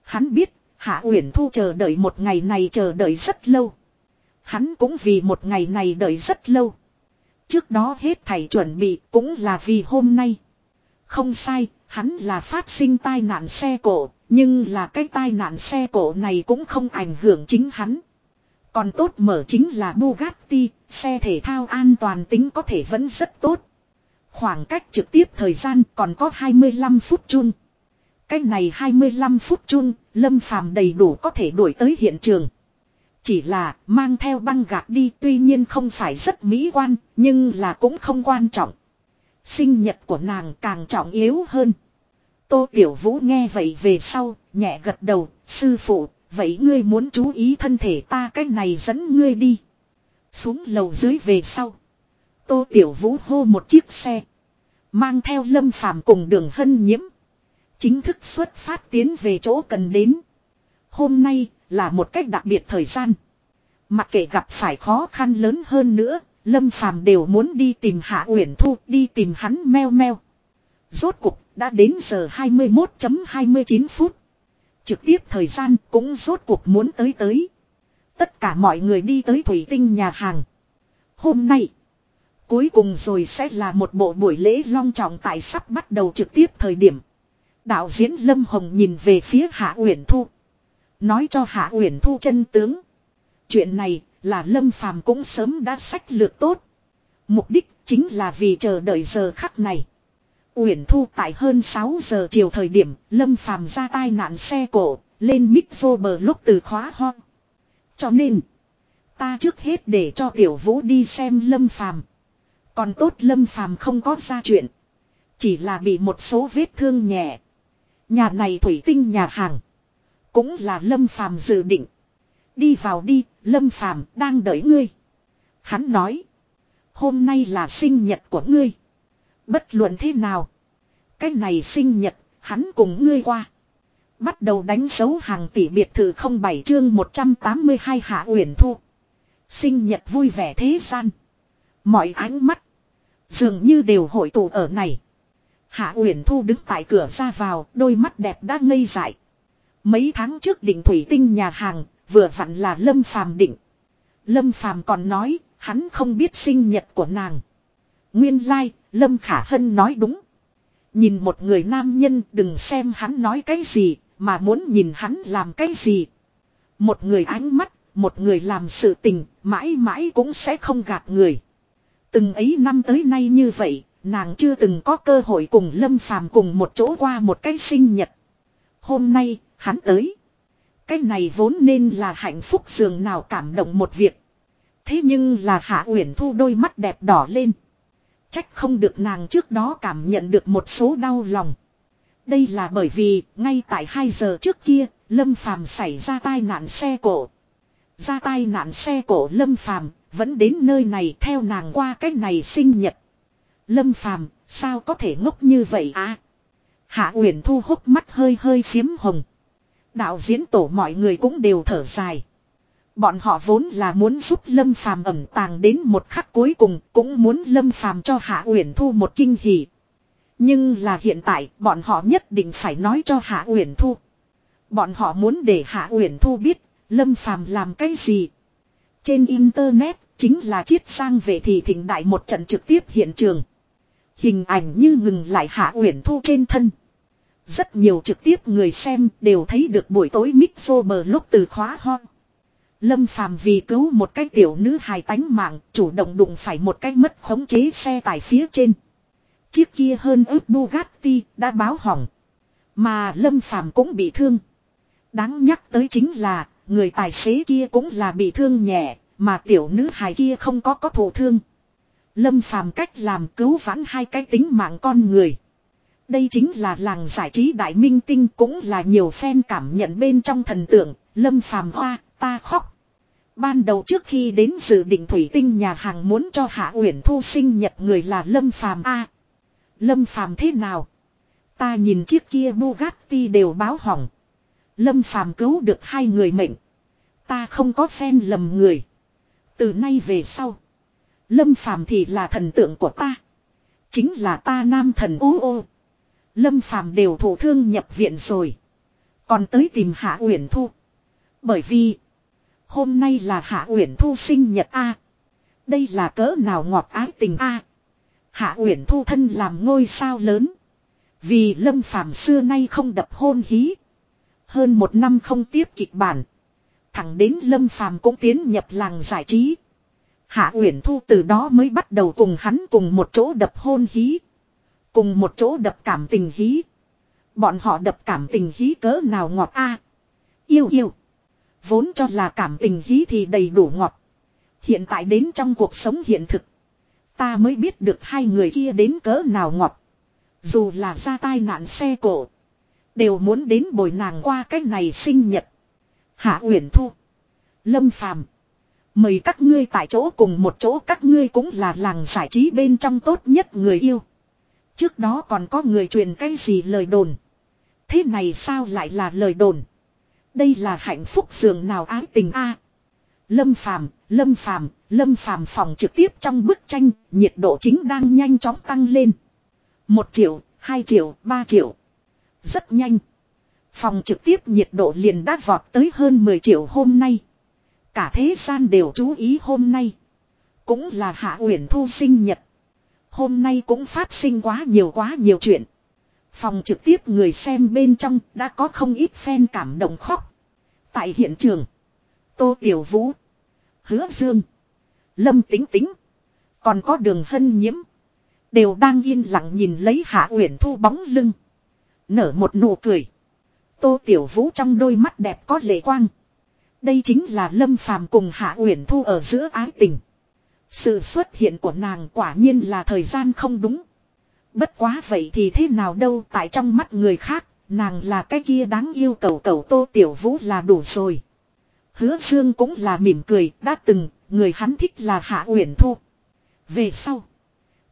Hắn biết, Hạ Uyển Thu chờ đợi một ngày này chờ đợi rất lâu. Hắn cũng vì một ngày này đợi rất lâu. Trước đó hết thảy chuẩn bị cũng là vì hôm nay. Không sai, hắn là phát sinh tai nạn xe cổ, nhưng là cái tai nạn xe cổ này cũng không ảnh hưởng chính hắn. Còn tốt mở chính là Bugatti, xe thể thao an toàn tính có thể vẫn rất tốt. Khoảng cách trực tiếp thời gian còn có 25 phút chung. Cách này 25 phút chung, Lâm Phàm đầy đủ có thể đuổi tới hiện trường. Chỉ là mang theo băng gạc đi tuy nhiên không phải rất mỹ quan, nhưng là cũng không quan trọng. Sinh nhật của nàng càng trọng yếu hơn. Tô Tiểu Vũ nghe vậy về sau, nhẹ gật đầu, sư phụ, vậy ngươi muốn chú ý thân thể ta cách này dẫn ngươi đi. Xuống lầu dưới về sau. Tô Tiểu Vũ hô một chiếc xe. Mang theo lâm phàm cùng đường hân nhiễm. Chính thức xuất phát tiến về chỗ cần đến. Hôm nay là một cách đặc biệt thời gian. Mặc kệ gặp phải khó khăn lớn hơn nữa, Lâm Phàm đều muốn đi tìm Hạ Uyển Thu, đi tìm hắn meo meo. Rốt cục đã đến giờ 21.29 phút. Trực tiếp thời gian cũng rốt cuộc muốn tới tới. Tất cả mọi người đi tới thủy tinh nhà hàng. Hôm nay, cuối cùng rồi sẽ là một bộ buổi lễ long trọng tại sắp bắt đầu trực tiếp thời điểm. Đạo diễn Lâm Hồng nhìn về phía Hạ Uyển Thu. Nói cho Hạ Uyển Thu chân tướng. Chuyện này là Lâm Phàm cũng sớm đã sách lược tốt. Mục đích chính là vì chờ đợi giờ khắc này. Uyển Thu tại hơn 6 giờ chiều thời điểm, Lâm Phàm ra tai nạn xe cổ, lên mic vô bờ lúc từ khóa ho. Cho nên, ta trước hết để cho Tiểu Vũ đi xem Lâm Phàm. Còn tốt Lâm Phàm không có ra chuyện, chỉ là bị một số vết thương nhẹ. Nhà này thủy tinh nhà hàng, cũng là Lâm Phàm dự định. Đi vào đi, Lâm Phàm đang đợi ngươi. Hắn nói, hôm nay là sinh nhật của ngươi. Bất luận thế nào. Cái này sinh nhật, hắn cùng ngươi qua. Bắt đầu đánh dấu hàng tỷ biệt thự không bảy chương 182 hạ uyển thu. Sinh nhật vui vẻ thế gian. Mọi ánh mắt. Dường như đều hội tụ ở này. Hạ Uyển Thu đứng tại cửa ra vào, đôi mắt đẹp đã ngây dại. Mấy tháng trước định thủy tinh nhà hàng, vừa vặn là Lâm Phàm định. Lâm Phàm còn nói, hắn không biết sinh nhật của nàng. Nguyên lai, like, Lâm Khả Hân nói đúng. Nhìn một người nam nhân đừng xem hắn nói cái gì, mà muốn nhìn hắn làm cái gì. Một người ánh mắt, một người làm sự tình, mãi mãi cũng sẽ không gạt người. Từng ấy năm tới nay như vậy, nàng chưa từng có cơ hội cùng Lâm Phàm cùng một chỗ qua một cái sinh nhật. Hôm nay, hắn tới. Cái này vốn nên là hạnh phúc dường nào cảm động một việc. Thế nhưng là Hạ Uyển Thu đôi mắt đẹp đỏ lên. Trách không được nàng trước đó cảm nhận được một số đau lòng. Đây là bởi vì, ngay tại 2 giờ trước kia, Lâm Phàm xảy ra tai nạn xe cổ. Ra tai nạn xe cổ Lâm Phàm vẫn đến nơi này theo nàng qua cách này sinh nhật. Lâm Phàm sao có thể ngốc như vậy à? Hạ Uyển Thu hốc mắt hơi hơi phiếm hồng. Đạo diễn tổ mọi người cũng đều thở dài. Bọn họ vốn là muốn giúp Lâm Phàm ẩn tàng đến một khắc cuối cùng, cũng muốn Lâm Phàm cho Hạ Uyển Thu một kinh hỉ. Nhưng là hiện tại, bọn họ nhất định phải nói cho Hạ Uyển Thu. Bọn họ muốn để Hạ Uyển Thu biết, Lâm Phàm làm cái gì. Trên internet, chính là chiết sang về thì thỉnh đại một trận trực tiếp hiện trường. Hình ảnh như ngừng lại Hạ Uyển Thu trên thân. Rất nhiều trực tiếp người xem đều thấy được buổi tối mic bờ lúc từ khóa ho. Lâm Phàm vì cứu một cái tiểu nữ hài tánh mạng, chủ động đụng phải một cái mất khống chế xe tải phía trên. Chiếc kia hơn ước Bugatti đã báo hỏng. Mà Lâm Phàm cũng bị thương. Đáng nhắc tới chính là, người tài xế kia cũng là bị thương nhẹ, mà tiểu nữ hài kia không có có thổ thương. Lâm Phàm cách làm cứu vãn hai cái tính mạng con người. Đây chính là làng giải trí đại minh tinh cũng là nhiều fan cảm nhận bên trong thần tượng, Lâm Phàm hoa, ta khóc. Ban đầu trước khi đến dự định thủy tinh nhà hàng muốn cho Hạ Uyển Thu sinh nhật người là Lâm Phàm a. Lâm Phàm thế nào? Ta nhìn chiếc kia Bugatti đều báo hỏng. Lâm Phàm cứu được hai người mệnh. Ta không có phen lầm người. Từ nay về sau, Lâm Phàm thì là thần tượng của ta. Chính là ta nam thần ô ô. Lâm Phàm đều thổ thương nhập viện rồi. Còn tới tìm Hạ Uyển Thu. Bởi vì hôm nay là Hạ Uyển Thu sinh nhật a. Đây là cỡ nào ngọt ái tình a. Hạ Uyển Thu thân làm ngôi sao lớn. Vì Lâm Phàm xưa nay không đập hôn hí. Hơn một năm không tiếp kịch bản. Thẳng đến Lâm Phàm cũng tiến nhập làng giải trí. Hạ Uyển Thu từ đó mới bắt đầu cùng hắn cùng một chỗ đập hôn hí. Cùng một chỗ đập cảm tình hí. Bọn họ đập cảm tình hí cỡ nào ngọt a Yêu yêu. Vốn cho là cảm tình hí thì đầy đủ ngọt. Hiện tại đến trong cuộc sống hiện thực. Ta mới biết được hai người kia đến cỡ nào ngọt. Dù là ra tai nạn xe cổ. Đều muốn đến bồi nàng qua cách này sinh nhật. Hạ Uyển Thu. Lâm Phàm, Mời các ngươi tại chỗ cùng một chỗ, các ngươi cũng là làng giải trí bên trong tốt nhất người yêu. Trước đó còn có người truyền cái gì lời đồn. Thế này sao lại là lời đồn. Đây là hạnh phúc giường nào ái tình a Lâm Phàm, Lâm Phàm, Lâm Phàm phòng trực tiếp trong bức tranh, nhiệt độ chính đang nhanh chóng tăng lên. Một triệu, hai triệu, ba triệu. Rất nhanh. Phòng trực tiếp nhiệt độ liền đã vọt tới hơn 10 triệu hôm nay. Cả thế gian đều chú ý hôm nay. Cũng là Hạ Uyển Thu sinh nhật. Hôm nay cũng phát sinh quá nhiều quá nhiều chuyện. Phòng trực tiếp người xem bên trong đã có không ít fan cảm động khóc. Tại hiện trường. Tô Tiểu Vũ. Hứa Dương. Lâm Tính Tính. Còn có đường hân nhiễm. Đều đang yên lặng nhìn lấy Hạ Uyển Thu bóng lưng. Nở một nụ cười. Tô Tiểu Vũ trong đôi mắt đẹp có lệ quang. Đây chính là Lâm Phàm cùng Hạ Uyển Thu ở giữa ái tình. Sự xuất hiện của nàng quả nhiên là thời gian không đúng. Bất quá vậy thì thế nào đâu tại trong mắt người khác, nàng là cái kia đáng yêu cầu cầu Tô Tiểu Vũ là đủ rồi. Hứa Dương cũng là mỉm cười, đã từng, người hắn thích là Hạ Uyển Thu. Về sau,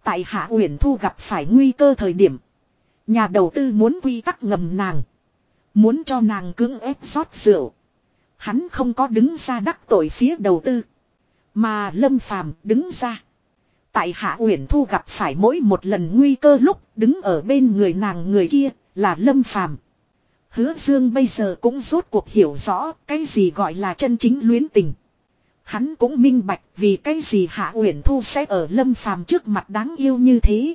tại Hạ Uyển Thu gặp phải nguy cơ thời điểm, nhà đầu tư muốn quy tắc ngầm nàng, muốn cho nàng cưỡng ép rót rượu. Hắn không có đứng ra đắc tội phía đầu tư, mà Lâm Phàm đứng ra. Tại Hạ Uyển Thu gặp phải mỗi một lần nguy cơ lúc đứng ở bên người nàng người kia là Lâm Phàm. Hứa Dương bây giờ cũng rốt cuộc hiểu rõ cái gì gọi là chân chính luyến tình. Hắn cũng minh bạch vì cái gì Hạ Uyển Thu sẽ ở Lâm Phàm trước mặt đáng yêu như thế.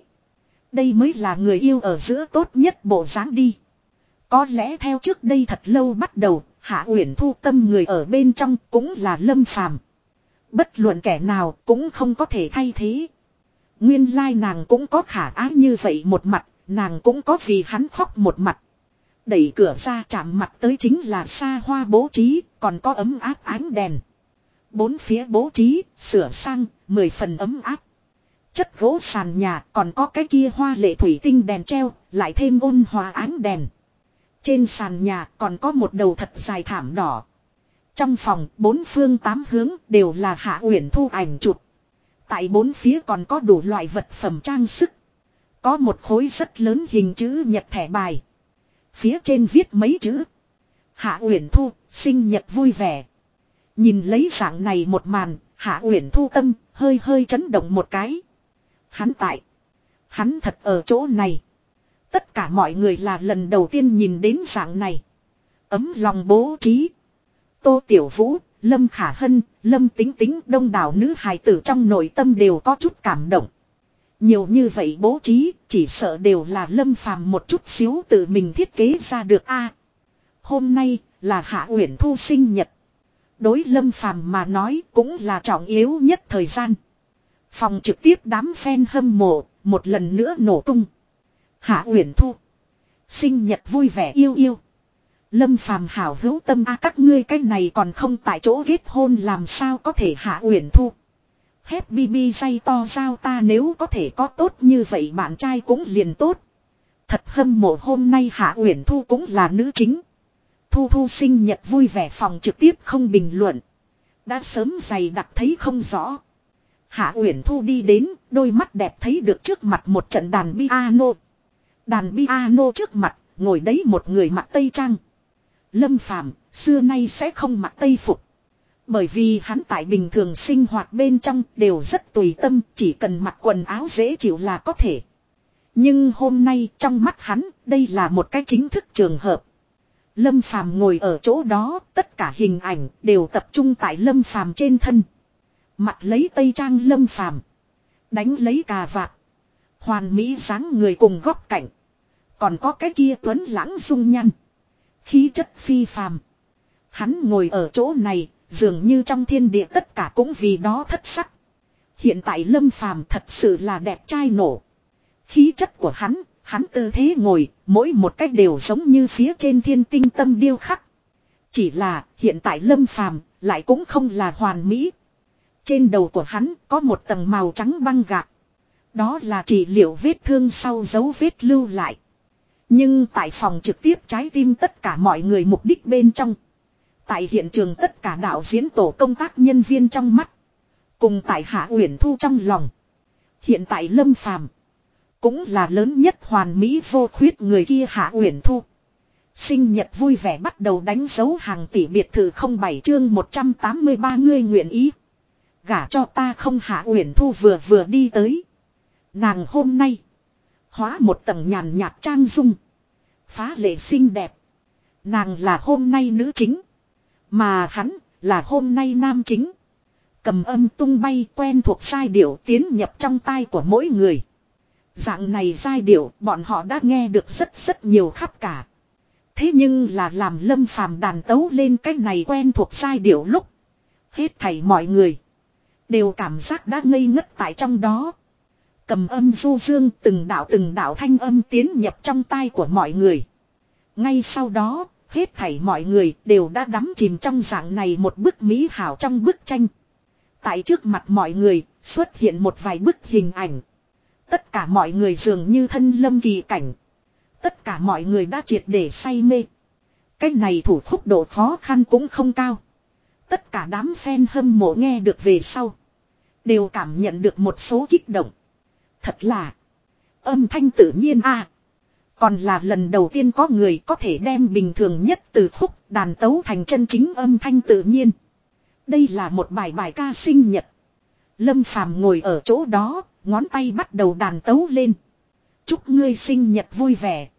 Đây mới là người yêu ở giữa tốt nhất bộ dáng đi. Có lẽ theo trước đây thật lâu bắt đầu, Hạ Uyển Thu tâm người ở bên trong cũng là Lâm Phàm. Bất luận kẻ nào cũng không có thể thay thế. Nguyên lai nàng cũng có khả ái như vậy một mặt, nàng cũng có vì hắn khóc một mặt. Đẩy cửa ra chạm mặt tới chính là xa hoa bố trí, còn có ấm áp ánh đèn. Bốn phía bố trí, sửa sang, mười phần ấm áp. Chất gỗ sàn nhà còn có cái kia hoa lệ thủy tinh đèn treo, lại thêm ôn hòa ánh đèn. Trên sàn nhà còn có một đầu thật dài thảm đỏ. Trong phòng, bốn phương tám hướng đều là hạ uyển thu ảnh chụp. Tại bốn phía còn có đủ loại vật phẩm trang sức. Có một khối rất lớn hình chữ nhật thẻ bài. Phía trên viết mấy chữ. Hạ Uyển Thu, sinh nhật vui vẻ. Nhìn lấy dạng này một màn, Hạ Uyển Thu tâm hơi hơi chấn động một cái. Hắn tại, hắn thật ở chỗ này. Tất cả mọi người là lần đầu tiên nhìn đến dạng này. Ấm lòng bố trí. Tô Tiểu Vũ, Lâm Khả Hân, Lâm Tính Tính đông đảo nữ hài tử trong nội tâm đều có chút cảm động. Nhiều như vậy bố trí, chỉ sợ đều là lâm phàm một chút xíu tự mình thiết kế ra được a. hôm nay là Hạ Uyển Thu sinh nhật. Đối lâm phàm mà nói cũng là trọng yếu nhất thời gian. Phòng trực tiếp đám fan hâm mộ, một lần nữa nổ tung. Hạ Uyển Thu. Sinh nhật vui vẻ yêu yêu. Lâm phàm hảo hữu tâm a các ngươi cái này còn không tại chỗ kết hôn làm sao có thể Hạ Uyển Thu. Happy bi say to sao ta nếu có thể có tốt như vậy bạn trai cũng liền tốt. Thật hâm mộ hôm nay Hạ Uyển Thu cũng là nữ chính. Thu Thu sinh nhật vui vẻ phòng trực tiếp không bình luận. Đã sớm dày đặc thấy không rõ. Hạ Uyển Thu đi đến, đôi mắt đẹp thấy được trước mặt một trận đàn piano. Đàn piano trước mặt, ngồi đấy một người mặc tây trang. Lâm Phàm xưa nay sẽ không mặc tây phục. Bởi vì hắn tại bình thường sinh hoạt bên trong đều rất tùy tâm, chỉ cần mặc quần áo dễ chịu là có thể. Nhưng hôm nay trong mắt hắn, đây là một cái chính thức trường hợp. Lâm Phàm ngồi ở chỗ đó, tất cả hình ảnh đều tập trung tại Lâm Phàm trên thân. Mặt lấy tây trang Lâm Phàm, đánh lấy cà vạt, hoàn mỹ dáng người cùng góc cạnh. Còn có cái kia tuấn lãng dung nhăn, khí chất phi phàm. Hắn ngồi ở chỗ này, dường như trong thiên địa tất cả cũng vì đó thất sắc. Hiện tại Lâm Phàm thật sự là đẹp trai nổ. Khí chất của hắn Hắn tư thế ngồi, mỗi một cách đều giống như phía trên thiên tinh tâm điêu khắc. Chỉ là, hiện tại lâm phàm, lại cũng không là hoàn mỹ. Trên đầu của hắn có một tầng màu trắng băng gạc. Đó là chỉ liệu vết thương sau dấu vết lưu lại. Nhưng tại phòng trực tiếp trái tim tất cả mọi người mục đích bên trong. Tại hiện trường tất cả đạo diễn tổ công tác nhân viên trong mắt. Cùng tại Hạ Uyển Thu trong lòng. Hiện tại Lâm Phàm cũng là lớn nhất hoàn mỹ vô khuyết người kia hạ uyển thu. Sinh nhật vui vẻ bắt đầu đánh dấu hàng tỷ biệt thự không bảy chương 183 ngươi nguyện ý. Gả cho ta không hạ uyển thu vừa vừa đi tới. Nàng hôm nay. Hóa một tầng nhàn nhạt trang dung. Phá lệ xinh đẹp. Nàng là hôm nay nữ chính. Mà hắn là hôm nay nam chính. Cầm âm tung bay quen thuộc sai điệu tiến nhập trong tai của mỗi người. Dạng này giai điệu bọn họ đã nghe được rất rất nhiều khắp cả. Thế nhưng là làm lâm phàm đàn tấu lên cái này quen thuộc giai điệu lúc. Hết thảy mọi người. Đều cảm giác đã ngây ngất tại trong đó. Cầm âm du dương từng đạo từng đạo thanh âm tiến nhập trong tai của mọi người. Ngay sau đó, hết thảy mọi người đều đã đắm chìm trong dạng này một bức mỹ hảo trong bức tranh. Tại trước mặt mọi người, xuất hiện một vài bức hình ảnh. Tất cả mọi người dường như thân lâm kỳ cảnh. Tất cả mọi người đã triệt để say mê. Cái này thủ khúc độ khó khăn cũng không cao. Tất cả đám fan hâm mộ nghe được về sau. Đều cảm nhận được một số kích động. Thật là. Âm thanh tự nhiên a Còn là lần đầu tiên có người có thể đem bình thường nhất từ khúc đàn tấu thành chân chính âm thanh tự nhiên. Đây là một bài bài ca sinh nhật. Lâm Phàm ngồi ở chỗ đó, ngón tay bắt đầu đàn tấu lên. Chúc ngươi sinh nhật vui vẻ.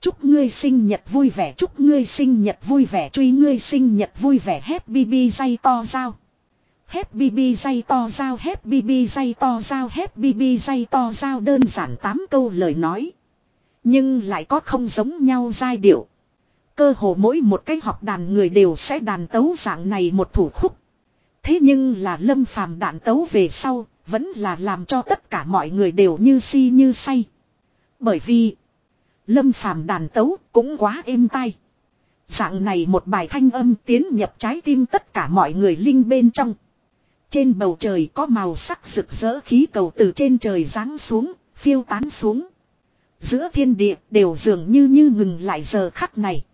Chúc ngươi sinh nhật vui vẻ, chúc ngươi sinh nhật vui vẻ, truy ngươi sinh nhật vui vẻ, happy bi dây to sao. Happy bi dây to dao, happy bi dây to dao, happy bi dây to dao đơn giản tám câu lời nói. Nhưng lại có không giống nhau giai điệu. Cơ hồ mỗi một cái học đàn người đều sẽ đàn tấu dạng này một thủ khúc. Thế nhưng là lâm phàm đạn tấu về sau, vẫn là làm cho tất cả mọi người đều như si như say. Bởi vì, lâm phàm đàn tấu cũng quá êm tai. Dạng này một bài thanh âm tiến nhập trái tim tất cả mọi người linh bên trong. Trên bầu trời có màu sắc rực rỡ khí cầu từ trên trời giáng xuống, phiêu tán xuống. Giữa thiên địa đều dường như như ngừng lại giờ khắc này.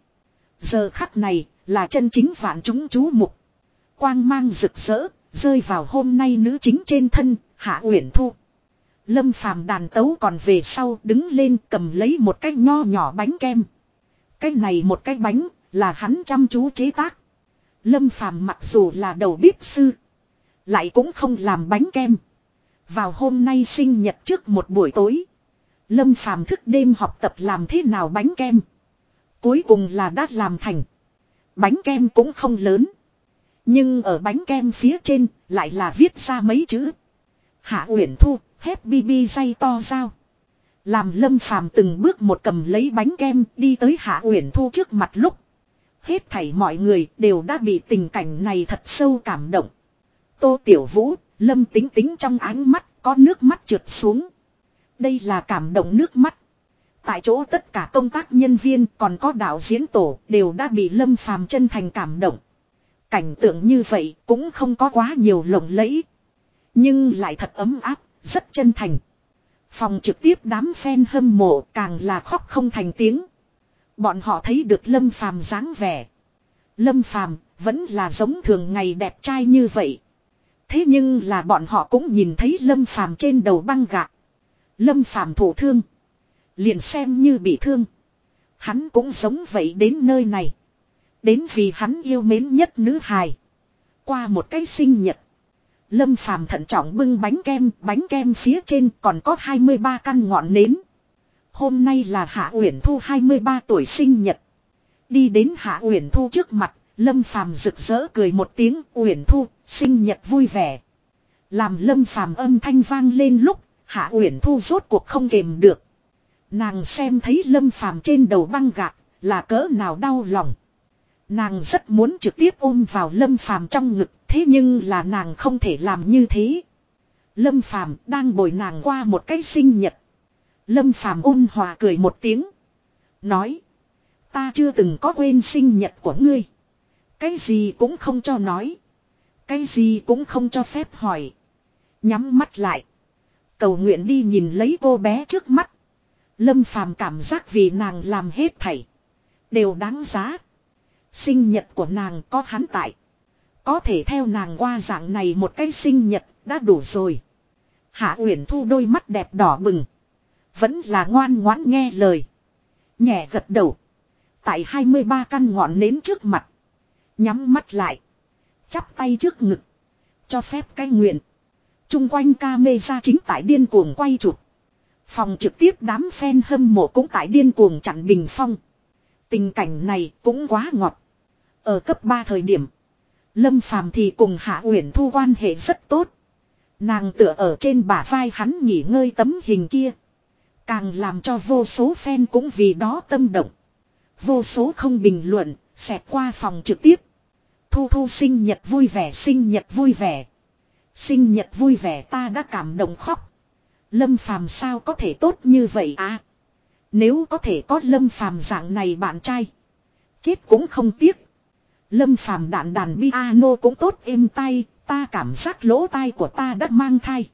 Giờ khắc này là chân chính vạn chúng chú mục. Quang mang rực rỡ, rơi vào hôm nay nữ chính trên thân, Hạ Uyển Thu. Lâm Phàm đàn tấu còn về sau đứng lên cầm lấy một cái nho nhỏ bánh kem. Cái này một cái bánh là hắn chăm chú chế tác. Lâm Phàm mặc dù là đầu bếp sư, lại cũng không làm bánh kem. Vào hôm nay sinh nhật trước một buổi tối, Lâm Phàm thức đêm học tập làm thế nào bánh kem. Cuối cùng là đã làm thành. Bánh kem cũng không lớn. Nhưng ở bánh kem phía trên lại là viết ra mấy chữ. Hạ Uyển Thu, happy bi say to sao Làm lâm phàm từng bước một cầm lấy bánh kem đi tới hạ uyển thu trước mặt lúc. Hết thảy mọi người đều đã bị tình cảnh này thật sâu cảm động. Tô Tiểu Vũ, lâm tính tính trong ánh mắt có nước mắt trượt xuống. Đây là cảm động nước mắt. Tại chỗ tất cả công tác nhân viên còn có đạo diễn tổ đều đã bị lâm phàm chân thành cảm động. Cảnh tượng như vậy cũng không có quá nhiều lộng lẫy. Nhưng lại thật ấm áp, rất chân thành. Phòng trực tiếp đám fan hâm mộ càng là khóc không thành tiếng. Bọn họ thấy được Lâm Phàm dáng vẻ. Lâm Phàm vẫn là giống thường ngày đẹp trai như vậy. Thế nhưng là bọn họ cũng nhìn thấy Lâm Phàm trên đầu băng gạc. Lâm Phàm thổ thương. Liền xem như bị thương. Hắn cũng giống vậy đến nơi này. Đến vì hắn yêu mến nhất nữ hài. Qua một cái sinh nhật. Lâm Phàm thận trọng bưng bánh kem, bánh kem phía trên còn có 23 căn ngọn nến. Hôm nay là Hạ Uyển Thu 23 tuổi sinh nhật. Đi đến Hạ Uyển Thu trước mặt, Lâm Phàm rực rỡ cười một tiếng, "Uyển Thu, sinh nhật vui vẻ." Làm Lâm Phàm âm thanh vang lên lúc, Hạ Uyển Thu rốt cuộc không kềm được. Nàng xem thấy Lâm Phàm trên đầu băng gạc, là cỡ nào đau lòng. Nàng rất muốn trực tiếp ôm vào Lâm Phàm trong ngực, thế nhưng là nàng không thể làm như thế. Lâm Phàm đang bồi nàng qua một cái sinh nhật. Lâm Phàm ôn hòa cười một tiếng, nói: "Ta chưa từng có quên sinh nhật của ngươi. Cái gì cũng không cho nói, cái gì cũng không cho phép hỏi." Nhắm mắt lại, cầu nguyện đi nhìn lấy cô bé trước mắt. Lâm Phàm cảm giác vì nàng làm hết thảy đều đáng giá. Sinh nhật của nàng có hắn tại. Có thể theo nàng qua dạng này một cái sinh nhật đã đủ rồi. Hạ Uyển Thu đôi mắt đẹp đỏ bừng. Vẫn là ngoan ngoãn nghe lời. Nhẹ gật đầu. Tại 23 căn ngọn nến trước mặt. Nhắm mắt lại. Chắp tay trước ngực. Cho phép cái nguyện. Trung quanh ca mê ra chính tại điên cuồng quay chụp. Phòng trực tiếp đám fan hâm mộ cũng tại điên cuồng chặn bình phong. Tình cảnh này cũng quá ngọt. Ở cấp 3 thời điểm. Lâm Phàm thì cùng Hạ Uyển Thu quan hệ rất tốt. Nàng tựa ở trên bả vai hắn nghỉ ngơi tấm hình kia. Càng làm cho vô số fan cũng vì đó tâm động. Vô số không bình luận, xẹt qua phòng trực tiếp. Thu thu sinh nhật vui vẻ sinh nhật vui vẻ. Sinh nhật vui vẻ ta đã cảm động khóc. Lâm phàm sao có thể tốt như vậy à? Nếu có thể có lâm phàm dạng này bạn trai. Chết cũng không tiếc. Lâm phàm đạn đàn piano cũng tốt êm tay, ta cảm giác lỗ tai của ta đã mang thai.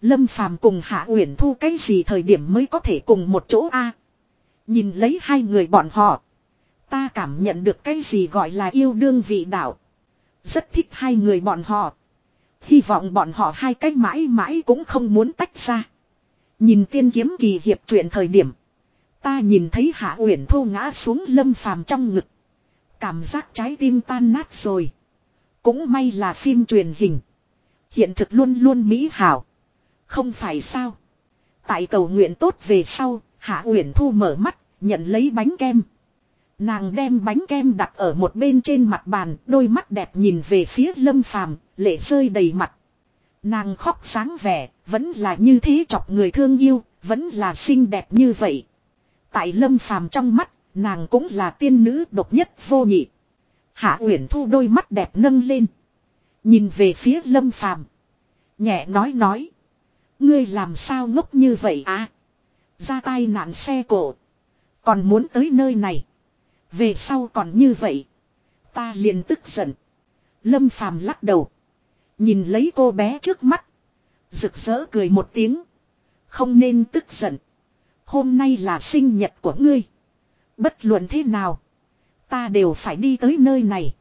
Lâm phàm cùng Hạ Uyển Thu cái gì thời điểm mới có thể cùng một chỗ a? Nhìn lấy hai người bọn họ, ta cảm nhận được cái gì gọi là yêu đương vị đạo. Rất thích hai người bọn họ. Hy vọng bọn họ hai cách mãi mãi cũng không muốn tách ra. Nhìn tiên kiếm kỳ hiệp truyện thời điểm, ta nhìn thấy Hạ Uyển Thu ngã xuống Lâm phàm trong ngực. Cảm giác trái tim tan nát rồi. Cũng may là phim truyền hình. Hiện thực luôn luôn mỹ hảo. Không phải sao. Tại cầu nguyện tốt về sau, Hạ Uyển Thu mở mắt, nhận lấy bánh kem. Nàng đem bánh kem đặt ở một bên trên mặt bàn, đôi mắt đẹp nhìn về phía Lâm Phàm, lệ rơi đầy mặt. Nàng khóc sáng vẻ, vẫn là như thế chọc người thương yêu, vẫn là xinh đẹp như vậy. Tại Lâm Phàm trong mắt, Nàng cũng là tiên nữ độc nhất vô nhị. Hạ Uyển Thu đôi mắt đẹp nâng lên. Nhìn về phía Lâm Phàm Nhẹ nói nói. Ngươi làm sao ngốc như vậy à? Ra tay nạn xe cổ. Còn muốn tới nơi này. Về sau còn như vậy. Ta liền tức giận. Lâm Phàm lắc đầu. Nhìn lấy cô bé trước mắt. Rực rỡ cười một tiếng. Không nên tức giận. Hôm nay là sinh nhật của ngươi. Bất luận thế nào. Ta đều phải đi tới nơi này.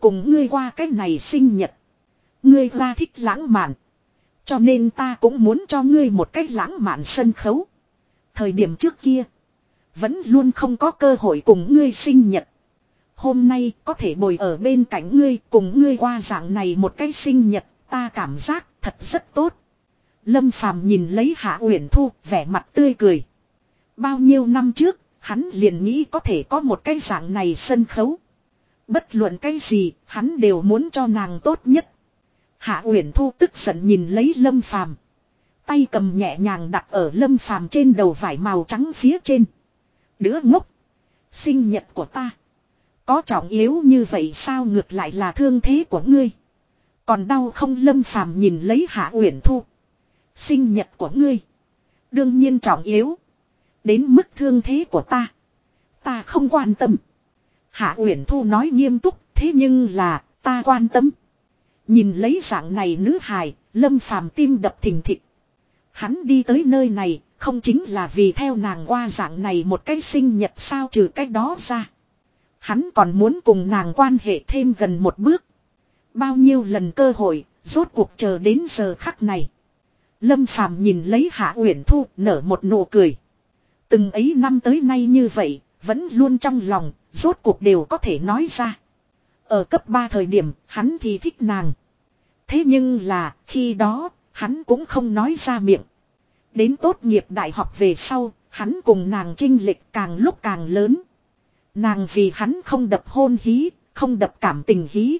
Cùng ngươi qua cái này sinh nhật. Ngươi ra thích lãng mạn. Cho nên ta cũng muốn cho ngươi một cách lãng mạn sân khấu. Thời điểm trước kia. Vẫn luôn không có cơ hội cùng ngươi sinh nhật. Hôm nay có thể bồi ở bên cạnh ngươi cùng ngươi qua dạng này một cái sinh nhật. Ta cảm giác thật rất tốt. Lâm Phàm nhìn lấy Hạ Uyển Thu vẻ mặt tươi cười. Bao nhiêu năm trước hắn liền nghĩ có thể có một cái dạng này sân khấu. Bất luận cái gì, hắn đều muốn cho nàng tốt nhất. Hạ Uyển Thu tức giận nhìn lấy Lâm Phàm. Tay cầm nhẹ nhàng đặt ở lâm phàm trên đầu vải màu trắng phía trên. Đứa ngốc. Sinh nhật của ta. Có trọng yếu như vậy sao ngược lại là thương thế của ngươi. Còn đau không lâm phàm nhìn lấy hạ uyển thu. Sinh nhật của ngươi. Đương nhiên trọng yếu. Đến mức thương thế của ta. Ta không quan tâm. Hạ uyển thu nói nghiêm túc. Thế nhưng là, ta quan tâm. Nhìn lấy dạng này nữ hài. Lâm phàm tim đập thình thịch. Hắn đi tới nơi này. Không chính là vì theo nàng qua dạng này một cái sinh nhật sao trừ cái đó ra. Hắn còn muốn cùng nàng quan hệ thêm gần một bước. Bao nhiêu lần cơ hội, rốt cuộc chờ đến giờ khắc này. Lâm Phàm nhìn lấy Hạ Uyển Thu nở một nụ cười. Từng ấy năm tới nay như vậy, vẫn luôn trong lòng, rốt cuộc đều có thể nói ra. Ở cấp 3 thời điểm, hắn thì thích nàng. Thế nhưng là, khi đó, hắn cũng không nói ra miệng. Đến tốt nghiệp đại học về sau, hắn cùng nàng trinh lịch càng lúc càng lớn. Nàng vì hắn không đập hôn hí, không đập cảm tình hí.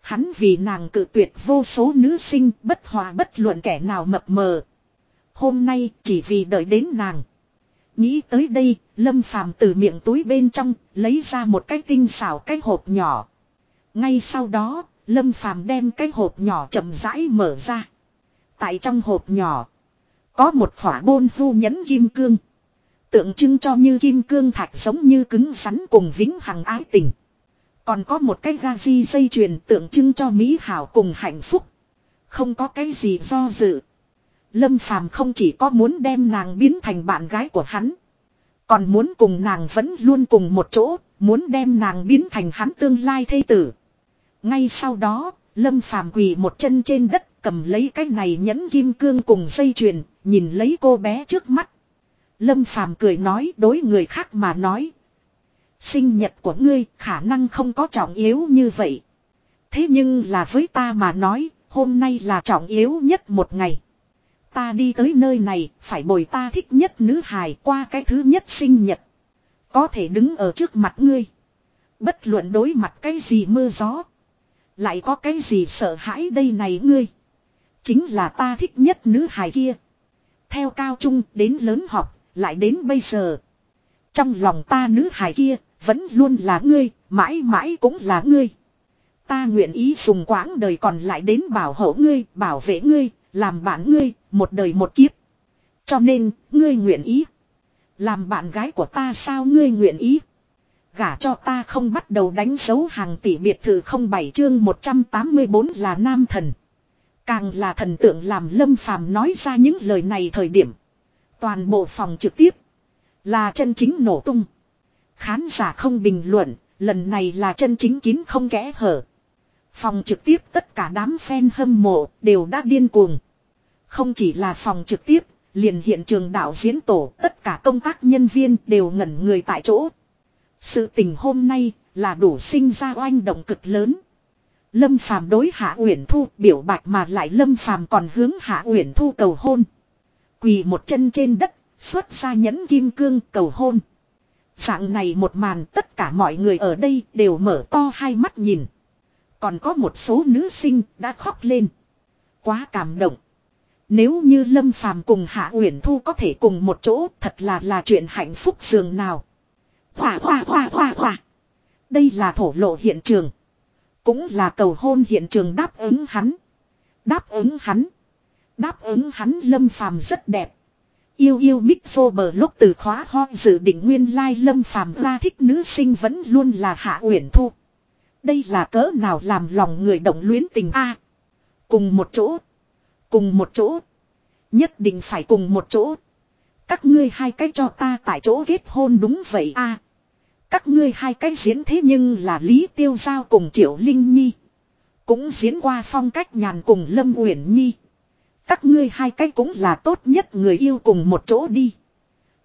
Hắn vì nàng cự tuyệt vô số nữ sinh bất hòa bất luận kẻ nào mập mờ. Hôm nay chỉ vì đợi đến nàng. Nghĩ tới đây, Lâm Phàm từ miệng túi bên trong, lấy ra một cái tinh xảo cái hộp nhỏ. Ngay sau đó, Lâm Phàm đem cái hộp nhỏ chậm rãi mở ra. Tại trong hộp nhỏ, có một khỏa bôn hưu nhẫn kim cương. Tượng trưng cho như kim cương thạch giống như cứng rắn cùng vĩnh hằng ái tình. Còn có một cái ga di dây chuyền tượng trưng cho mỹ hảo cùng hạnh phúc. Không có cái gì do dự. Lâm Phàm không chỉ có muốn đem nàng biến thành bạn gái của hắn. Còn muốn cùng nàng vẫn luôn cùng một chỗ, muốn đem nàng biến thành hắn tương lai thê tử. Ngay sau đó, Lâm Phàm quỳ một chân trên đất cầm lấy cái này nhẫn kim cương cùng dây chuyền, nhìn lấy cô bé trước mắt. Lâm Phàm cười nói đối người khác mà nói. Sinh nhật của ngươi khả năng không có trọng yếu như vậy. Thế nhưng là với ta mà nói, hôm nay là trọng yếu nhất một ngày. Ta đi tới nơi này, phải bồi ta thích nhất nữ hài qua cái thứ nhất sinh nhật. Có thể đứng ở trước mặt ngươi. Bất luận đối mặt cái gì mưa gió. Lại có cái gì sợ hãi đây này ngươi. Chính là ta thích nhất nữ hài kia. Theo cao trung đến lớn học, lại đến bây giờ. Trong lòng ta nữ hài kia, vẫn luôn là ngươi, mãi mãi cũng là ngươi. Ta nguyện ý dùng quãng đời còn lại đến bảo hộ ngươi, bảo vệ ngươi, làm bạn ngươi, một đời một kiếp. Cho nên, ngươi nguyện ý. Làm bạn gái của ta sao ngươi nguyện ý. Gả cho ta không bắt đầu đánh dấu hàng tỷ biệt thự không bảy chương 184 là nam thần. Càng là thần tượng làm lâm phàm nói ra những lời này thời điểm. Toàn bộ phòng trực tiếp. Là chân chính nổ tung. Khán giả không bình luận. Lần này là chân chính kín không kẽ hở. Phòng trực tiếp tất cả đám fan hâm mộ đều đã điên cuồng. Không chỉ là phòng trực tiếp, liền hiện trường đạo diễn tổ, tất cả công tác nhân viên đều ngẩn người tại chỗ. Sự tình hôm nay là đủ sinh ra oanh động cực lớn. Lâm Phàm đối Hạ Uyển Thu biểu bạch mà lại Lâm Phàm còn hướng Hạ Uyển Thu cầu hôn. Quỳ một chân trên đất, xuất ra nhẫn kim cương cầu hôn. Dạng này một màn tất cả mọi người ở đây đều mở to hai mắt nhìn. Còn có một số nữ sinh đã khóc lên. Quá cảm động. Nếu như Lâm Phàm cùng Hạ Uyển Thu có thể cùng một chỗ thật là là chuyện hạnh phúc dường nào. Khoa khoa khoa khoa khoa. Đây là thổ lộ hiện trường. Cũng là cầu hôn hiện trường đáp ứng hắn. Đáp ứng hắn. Đáp ứng hắn Lâm Phàm rất đẹp. Yêu yêu Mixo bờ lúc từ khóa ho dự định nguyên lai Lâm Phàm ra thích nữ sinh vẫn luôn là Hạ Uyển Thu. Đây là cỡ nào làm lòng người động luyến tình a Cùng một chỗ. Cùng một chỗ. Nhất định phải cùng một chỗ. Các ngươi hai cái cho ta tại chỗ kết hôn đúng vậy a các ngươi hai cái diễn thế nhưng là Lý Tiêu Giao cùng Triệu Linh Nhi. Cũng diễn qua phong cách nhàn cùng Lâm Uyển Nhi. Các ngươi hai cái cũng là tốt nhất người yêu cùng một chỗ đi.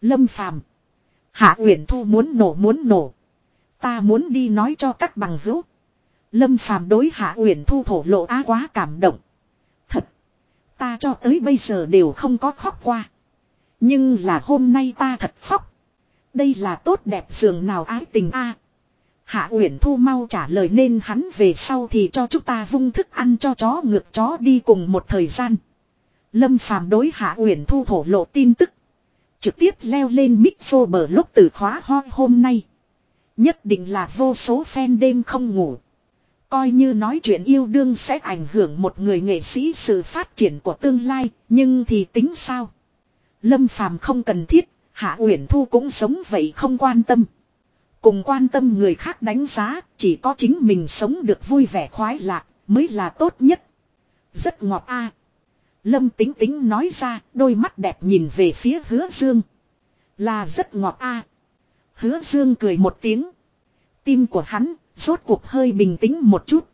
Lâm Phàm Hạ Uyển Thu muốn nổ muốn nổ. Ta muốn đi nói cho các bằng hữu. Lâm Phàm đối Hạ Uyển Thu thổ lộ á quá cảm động. Thật. Ta cho tới bây giờ đều không có khóc qua. Nhưng là hôm nay ta thật khóc. Đây là tốt đẹp giường nào ái tình a. Hạ Uyển Thu mau trả lời nên hắn về sau thì cho chúng ta vung thức ăn cho chó ngược chó đi cùng một thời gian. Lâm Phàm đối Hạ Uyển Thu thổ lộ tin tức. Trực tiếp leo lên mic bờ lúc từ khóa ho hôm nay. Nhất định là vô số fan đêm không ngủ. Coi như nói chuyện yêu đương sẽ ảnh hưởng một người nghệ sĩ sự phát triển của tương lai, nhưng thì tính sao? Lâm Phàm không cần thiết, Hạ Uyển Thu cũng sống vậy không quan tâm. Cùng quan tâm người khác đánh giá, chỉ có chính mình sống được vui vẻ khoái lạc, mới là tốt nhất. Rất ngọt a. Lâm tính tính nói ra, đôi mắt đẹp nhìn về phía hứa dương. Là rất ngọt a. Hứa dương cười một tiếng. Tim của hắn, rốt cuộc hơi bình tĩnh một chút.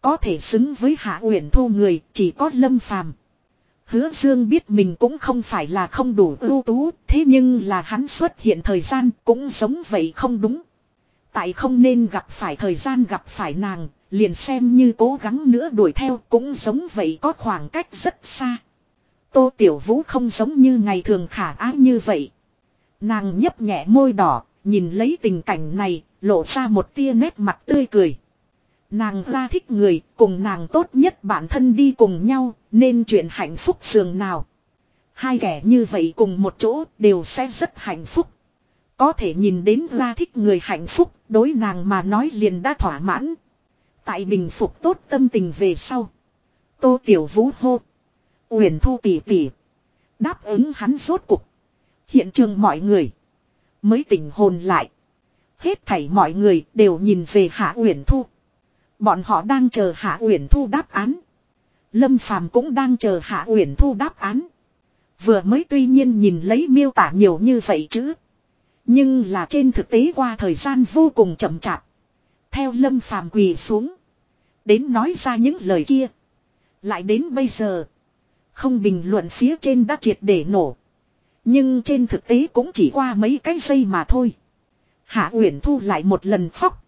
Có thể xứng với hạ uyển thu người, chỉ có lâm phàm. Hứa Dương biết mình cũng không phải là không đủ ưu tú, thế nhưng là hắn xuất hiện thời gian cũng giống vậy không đúng. Tại không nên gặp phải thời gian gặp phải nàng, liền xem như cố gắng nữa đuổi theo cũng giống vậy có khoảng cách rất xa. Tô Tiểu Vũ không giống như ngày thường khả ái như vậy. Nàng nhấp nhẹ môi đỏ, nhìn lấy tình cảnh này, lộ ra một tia nét mặt tươi cười. Nàng ra thích người, cùng nàng tốt nhất bản thân đi cùng nhau, nên chuyện hạnh phúc sườn nào. Hai kẻ như vậy cùng một chỗ đều sẽ rất hạnh phúc. Có thể nhìn đến ra thích người hạnh phúc, đối nàng mà nói liền đã thỏa mãn. Tại bình phục tốt tâm tình về sau. Tô Tiểu Vũ hô. Uyển Thu tỉ tỉ. Đáp ứng hắn rốt cục. Hiện trường mọi người. Mới tỉnh hồn lại. Hết thảy mọi người đều nhìn về Hạ Uyển Thu. Bọn họ đang chờ Hạ Uyển Thu đáp án. Lâm Phàm cũng đang chờ Hạ Uyển Thu đáp án. Vừa mới tuy nhiên nhìn lấy miêu tả nhiều như vậy chứ. Nhưng là trên thực tế qua thời gian vô cùng chậm chạp. Theo Lâm Phàm quỳ xuống. Đến nói ra những lời kia. Lại đến bây giờ. Không bình luận phía trên đã triệt để nổ. Nhưng trên thực tế cũng chỉ qua mấy cái giây mà thôi. Hạ Uyển Thu lại một lần khóc.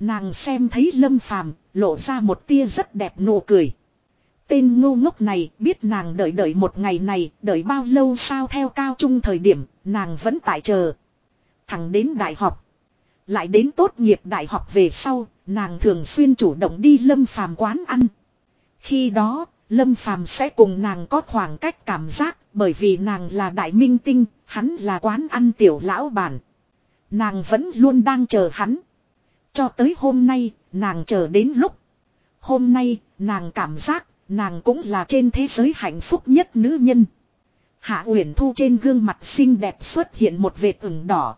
Nàng xem thấy Lâm Phàm lộ ra một tia rất đẹp nụ cười. Tên ngu ngốc này biết nàng đợi đợi một ngày này, đợi bao lâu sao theo cao trung thời điểm, nàng vẫn tại chờ. Thẳng đến đại học. Lại đến tốt nghiệp đại học về sau, nàng thường xuyên chủ động đi Lâm Phàm quán ăn. Khi đó, Lâm Phàm sẽ cùng nàng có khoảng cách cảm giác, bởi vì nàng là đại minh tinh, hắn là quán ăn tiểu lão bản. Nàng vẫn luôn đang chờ hắn. Cho tới hôm nay, nàng chờ đến lúc. Hôm nay, nàng cảm giác, nàng cũng là trên thế giới hạnh phúc nhất nữ nhân. Hạ Uyển Thu trên gương mặt xinh đẹp xuất hiện một vệt ửng đỏ.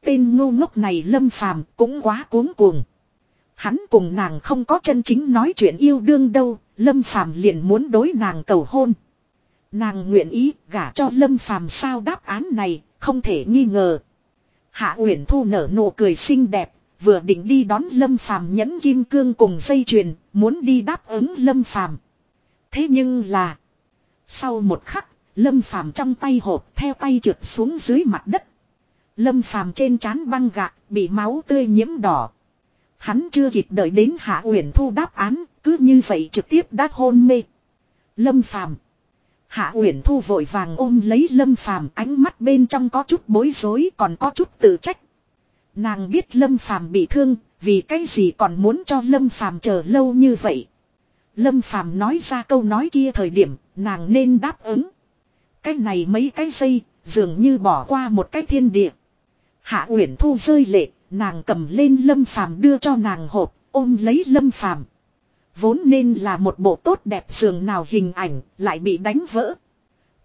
Tên ngu ngốc này lâm phàm cũng quá cuống cuồng. Hắn cùng nàng không có chân chính nói chuyện yêu đương đâu, lâm phàm liền muốn đối nàng cầu hôn. Nàng nguyện ý gả cho lâm phàm sao đáp án này, không thể nghi ngờ. Hạ Uyển Thu nở nụ cười xinh đẹp, vừa định đi đón Lâm Phàm nhẫn kim cương cùng dây chuyền, muốn đi đáp ứng Lâm Phàm. Thế nhưng là, sau một khắc, Lâm Phàm trong tay hộp theo tay trượt xuống dưới mặt đất. Lâm Phàm trên trán băng gạc, bị máu tươi nhiễm đỏ. Hắn chưa kịp đợi đến Hạ Uyển Thu đáp án, cứ như vậy trực tiếp đã hôn mê. Lâm Phàm Hạ Uyển Thu vội vàng ôm lấy Lâm Phàm, ánh mắt bên trong có chút bối rối, còn có chút tự trách. Nàng biết Lâm Phàm bị thương, vì cái gì còn muốn cho Lâm Phàm chờ lâu như vậy. Lâm Phàm nói ra câu nói kia thời điểm, nàng nên đáp ứng. Cái này mấy cái giây, dường như bỏ qua một cái thiên địa. Hạ Uyển Thu rơi lệ, nàng cầm lên Lâm Phàm đưa cho nàng hộp, ôm lấy Lâm Phàm. Vốn nên là một bộ tốt đẹp giường nào hình ảnh, lại bị đánh vỡ.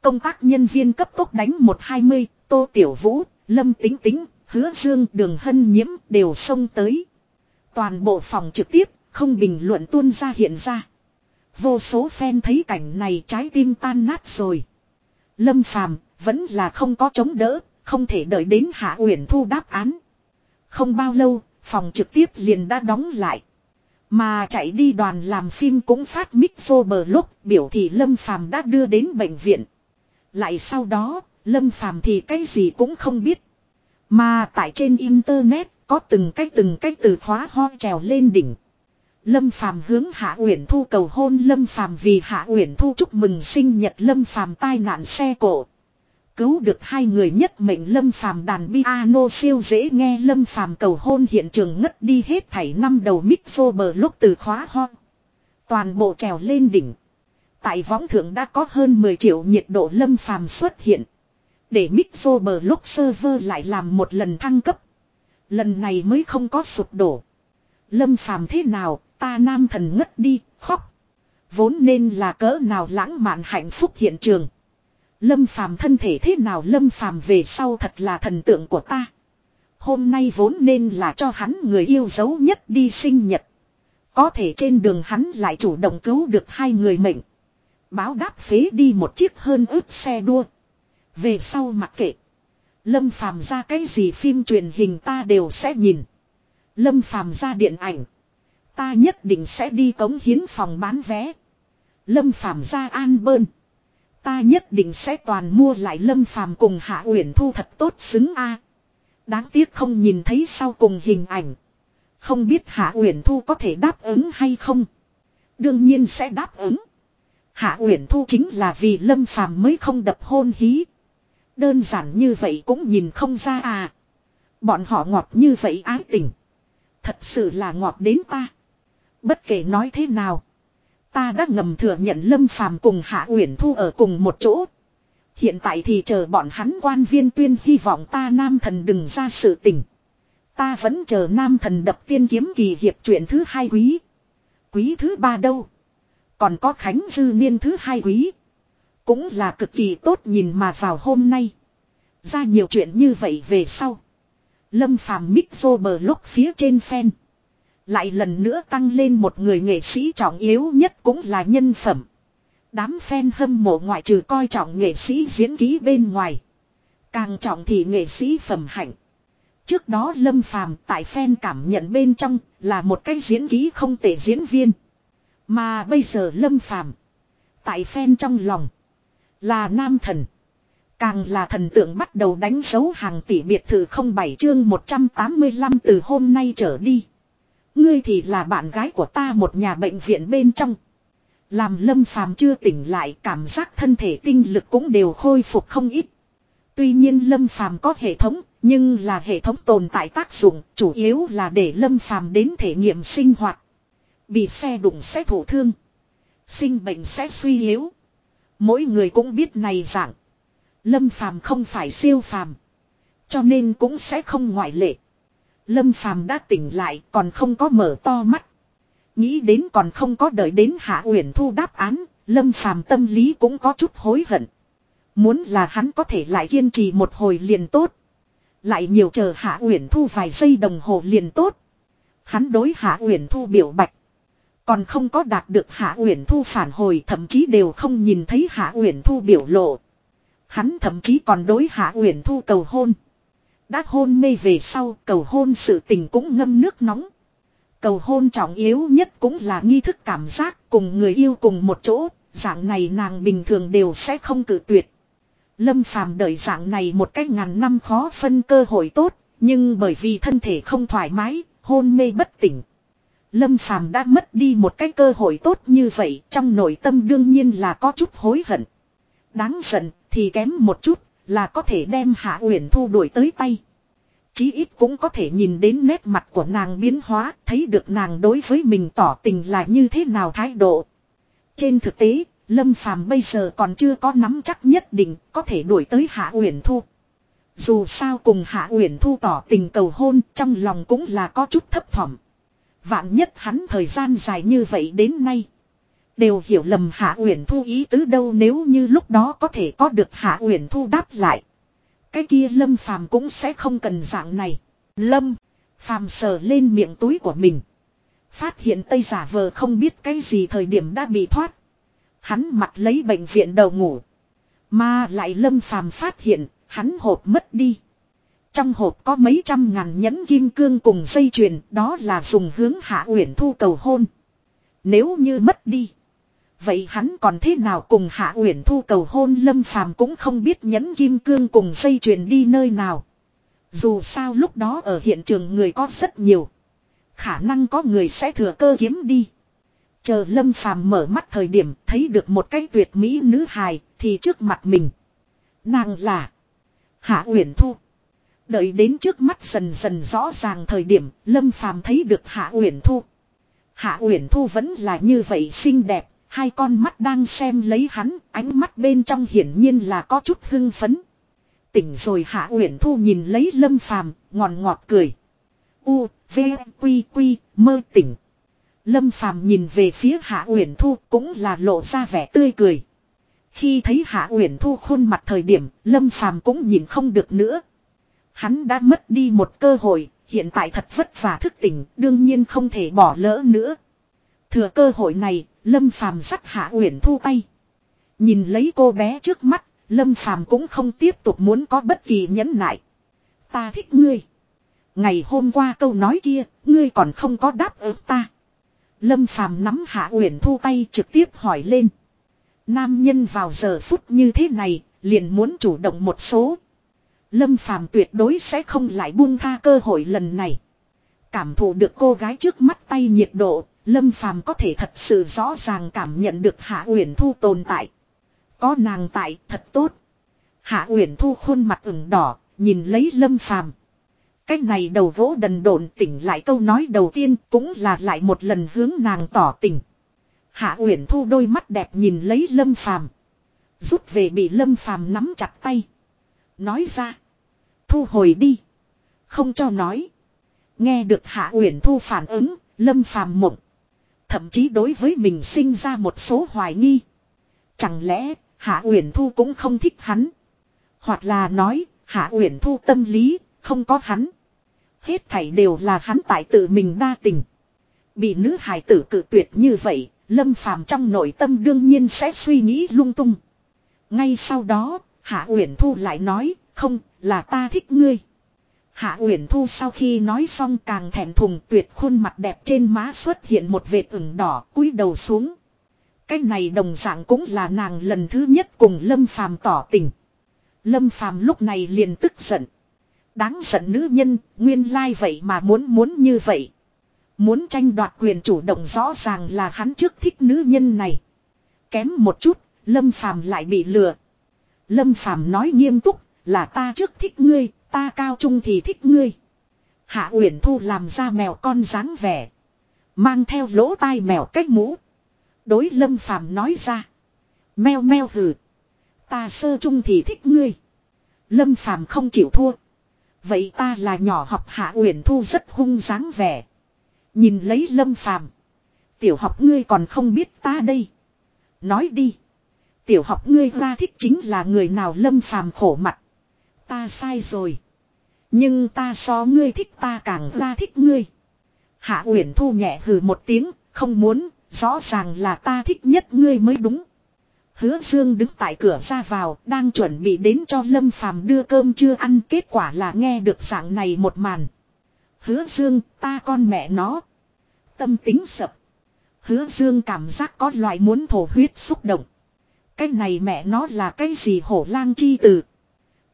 Công tác nhân viên cấp tốc đánh 120, Tô Tiểu Vũ, Lâm Tính Tính, Hứa Dương, Đường Hân Nhiễm đều xông tới. Toàn bộ phòng trực tiếp, không bình luận tuôn ra hiện ra. Vô số fan thấy cảnh này trái tim tan nát rồi. Lâm Phàm vẫn là không có chống đỡ, không thể đợi đến Hạ Uyển Thu đáp án. Không bao lâu, phòng trực tiếp liền đã đóng lại. Mà chạy đi đoàn làm phim cũng phát mic vô bờ lúc biểu thị Lâm Phàm đã đưa đến bệnh viện. Lại sau đó, Lâm Phàm thì cái gì cũng không biết. Mà tại trên internet, có từng cách từng cách từ khóa ho trèo lên đỉnh. Lâm Phàm hướng Hạ Uyển Thu cầu hôn Lâm Phàm vì Hạ Uyển Thu chúc mừng sinh nhật Lâm Phàm tai nạn xe cộ. Cứu được hai người nhất mệnh Lâm Phàm đàn piano siêu dễ nghe Lâm Phàm cầu hôn hiện trường ngất đi hết thảy năm đầu mixo bờ lúc từ khóa ho. Toàn bộ trèo lên đỉnh. Tại võng thượng đã có hơn 10 triệu nhiệt độ lâm phàm xuất hiện. Để Mixo bờ lúc server lại làm một lần thăng cấp. Lần này mới không có sụp đổ. Lâm phàm thế nào, ta nam thần ngất đi, khóc. Vốn nên là cỡ nào lãng mạn hạnh phúc hiện trường. Lâm phàm thân thể thế nào lâm phàm về sau thật là thần tượng của ta. Hôm nay vốn nên là cho hắn người yêu dấu nhất đi sinh nhật. Có thể trên đường hắn lại chủ động cứu được hai người mệnh. Báo đáp phế đi một chiếc hơn ướp xe đua. Về sau mặc kệ. Lâm phàm ra cái gì phim truyền hình ta đều sẽ nhìn. Lâm phàm ra điện ảnh. Ta nhất định sẽ đi cống hiến phòng bán vé. Lâm phàm ra an bơn. Ta nhất định sẽ toàn mua lại lâm phàm cùng hạ uyển thu thật tốt xứng a. Đáng tiếc không nhìn thấy sau cùng hình ảnh. Không biết hạ uyển thu có thể đáp ứng hay không. Đương nhiên sẽ đáp ứng. Hạ uyển thu chính là vì lâm phàm mới không đập hôn hí. Đơn giản như vậy cũng nhìn không ra à. Bọn họ ngọt như vậy ái tình. Thật sự là ngọt đến ta. Bất kể nói thế nào. Ta đã ngầm thừa nhận Lâm Phàm cùng Hạ Uyển Thu ở cùng một chỗ. Hiện tại thì chờ bọn hắn quan viên tuyên hy vọng ta nam thần đừng ra sự tình. Ta vẫn chờ nam thần đập tiên kiếm kỳ hiệp chuyện thứ hai quý. Quý thứ ba đâu. Còn có Khánh Dư Niên thứ hai quý. Cũng là cực kỳ tốt nhìn mà vào hôm nay. Ra nhiều chuyện như vậy về sau. Lâm phàm mic vô bờ lúc phía trên phen. Lại lần nữa tăng lên một người nghệ sĩ trọng yếu nhất cũng là nhân phẩm. Đám fan hâm mộ ngoại trừ coi trọng nghệ sĩ diễn ký bên ngoài. Càng trọng thì nghệ sĩ phẩm hạnh. Trước đó Lâm Phàm tại fan cảm nhận bên trong là một cái diễn ký không tệ diễn viên. Mà bây giờ Lâm Phàm tại fan trong lòng là nam thần. Càng là thần tượng bắt đầu đánh dấu hàng tỷ biệt thự không bảy chương 185 từ hôm nay trở đi. Ngươi thì là bạn gái của ta một nhà bệnh viện bên trong. Làm lâm phàm chưa tỉnh lại cảm giác thân thể tinh lực cũng đều khôi phục không ít. Tuy nhiên lâm phàm có hệ thống, nhưng là hệ thống tồn tại tác dụng, chủ yếu là để lâm phàm đến thể nghiệm sinh hoạt. Bị xe đụng sẽ thổ thương. Sinh bệnh sẽ suy yếu. Mỗi người cũng biết này dạng. Lâm phàm không phải siêu phàm. Cho nên cũng sẽ không ngoại lệ. Lâm phàm đã tỉnh lại còn không có mở to mắt. Nghĩ đến còn không có đợi đến Hạ Uyển Thu đáp án, Lâm phàm tâm lý cũng có chút hối hận. Muốn là hắn có thể lại kiên trì một hồi liền tốt. Lại nhiều chờ Hạ Uyển Thu vài giây đồng hồ liền tốt. Hắn đối Hạ Uyển Thu biểu bạch. Còn không có đạt được Hạ Uyển Thu phản hồi thậm chí đều không nhìn thấy Hạ Uyển Thu biểu lộ. Hắn thậm chí còn đối Hạ Uyển Thu cầu hôn. Đã hôn mê về sau cầu hôn sự tình cũng ngâm nước nóng. Cầu hôn trọng yếu nhất cũng là nghi thức cảm giác cùng người yêu cùng một chỗ, dạng này nàng bình thường đều sẽ không cử tuyệt. Lâm phàm đợi dạng này một cách ngàn năm khó phân cơ hội tốt, nhưng bởi vì thân thể không thoải mái, hôn mê bất tỉnh. Lâm phàm đã mất đi một cái cơ hội tốt như vậy, trong nội tâm đương nhiên là có chút hối hận. Đáng giận thì kém một chút, là có thể đem Hạ Uyển Thu đuổi tới tay. Chí ít cũng có thể nhìn đến nét mặt của nàng biến hóa, thấy được nàng đối với mình tỏ tình là như thế nào thái độ. Trên thực tế, Lâm Phàm bây giờ còn chưa có nắm chắc nhất định có thể đuổi tới Hạ Uyển Thu. Dù sao cùng Hạ Uyển Thu tỏ tình cầu hôn, trong lòng cũng là có chút thấp thỏm. Vạn nhất hắn thời gian dài như vậy đến nay, Đều hiểu lầm Hạ Uyển Thu ý tứ đâu nếu như lúc đó có thể có được Hạ Uyển Thu đáp lại. Cái kia Lâm Phàm cũng sẽ không cần dạng này. Lâm, Phàm sờ lên miệng túi của mình. Phát hiện Tây giả vờ không biết cái gì thời điểm đã bị thoát. Hắn mặt lấy bệnh viện đầu ngủ. Mà lại Lâm Phàm phát hiện, hắn hộp mất đi. Trong hộp có mấy trăm ngàn nhẫn kim cương cùng dây chuyền, đó là dùng hướng Hạ Uyển Thu cầu hôn. Nếu như mất đi, Vậy hắn còn thế nào cùng Hạ Uyển Thu cầu hôn Lâm Phàm cũng không biết nhẫn kim cương cùng dây chuyền đi nơi nào. Dù sao lúc đó ở hiện trường người có rất nhiều. Khả năng có người sẽ thừa cơ kiếm đi. Chờ Lâm Phàm mở mắt thời điểm thấy được một cái tuyệt mỹ nữ hài thì trước mặt mình. Nàng là Hạ Uyển Thu. Đợi đến trước mắt dần dần rõ ràng thời điểm Lâm Phàm thấy được Hạ Uyển Thu. Hạ Uyển Thu vẫn là như vậy xinh đẹp, Hai con mắt đang xem lấy hắn, ánh mắt bên trong hiển nhiên là có chút hưng phấn. Tỉnh rồi Hạ Uyển Thu nhìn lấy Lâm Phàm, ngọt ngọt cười. U, V, Quy, Quy, mơ tỉnh. Lâm Phàm nhìn về phía Hạ Uyển Thu cũng là lộ ra vẻ tươi cười. Khi thấy Hạ Uyển Thu khuôn mặt thời điểm, Lâm Phàm cũng nhìn không được nữa. Hắn đã mất đi một cơ hội, hiện tại thật vất vả thức tỉnh, đương nhiên không thể bỏ lỡ nữa. Thừa cơ hội này, Lâm Phàm dắt Hạ Uyển Thu tay. Nhìn lấy cô bé trước mắt, Lâm Phàm cũng không tiếp tục muốn có bất kỳ nhẫn nại. Ta thích ngươi. Ngày hôm qua câu nói kia, ngươi còn không có đáp ứng ta. Lâm Phàm nắm Hạ Uyển Thu tay trực tiếp hỏi lên. Nam nhân vào giờ phút như thế này, liền muốn chủ động một số. Lâm Phàm tuyệt đối sẽ không lại buông tha cơ hội lần này. Cảm thụ được cô gái trước mắt tay nhiệt độ, Lâm Phàm có thể thật sự rõ ràng cảm nhận được Hạ Uyển Thu tồn tại. Có nàng tại, thật tốt. Hạ Uyển Thu khuôn mặt ửng đỏ, nhìn lấy Lâm Phàm. Cách này đầu vỗ đần độn tỉnh lại câu nói đầu tiên cũng là lại một lần hướng nàng tỏ tình. Hạ Uyển Thu đôi mắt đẹp nhìn lấy Lâm Phàm, rút về bị Lâm Phàm nắm chặt tay, nói ra: "Thu hồi đi, không cho nói." Nghe được Hạ Uyển Thu phản ứng, Lâm Phàm mộng, thậm chí đối với mình sinh ra một số hoài nghi. Chẳng lẽ Hạ Uyển Thu cũng không thích hắn? Hoặc là nói, Hạ Uyển Thu tâm lý không có hắn. Hết thảy đều là hắn tại tự mình đa tình. Bị nữ hài tử cự tuyệt như vậy, Lâm Phàm trong nội tâm đương nhiên sẽ suy nghĩ lung tung. Ngay sau đó, Hạ Uyển Thu lại nói, không, là ta thích ngươi. Hạ Uyển Thu sau khi nói xong càng thẹn thùng tuyệt khuôn mặt đẹp trên má xuất hiện một vệt ửng đỏ cúi đầu xuống. Cái này đồng dạng cũng là nàng lần thứ nhất cùng Lâm Phàm tỏ tình. Lâm Phàm lúc này liền tức giận. Đáng giận nữ nhân, nguyên lai like vậy mà muốn muốn như vậy. Muốn tranh đoạt quyền chủ động rõ ràng là hắn trước thích nữ nhân này. Kém một chút, Lâm Phàm lại bị lừa. Lâm Phàm nói nghiêm túc, là ta trước thích ngươi, ta cao trung thì thích ngươi. Hạ Uyển Thu làm ra mèo con dáng vẻ, mang theo lỗ tai mèo cách mũ. Đối Lâm Phàm nói ra, meo meo hừ, ta sơ trung thì thích ngươi. Lâm Phàm không chịu thua. Vậy ta là nhỏ học Hạ Uyển Thu rất hung dáng vẻ. Nhìn lấy lâm phàm. Tiểu học ngươi còn không biết ta đây. Nói đi. Tiểu học ngươi ra thích chính là người nào lâm phàm khổ mặt. Ta sai rồi. Nhưng ta so ngươi thích ta càng ra thích ngươi. Hạ Uyển Thu nhẹ hừ một tiếng, không muốn, rõ ràng là ta thích nhất ngươi mới đúng. Hứa Dương đứng tại cửa ra vào, đang chuẩn bị đến cho Lâm Phàm đưa cơm chưa ăn, kết quả là nghe được dạng này một màn. Hứa Dương, ta con mẹ nó. Tâm tính sập. Hứa Dương cảm giác có loại muốn thổ huyết xúc động. Cái này mẹ nó là cái gì hổ lang chi từ.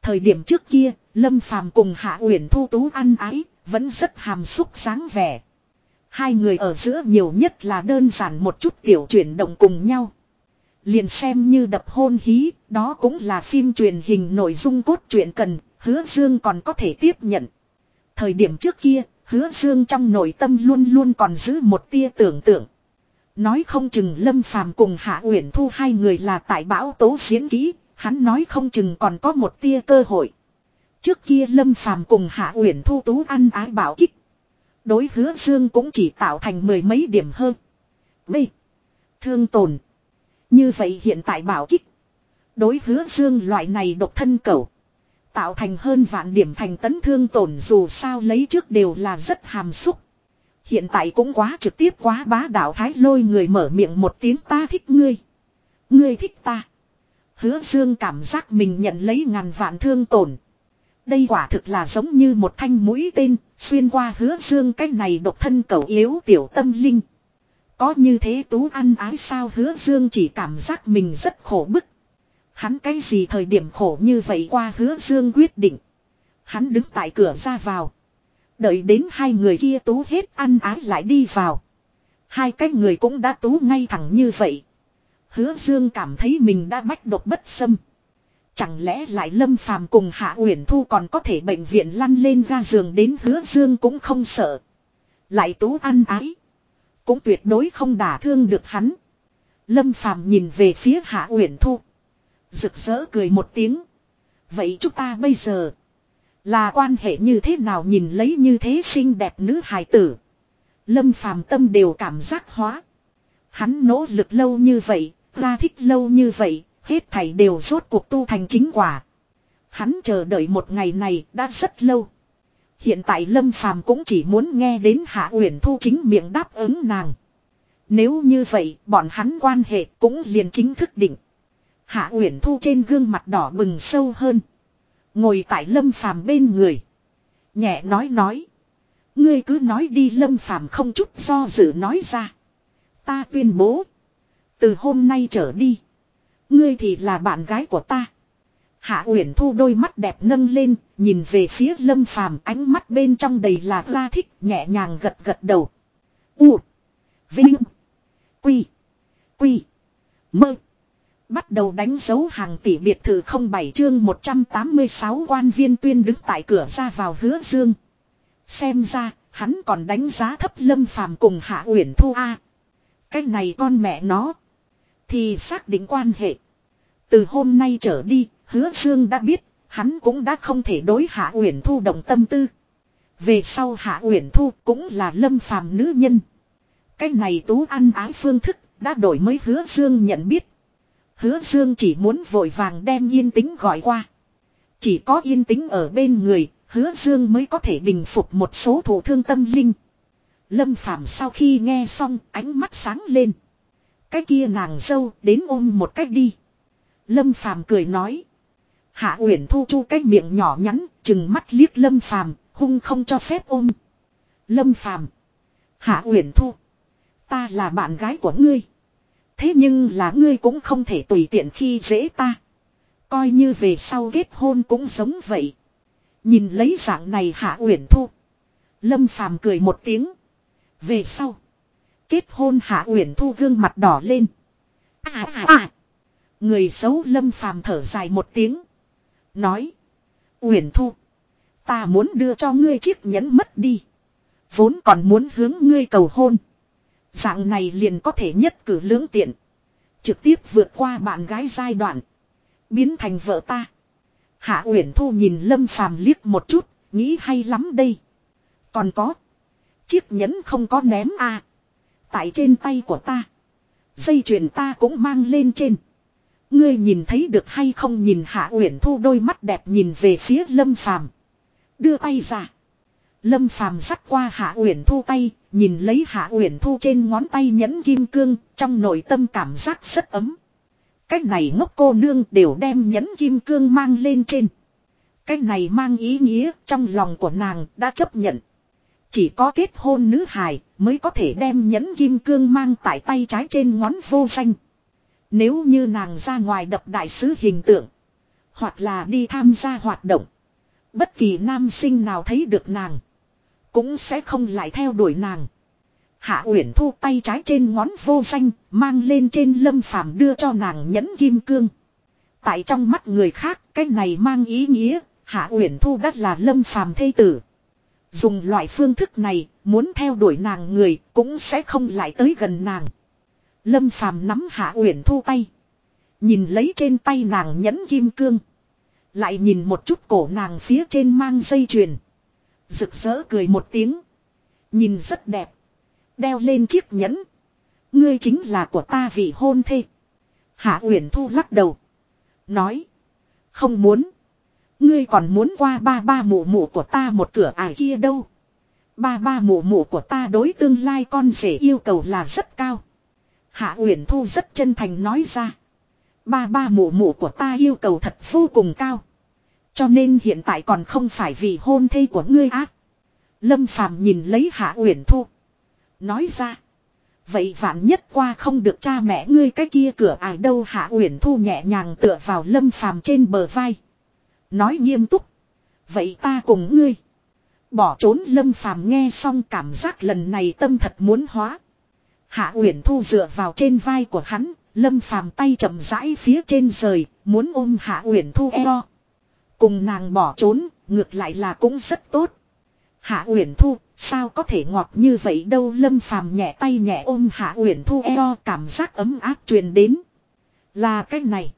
Thời điểm trước kia, Lâm Phàm cùng Hạ Uyển Thu Tú ăn ái, vẫn rất hàm xúc sáng vẻ. Hai người ở giữa nhiều nhất là đơn giản một chút tiểu chuyển động cùng nhau. Liền xem như đập hôn hí, đó cũng là phim truyền hình nội dung cốt truyện cần, hứa dương còn có thể tiếp nhận. Thời điểm trước kia, hứa dương trong nội tâm luôn luôn còn giữ một tia tưởng tượng. Nói không chừng Lâm Phàm cùng Hạ Uyển Thu hai người là tại bão tố diễn kỹ, hắn nói không chừng còn có một tia cơ hội. Trước kia Lâm Phàm cùng Hạ Uyển Thu tú ăn ái bảo kích. Đối hứa dương cũng chỉ tạo thành mười mấy điểm hơn. B. Thương tổn. Như vậy hiện tại bảo kích. Đối hứa dương loại này độc thân cầu. Tạo thành hơn vạn điểm thành tấn thương tổn dù sao lấy trước đều là rất hàm xúc. Hiện tại cũng quá trực tiếp quá bá đạo thái lôi người mở miệng một tiếng ta thích ngươi. Ngươi thích ta. Hứa dương cảm giác mình nhận lấy ngàn vạn thương tổn. Đây quả thực là giống như một thanh mũi tên, xuyên qua hứa dương cái này độc thân cầu yếu tiểu tâm linh. Có như thế tú ăn ái sao hứa dương chỉ cảm giác mình rất khổ bức. Hắn cái gì thời điểm khổ như vậy qua hứa dương quyết định. Hắn đứng tại cửa ra vào. Đợi đến hai người kia tú hết ăn ái lại đi vào. Hai cái người cũng đã tú ngay thẳng như vậy. Hứa dương cảm thấy mình đã bách độc bất xâm. Chẳng lẽ lại lâm phàm cùng hạ uyển thu còn có thể bệnh viện lăn lên ga giường đến hứa dương cũng không sợ. Lại tú ăn ái. Cũng tuyệt đối không đả thương được hắn. Lâm Phàm nhìn về phía Hạ Uyển Thu. Rực rỡ cười một tiếng. Vậy chúng ta bây giờ là quan hệ như thế nào nhìn lấy như thế xinh đẹp nữ hài tử. Lâm Phàm tâm đều cảm giác hóa. Hắn nỗ lực lâu như vậy, ra thích lâu như vậy, hết thảy đều rốt cuộc tu thành chính quả. Hắn chờ đợi một ngày này đã rất lâu. Hiện tại Lâm Phàm cũng chỉ muốn nghe đến Hạ Uyển Thu chính miệng đáp ứng nàng. Nếu như vậy, bọn hắn quan hệ cũng liền chính thức định. Hạ Uyển Thu trên gương mặt đỏ bừng sâu hơn. Ngồi tại Lâm Phàm bên người. Nhẹ nói nói. Ngươi cứ nói đi Lâm Phàm không chút do dự nói ra. Ta tuyên bố. Từ hôm nay trở đi. Ngươi thì là bạn gái của ta. Hạ Uyển Thu đôi mắt đẹp nâng lên, nhìn về phía Lâm Phàm, ánh mắt bên trong đầy là la thích, nhẹ nhàng gật gật đầu. U, Vinh, Quy, Quy, Mơ. Bắt đầu đánh dấu hàng tỷ biệt thự không bảy chương 186 quan viên tuyên đứng tại cửa ra vào hứa dương. Xem ra, hắn còn đánh giá thấp Lâm Phàm cùng Hạ Uyển Thu A. Cái này con mẹ nó. Thì xác định quan hệ. Từ hôm nay trở đi, hứa dương đã biết, hắn cũng đã không thể đối Hạ Uyển Thu động tâm tư. Về sau Hạ Uyển Thu cũng là lâm phàm nữ nhân. Cái này tú ăn ái phương thức, đã đổi mới hứa dương nhận biết. Hứa dương chỉ muốn vội vàng đem yên tĩnh gọi qua. Chỉ có yên tĩnh ở bên người, hứa dương mới có thể bình phục một số thủ thương tâm linh. Lâm Phàm sau khi nghe xong ánh mắt sáng lên. Cái kia nàng dâu đến ôm một cách đi. Lâm Phàm cười nói. Hạ Uyển Thu chu cái miệng nhỏ nhắn, chừng mắt liếc Lâm Phàm, hung không cho phép ôm. Lâm Phàm, Hạ Uyển Thu, ta là bạn gái của ngươi. Thế nhưng là ngươi cũng không thể tùy tiện khi dễ ta. Coi như về sau kết hôn cũng giống vậy. Nhìn lấy dạng này Hạ Uyển Thu, Lâm Phàm cười một tiếng. Về sau, kết hôn Hạ Uyển Thu gương mặt đỏ lên. À à à. Người xấu Lâm Phàm thở dài một tiếng. Nói. Uyển Thu. Ta muốn đưa cho ngươi chiếc nhẫn mất đi. Vốn còn muốn hướng ngươi cầu hôn. Dạng này liền có thể nhất cử lưỡng tiện. Trực tiếp vượt qua bạn gái giai đoạn. Biến thành vợ ta. Hạ Uyển Thu nhìn Lâm Phàm liếc một chút. Nghĩ hay lắm đây. Còn có. Chiếc nhẫn không có ném à. Tại trên tay của ta. Dây chuyền ta cũng mang lên trên. Ngươi nhìn thấy được hay không nhìn Hạ Uyển Thu đôi mắt đẹp nhìn về phía Lâm Phàm. Đưa tay ra. Lâm Phàm dắt qua Hạ Uyển Thu tay, nhìn lấy Hạ Uyển Thu trên ngón tay nhẫn kim cương, trong nội tâm cảm giác rất ấm. Cách này ngốc cô nương đều đem nhẫn kim cương mang lên trên. Cách này mang ý nghĩa trong lòng của nàng đã chấp nhận. Chỉ có kết hôn nữ hài mới có thể đem nhẫn kim cương mang tại tay trái trên ngón vô danh. Nếu như nàng ra ngoài đập đại sứ hình tượng. Hoặc là đi tham gia hoạt động. Bất kỳ nam sinh nào thấy được nàng. Cũng sẽ không lại theo đuổi nàng. Hạ Uyển Thu tay trái trên ngón vô danh, mang lên trên lâm phàm đưa cho nàng nhẫn kim cương. Tại trong mắt người khác, cái này mang ý nghĩa, Hạ Uyển Thu đắt là lâm phàm thê tử. Dùng loại phương thức này, muốn theo đuổi nàng người, cũng sẽ không lại tới gần nàng. Lâm Phàm nắm Hạ Uyển Thu tay, nhìn lấy trên tay nàng nhẫn kim cương, lại nhìn một chút cổ nàng phía trên mang dây chuyền, rực rỡ cười một tiếng, nhìn rất đẹp, đeo lên chiếc nhẫn, ngươi chính là của ta vị hôn thê. Hạ Uyển Thu lắc đầu, nói, không muốn, ngươi còn muốn qua ba ba mụ mụ của ta một cửa ải kia đâu. Ba ba mụ mụ của ta đối tương lai con rể yêu cầu là rất cao. Hạ Uyển Thu rất chân thành nói ra. Ba ba mụ mụ của ta yêu cầu thật vô cùng cao. Cho nên hiện tại còn không phải vì hôn thê của ngươi á. Lâm Phàm nhìn lấy Hạ Uyển Thu. Nói ra. Vậy vạn nhất qua không được cha mẹ ngươi cái kia cửa ải đâu Hạ Uyển Thu nhẹ nhàng tựa vào Lâm Phàm trên bờ vai. Nói nghiêm túc. Vậy ta cùng ngươi. Bỏ trốn Lâm Phàm nghe xong cảm giác lần này tâm thật muốn hóa. Hạ Uyển Thu dựa vào trên vai của hắn, Lâm Phàm tay chậm rãi phía trên rời, muốn ôm Hạ Uyển Thu eo. Cùng nàng bỏ trốn, ngược lại là cũng rất tốt. Hạ Uyển Thu, sao có thể ngọt như vậy đâu Lâm Phàm nhẹ tay nhẹ ôm Hạ Uyển Thu eo cảm giác ấm áp truyền đến. Là cái này.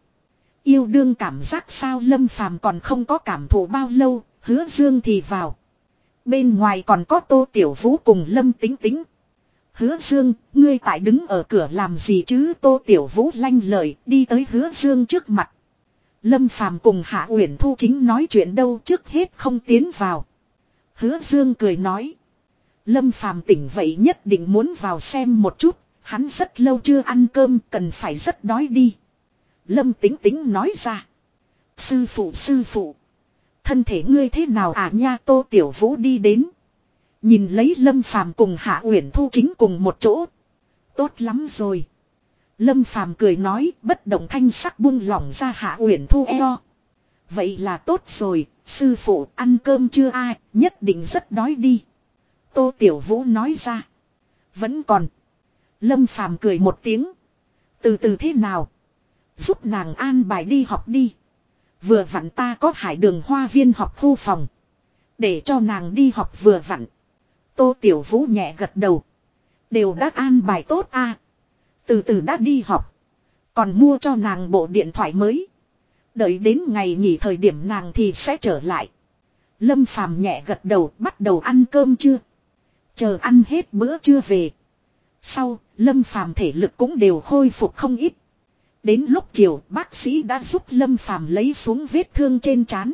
Yêu đương cảm giác sao Lâm Phàm còn không có cảm thụ bao lâu, hứa dương thì vào. Bên ngoài còn có Tô Tiểu Vũ cùng Lâm Tính Tính. Hứa Dương, ngươi tại đứng ở cửa làm gì chứ Tô Tiểu Vũ lanh lợi đi tới Hứa Dương trước mặt. Lâm Phàm cùng Hạ Uyển Thu chính nói chuyện đâu trước hết không tiến vào. Hứa Dương cười nói. Lâm Phàm tỉnh vậy nhất định muốn vào xem một chút, hắn rất lâu chưa ăn cơm cần phải rất đói đi. Lâm Tính Tính nói ra. Sư phụ sư phụ. Thân thể ngươi thế nào à nha Tô Tiểu Vũ đi đến. Nhìn lấy Lâm Phàm cùng Hạ Uyển Thu chính cùng một chỗ. Tốt lắm rồi. Lâm Phàm cười nói bất động thanh sắc buông lỏng ra Hạ Uyển Thu eo. Vậy là tốt rồi, sư phụ ăn cơm chưa ai, nhất định rất đói đi. Tô Tiểu Vũ nói ra. Vẫn còn. Lâm Phàm cười một tiếng. Từ từ thế nào? Giúp nàng an bài đi học đi. Vừa vặn ta có hải đường hoa viên học khu phòng. Để cho nàng đi học vừa vặn. Tô Tiểu Vũ nhẹ gật đầu. Đều đã an bài tốt a từ từ đã đi học. Còn mua cho nàng bộ điện thoại mới. Đợi đến ngày nghỉ thời điểm nàng thì sẽ trở lại. Lâm Phàm nhẹ gật đầu bắt đầu ăn cơm chưa. Chờ ăn hết bữa chưa về. Sau, Lâm Phàm thể lực cũng đều khôi phục không ít. Đến lúc chiều, bác sĩ đã giúp Lâm Phàm lấy xuống vết thương trên trán.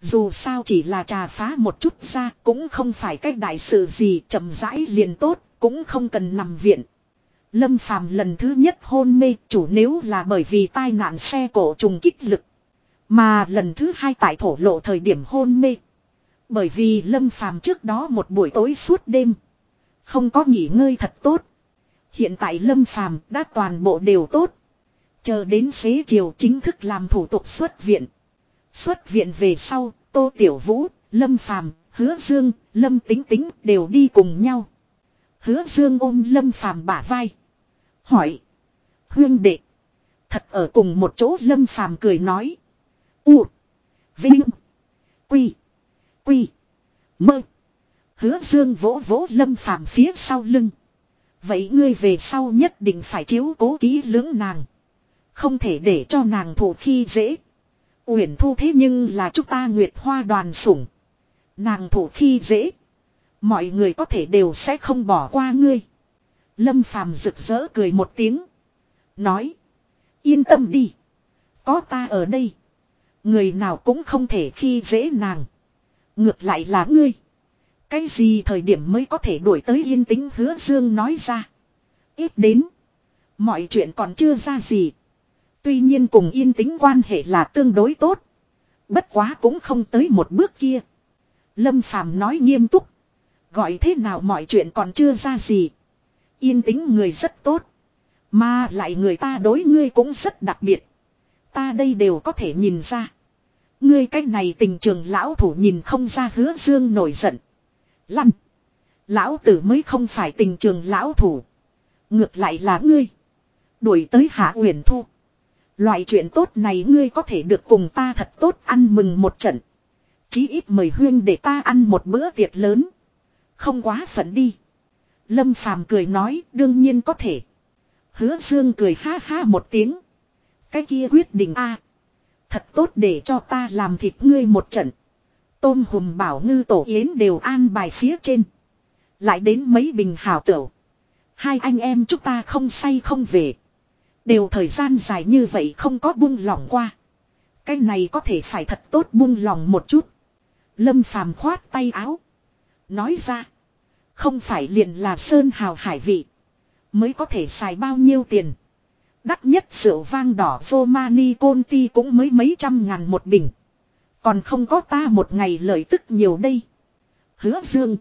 Dù sao chỉ là trà phá một chút ra, cũng không phải cách đại sự gì, chậm rãi liền tốt, cũng không cần nằm viện. Lâm Phàm lần thứ nhất hôn mê, chủ nếu là bởi vì tai nạn xe cổ trùng kích lực. Mà lần thứ hai tại thổ lộ thời điểm hôn mê. Bởi vì Lâm Phàm trước đó một buổi tối suốt đêm. Không có nghỉ ngơi thật tốt. Hiện tại Lâm Phàm đã toàn bộ đều tốt. Chờ đến xế chiều chính thức làm thủ tục xuất viện. Xuất viện về sau, Tô Tiểu Vũ, Lâm Phàm, Hứa Dương, Lâm Tính Tính đều đi cùng nhau. Hứa Dương ôm Lâm Phàm bả vai. Hỏi. Huyên đệ. Thật ở cùng một chỗ Lâm Phàm cười nói. U. Vinh. Quy. Quy. Mơ. Hứa Dương vỗ vỗ Lâm Phàm phía sau lưng. Vậy ngươi về sau nhất định phải chiếu cố kỹ lưỡng nàng. Không thể để cho nàng thủ khi dễ. Uyển thu thế nhưng là chúng ta Nguyệt Hoa đoàn sủng. Nàng thủ khi dễ. Mọi người có thể đều sẽ không bỏ qua ngươi. Lâm Phàm rực rỡ cười một tiếng. Nói. Yên tâm đi. Có ta ở đây. Người nào cũng không thể khi dễ nàng. Ngược lại là ngươi. Cái gì thời điểm mới có thể đuổi tới yên tĩnh hứa dương nói ra. Ít đến. Mọi chuyện còn chưa ra gì. Tuy nhiên cùng yên tĩnh quan hệ là tương đối tốt. Bất quá cũng không tới một bước kia. Lâm Phàm nói nghiêm túc. Gọi thế nào mọi chuyện còn chưa ra gì. Yên tĩnh người rất tốt. Mà lại người ta đối ngươi cũng rất đặc biệt. Ta đây đều có thể nhìn ra. Ngươi cách này tình trường lão thủ nhìn không ra hứa dương nổi giận. Lăn. Lão tử mới không phải tình trường lão thủ. Ngược lại là ngươi. Đuổi tới hạ uyển thu. Loại chuyện tốt này ngươi có thể được cùng ta thật tốt ăn mừng một trận. Chí ít mời huyên để ta ăn một bữa tiệc lớn. Không quá phận đi. Lâm Phàm cười nói, đương nhiên có thể. Hứa Dương cười ha ha một tiếng. Cái kia quyết định a Thật tốt để cho ta làm thịt ngươi một trận. Tôm hùm bảo ngư tổ yến đều an bài phía trên. Lại đến mấy bình hào tửu. Hai anh em chúng ta không say không về. Đều thời gian dài như vậy không có buông lỏng qua. Cái này có thể phải thật tốt buông lòng một chút. Lâm phàm khoát tay áo. Nói ra. Không phải liền là sơn hào hải vị. Mới có thể xài bao nhiêu tiền. Đắt nhất rượu vang đỏ Romani Conti cũng mới mấy trăm ngàn một bình. Còn không có ta một ngày lợi tức nhiều đây. Hứa dương.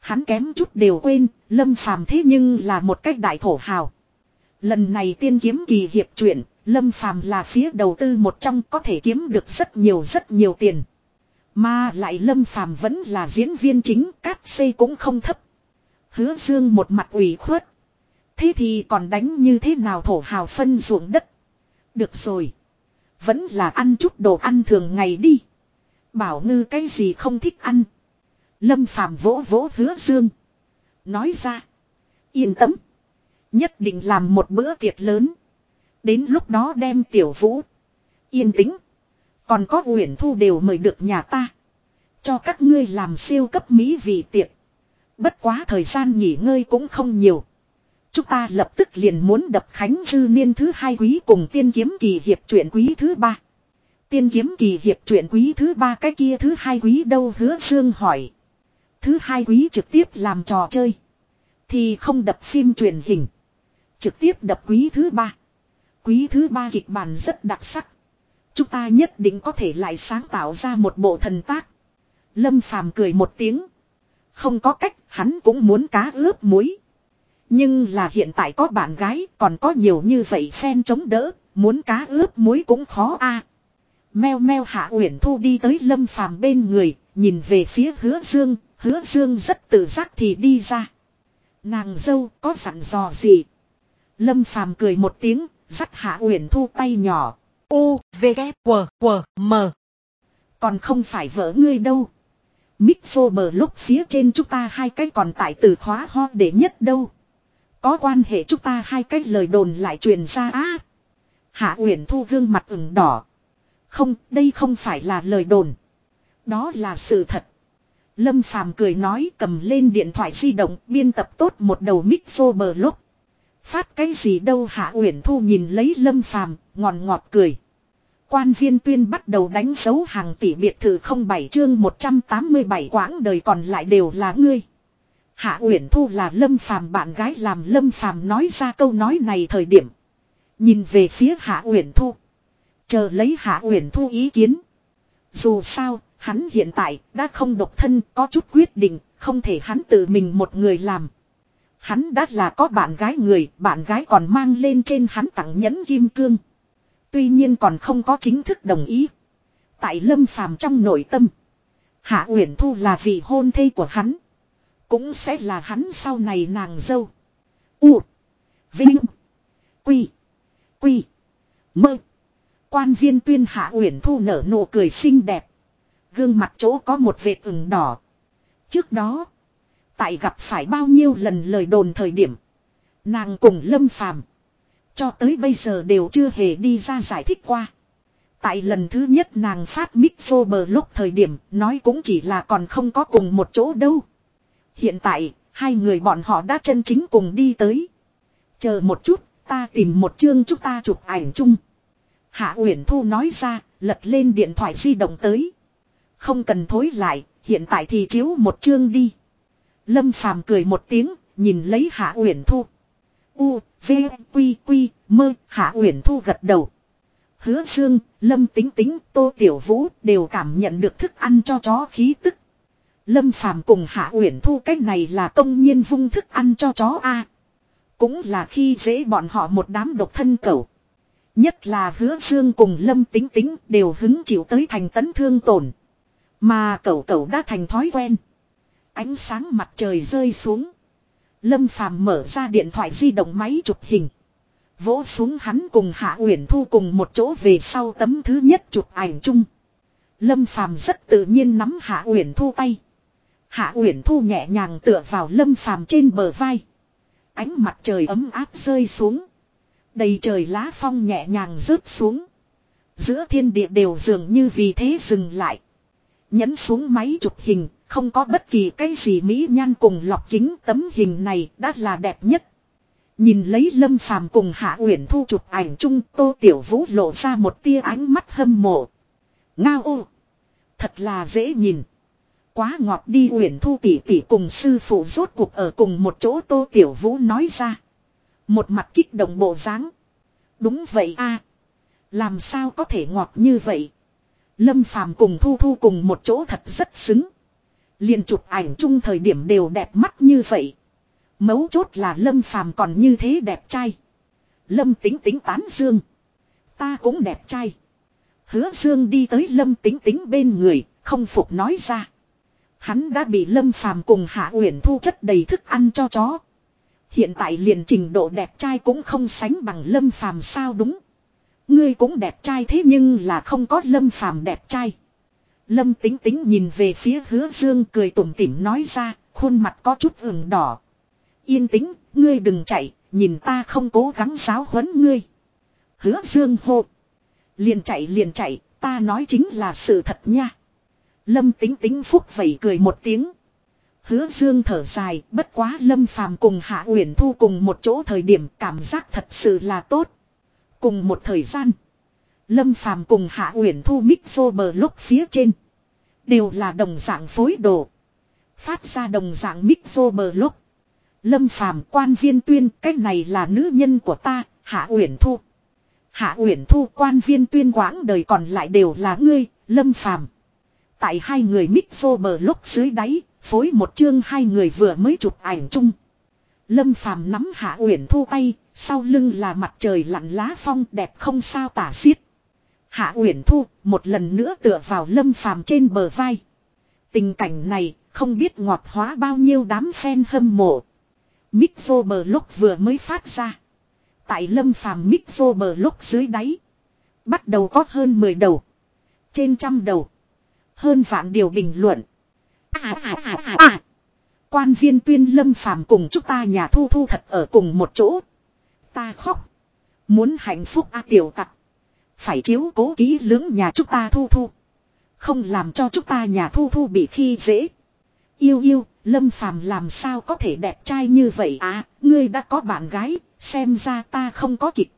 Hắn kém chút đều quên, lâm phàm thế nhưng là một cách đại thổ hào. Lần này tiên kiếm kỳ hiệp chuyện Lâm Phàm là phía đầu tư một trong có thể kiếm được rất nhiều rất nhiều tiền. Mà lại Lâm Phàm vẫn là diễn viên chính, cát xây cũng không thấp. Hứa Dương một mặt ủy khuất. Thế thì còn đánh như thế nào thổ hào phân ruộng đất. Được rồi. Vẫn là ăn chút đồ ăn thường ngày đi. Bảo ngư cái gì không thích ăn. Lâm Phàm vỗ vỗ hứa dương. Nói ra. Yên tâm. Nhất định làm một bữa tiệc lớn. Đến lúc đó đem tiểu vũ. Yên tĩnh. Còn có Uyển Thu đều mời được nhà ta. Cho các ngươi làm siêu cấp mỹ vị tiệc. Bất quá thời gian nghỉ ngơi cũng không nhiều. Chúng ta lập tức liền muốn đập khánh dư niên thứ hai quý cùng tiên kiếm kỳ hiệp truyện quý thứ ba. Tiên kiếm kỳ hiệp truyện quý thứ ba cái kia thứ hai quý đâu hứa dương hỏi. Thứ hai quý trực tiếp làm trò chơi. Thì không đập phim truyền hình. Trực tiếp đập quý thứ ba. Quý thứ ba kịch bản rất đặc sắc. Chúng ta nhất định có thể lại sáng tạo ra một bộ thần tác. Lâm phàm cười một tiếng. Không có cách, hắn cũng muốn cá ướp muối. Nhưng là hiện tại có bạn gái, còn có nhiều như vậy fan chống đỡ, muốn cá ướp muối cũng khó a. Meo meo hạ uyển thu đi tới lâm phàm bên người, nhìn về phía hứa dương, hứa dương rất tự giác thì đi ra. Nàng dâu có dặn dò gì? Lâm phàm cười một tiếng, dắt hạ uyển thu tay nhỏ. U, V, K, W, W, M. Còn không phải vợ ngươi đâu. Mixo bờ lúc phía trên chúng ta hai cái còn tại từ khóa ho để nhất đâu. Có quan hệ chúng ta hai cái lời đồn lại truyền ra á. Hạ Uyển Thu gương mặt ửng đỏ. Không, đây không phải là lời đồn. Đó là sự thật. Lâm Phàm cười nói cầm lên điện thoại di động biên tập tốt một đầu mixo bờ lúc. Phát cái gì đâu Hạ Uyển Thu nhìn lấy Lâm Phàm ngòn ngọt cười. Quan viên tuyên bắt đầu đánh dấu hàng tỷ biệt thự không bảy chương 187 quãng đời còn lại đều là ngươi. Hạ Uyển Thu là Lâm Phàm bạn gái làm Lâm Phàm nói ra câu nói này thời điểm. Nhìn về phía Hạ Uyển Thu. Chờ lấy Hạ Uyển Thu ý kiến. Dù sao, hắn hiện tại đã không độc thân có chút quyết định, không thể hắn tự mình một người làm. Hắn đã là có bạn gái người, bạn gái còn mang lên trên hắn tặng nhẫn kim cương. Tuy nhiên còn không có chính thức đồng ý. Tại Lâm Phàm trong nội tâm, Hạ Uyển Thu là vị hôn thê của hắn, cũng sẽ là hắn sau này nàng dâu. U, Vinh, Quy, Quy, Mơ. Quan viên tuyên Hạ Uyển Thu nở nụ cười xinh đẹp, gương mặt chỗ có một vệt ửng đỏ. Trước đó, tại gặp phải bao nhiêu lần lời đồn thời điểm, nàng cùng Lâm Phàm cho tới bây giờ đều chưa hề đi ra giải thích qua. Tại lần thứ nhất nàng phát mixo bờ lúc thời điểm nói cũng chỉ là còn không có cùng một chỗ đâu. Hiện tại, hai người bọn họ đã chân chính cùng đi tới. Chờ một chút, ta tìm một chương chúng ta chụp ảnh chung. Hạ Uyển Thu nói ra, lật lên điện thoại di động tới. Không cần thối lại, hiện tại thì chiếu một chương đi. Lâm Phàm cười một tiếng, nhìn lấy Hạ Uyển Thu. U, V, Quy, Quy, Mơ, Hạ Uyển Thu gật đầu. Hứa Dương, Lâm Tính Tính, Tô Tiểu Vũ đều cảm nhận được thức ăn cho chó khí tức. Lâm Phàm cùng Hạ Uyển Thu cách này là công nhiên vung thức ăn cho chó a. Cũng là khi dễ bọn họ một đám độc thân cẩu. Nhất là Hứa Dương cùng Lâm Tính Tính đều hứng chịu tới thành tấn thương tổn. Mà cẩu cẩu đã thành thói quen. Ánh sáng mặt trời rơi xuống. Lâm Phàm mở ra điện thoại di động máy chụp hình. Vỗ xuống hắn cùng Hạ Uyển Thu cùng một chỗ về sau tấm thứ nhất chụp ảnh chung. Lâm Phàm rất tự nhiên nắm Hạ Uyển Thu tay. Hạ Uyển Thu nhẹ nhàng tựa vào Lâm Phàm trên bờ vai. Ánh mặt trời ấm áp rơi xuống. Đầy trời lá phong nhẹ nhàng rớt xuống. Giữa thiên địa đều dường như vì thế dừng lại. Nhấn xuống máy chụp hình, không có bất kỳ cái gì mỹ nhan cùng lọc kính tấm hình này đã là đẹp nhất. Nhìn lấy Lâm Phàm cùng Hạ Uyển Thu chụp ảnh chung, Tô Tiểu Vũ lộ ra một tia ánh mắt hâm mộ. Ngao ô, thật là dễ nhìn. Quá ngọt đi Uyển Thu tỷ tỷ cùng sư phụ rốt cuộc ở cùng một chỗ Tô Tiểu Vũ nói ra. Một mặt kích động bộ dáng. Đúng vậy a, làm sao có thể ngọt như vậy? Lâm Phàm cùng Thu Thu cùng một chỗ thật rất xứng liền chụp ảnh chung thời điểm đều đẹp mắt như vậy. Mấu chốt là Lâm Phàm còn như thế đẹp trai. Lâm tính tính tán dương. Ta cũng đẹp trai. Hứa dương đi tới Lâm tính tính bên người, không phục nói ra. Hắn đã bị Lâm Phàm cùng Hạ Uyển Thu chất đầy thức ăn cho chó. Hiện tại liền trình độ đẹp trai cũng không sánh bằng Lâm Phàm sao đúng. Ngươi cũng đẹp trai thế nhưng là không có Lâm Phàm đẹp trai. Lâm tính tính nhìn về phía hứa dương cười tủm tỉm nói ra, khuôn mặt có chút ửng đỏ. Yên tĩnh, ngươi đừng chạy, nhìn ta không cố gắng giáo huấn ngươi. Hứa dương hộ. Liền chạy liền chạy, ta nói chính là sự thật nha. Lâm tính tính phúc vẩy cười một tiếng. Hứa dương thở dài, bất quá lâm phàm cùng hạ uyển thu cùng một chỗ thời điểm cảm giác thật sự là tốt. Cùng một thời gian. Lâm phàm cùng hạ uyển thu mic vô bờ lúc phía trên. Đều là đồng dạng phối đồ. Phát ra đồng dạng mic vô bờ lúc. Lâm phàm quan viên tuyên cái này là nữ nhân của ta, hạ uyển thu. Hạ uyển thu quan viên tuyên quãng đời còn lại đều là ngươi, lâm phàm. Tại hai người mic vô bờ lúc dưới đáy, phối một chương hai người vừa mới chụp ảnh chung. Lâm phàm nắm hạ uyển thu tay, sau lưng là mặt trời lặn lá phong đẹp không sao tả xiết. Hạ Uyển Thu một lần nữa tựa vào Lâm Phàm trên bờ vai. Tình cảnh này không biết ngọt hóa bao nhiêu đám fan hâm mộ. Mixo bờ lúc vừa mới phát ra. Tại Lâm Phàm Mixo bờ lúc dưới đáy. Bắt đầu có hơn 10 đầu. Trên trăm đầu. Hơn vạn điều bình luận. À à à à à. Quan viên tuyên Lâm Phàm cùng chúng ta nhà thu thu thật ở cùng một chỗ. Ta khóc. Muốn hạnh phúc a tiểu tặc. Phải chiếu cố kỹ lưỡng nhà chúng ta thu thu. Không làm cho chúng ta nhà thu thu bị khi dễ. Yêu yêu, Lâm Phàm làm sao có thể đẹp trai như vậy à, ngươi đã có bạn gái, xem ra ta không có kịch.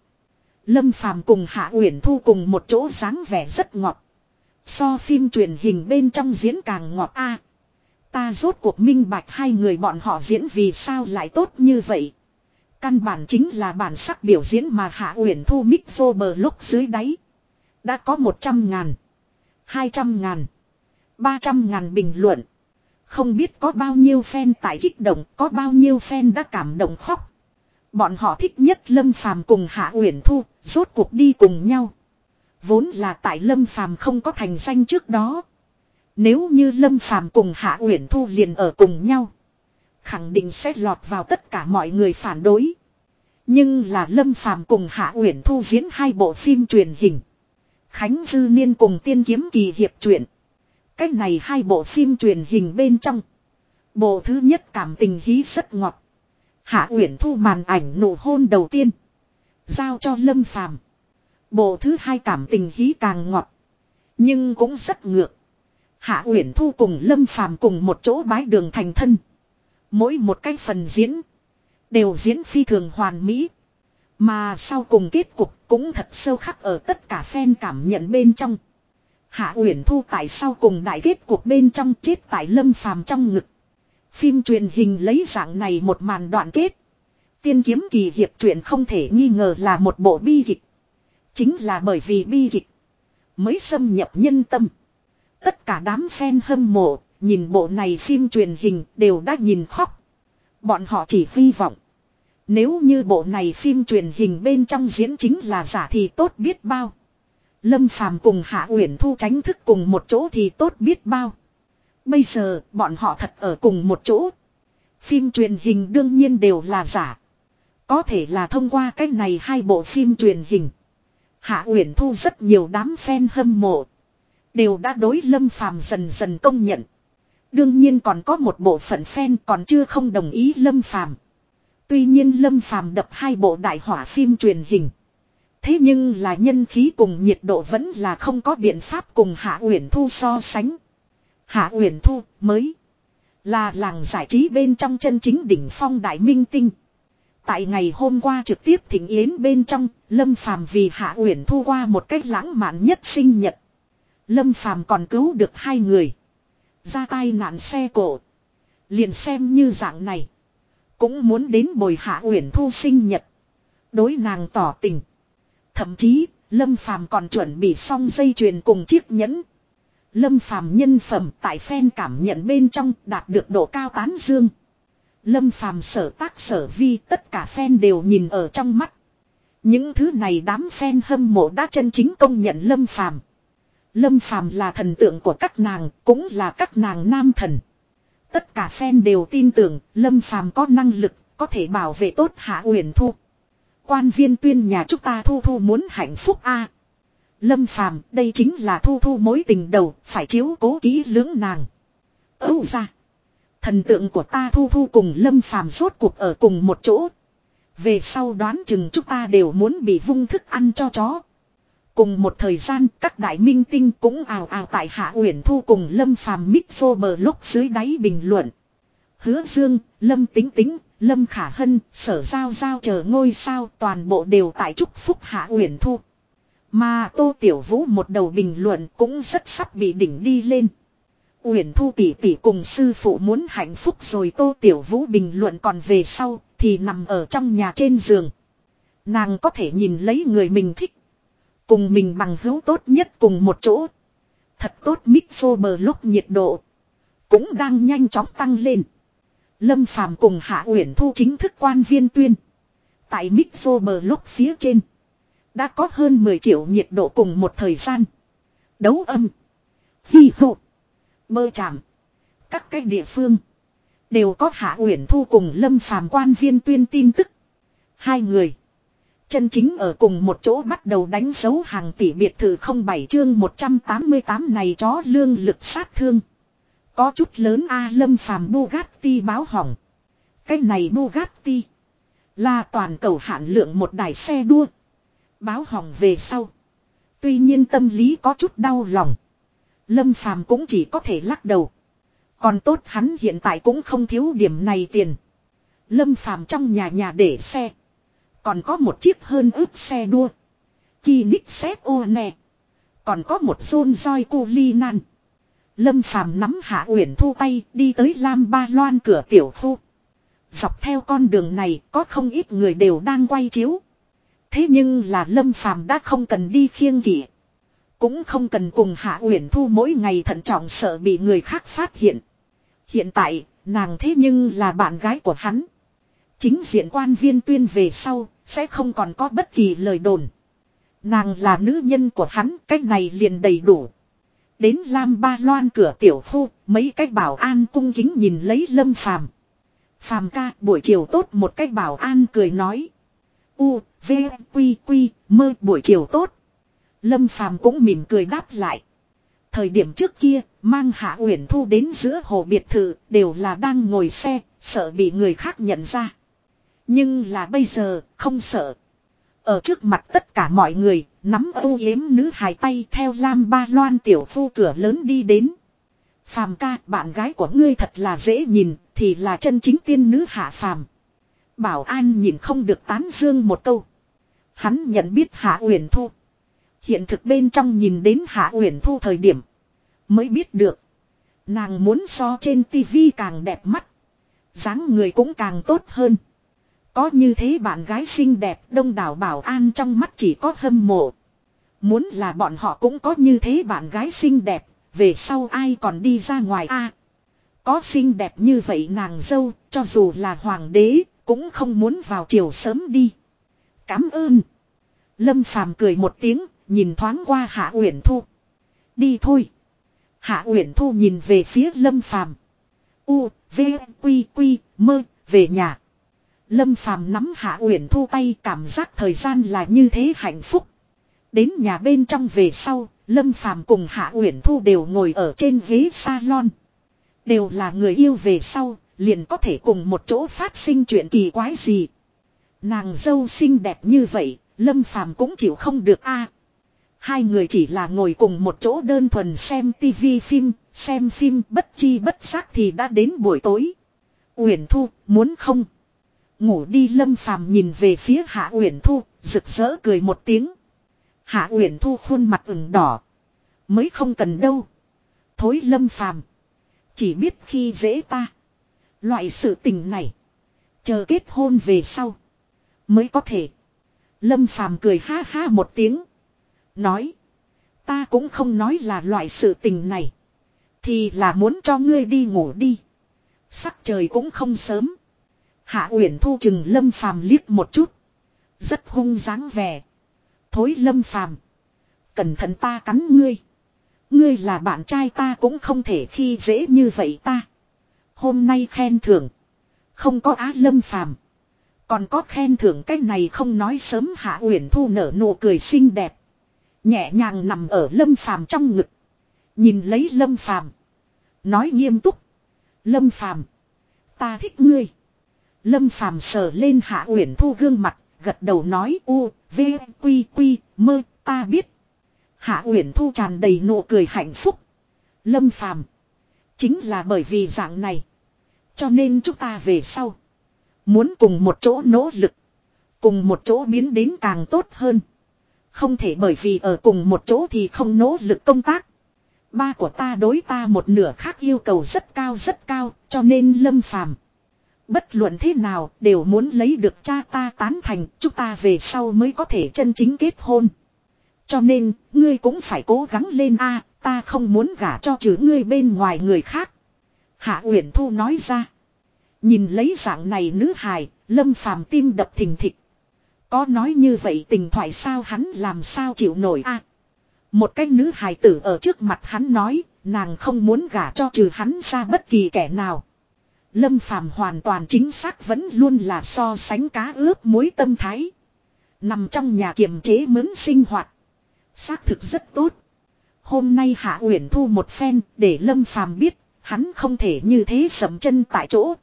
Lâm Phàm cùng Hạ Uyển Thu cùng một chỗ dáng vẻ rất ngọt. So phim truyền hình bên trong diễn càng ngọt a. ta rốt cuộc minh bạch hai người bọn họ diễn vì sao lại tốt như vậy. Căn bản chính là bản sắc biểu diễn mà Hạ Uyển Thu mic vô bờ lúc dưới đáy. Đã có 100 ngàn, 200 ngàn, 300 ngàn bình luận. Không biết có bao nhiêu fan tại kích động, có bao nhiêu fan đã cảm động khóc. Bọn họ thích nhất Lâm Phàm cùng Hạ Uyển Thu, rốt cuộc đi cùng nhau. Vốn là tại Lâm Phàm không có thành danh trước đó. Nếu như Lâm Phàm cùng Hạ Uyển Thu liền ở cùng nhau, khẳng định sẽ lọt vào tất cả mọi người phản đối. Nhưng là Lâm Phàm cùng Hạ Uyển Thu diễn hai bộ phim truyền hình. Khánh Dư Niên cùng Tiên Kiếm Kỳ hiệp truyện. Cách này hai bộ phim truyền hình bên trong. Bộ thứ nhất cảm tình hí rất ngọt. Hạ Uyển Thu màn ảnh nụ hôn đầu tiên. Giao cho Lâm Phàm. Bộ thứ hai cảm tình hí càng ngọt. Nhưng cũng rất ngược. Hạ Uyển Thu cùng Lâm Phàm cùng một chỗ bái đường thành thân. Mỗi một cái phần diễn. Đều diễn phi thường hoàn mỹ. Mà sau cùng kết cục cũng thật sâu khắc ở tất cả fan cảm nhận bên trong. Hạ Uyển Thu tại sau cùng đại kết cuộc bên trong chết tại lâm phàm trong ngực. Phim truyền hình lấy dạng này một màn đoạn kết. Tiên kiếm kỳ hiệp truyện không thể nghi ngờ là một bộ bi kịch. Chính là bởi vì bi kịch mới xâm nhập nhân tâm. Tất cả đám fan hâm mộ, nhìn bộ này phim truyền hình đều đã nhìn khóc. Bọn họ chỉ hy vọng. Nếu như bộ này phim truyền hình bên trong diễn chính là giả thì tốt biết bao. Lâm Phàm cùng Hạ Uyển Thu tránh thức cùng một chỗ thì tốt biết bao. Bây giờ, bọn họ thật ở cùng một chỗ. Phim truyền hình đương nhiên đều là giả. Có thể là thông qua cách này hai bộ phim truyền hình. Hạ Uyển Thu rất nhiều đám fan hâm mộ. Đều đã đối Lâm Phàm dần dần công nhận. Đương nhiên còn có một bộ phận fan còn chưa không đồng ý Lâm Phàm. Tuy nhiên Lâm Phàm đập hai bộ đại hỏa phim truyền hình. Thế nhưng là nhân khí cùng nhiệt độ vẫn là không có biện pháp cùng Hạ Uyển Thu so sánh. Hạ Uyển Thu mới là làng giải trí bên trong chân chính đỉnh phong đại minh tinh. Tại ngày hôm qua trực tiếp thỉnh yến bên trong, Lâm Phàm vì Hạ Uyển Thu qua một cách lãng mạn nhất sinh nhật. Lâm Phàm còn cứu được hai người. Ra tai nạn xe cổ. Liền xem như dạng này. Cũng muốn đến bồi Hạ Uyển Thu sinh nhật. Đối nàng tỏ tình. Thậm chí, Lâm Phàm còn chuẩn bị xong dây chuyền cùng chiếc nhẫn. Lâm Phàm nhân phẩm tại phen cảm nhận bên trong đạt được độ cao tán dương. Lâm Phàm sở tác sở vi tất cả phen đều nhìn ở trong mắt. Những thứ này đám phen hâm mộ đã chân chính công nhận Lâm Phàm. Lâm Phàm là thần tượng của các nàng, cũng là các nàng nam thần. Tất cả fan đều tin tưởng Lâm Phàm có năng lực, có thể bảo vệ tốt Hạ Uyển Thu. Quan viên tuyên nhà chúng ta thu thu muốn hạnh phúc a. Lâm phàm đây chính là thu thu mối tình đầu, phải chiếu cố kỹ lưỡng nàng. Âu ra. Thần tượng của ta thu thu cùng lâm phàm rốt cuộc ở cùng một chỗ. Về sau đoán chừng chúng ta đều muốn bị vung thức ăn cho chó. Cùng một thời gian các đại minh tinh cũng ào ào tại Hạ Uyển Thu cùng Lâm Phàm Mixo bờ lúc dưới đáy bình luận. Hứa Dương, Lâm Tính Tính, Lâm Khả Hân, Sở Giao Giao chờ ngôi sao toàn bộ đều tại chúc phúc Hạ Uyển Thu. Mà Tô Tiểu Vũ một đầu bình luận cũng rất sắp bị đỉnh đi lên. Uyển Thu tỷ tỷ cùng sư phụ muốn hạnh phúc rồi Tô Tiểu Vũ bình luận còn về sau thì nằm ở trong nhà trên giường. Nàng có thể nhìn lấy người mình thích. Cùng mình bằng hữu tốt nhất cùng một chỗ. Thật tốt Mixo bờ lúc nhiệt độ. Cũng đang nhanh chóng tăng lên. Lâm Phàm cùng Hạ Uyển Thu chính thức quan viên tuyên. Tại Mixo bờ lúc phía trên. Đã có hơn 10 triệu nhiệt độ cùng một thời gian. Đấu âm. Hi hộ. Bơ chạm. Các cái địa phương. Đều có Hạ Uyển Thu cùng Lâm Phàm quan viên tuyên tin tức. Hai người. Chân chính ở cùng một chỗ bắt đầu đánh dấu hàng tỷ biệt thự không bảy chương 188 này chó lương lực sát thương. Có chút lớn A Lâm Phàm Bugatti báo hỏng. Cái này Bugatti. Là toàn cầu hạn lượng một đài xe đua. Báo hỏng về sau. Tuy nhiên tâm lý có chút đau lòng. Lâm Phàm cũng chỉ có thể lắc đầu. Còn tốt hắn hiện tại cũng không thiếu điểm này tiền. Lâm Phàm trong nhà nhà để xe. Còn có một chiếc hơn ướp xe đua. Kỳ nít xếp ô nè. Còn có một xôn roi cô ly nan. Lâm Phàm nắm hạ uyển thu tay đi tới Lam Ba Loan cửa tiểu khu. Dọc theo con đường này có không ít người đều đang quay chiếu. Thế nhưng là Lâm Phàm đã không cần đi khiêng kỵ. Cũng không cần cùng Hạ Uyển Thu mỗi ngày thận trọng sợ bị người khác phát hiện. Hiện tại, nàng thế nhưng là bạn gái của hắn. Chính diện quan viên tuyên về sau, sẽ không còn có bất kỳ lời đồn. Nàng là nữ nhân của hắn, cách này liền đầy đủ. Đến Lam Ba Loan cửa tiểu khu, mấy cách bảo an cung kính nhìn lấy Lâm Phàm. Phàm ca, buổi chiều tốt một cách bảo an cười nói. U, V, Quy, Quy, mơ buổi chiều tốt. Lâm Phàm cũng mỉm cười đáp lại. Thời điểm trước kia, mang Hạ Uyển Thu đến giữa hồ biệt thự, đều là đang ngồi xe, sợ bị người khác nhận ra. Nhưng là bây giờ, không sợ. Ở trước mặt tất cả mọi người, nắm âu yếm nữ hài tay theo Lam Ba Loan tiểu phu cửa lớn đi đến. Phàm ca, bạn gái của ngươi thật là dễ nhìn, thì là chân chính tiên nữ hạ phàm. Bảo an nhìn không được tán dương một câu. Hắn nhận biết Hạ Uyển Thu. Hiện thực bên trong nhìn đến Hạ Uyển Thu thời điểm. Mới biết được. Nàng muốn so trên tivi càng đẹp mắt. dáng người cũng càng tốt hơn. Có như thế bạn gái xinh đẹp đông đảo bảo an trong mắt chỉ có hâm mộ. Muốn là bọn họ cũng có như thế bạn gái xinh đẹp. Về sau ai còn đi ra ngoài a Có xinh đẹp như vậy nàng dâu cho dù là hoàng đế cũng không muốn vào chiều sớm đi. Cám ơn. Lâm Phàm cười một tiếng, nhìn thoáng qua Hạ Uyển Thu. Đi thôi. Hạ Uyển Thu nhìn về phía Lâm Phàm. U, V, Quy, Quy, mơ, về nhà. Lâm Phàm nắm Hạ Uyển Thu tay cảm giác thời gian là như thế hạnh phúc. Đến nhà bên trong về sau, Lâm Phàm cùng Hạ Uyển Thu đều ngồi ở trên ghế salon. Đều là người yêu về sau, liền có thể cùng một chỗ phát sinh chuyện kỳ quái gì. Nàng dâu xinh đẹp như vậy, Lâm Phàm cũng chịu không được a. Hai người chỉ là ngồi cùng một chỗ đơn thuần xem tivi phim, xem phim bất chi bất giác thì đã đến buổi tối. Uyển Thu, muốn không? Ngủ đi Lâm Phàm nhìn về phía Hạ Uyển Thu, rực rỡ cười một tiếng. Hạ Uyển Thu khuôn mặt ửng đỏ. Mới không cần đâu. Thối Lâm Phàm Chỉ biết khi dễ ta. Loại sự tình này. Chờ kết hôn về sau. Mới có thể. Lâm Phàm cười ha ha một tiếng. Nói. Ta cũng không nói là loại sự tình này. Thì là muốn cho ngươi đi ngủ đi. Sắc trời cũng không sớm. Hạ Uyển Thu chừng Lâm Phàm liếc một chút. Rất hung dáng vẻ. Thối Lâm Phàm Cẩn thận ta cắn ngươi. Ngươi là bạn trai ta cũng không thể khi dễ như vậy ta. Hôm nay khen thưởng. Không có á Lâm Phàm còn có khen thưởng cái này không nói sớm Hạ Uyển Thu nở nụ cười xinh đẹp. Nhẹ nhàng nằm ở lâm phàm trong ngực. Nhìn lấy lâm phàm. Nói nghiêm túc. Lâm phàm. Ta thích ngươi. Lâm phàm sờ lên hạ uyển thu gương mặt. Gật đầu nói u, v, quy, quy, mơ, ta biết. Hạ uyển thu tràn đầy nụ cười hạnh phúc. Lâm phàm. Chính là bởi vì dạng này. Cho nên chúng ta về sau. Muốn cùng một chỗ nỗ lực. Cùng một chỗ biến đến càng tốt hơn. Không thể bởi vì ở cùng một chỗ thì không nỗ lực công tác. Ba của ta đối ta một nửa khác yêu cầu rất cao rất cao, cho nên lâm phàm. Bất luận thế nào đều muốn lấy được cha ta tán thành, chúng ta về sau mới có thể chân chính kết hôn. Cho nên, ngươi cũng phải cố gắng lên a ta không muốn gả cho chữ ngươi bên ngoài người khác. Hạ Uyển Thu nói ra. Nhìn lấy dạng này nữ hài, lâm phàm tim đập thình thịch. Có nói như vậy tình thoại sao hắn làm sao chịu nổi a Một cái nữ hài tử ở trước mặt hắn nói, nàng không muốn gả cho trừ hắn ra bất kỳ kẻ nào. Lâm phàm hoàn toàn chính xác vẫn luôn là so sánh cá ướp muối tâm thái. Nằm trong nhà kiềm chế mướn sinh hoạt. Xác thực rất tốt. Hôm nay Hạ Uyển Thu một phen để Lâm Phàm biết, hắn không thể như thế sầm chân tại chỗ.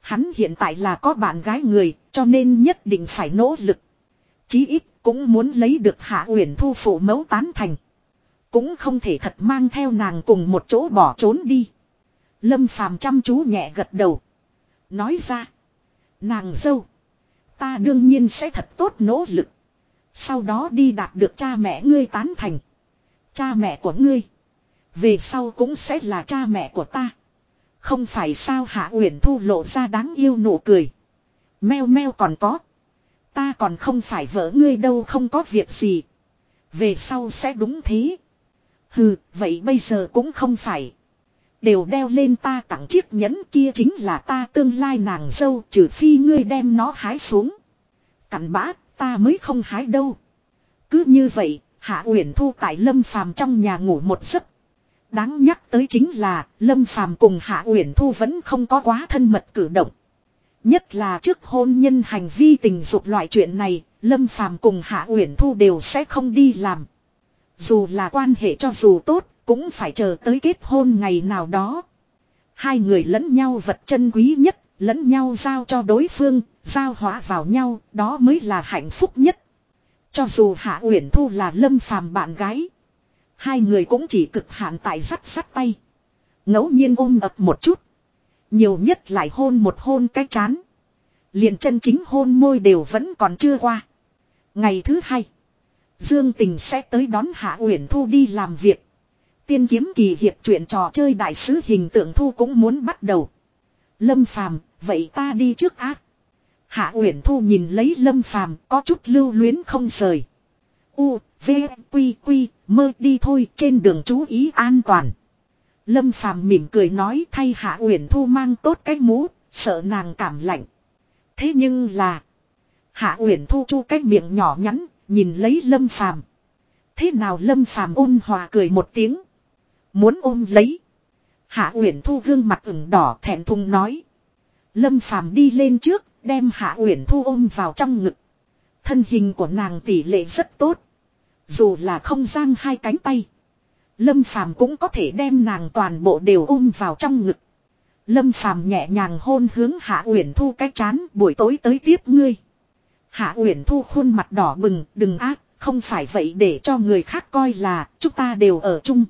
Hắn hiện tại là có bạn gái người, cho nên nhất định phải nỗ lực. Chí ít cũng muốn lấy được Hạ Uyển Thu phụ mẫu tán thành. Cũng không thể thật mang theo nàng cùng một chỗ bỏ trốn đi. Lâm Phàm chăm chú nhẹ gật đầu. Nói ra. Nàng dâu. Ta đương nhiên sẽ thật tốt nỗ lực. Sau đó đi đạt được cha mẹ ngươi tán thành. Cha mẹ của ngươi. Về sau cũng sẽ là cha mẹ của ta. Không phải sao Hạ Uyển Thu lộ ra đáng yêu nụ cười. Meo meo còn có. Ta còn không phải vợ ngươi đâu không có việc gì. Về sau sẽ đúng thế. Hừ, vậy bây giờ cũng không phải. Đều đeo lên ta tặng chiếc nhẫn kia chính là ta tương lai nàng dâu trừ phi ngươi đem nó hái xuống. Cặn bã, ta mới không hái đâu. Cứ như vậy, Hạ Uyển Thu tại Lâm Phàm trong nhà ngủ một giấc. Đáng nhắc tới chính là Lâm Phàm cùng Hạ Uyển Thu vẫn không có quá thân mật cử động. Nhất là trước hôn nhân hành vi tình dục loại chuyện này, Lâm Phàm cùng Hạ Uyển Thu đều sẽ không đi làm. Dù là quan hệ cho dù tốt, cũng phải chờ tới kết hôn ngày nào đó. Hai người lẫn nhau vật chân quý nhất, lẫn nhau giao cho đối phương, giao hóa vào nhau, đó mới là hạnh phúc nhất. Cho dù Hạ Uyển Thu là Lâm Phàm bạn gái, hai người cũng chỉ cực hạn tại sắt sắt tay. ngẫu nhiên ôm ập một chút. Nhiều nhất lại hôn một hôn cái chán. Liền chân chính hôn môi đều vẫn còn chưa qua. Ngày thứ hai. Dương Tình sẽ tới đón Hạ Uyển Thu đi làm việc. Tiên kiếm kỳ hiệp chuyện trò chơi đại sứ hình tượng thu cũng muốn bắt đầu. Lâm Phàm, vậy ta đi trước ác. Hạ Uyển Thu nhìn lấy Lâm Phàm có chút lưu luyến không rời. U, V, Quy, Quy, mơ đi thôi trên đường chú ý an toàn. Lâm Phàm mỉm cười nói thay Hạ Uyển Thu mang tốt cái mũ, sợ nàng cảm lạnh. Thế nhưng là. Hạ Uyển Thu chu cái miệng nhỏ nhắn, nhìn lấy Lâm Phàm. Thế nào Lâm Phàm ôn hòa cười một tiếng. Muốn ôm lấy. Hạ Uyển Thu gương mặt ửng đỏ thẹn thùng nói. Lâm Phàm đi lên trước, đem Hạ Uyển Thu ôm vào trong ngực. Thân hình của nàng tỷ lệ rất tốt. Dù là không giang hai cánh tay. Lâm Phàm cũng có thể đem nàng toàn bộ đều ôm vào trong ngực. Lâm Phàm nhẹ nhàng hôn hướng Hạ Uyển Thu cái chán, buổi tối tới tiếp ngươi. Hạ Uyển Thu khuôn mặt đỏ bừng, đừng ác, không phải vậy để cho người khác coi là chúng ta đều ở chung.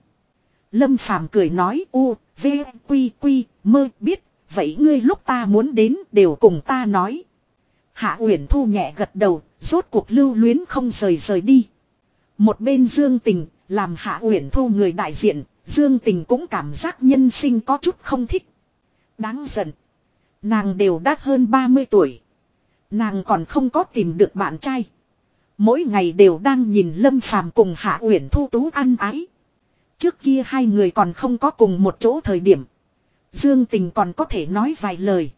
Lâm Phàm cười nói u, v, quy quy, mơ biết, vậy ngươi lúc ta muốn đến đều cùng ta nói. Hạ Uyển Thu nhẹ gật đầu, rốt cuộc lưu luyến không rời rời đi. Một bên Dương Tình, làm Hạ Uyển Thu người đại diện, Dương Tình cũng cảm giác nhân sinh có chút không thích. Đáng giận. Nàng đều đã hơn 30 tuổi. Nàng còn không có tìm được bạn trai. Mỗi ngày đều đang nhìn Lâm Phàm cùng Hạ Uyển Thu tú ăn ái. Trước kia hai người còn không có cùng một chỗ thời điểm. Dương Tình còn có thể nói vài lời.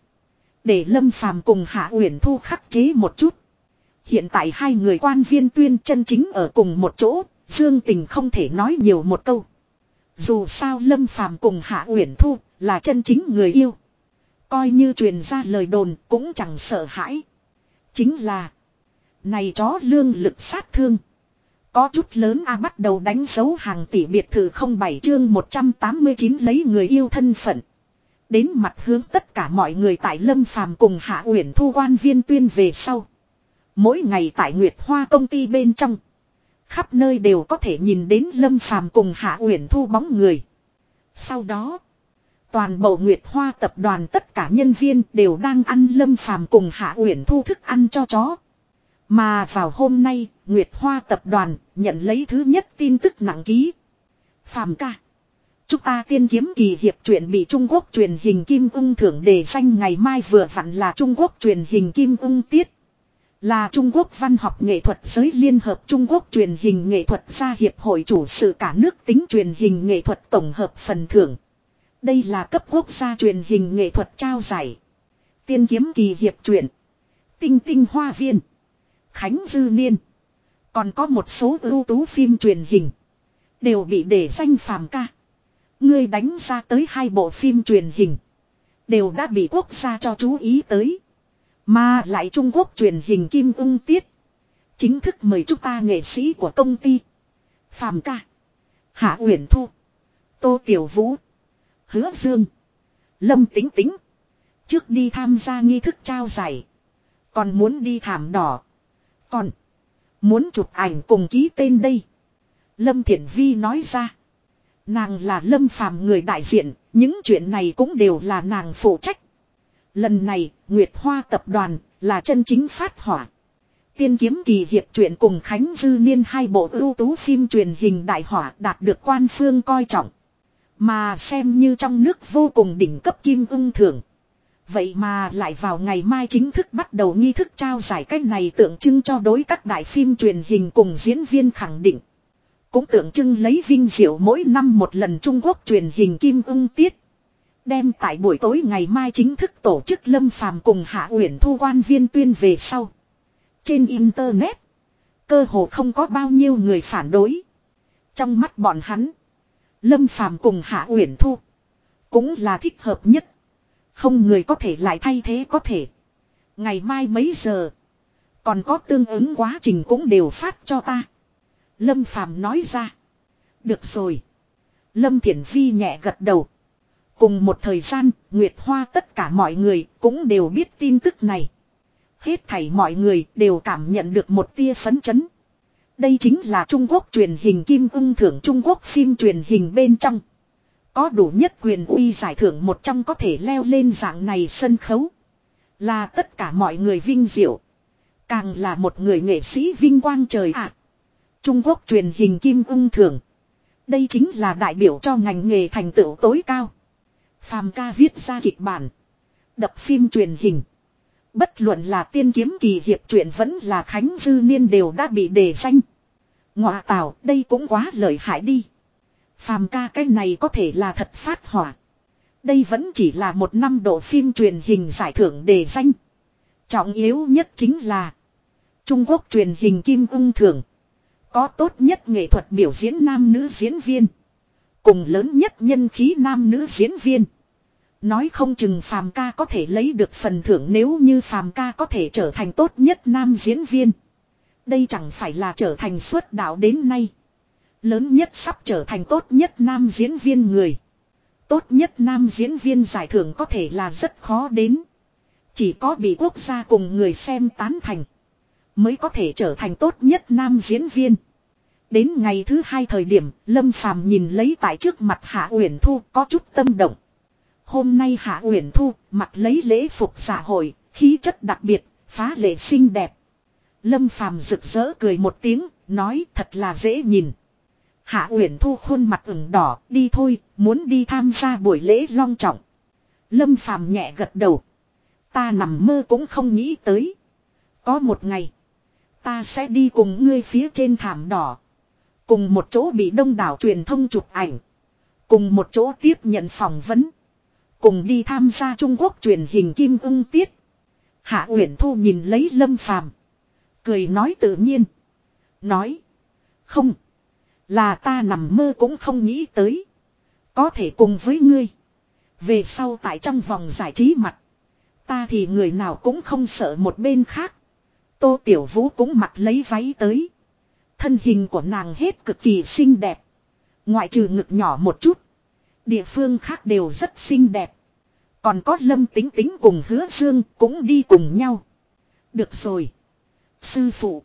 Để Lâm Phàm cùng Hạ Uyển Thu khắc chế một chút. Hiện tại hai người quan viên tuyên chân chính ở cùng một chỗ, Dương Tình không thể nói nhiều một câu. Dù sao Lâm Phàm cùng Hạ Uyển Thu là chân chính người yêu. Coi như truyền ra lời đồn cũng chẳng sợ hãi. Chính là. Này chó lương lực sát thương. Có chút lớn A bắt đầu đánh dấu hàng tỷ biệt thự không bảy chương 189 lấy người yêu thân phận. Đến mặt hướng tất cả mọi người tại Lâm Phàm cùng Hạ Uyển Thu quan viên tuyên về sau. Mỗi ngày tại Nguyệt Hoa công ty bên trong. Khắp nơi đều có thể nhìn đến Lâm Phàm cùng Hạ Uyển Thu bóng người. Sau đó, toàn bộ Nguyệt Hoa tập đoàn tất cả nhân viên đều đang ăn Lâm Phàm cùng Hạ Uyển Thu thức ăn cho chó. Mà vào hôm nay, Nguyệt Hoa tập đoàn nhận lấy thứ nhất tin tức nặng ký. Phàm ca. Chúng ta tiên kiếm kỳ hiệp truyện bị Trung Quốc truyền hình Kim ung thưởng đề danh ngày mai vừa vặn là Trung Quốc truyền hình Kim ung tiết. Là Trung Quốc văn học nghệ thuật giới liên hợp Trung Quốc truyền hình nghệ thuật gia hiệp hội chủ sự cả nước tính truyền hình nghệ thuật tổng hợp phần thưởng. Đây là cấp quốc gia truyền hình nghệ thuật trao giải. Tiên kiếm kỳ hiệp truyện. Tinh tinh hoa viên. Khánh Dư Niên. Còn có một số ưu tú phim truyền hình. Đều bị để danh phàm ca. Ngươi đánh ra tới hai bộ phim truyền hình. Đều đã bị quốc gia cho chú ý tới. Mà lại Trung Quốc truyền hình Kim ung tiết. Chính thức mời chúng ta nghệ sĩ của công ty. Phàm ca. Hạ Uyển Thu. Tô Tiểu Vũ. Hứa Dương. Lâm Tính Tính. Trước đi tham gia nghi thức trao giải. Còn muốn đi thảm đỏ. Còn. Muốn chụp ảnh cùng ký tên đây. Lâm Thiển Vi nói ra. Nàng là Lâm Phàm người đại diện. Những chuyện này cũng đều là nàng phụ trách. Lần này, Nguyệt Hoa tập đoàn là chân chính phát hỏa. Tiên kiếm kỳ hiệp truyện cùng Khánh Dư Niên hai bộ ưu tú phim truyền hình đại hỏa đạt được quan phương coi trọng. Mà xem như trong nước vô cùng đỉnh cấp kim ưng thưởng. Vậy mà lại vào ngày mai chính thức bắt đầu nghi thức trao giải cách này tượng trưng cho đối các đại phim truyền hình cùng diễn viên khẳng định. Cũng tượng trưng lấy vinh diệu mỗi năm một lần Trung Quốc truyền hình kim ưng tiết. Đem tại buổi tối ngày mai chính thức tổ chức Lâm Phàm cùng Hạ Uyển Thu quan viên tuyên về sau. Trên Internet, cơ hồ không có bao nhiêu người phản đối. Trong mắt bọn hắn, Lâm Phàm cùng Hạ Uyển Thu cũng là thích hợp nhất. Không người có thể lại thay thế có thể. Ngày mai mấy giờ, còn có tương ứng quá trình cũng đều phát cho ta. Lâm Phàm nói ra. Được rồi. Lâm Thiển Phi nhẹ gật đầu. Cùng một thời gian, Nguyệt Hoa tất cả mọi người cũng đều biết tin tức này. Hết thảy mọi người đều cảm nhận được một tia phấn chấn. Đây chính là Trung Quốc truyền hình Kim ưng thưởng Trung Quốc phim truyền hình bên trong. Có đủ nhất quyền uy giải thưởng một trong có thể leo lên dạng này sân khấu. Là tất cả mọi người vinh diệu. Càng là một người nghệ sĩ vinh quang trời ạ. Trung Quốc truyền hình Kim Ung thường Đây chính là đại biểu cho ngành nghề thành tựu tối cao. Phàm ca viết ra kịch bản. Đập phim truyền hình. Bất luận là tiên kiếm kỳ hiệp truyện vẫn là Khánh Dư Niên đều đã bị đề danh. Ngọa tào, đây cũng quá lợi hại đi. Phàm ca cái này có thể là thật phát hỏa. Đây vẫn chỉ là một năm độ phim truyền hình giải thưởng đề danh. Trọng yếu nhất chính là, Trung Quốc truyền hình Kim ung thưởng. Có tốt nhất nghệ thuật biểu diễn nam nữ diễn viên. Cùng lớn nhất nhân khí nam nữ diễn viên. Nói không chừng phàm ca có thể lấy được phần thưởng nếu như phàm ca có thể trở thành tốt nhất nam diễn viên. Đây chẳng phải là trở thành suốt đạo đến nay. Lớn nhất sắp trở thành tốt nhất nam diễn viên người. Tốt nhất nam diễn viên giải thưởng có thể là rất khó đến. Chỉ có bị quốc gia cùng người xem tán thành. Mới có thể trở thành tốt nhất nam diễn viên. Đến ngày thứ hai thời điểm, Lâm Phàm nhìn lấy tại trước mặt Hạ Uyển Thu có chút tâm động. Hôm nay Hạ Uyển Thu mặc lấy lễ phục xã hội, khí chất đặc biệt, phá lệ xinh đẹp. Lâm Phàm rực rỡ cười một tiếng, nói thật là dễ nhìn. Hạ Uyển Thu khuôn mặt ửng đỏ, đi thôi, muốn đi tham gia buổi lễ long trọng. Lâm Phàm nhẹ gật đầu. Ta nằm mơ cũng không nghĩ tới. Có một ngày, ta sẽ đi cùng ngươi phía trên thảm đỏ. Cùng một chỗ bị đông đảo truyền thông chụp ảnh. Cùng một chỗ tiếp nhận phỏng vấn. Cùng đi tham gia Trung Quốc truyền hình Kim ưng tiết. Hạ Uyển Thu nhìn lấy Lâm Phàm Cười nói tự nhiên. Nói. Không. Là ta nằm mơ cũng không nghĩ tới. Có thể cùng với ngươi. Về sau tại trong vòng giải trí mặt. Ta thì người nào cũng không sợ một bên khác. Tô Tiểu Vũ cũng mặc lấy váy tới. Thân hình của nàng hết cực kỳ xinh đẹp. Ngoại trừ ngực nhỏ một chút. Địa phương khác đều rất xinh đẹp. Còn có lâm tính tính cùng hứa dương cũng đi cùng nhau. Được rồi. Sư phụ.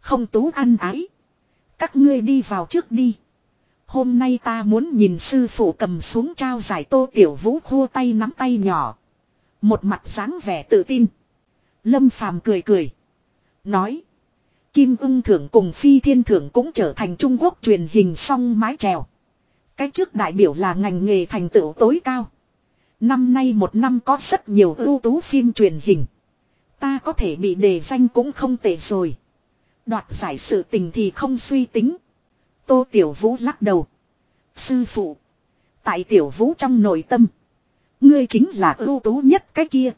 Không tú ăn ái. Các ngươi đi vào trước đi. Hôm nay ta muốn nhìn sư phụ cầm xuống trao giải tô tiểu vũ khô tay nắm tay nhỏ. Một mặt dáng vẻ tự tin. Lâm phàm cười cười. Nói. Kim ưng thưởng cùng phi thiên thưởng cũng trở thành Trung Quốc truyền hình song mái trèo. Cái trước đại biểu là ngành nghề thành tựu tối cao. Năm nay một năm có rất nhiều ưu tú phim truyền hình. Ta có thể bị đề danh cũng không tệ rồi. Đoạt giải sự tình thì không suy tính. Tô Tiểu Vũ lắc đầu. Sư phụ. Tại Tiểu Vũ trong nội tâm. Ngươi chính là ưu tú nhất cái kia.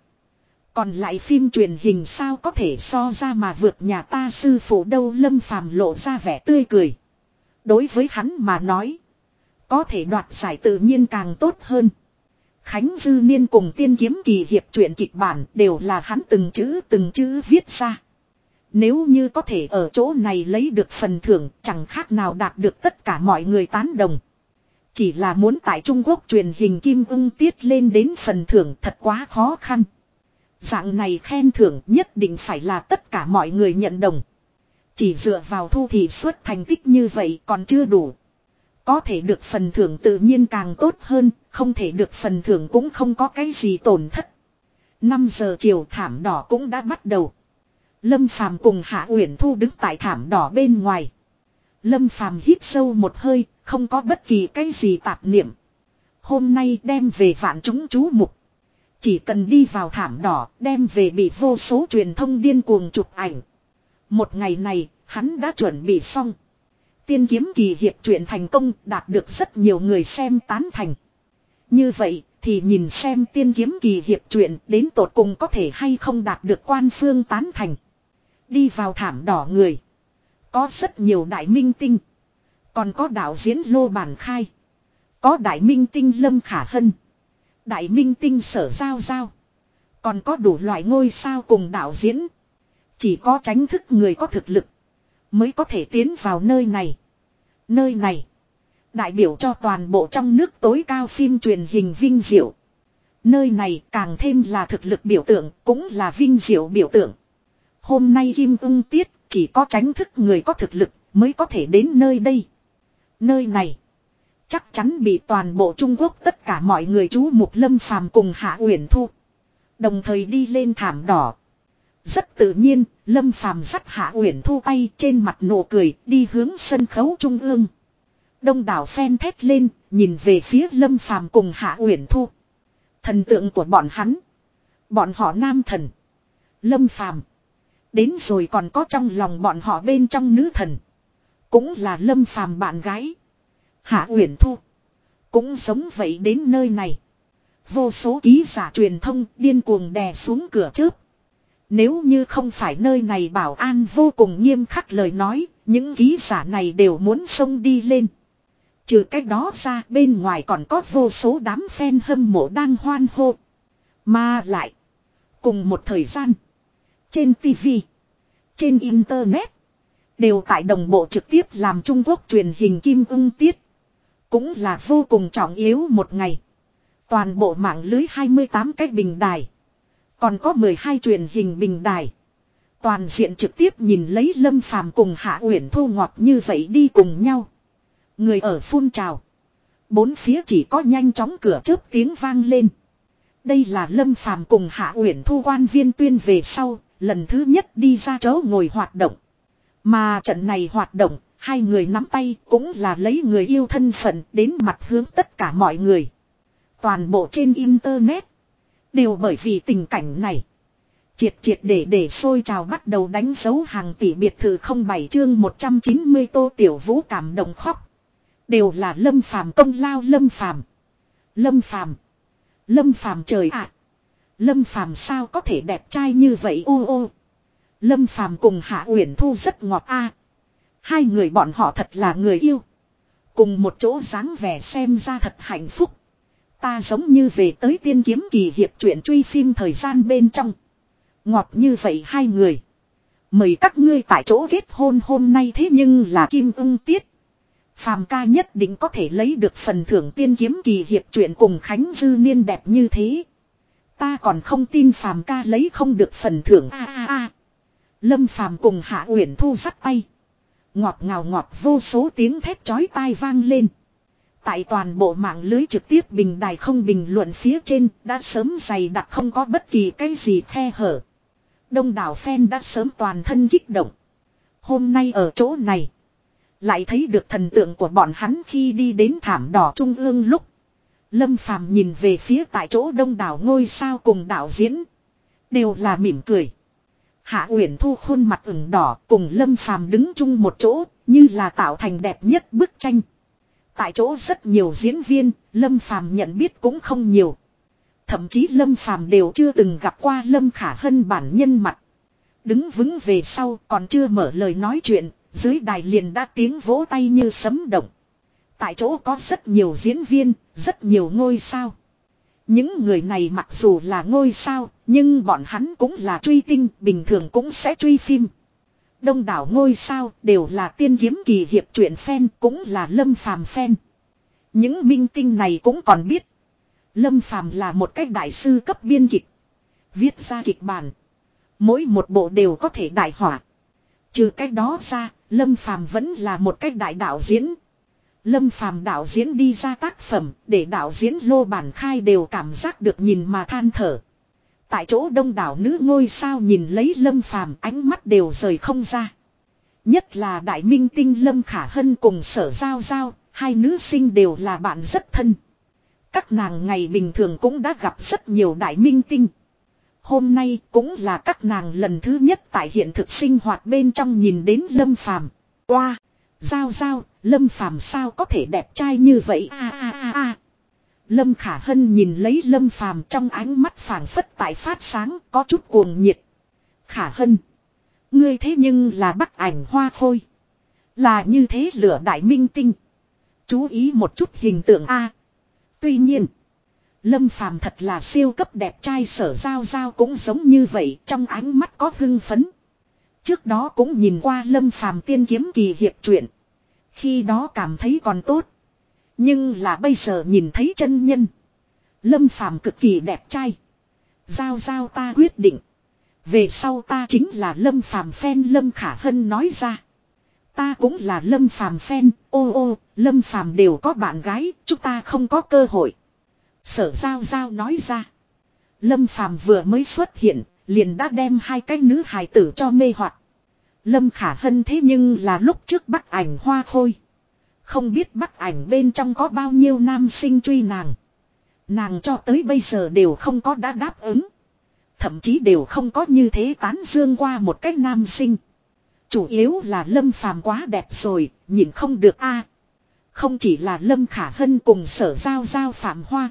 Còn lại phim truyền hình sao có thể so ra mà vượt nhà ta sư phụ đâu lâm phàm lộ ra vẻ tươi cười. Đối với hắn mà nói. Có thể đoạt giải tự nhiên càng tốt hơn. Khánh Dư Niên cùng tiên kiếm kỳ hiệp truyện kịch bản đều là hắn từng chữ từng chữ viết ra. Nếu như có thể ở chỗ này lấy được phần thưởng chẳng khác nào đạt được tất cả mọi người tán đồng. Chỉ là muốn tại Trung Quốc truyền hình kim ưng tiết lên đến phần thưởng thật quá khó khăn. Dạng này khen thưởng nhất định phải là tất cả mọi người nhận đồng. Chỉ dựa vào thu thì suất thành tích như vậy còn chưa đủ. Có thể được phần thưởng tự nhiên càng tốt hơn, không thể được phần thưởng cũng không có cái gì tổn thất. 5 giờ chiều thảm đỏ cũng đã bắt đầu. Lâm Phàm cùng Hạ Uyển Thu đứng tại thảm đỏ bên ngoài. Lâm Phàm hít sâu một hơi, không có bất kỳ cái gì tạp niệm. Hôm nay đem về vạn chúng chú mục. Chỉ cần đi vào thảm đỏ, đem về bị vô số truyền thông điên cuồng chụp ảnh. Một ngày này, hắn đã chuẩn bị xong. Tiên kiếm kỳ hiệp truyện thành công đạt được rất nhiều người xem tán thành. Như vậy thì nhìn xem tiên kiếm kỳ hiệp truyện đến tột cùng có thể hay không đạt được quan phương tán thành. Đi vào thảm đỏ người. Có rất nhiều đại minh tinh. Còn có đạo diễn Lô Bản Khai. Có đại minh tinh Lâm Khả Hân. Đại minh tinh sở giao giao. Còn có đủ loại ngôi sao cùng đạo diễn. Chỉ có tránh thức người có thực lực. Mới có thể tiến vào nơi này. Nơi này. Đại biểu cho toàn bộ trong nước tối cao phim truyền hình vinh diệu. Nơi này càng thêm là thực lực biểu tượng, cũng là vinh diệu biểu tượng. Hôm nay Kim ưng tiết, chỉ có tránh thức người có thực lực, mới có thể đến nơi đây. Nơi này, chắc chắn bị toàn bộ Trung Quốc tất cả mọi người chú mục lâm phàm cùng Hạ Uyển Thu. Đồng thời đi lên thảm đỏ. Rất tự nhiên, Lâm Phàm dắt Hạ Uyển Thu tay trên mặt nụ cười đi hướng sân khấu trung ương. Đông đảo phen thét lên, nhìn về phía Lâm Phàm cùng Hạ Uyển Thu. Thần tượng của bọn hắn, bọn họ nam thần, Lâm Phàm. Đến rồi còn có trong lòng bọn họ bên trong nữ thần, cũng là Lâm Phàm bạn gái. Hạ Uyển Thu cũng sống vậy đến nơi này. Vô số ký giả truyền thông điên cuồng đè xuống cửa chớp. Nếu như không phải nơi này bảo an vô cùng nghiêm khắc lời nói, những ký giả này đều muốn xông đi lên. Trừ cách đó ra bên ngoài còn có vô số đám fan hâm mộ đang hoan hô. Mà lại. Cùng một thời gian. Trên TV. Trên Internet. Đều tại đồng bộ trực tiếp làm Trung Quốc truyền hình kim ưng tiết. Cũng là vô cùng trọng yếu một ngày. Toàn bộ mạng lưới 28 cái bình đài. Còn có 12 truyền hình bình đài. Toàn diện trực tiếp nhìn lấy Lâm Phàm cùng Hạ Uyển Thu ngọt như vậy đi cùng nhau. Người ở phun trào. Bốn phía chỉ có nhanh chóng cửa chớp tiếng vang lên. Đây là Lâm Phàm cùng Hạ Uyển Thu quan viên tuyên về sau, lần thứ nhất đi ra chỗ ngồi hoạt động. Mà trận này hoạt động, hai người nắm tay cũng là lấy người yêu thân phận đến mặt hướng tất cả mọi người. Toàn bộ trên Internet. Đều bởi vì tình cảnh này. Triệt triệt để để sôi trào bắt đầu đánh dấu hàng tỷ biệt thự không bảy chương 190 tô tiểu vũ cảm động khóc. Đều là lâm phàm công lao lâm phàm. Lâm phàm. Lâm phàm trời ạ. Lâm phàm sao có thể đẹp trai như vậy ô ô. Lâm phàm cùng Hạ Uyển Thu rất ngọt a. Hai người bọn họ thật là người yêu. Cùng một chỗ dáng vẻ xem ra thật hạnh phúc. Ta giống như về tới tiên kiếm kỳ hiệp truyện truy phim thời gian bên trong. Ngọt như vậy hai người. Mời các ngươi tại chỗ kết hôn hôm nay thế nhưng là kim ưng tiết. Phàm ca nhất định có thể lấy được phần thưởng tiên kiếm kỳ hiệp truyện cùng Khánh Dư Niên đẹp như thế. Ta còn không tin phàm ca lấy không được phần thưởng a a a. Lâm phàm cùng Hạ Uyển Thu dắt tay. Ngọt ngào ngọt vô số tiếng thét chói tai vang lên. Tại toàn bộ mạng lưới trực tiếp bình đài không bình luận phía trên, đã sớm dày đặc không có bất kỳ cái gì khe hở. Đông đảo fan đã sớm toàn thân kích động. Hôm nay ở chỗ này. Lại thấy được thần tượng của bọn hắn khi đi đến thảm đỏ trung ương lúc. Lâm Phàm nhìn về phía tại chỗ đông đảo ngôi sao cùng đạo diễn. Đều là mỉm cười. Hạ Uyển Thu khuôn mặt ửng đỏ cùng Lâm Phàm đứng chung một chỗ, như là tạo thành đẹp nhất bức tranh. Tại chỗ rất nhiều diễn viên, Lâm Phàm nhận biết cũng không nhiều. Thậm chí Lâm Phàm đều chưa từng gặp qua Lâm Khả Hân bản nhân mặt. Đứng vững về sau còn chưa mở lời nói chuyện, dưới đài liền đã tiếng vỗ tay như sấm động. Tại chỗ có rất nhiều diễn viên, rất nhiều ngôi sao. Những người này mặc dù là ngôi sao, nhưng bọn hắn cũng là truy tinh, bình thường cũng sẽ truy phim. Đông đảo ngôi sao đều là tiên kiếm kỳ hiệp truyện fan, cũng là lâm phàm fan. Những minh tinh này cũng còn biết. Lâm phàm là một cách đại sư cấp biên kịch. Viết ra kịch bản. Mỗi một bộ đều có thể đại hỏa. Trừ cách đó ra, Lâm Phàm vẫn là một cách đại đạo diễn. Lâm Phàm đạo diễn đi ra tác phẩm, để đạo diễn lô bản khai đều cảm giác được nhìn mà than thở. Tại chỗ đông đảo nữ ngôi sao nhìn lấy Lâm Phàm ánh mắt đều rời không ra. Nhất là đại minh tinh Lâm Khả Hân cùng sở giao giao, hai nữ sinh đều là bạn rất thân. Các nàng ngày bình thường cũng đã gặp rất nhiều đại minh tinh. Hôm nay cũng là các nàng lần thứ nhất tại hiện thực sinh hoạt bên trong nhìn đến Lâm Phàm. Qua, giao giao, Lâm Phàm sao có thể đẹp trai như vậy a a a a. Lâm Khả Hân nhìn lấy Lâm Phàm trong ánh mắt phảng phất tại phát sáng, có chút cuồng nhiệt. Khả Hân, ngươi thế nhưng là bắc ảnh hoa khôi, là như thế lửa đại minh tinh. Chú ý một chút hình tượng a. Tuy nhiên, Lâm Phàm thật là siêu cấp đẹp trai sở giao giao cũng giống như vậy, trong ánh mắt có hưng phấn. Trước đó cũng nhìn qua Lâm Phàm tiên kiếm kỳ hiệp truyện. Khi đó cảm thấy còn tốt. Nhưng là bây giờ nhìn thấy chân nhân. Lâm Phàm cực kỳ đẹp trai. Giao giao ta quyết định. Về sau ta chính là Lâm Phàm phen Lâm Khả Hân nói ra. Ta cũng là Lâm Phàm phen, ô ô, Lâm Phàm đều có bạn gái, chúng ta không có cơ hội. Sở Giao Giao nói ra. Lâm Phàm vừa mới xuất hiện, liền đã đem hai cái nữ hài tử cho mê hoặc. Lâm Khả Hân thế nhưng là lúc trước bắt ảnh hoa khôi. Không biết bắt ảnh bên trong có bao nhiêu nam sinh truy nàng. Nàng cho tới bây giờ đều không có đã đáp ứng. Thậm chí đều không có như thế tán dương qua một cách nam sinh. Chủ yếu là Lâm Phàm quá đẹp rồi, nhìn không được a. Không chỉ là Lâm Khả Hân cùng sở giao giao phạm hoa.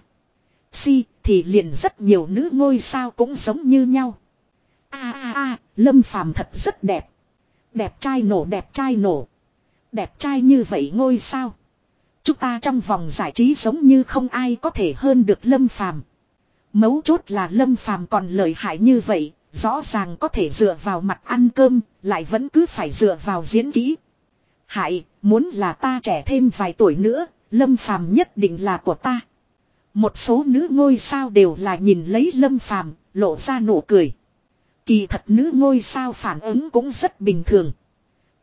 Si thì liền rất nhiều nữ ngôi sao cũng giống như nhau. A a a, Lâm Phàm thật rất đẹp. Đẹp trai nổ đẹp trai nổ. Đẹp trai như vậy ngôi sao. Chúng ta trong vòng giải trí giống như không ai có thể hơn được Lâm Phàm. Mấu chốt là Lâm Phàm còn lợi hại như vậy, rõ ràng có thể dựa vào mặt ăn cơm, lại vẫn cứ phải dựa vào diễn kỹ. Hại, muốn là ta trẻ thêm vài tuổi nữa, Lâm Phàm nhất định là của ta. Một số nữ ngôi sao đều là nhìn lấy Lâm Phàm, lộ ra nụ cười. Kỳ thật nữ ngôi sao phản ứng cũng rất bình thường.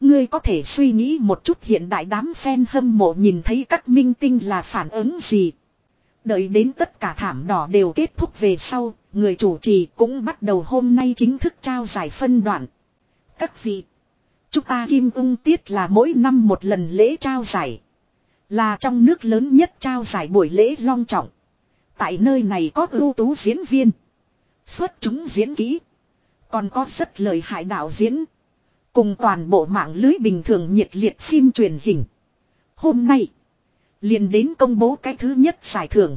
Ngươi có thể suy nghĩ một chút hiện đại đám fan hâm mộ nhìn thấy các minh tinh là phản ứng gì. Đợi đến tất cả thảm đỏ đều kết thúc về sau, người chủ trì cũng bắt đầu hôm nay chính thức trao giải phân đoạn. Các vị, chúng ta Kim ung tiết là mỗi năm một lần lễ trao giải. Là trong nước lớn nhất trao giải buổi lễ long trọng. Tại nơi này có ưu tú diễn viên. Xuất chúng diễn kỹ. Còn có rất lời hại đạo diễn. Cùng toàn bộ mạng lưới bình thường nhiệt liệt phim truyền hình. Hôm nay. liền đến công bố cái thứ nhất giải thưởng.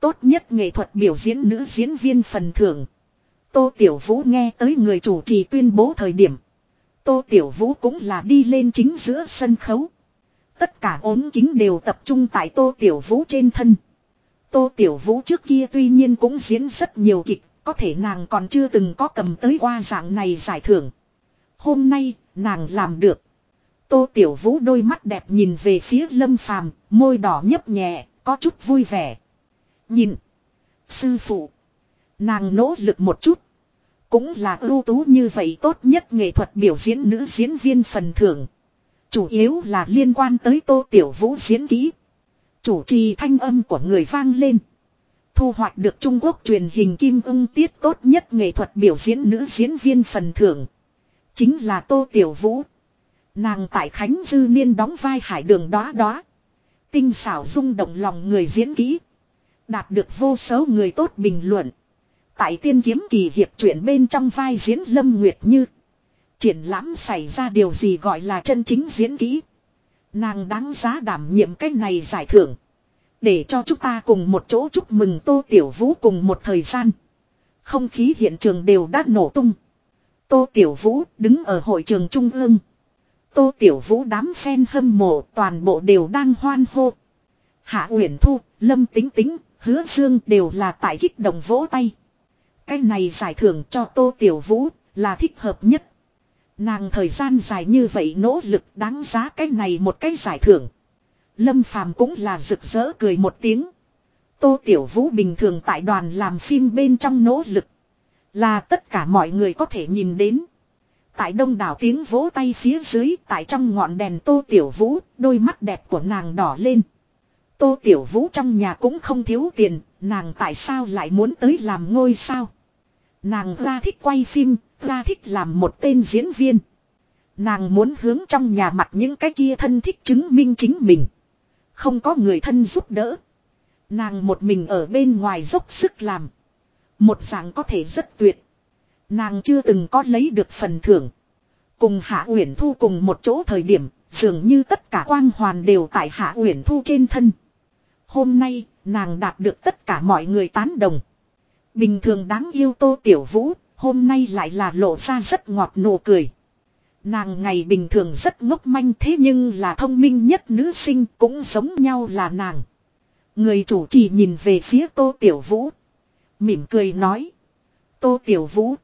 Tốt nhất nghệ thuật biểu diễn nữ diễn viên phần thưởng. Tô Tiểu Vũ nghe tới người chủ trì tuyên bố thời điểm. Tô Tiểu Vũ cũng là đi lên chính giữa sân khấu. Tất cả ốm kính đều tập trung tại Tô Tiểu Vũ trên thân. Tô Tiểu Vũ trước kia tuy nhiên cũng diễn rất nhiều kịch, có thể nàng còn chưa từng có cầm tới qua dạng này giải thưởng. Hôm nay, nàng làm được. Tô Tiểu Vũ đôi mắt đẹp nhìn về phía Lâm Phàm, môi đỏ nhấp nhẹ, có chút vui vẻ. Nhìn. Sư phụ. Nàng nỗ lực một chút. Cũng là ưu tú như vậy tốt nhất nghệ thuật biểu diễn nữ diễn viên phần thưởng. Chủ yếu là liên quan tới Tô Tiểu Vũ diễn kỹ. Chủ trì thanh âm của người vang lên. Thu hoạch được Trung Quốc truyền hình kim ưng tiết tốt nhất nghệ thuật biểu diễn nữ diễn viên phần thưởng. Chính là Tô Tiểu Vũ. Nàng tại Khánh Dư Niên đóng vai hải đường đó đó. Tinh xảo rung động lòng người diễn kỹ. Đạt được vô số người tốt bình luận. Tại tiên kiếm kỳ hiệp truyện bên trong vai diễn Lâm Nguyệt Như. Triển lãm xảy ra điều gì gọi là chân chính diễn kỹ. Nàng đáng giá đảm nhiệm cách này giải thưởng. Để cho chúng ta cùng một chỗ chúc mừng Tô Tiểu Vũ cùng một thời gian. Không khí hiện trường đều đã nổ tung. Tô Tiểu Vũ đứng ở hội trường trung ương. Tô Tiểu Vũ đám fan hâm mộ toàn bộ đều đang hoan hô. Hạ Uyển Thu, Lâm Tính Tính, Hứa Dương đều là tại kích động vỗ tay. Cái này giải thưởng cho Tô Tiểu Vũ là thích hợp nhất. Nàng thời gian dài như vậy nỗ lực đáng giá cái này một cái giải thưởng. Lâm Phàm cũng là rực rỡ cười một tiếng. Tô Tiểu Vũ bình thường tại đoàn làm phim bên trong nỗ lực. Là tất cả mọi người có thể nhìn đến. Tại đông đảo tiếng vỗ tay phía dưới tại trong ngọn đèn Tô Tiểu Vũ, đôi mắt đẹp của nàng đỏ lên. Tô Tiểu Vũ trong nhà cũng không thiếu tiền, nàng tại sao lại muốn tới làm ngôi sao? Nàng ra thích quay phim, ra thích làm một tên diễn viên. Nàng muốn hướng trong nhà mặt những cái kia thân thích chứng minh chính mình. Không có người thân giúp đỡ. Nàng một mình ở bên ngoài dốc sức làm. Một dạng có thể rất tuyệt. Nàng chưa từng có lấy được phần thưởng. Cùng Hạ Uyển Thu cùng một chỗ thời điểm, dường như tất cả quang hoàn đều tại Hạ Uyển Thu trên thân. Hôm nay, nàng đạt được tất cả mọi người tán đồng. Bình thường đáng yêu Tô Tiểu Vũ, hôm nay lại là lộ ra rất ngọt nụ cười. Nàng ngày bình thường rất ngốc manh thế nhưng là thông minh nhất nữ sinh cũng giống nhau là nàng. Người chủ trì nhìn về phía Tô Tiểu Vũ. Mỉm cười nói. Tô Tiểu Vũ.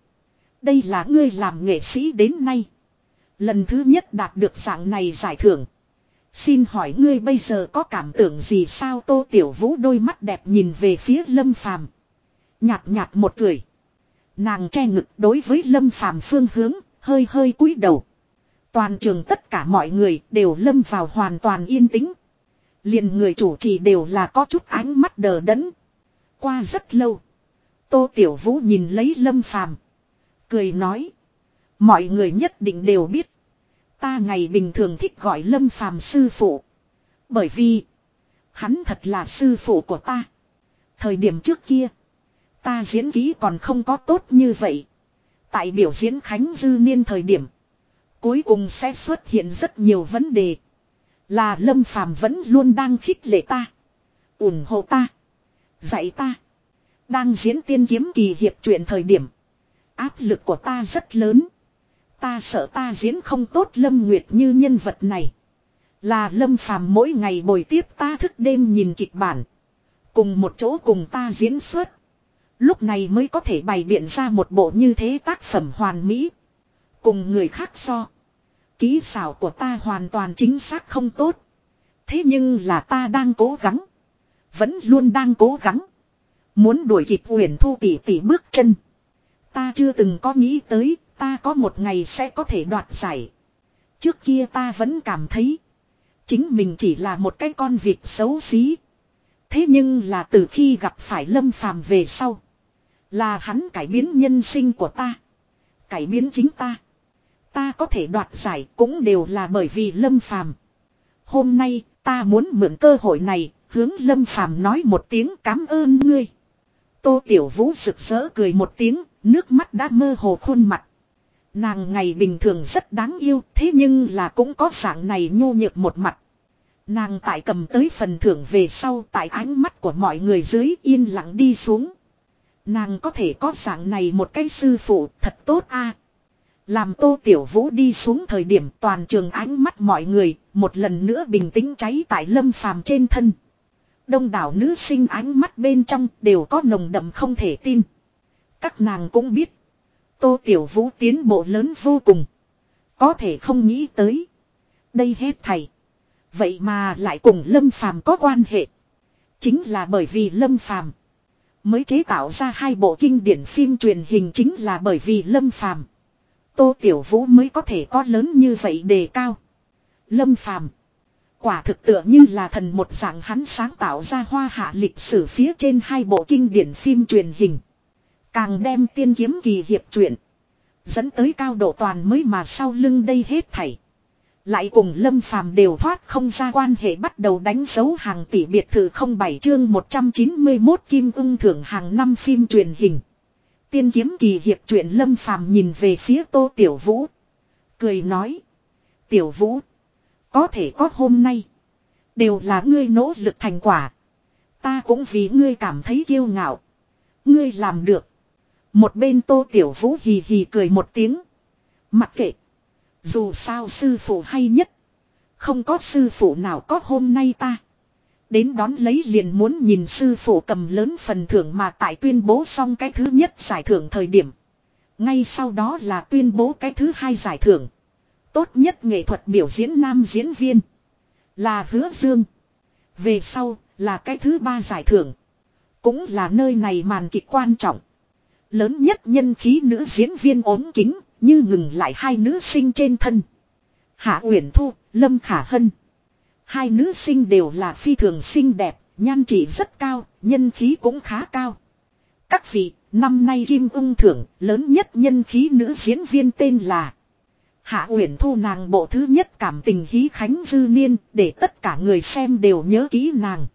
Đây là ngươi làm nghệ sĩ đến nay. Lần thứ nhất đạt được dạng này giải thưởng. Xin hỏi ngươi bây giờ có cảm tưởng gì sao Tô Tiểu Vũ đôi mắt đẹp nhìn về phía Lâm Phàm Nhạt nhạt một cười. Nàng che ngực đối với Lâm Phàm phương hướng, hơi hơi cúi đầu. Toàn trường tất cả mọi người đều lâm vào hoàn toàn yên tĩnh. liền người chủ trì đều là có chút ánh mắt đờ đẫn. Qua rất lâu. Tô Tiểu Vũ nhìn lấy Lâm Phàm, Cười nói. Mọi người nhất định đều biết. Ta ngày bình thường thích gọi Lâm Phàm sư phụ. Bởi vì. Hắn thật là sư phụ của ta. Thời điểm trước kia. Ta diễn ký còn không có tốt như vậy. Tại biểu diễn Khánh Dư Niên thời điểm. Cuối cùng sẽ xuất hiện rất nhiều vấn đề. Là Lâm Phàm vẫn luôn đang khích lệ ta. ủng hộ ta. Dạy ta. Đang diễn tiên kiếm kỳ hiệp chuyện thời điểm. Áp lực của ta rất lớn. Ta sợ ta diễn không tốt Lâm Nguyệt như nhân vật này. Là Lâm Phàm mỗi ngày bồi tiếp ta thức đêm nhìn kịch bản. Cùng một chỗ cùng ta diễn xuất. Lúc này mới có thể bày biện ra một bộ như thế tác phẩm hoàn mỹ. Cùng người khác so. Ký xảo của ta hoàn toàn chính xác không tốt. Thế nhưng là ta đang cố gắng. Vẫn luôn đang cố gắng. Muốn đuổi kịp huyền thu tỷ tỷ bước chân. Ta chưa từng có nghĩ tới, ta có một ngày sẽ có thể đoạt giải. Trước kia ta vẫn cảm thấy. Chính mình chỉ là một cái con vịt xấu xí. Thế nhưng là từ khi gặp phải lâm phàm về sau. Là hắn cải biến nhân sinh của ta. Cải biến chính ta. Ta có thể đoạt giải cũng đều là bởi vì lâm phàm. Hôm nay ta muốn mượn cơ hội này hướng lâm phàm nói một tiếng cảm ơn ngươi. Tô Tiểu Vũ rực rỡ cười một tiếng, nước mắt đã mơ hồ khuôn mặt. Nàng ngày bình thường rất đáng yêu, thế nhưng là cũng có dạng này nhô nhược một mặt. Nàng tại cầm tới phần thưởng về sau tại ánh mắt của mọi người dưới yên lặng đi xuống. Nàng có thể có dạng này một cái sư phụ, thật tốt a. Làm tô tiểu vũ đi xuống thời điểm toàn trường ánh mắt mọi người, một lần nữa bình tĩnh cháy tại lâm phàm trên thân. Đông đảo nữ sinh ánh mắt bên trong đều có nồng đậm không thể tin. Các nàng cũng biết. Tô Tiểu Vũ tiến bộ lớn vô cùng. Có thể không nghĩ tới. Đây hết thầy. Vậy mà lại cùng Lâm Phàm có quan hệ. Chính là bởi vì Lâm Phàm mới chế tạo ra hai bộ kinh điển phim truyền hình chính là bởi vì Lâm Phàm Tô Tiểu Vũ mới có thể có lớn như vậy đề cao. Lâm Phàm, Quả thực tựa như là thần một dạng hắn sáng tạo ra hoa hạ lịch sử phía trên hai bộ kinh điển phim truyền hình. Càng đem tiên kiếm kỳ hiệp truyện. Dẫn tới cao độ toàn mới mà sau lưng đây hết thảy. Lại cùng Lâm Phàm đều thoát không ra quan hệ bắt đầu đánh dấu hàng tỷ biệt thự không bảy chương 191 kim ưng thưởng hàng năm phim truyền hình. Tiên kiếm kỳ hiệp truyện Lâm Phàm nhìn về phía Tô Tiểu Vũ. Cười nói. Tiểu Vũ. Có thể có hôm nay. Đều là ngươi nỗ lực thành quả. Ta cũng vì ngươi cảm thấy kiêu ngạo. Ngươi làm được. Một bên Tô Tiểu Vũ hì hì cười một tiếng. Mặc kệ. Dù sao sư phụ hay nhất. Không có sư phụ nào có hôm nay ta. Đến đón lấy liền muốn nhìn sư phụ cầm lớn phần thưởng mà tại tuyên bố xong cái thứ nhất giải thưởng thời điểm. Ngay sau đó là tuyên bố cái thứ hai giải thưởng. Tốt nhất nghệ thuật biểu diễn nam diễn viên. Là hứa dương. Về sau là cái thứ ba giải thưởng. Cũng là nơi này màn kịch quan trọng. Lớn nhất nhân khí nữ diễn viên ốm kính như ngừng lại hai nữ sinh trên thân. Hạ Uyển Thu, Lâm Khả Hân. Hai nữ sinh đều là phi thường xinh đẹp, nhan trị rất cao, nhân khí cũng khá cao. Các vị, năm nay Kim ung thưởng lớn nhất nhân khí nữ diễn viên tên là Hạ Uyển Thu nàng bộ thứ nhất cảm tình hí khánh dư niên để tất cả người xem đều nhớ kỹ nàng.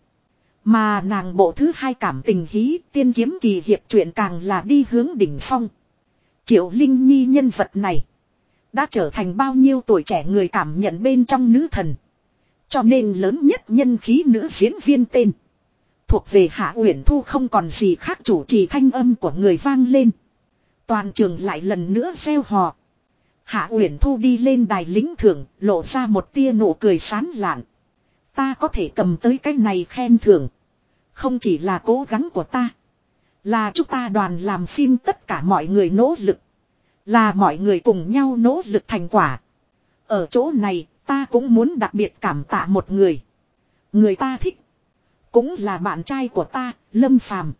Mà nàng bộ thứ hai cảm tình hí tiên kiếm kỳ hiệp truyện càng là đi hướng đỉnh phong. Triệu Linh Nhi nhân vật này. Đã trở thành bao nhiêu tuổi trẻ người cảm nhận bên trong nữ thần. Cho nên lớn nhất nhân khí nữ diễn viên tên. Thuộc về Hạ Uyển Thu không còn gì khác chủ trì thanh âm của người vang lên. Toàn trường lại lần nữa gieo hò. Hạ Uyển Thu đi lên đài lính thưởng, lộ ra một tia nụ cười sán lạn. Ta có thể cầm tới cái này khen thưởng. Không chỉ là cố gắng của ta. Là chúng ta đoàn làm phim tất cả mọi người nỗ lực. Là mọi người cùng nhau nỗ lực thành quả. Ở chỗ này, ta cũng muốn đặc biệt cảm tạ một người. Người ta thích. Cũng là bạn trai của ta, Lâm Phàm.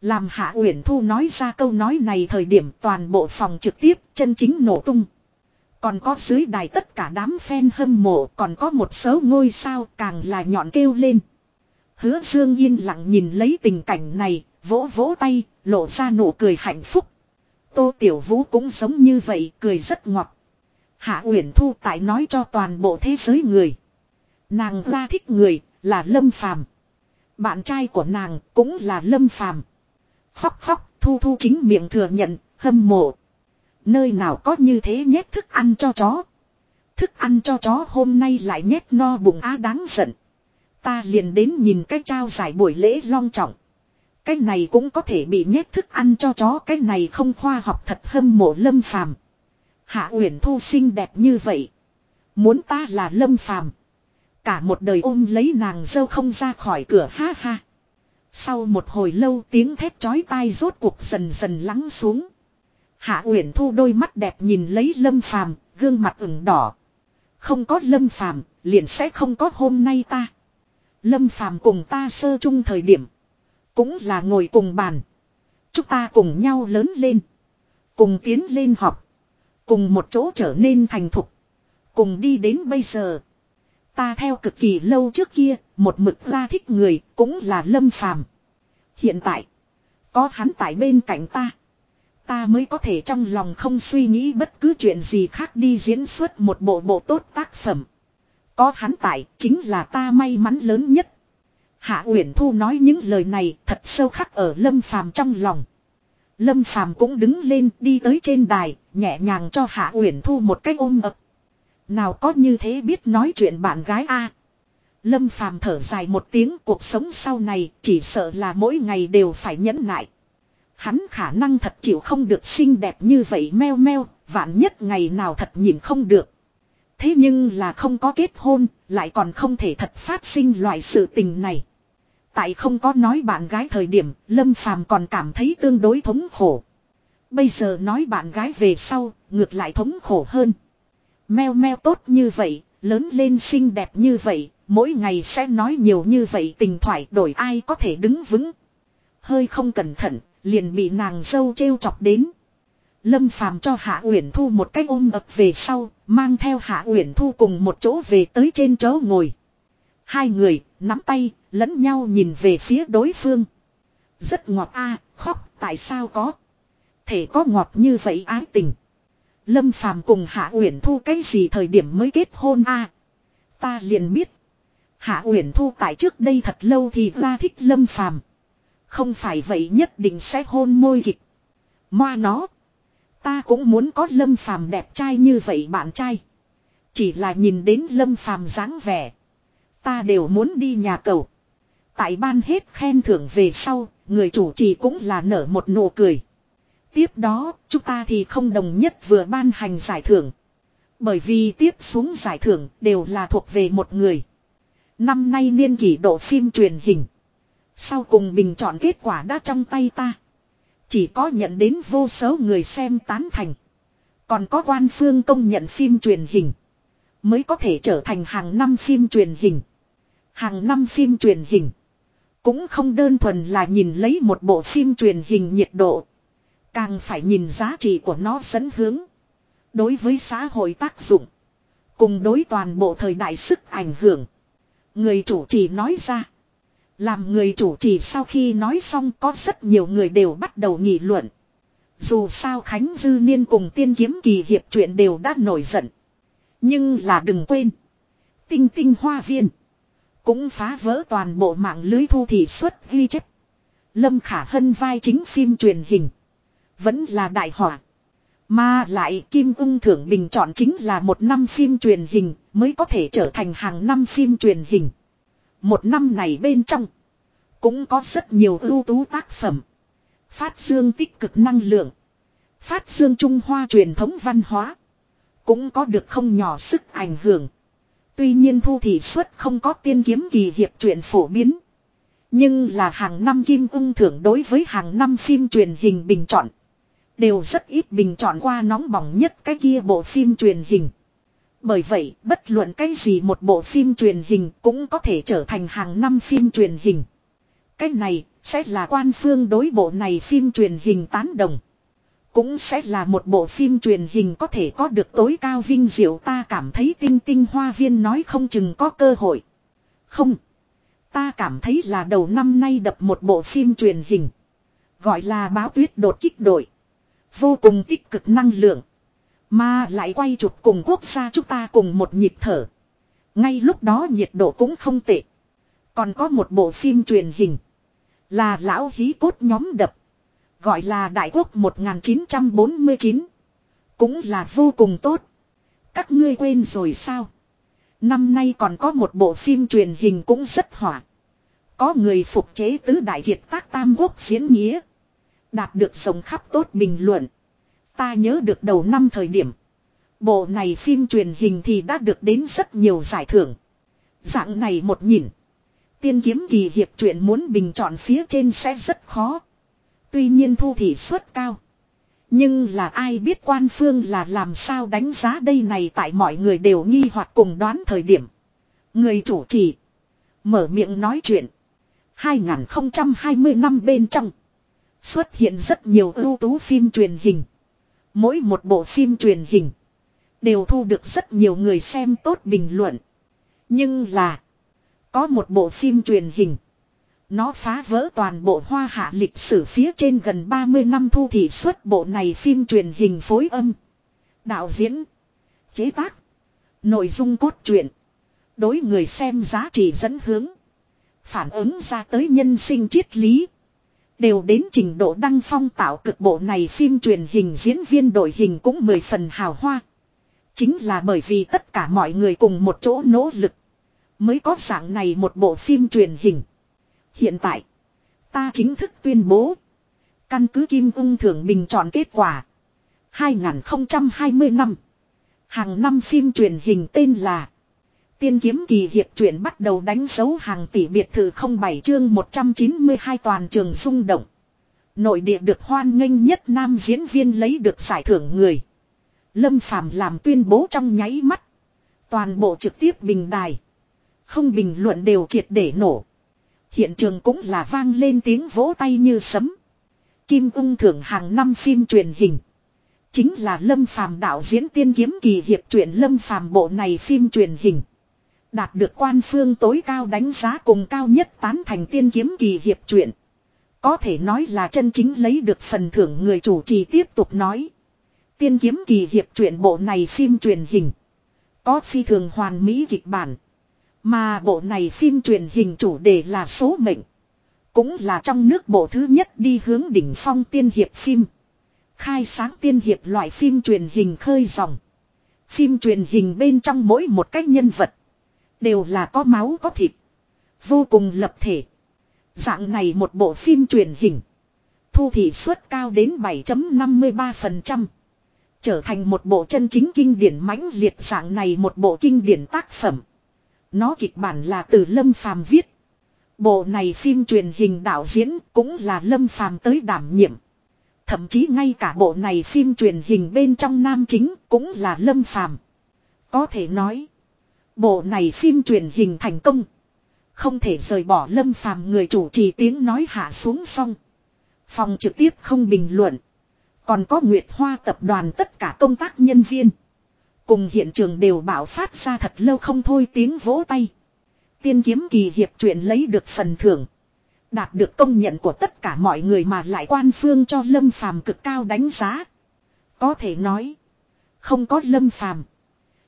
Làm Hạ Uyển Thu nói ra câu nói này thời điểm toàn bộ phòng trực tiếp chân chính nổ tung. Còn có dưới đài tất cả đám fan hâm mộ còn có một số ngôi sao càng là nhọn kêu lên. Hứa Dương yên lặng nhìn lấy tình cảnh này, vỗ vỗ tay, lộ ra nụ cười hạnh phúc. Tô Tiểu Vũ cũng giống như vậy, cười rất ngọt. Hạ Uyển Thu tại nói cho toàn bộ thế giới người. Nàng ra thích người, là Lâm Phàm. Bạn trai của nàng cũng là Lâm Phàm. Khóc khóc, Thu Thu chính miệng thừa nhận, hâm mộ. Nơi nào có như thế nhét thức ăn cho chó. Thức ăn cho chó hôm nay lại nhét no bụng á đáng giận. Ta liền đến nhìn cái trao giải buổi lễ long trọng. Cái này cũng có thể bị nhét thức ăn cho chó cái này không khoa học thật hâm mộ lâm phàm. Hạ Uyển Thu xinh đẹp như vậy. Muốn ta là lâm phàm. Cả một đời ôm lấy nàng dâu không ra khỏi cửa ha ha. Sau một hồi lâu tiếng thét chói tai rốt cuộc dần dần lắng xuống. Hạ Uyển Thu đôi mắt đẹp nhìn lấy Lâm Phàm, gương mặt ửng đỏ. Không có Lâm Phàm, liền sẽ không có hôm nay ta. Lâm Phàm cùng ta sơ chung thời điểm, cũng là ngồi cùng bàn. Chúng ta cùng nhau lớn lên, cùng tiến lên học, cùng một chỗ trở nên thành thục, cùng đi đến bây giờ. Ta theo cực kỳ lâu trước kia, một mực ra thích người, cũng là Lâm Phàm. Hiện tại, có hắn tại bên cạnh ta. Ta mới có thể trong lòng không suy nghĩ bất cứ chuyện gì khác đi diễn xuất một bộ bộ tốt tác phẩm. Có hắn tại chính là ta may mắn lớn nhất. Hạ Uyển Thu nói những lời này thật sâu khắc ở Lâm Phàm trong lòng. Lâm Phàm cũng đứng lên đi tới trên đài, nhẹ nhàng cho Hạ Uyển Thu một cái ôm ập. Nào có như thế biết nói chuyện bạn gái a. Lâm Phàm thở dài một tiếng cuộc sống sau này chỉ sợ là mỗi ngày đều phải nhẫn nại. Hắn khả năng thật chịu không được xinh đẹp như vậy meo meo, vạn nhất ngày nào thật nhìn không được. Thế nhưng là không có kết hôn, lại còn không thể thật phát sinh loại sự tình này. Tại không có nói bạn gái thời điểm, Lâm Phàm còn cảm thấy tương đối thống khổ. Bây giờ nói bạn gái về sau, ngược lại thống khổ hơn. Meo meo tốt như vậy, lớn lên xinh đẹp như vậy, mỗi ngày sẽ nói nhiều như vậy tình thoại đổi ai có thể đứng vững. Hơi không cẩn thận, liền bị nàng dâu trêu chọc đến. Lâm Phàm cho Hạ Uyển Thu một cái ôm ập về sau, mang theo Hạ Uyển Thu cùng một chỗ về tới trên chỗ ngồi. Hai người nắm tay, lẫn nhau nhìn về phía đối phương. Rất ngọt a, khóc, tại sao có? Thể có ngọt như vậy ái tình. Lâm Phàm cùng Hạ Uyển Thu cái gì thời điểm mới kết hôn a? Ta liền biết. Hạ Uyển Thu tại trước đây thật lâu thì ra thích Lâm Phàm. Không phải vậy nhất định sẽ hôn môi kịch. Moa nó. Ta cũng muốn có Lâm Phàm đẹp trai như vậy bạn trai. Chỉ là nhìn đến Lâm Phàm dáng vẻ. Ta đều muốn đi nhà cầu. Tại ban hết khen thưởng về sau, người chủ trì cũng là nở một nụ cười. Tiếp đó, chúng ta thì không đồng nhất vừa ban hành giải thưởng. Bởi vì tiếp xuống giải thưởng đều là thuộc về một người. Năm nay niên kỷ độ phim truyền hình. Sau cùng bình chọn kết quả đã trong tay ta. Chỉ có nhận đến vô số người xem tán thành. Còn có quan phương công nhận phim truyền hình. Mới có thể trở thành hàng năm phim truyền hình. Hàng năm phim truyền hình. Cũng không đơn thuần là nhìn lấy một bộ phim truyền hình nhiệt độ. Càng phải nhìn giá trị của nó dẫn hướng. Đối với xã hội tác dụng. Cùng đối toàn bộ thời đại sức ảnh hưởng. Người chủ trì nói ra. Làm người chủ trì sau khi nói xong có rất nhiều người đều bắt đầu nghị luận. Dù sao Khánh Dư Niên cùng tiên kiếm kỳ hiệp chuyện đều đã nổi giận. Nhưng là đừng quên. Tinh tinh hoa viên. Cũng phá vỡ toàn bộ mạng lưới thu thị suất ghi chép. Lâm Khả Hân vai chính phim truyền hình. Vẫn là đại họa. Mà lại Kim Ung Thưởng Bình chọn chính là một năm phim truyền hình mới có thể trở thành hàng năm phim truyền hình. Một năm này bên trong, cũng có rất nhiều ưu tú tác phẩm. Phát dương tích cực năng lượng. Phát dương Trung Hoa truyền thống văn hóa. Cũng có được không nhỏ sức ảnh hưởng. Tuy nhiên thu thị suất không có tiên kiếm kỳ hiệp truyện phổ biến. Nhưng là hàng năm kim ung thưởng đối với hàng năm phim truyền hình bình chọn. Đều rất ít bình chọn qua nóng bỏng nhất cái kia bộ phim truyền hình. Bởi vậy, bất luận cái gì một bộ phim truyền hình cũng có thể trở thành hàng năm phim truyền hình. Cái này, sẽ là quan phương đối bộ này phim truyền hình tán đồng. Cũng sẽ là một bộ phim truyền hình có thể có được tối cao vinh diệu ta cảm thấy tinh tinh hoa viên nói không chừng có cơ hội. Không. Ta cảm thấy là đầu năm nay đập một bộ phim truyền hình. Gọi là báo tuyết đột kích đội. Vô cùng tích cực năng lượng. Mà lại quay chụp cùng quốc gia chúng ta cùng một nhịp thở. Ngay lúc đó nhiệt độ cũng không tệ. Còn có một bộ phim truyền hình. Là lão hí cốt nhóm đập. Gọi là Đại Quốc 1949. Cũng là vô cùng tốt. Các ngươi quên rồi sao? Năm nay còn có một bộ phim truyền hình cũng rất hỏa. Có người phục chế tứ đại kiệt tác tam quốc diễn nghĩa. Đạt được sống khắp tốt bình luận. Ta nhớ được đầu năm thời điểm. Bộ này phim truyền hình thì đã được đến rất nhiều giải thưởng. Dạng này một nhìn. Tiên kiếm kỳ hiệp truyện muốn bình chọn phía trên sẽ rất khó. Tuy nhiên thu thị suất cao. Nhưng là ai biết quan phương là làm sao đánh giá đây này tại mọi người đều nghi hoặc cùng đoán thời điểm. Người chủ trì. Mở miệng nói chuyện. 2020 năm bên trong. Xuất hiện rất nhiều ưu tú phim truyền hình. Mỗi một bộ phim truyền hình. Đều thu được rất nhiều người xem tốt bình luận. Nhưng là. Có một bộ phim truyền hình. Nó phá vỡ toàn bộ hoa hạ lịch sử phía trên gần 30 năm thu thị xuất bộ này phim truyền hình phối âm. Đạo diễn. Chế tác. Nội dung cốt truyện. Đối người xem giá trị dẫn hướng. Phản ứng ra tới nhân sinh triết lý. Đều đến trình độ đăng phong tạo cực bộ này phim truyền hình diễn viên đội hình cũng mười phần hào hoa. Chính là bởi vì tất cả mọi người cùng một chỗ nỗ lực. Mới có dạng này một bộ phim truyền hình. Hiện tại, ta chính thức tuyên bố. Căn cứ Kim ung thưởng bình chọn kết quả. 2020 năm. Hàng năm phim truyền hình tên là Tiên kiếm kỳ hiệp truyện bắt đầu đánh dấu hàng tỷ biệt thự không bảy chương 192 toàn trường rung động. Nội địa được hoan nghênh nhất nam diễn viên lấy được giải thưởng người. Lâm Phàm làm tuyên bố trong nháy mắt. Toàn bộ trực tiếp bình đài. Không bình luận đều triệt để nổ. Hiện trường cũng là vang lên tiếng vỗ tay như sấm. Kim ung thưởng hàng năm phim truyền hình. Chính là Lâm Phàm đạo diễn tiên kiếm kỳ hiệp truyện Lâm Phàm bộ này phim truyền hình. Đạt được quan phương tối cao đánh giá cùng cao nhất tán thành tiên kiếm kỳ hiệp truyện. Có thể nói là chân chính lấy được phần thưởng người chủ trì tiếp tục nói. Tiên kiếm kỳ hiệp truyện bộ này phim truyền hình. Có phi thường hoàn mỹ kịch bản. Mà bộ này phim truyền hình chủ đề là số mệnh. Cũng là trong nước bộ thứ nhất đi hướng đỉnh phong tiên hiệp phim. Khai sáng tiên hiệp loại phim truyền hình khơi dòng. Phim truyền hình bên trong mỗi một cách nhân vật. Đều là có máu, có thịt. Vô cùng lập thể. Dạng này một bộ phim truyền hình. Thu thị suất cao đến 7.53%. Trở thành một bộ chân chính kinh điển mãnh liệt dạng này một bộ kinh điển tác phẩm. Nó kịch bản là từ Lâm Phàm viết. Bộ này phim truyền hình đạo diễn cũng là Lâm Phàm tới đảm nhiệm. Thậm chí ngay cả bộ này phim truyền hình bên trong nam chính cũng là Lâm Phàm. Có thể nói, bộ này phim truyền hình thành công, không thể rời bỏ Lâm Phàm người chủ trì tiếng nói hạ xuống xong. Phòng trực tiếp không bình luận, còn có Nguyệt Hoa tập đoàn tất cả công tác nhân viên, cùng hiện trường đều bảo phát ra thật lâu không thôi tiếng vỗ tay. Tiên kiếm kỳ hiệp truyện lấy được phần thưởng. Đạt được công nhận của tất cả mọi người mà lại quan phương cho Lâm Phàm cực cao đánh giá. Có thể nói. Không có Lâm Phàm,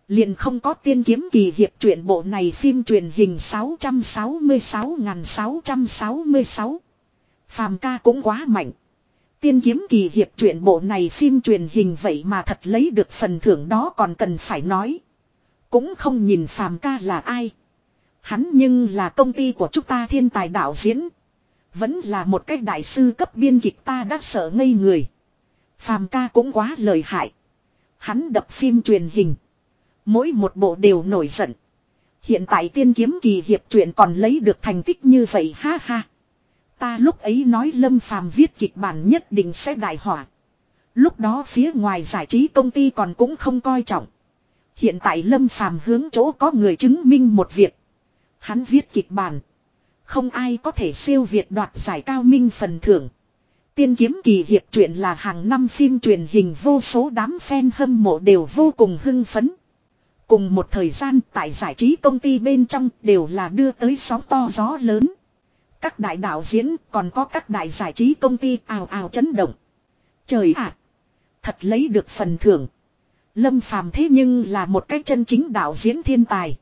Liền không có tiên kiếm kỳ hiệp truyện bộ này phim truyền hình 666.666. Phàm ca cũng quá mạnh. Tiên kiếm kỳ hiệp truyện bộ này phim truyền hình vậy mà thật lấy được phần thưởng đó còn cần phải nói. Cũng không nhìn phàm ca là ai. Hắn nhưng là công ty của chúng ta thiên tài đạo diễn. Vẫn là một cách đại sư cấp biên kịch ta đã sợ ngây người. Phàm ca cũng quá lời hại. Hắn đập phim truyền hình. Mỗi một bộ đều nổi giận. Hiện tại tiên kiếm kỳ hiệp truyện còn lấy được thành tích như vậy ha ha. Ta lúc ấy nói Lâm Phàm viết kịch bản nhất định sẽ đại hỏa. Lúc đó phía ngoài giải trí công ty còn cũng không coi trọng. Hiện tại Lâm Phàm hướng chỗ có người chứng minh một việc. Hắn viết kịch bản. Không ai có thể siêu việt đoạt giải cao minh phần thưởng. Tiên kiếm kỳ hiệp truyện là hàng năm phim truyền hình vô số đám fan hâm mộ đều vô cùng hưng phấn. Cùng một thời gian tại giải trí công ty bên trong đều là đưa tới sóng to gió lớn. Các đại đạo diễn còn có các đại giải trí công ty ào ào chấn động. Trời ạ! thật lấy được phần thưởng. Lâm phàm thế nhưng là một cái chân chính đạo diễn thiên tài.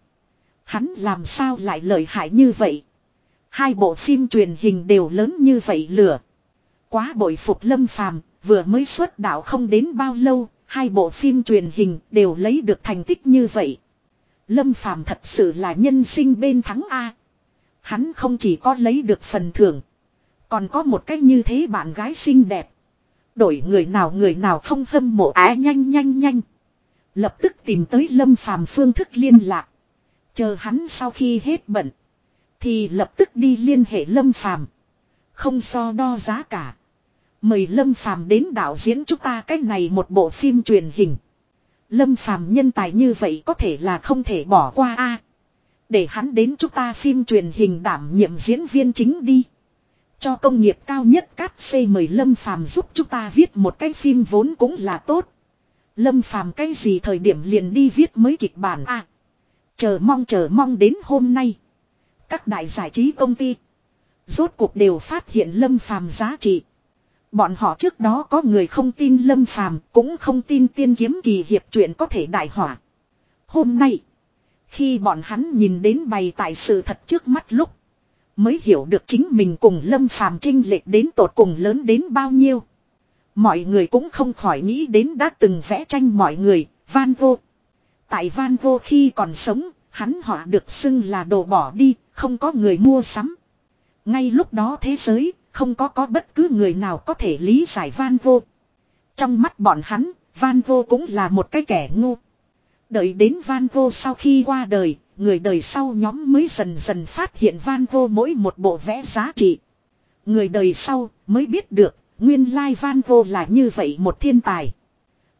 Hắn làm sao lại lợi hại như vậy? Hai bộ phim truyền hình đều lớn như vậy lửa. Quá bội phục Lâm Phàm, vừa mới xuất đạo không đến bao lâu, hai bộ phim truyền hình đều lấy được thành tích như vậy. Lâm Phàm thật sự là nhân sinh bên thắng A. Hắn không chỉ có lấy được phần thưởng, còn có một cách như thế bạn gái xinh đẹp. Đổi người nào người nào không hâm mộ á nhanh nhanh nhanh. Lập tức tìm tới Lâm Phàm phương thức liên lạc. Chờ hắn sau khi hết bận. Thì lập tức đi liên hệ Lâm Phàm Không so đo giá cả. Mời Lâm Phàm đến đạo diễn chúng ta cách này một bộ phim truyền hình. Lâm Phàm nhân tài như vậy có thể là không thể bỏ qua a để hắn đến chúng ta phim truyền hình đảm nhiệm diễn viên chính đi. Cho công nghiệp cao nhất cát xây mời Lâm Phàm giúp chúng ta viết một cái phim vốn cũng là tốt. Lâm Phàm cái gì thời điểm liền đi viết mới kịch bản à? Chờ mong chờ mong đến hôm nay. Các đại giải trí công ty. Rốt cuộc đều phát hiện Lâm Phàm giá trị. Bọn họ trước đó có người không tin Lâm Phàm, cũng không tin tiên kiếm kỳ hiệp chuyện có thể đại hỏa. Hôm nay. Khi bọn hắn nhìn đến bày tại sự thật trước mắt lúc. Mới hiểu được chính mình cùng Lâm Phàm trinh lệch đến tột cùng lớn đến bao nhiêu. Mọi người cũng không khỏi nghĩ đến đã từng vẽ tranh mọi người, Van vô Tại Van vô khi còn sống, hắn họa được xưng là đồ bỏ đi, không có người mua sắm. Ngay lúc đó thế giới, không có có bất cứ người nào có thể lý giải Van vô Trong mắt bọn hắn, Van vô cũng là một cái kẻ ngu. Đợi đến Van vô sau khi qua đời, người đời sau nhóm mới dần dần phát hiện Van vô mỗi một bộ vẽ giá trị. Người đời sau mới biết được, nguyên lai Van vô là như vậy một thiên tài.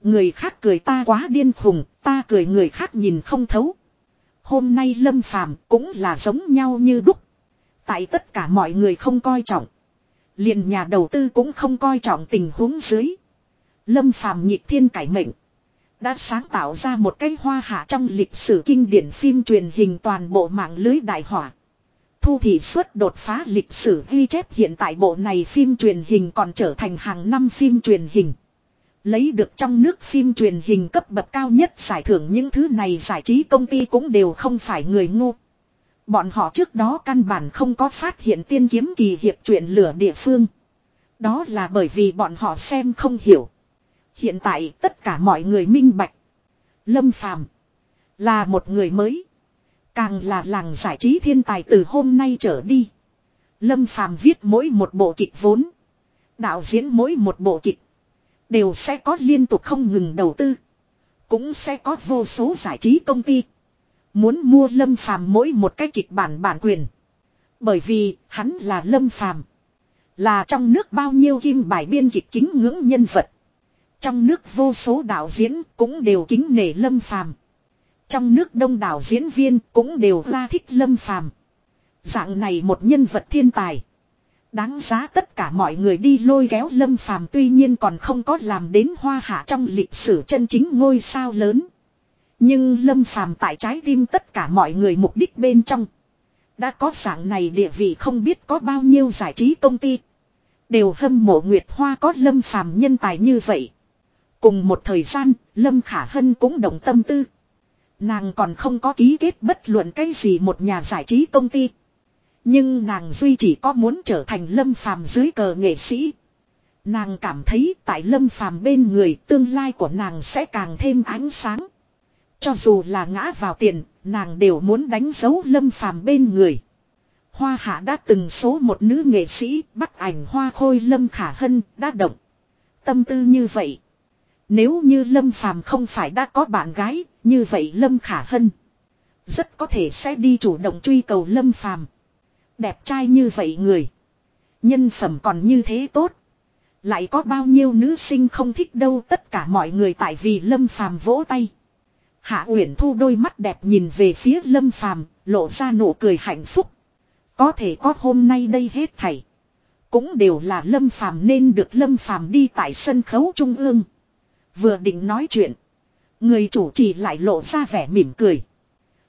Người khác cười ta quá điên khùng, ta cười người khác nhìn không thấu. Hôm nay Lâm Phàm cũng là giống nhau như đúc. Tại tất cả mọi người không coi trọng. liền nhà đầu tư cũng không coi trọng tình huống dưới. Lâm Phàm nhịp thiên cải mệnh. Đã sáng tạo ra một cái hoa hạ trong lịch sử kinh điển phim truyền hình toàn bộ mạng lưới đại hỏa. Thu thị suất đột phá lịch sử ghi chép hiện tại bộ này phim truyền hình còn trở thành hàng năm phim truyền hình. Lấy được trong nước phim truyền hình cấp bậc cao nhất giải thưởng những thứ này giải trí công ty cũng đều không phải người ngu. Bọn họ trước đó căn bản không có phát hiện tiên kiếm kỳ hiệp truyện lửa địa phương. Đó là bởi vì bọn họ xem không hiểu. Hiện tại tất cả mọi người minh bạch. Lâm Phàm là một người mới. Càng là làng giải trí thiên tài từ hôm nay trở đi. Lâm Phàm viết mỗi một bộ kịch vốn. Đạo diễn mỗi một bộ kịch. Đều sẽ có liên tục không ngừng đầu tư. Cũng sẽ có vô số giải trí công ty. Muốn mua Lâm Phàm mỗi một cái kịch bản bản quyền. Bởi vì hắn là Lâm Phàm, Là trong nước bao nhiêu kim bài biên kịch kính ngưỡng nhân vật. Trong nước vô số đạo diễn cũng đều kính nể Lâm Phàm Trong nước đông đảo diễn viên cũng đều ra thích Lâm Phàm Dạng này một nhân vật thiên tài. Đáng giá tất cả mọi người đi lôi kéo Lâm Phàm, tuy nhiên còn không có làm đến hoa hạ trong lịch sử chân chính ngôi sao lớn. Nhưng Lâm Phàm tại trái tim tất cả mọi người mục đích bên trong. Đã có dạng này địa vị không biết có bao nhiêu giải trí công ty. Đều hâm mộ Nguyệt Hoa có Lâm Phàm nhân tài như vậy. Cùng một thời gian, Lâm Khả Hân cũng động tâm tư. Nàng còn không có ký kết bất luận cái gì một nhà giải trí công ty. Nhưng nàng duy chỉ có muốn trở thành lâm phàm dưới cờ nghệ sĩ. Nàng cảm thấy tại lâm phàm bên người tương lai của nàng sẽ càng thêm ánh sáng. Cho dù là ngã vào tiền, nàng đều muốn đánh dấu lâm phàm bên người. Hoa hạ đã từng số một nữ nghệ sĩ, bắt ảnh hoa khôi lâm khả hân, đã động. Tâm tư như vậy. Nếu như lâm phàm không phải đã có bạn gái, như vậy lâm khả hân. Rất có thể sẽ đi chủ động truy cầu lâm phàm. Đẹp trai như vậy người. Nhân phẩm còn như thế tốt. Lại có bao nhiêu nữ sinh không thích đâu tất cả mọi người tại vì Lâm Phàm vỗ tay. Hạ Uyển Thu đôi mắt đẹp nhìn về phía Lâm Phàm, lộ ra nụ cười hạnh phúc. Có thể có hôm nay đây hết thảy, cũng đều là Lâm Phàm nên được Lâm Phàm đi tại sân khấu trung ương. Vừa định nói chuyện, người chủ trì lại lộ ra vẻ mỉm cười.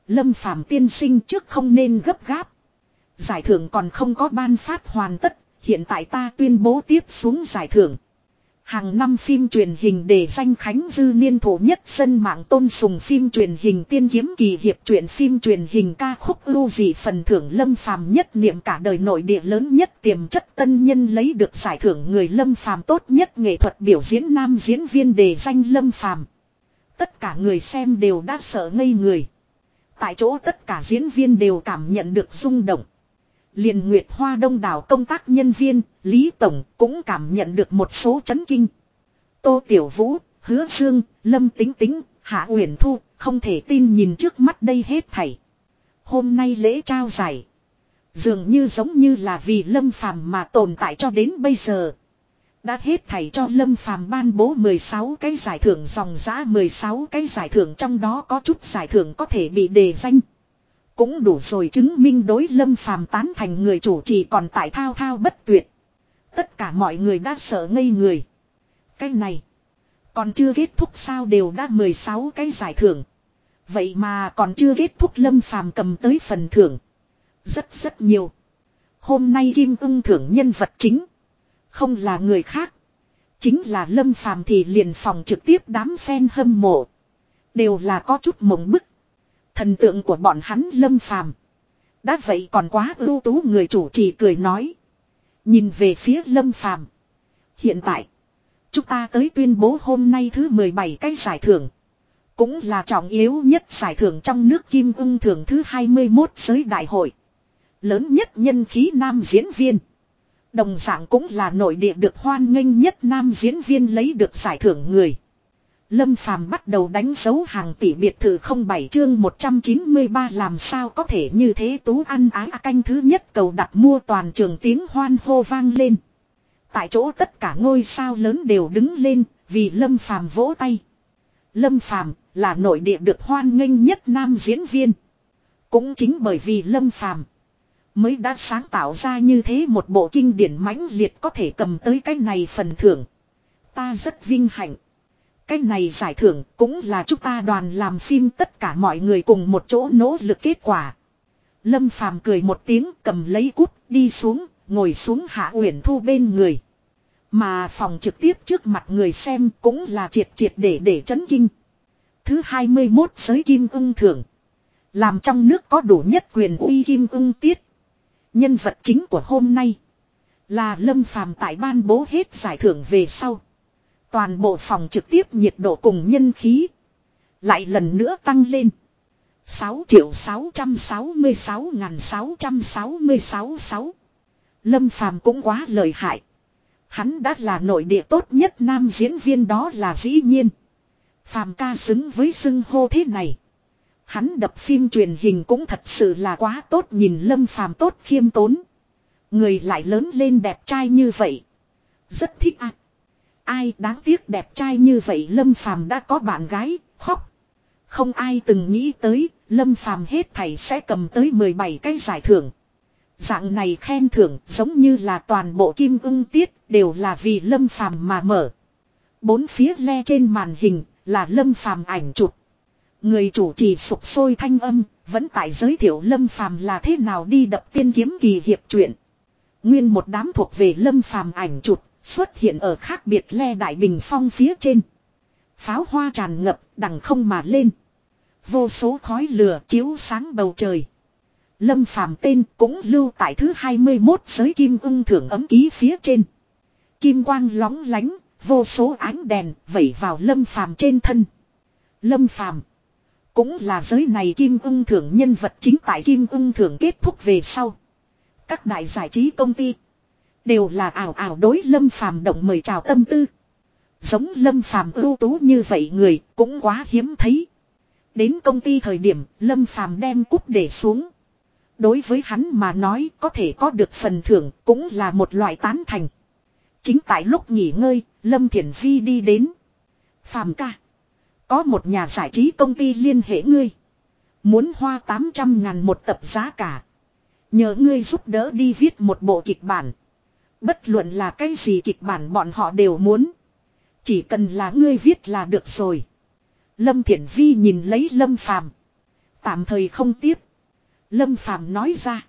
Lâm Phàm tiên sinh trước không nên gấp gáp. Giải thưởng còn không có ban phát hoàn tất, hiện tại ta tuyên bố tiếp xuống giải thưởng. Hàng năm phim truyền hình đề danh Khánh Dư niên thủ nhất dân mạng tôn sùng phim truyền hình tiên kiếm kỳ hiệp truyện phim truyền hình ca khúc ưu dị phần thưởng lâm phàm nhất niệm cả đời nội địa lớn nhất tiềm chất tân nhân lấy được giải thưởng người lâm phàm tốt nhất nghệ thuật biểu diễn nam diễn viên đề danh lâm phàm. Tất cả người xem đều đã sợ ngây người. Tại chỗ tất cả diễn viên đều cảm nhận được rung động liền Nguyệt Hoa đông đảo công tác nhân viên, Lý Tổng cũng cảm nhận được một số chấn kinh. Tô Tiểu Vũ, Hứa Dương, Lâm Tính Tính, Hạ Uyển Thu, không thể tin nhìn trước mắt đây hết thảy. Hôm nay lễ trao giải. Dường như giống như là vì Lâm Phàm mà tồn tại cho đến bây giờ. Đã hết thảy cho Lâm Phàm ban bố 16 cái giải thưởng dòng giã 16 cái giải thưởng trong đó có chút giải thưởng có thể bị đề danh. Cũng đủ rồi chứng minh đối lâm phàm tán thành người chủ trì còn tại thao thao bất tuyệt. Tất cả mọi người đã sợ ngây người. Cái này. Còn chưa kết thúc sao đều đã 16 cái giải thưởng. Vậy mà còn chưa kết thúc lâm phàm cầm tới phần thưởng. Rất rất nhiều. Hôm nay Kim ưng thưởng nhân vật chính. Không là người khác. Chính là lâm phàm thì liền phòng trực tiếp đám fan hâm mộ. Đều là có chút mộng bức. Thần tượng của bọn hắn lâm phàm. Đã vậy còn quá ưu tú người chủ trì cười nói. Nhìn về phía lâm phàm. Hiện tại. Chúng ta tới tuyên bố hôm nay thứ 17 cái giải thưởng. Cũng là trọng yếu nhất giải thưởng trong nước kim ưng thưởng thứ 21 giới đại hội. Lớn nhất nhân khí nam diễn viên. Đồng dạng cũng là nội địa được hoan nghênh nhất nam diễn viên lấy được giải thưởng người. Lâm Phàm bắt đầu đánh dấu hàng tỷ biệt thự không bảy chương 193 làm sao có thể như thế tú ăn ái canh thứ nhất cầu đặt mua toàn trường tiếng hoan hô vang lên. Tại chỗ tất cả ngôi sao lớn đều đứng lên, vì Lâm Phàm vỗ tay. Lâm Phàm là nội địa được hoan nghênh nhất nam diễn viên. Cũng chính bởi vì Lâm Phàm mới đã sáng tạo ra như thế một bộ kinh điển mãnh liệt có thể cầm tới cái này phần thưởng. Ta rất vinh hạnh. Cái này giải thưởng cũng là chúng ta đoàn làm phim tất cả mọi người cùng một chỗ nỗ lực kết quả. Lâm Phàm cười một tiếng cầm lấy cút đi xuống, ngồi xuống Hạ Uyển Thu bên người. Mà phòng trực tiếp trước mặt người xem cũng là triệt triệt để để chấn kinh. Thứ 21 giới kim ưng thưởng. Làm trong nước có đủ nhất quyền uy kim ưng tiết. Nhân vật chính của hôm nay. Là Lâm Phàm tại ban bố hết giải thưởng về sau. Toàn bộ phòng trực tiếp nhiệt độ cùng nhân khí. Lại lần nữa tăng lên. 6 triệu 666 ngàn 666 6. Lâm Phàm cũng quá lợi hại. Hắn đã là nội địa tốt nhất nam diễn viên đó là dĩ nhiên. Phàm ca xứng với xưng hô thế này. Hắn đập phim truyền hình cũng thật sự là quá tốt nhìn Lâm Phàm tốt khiêm tốn. Người lại lớn lên đẹp trai như vậy. Rất thích ạ. Ai đáng tiếc đẹp trai như vậy Lâm Phàm đã có bạn gái, khóc. Không ai từng nghĩ tới, Lâm Phàm hết thảy sẽ cầm tới 17 cái giải thưởng. Dạng này khen thưởng giống như là toàn bộ kim ưng tiết đều là vì Lâm Phàm mà mở. Bốn phía le trên màn hình là Lâm Phàm ảnh chụp. Người chủ trì sụp sôi thanh âm, vẫn tại giới thiệu Lâm Phàm là thế nào đi đập tiên kiếm kỳ hiệp truyện. Nguyên một đám thuộc về Lâm Phàm ảnh chụp, xuất hiện ở khác biệt le đại bình phong phía trên. Pháo hoa tràn ngập, đằng không mà lên. Vô số khói lửa chiếu sáng bầu trời. Lâm Phàm tên cũng lưu tại thứ 21 giới kim ưng thưởng ấm ký phía trên. Kim quang lóng lánh, vô số ánh đèn vẩy vào Lâm Phàm trên thân. Lâm Phàm cũng là giới này kim ưng thưởng nhân vật chính tại kim ưng thưởng kết thúc về sau. Các đại giải trí công ty đều là ảo ảo đối Lâm Phàm động mời chào tâm tư. Giống Lâm Phàm ưu tú như vậy người cũng quá hiếm thấy. Đến công ty thời điểm Lâm Phàm đem cúp để xuống. Đối với hắn mà nói có thể có được phần thưởng cũng là một loại tán thành. Chính tại lúc nghỉ ngơi, Lâm Thiển Phi đi đến. Phàm ca. Có một nhà giải trí công ty liên hệ ngươi. Muốn hoa 800 ngàn một tập giá cả. Nhờ ngươi giúp đỡ đi viết một bộ kịch bản. Bất luận là cái gì kịch bản bọn họ đều muốn. Chỉ cần là ngươi viết là được rồi. Lâm Thiển Vi nhìn lấy Lâm Phàm Tạm thời không tiếp. Lâm Phàm nói ra.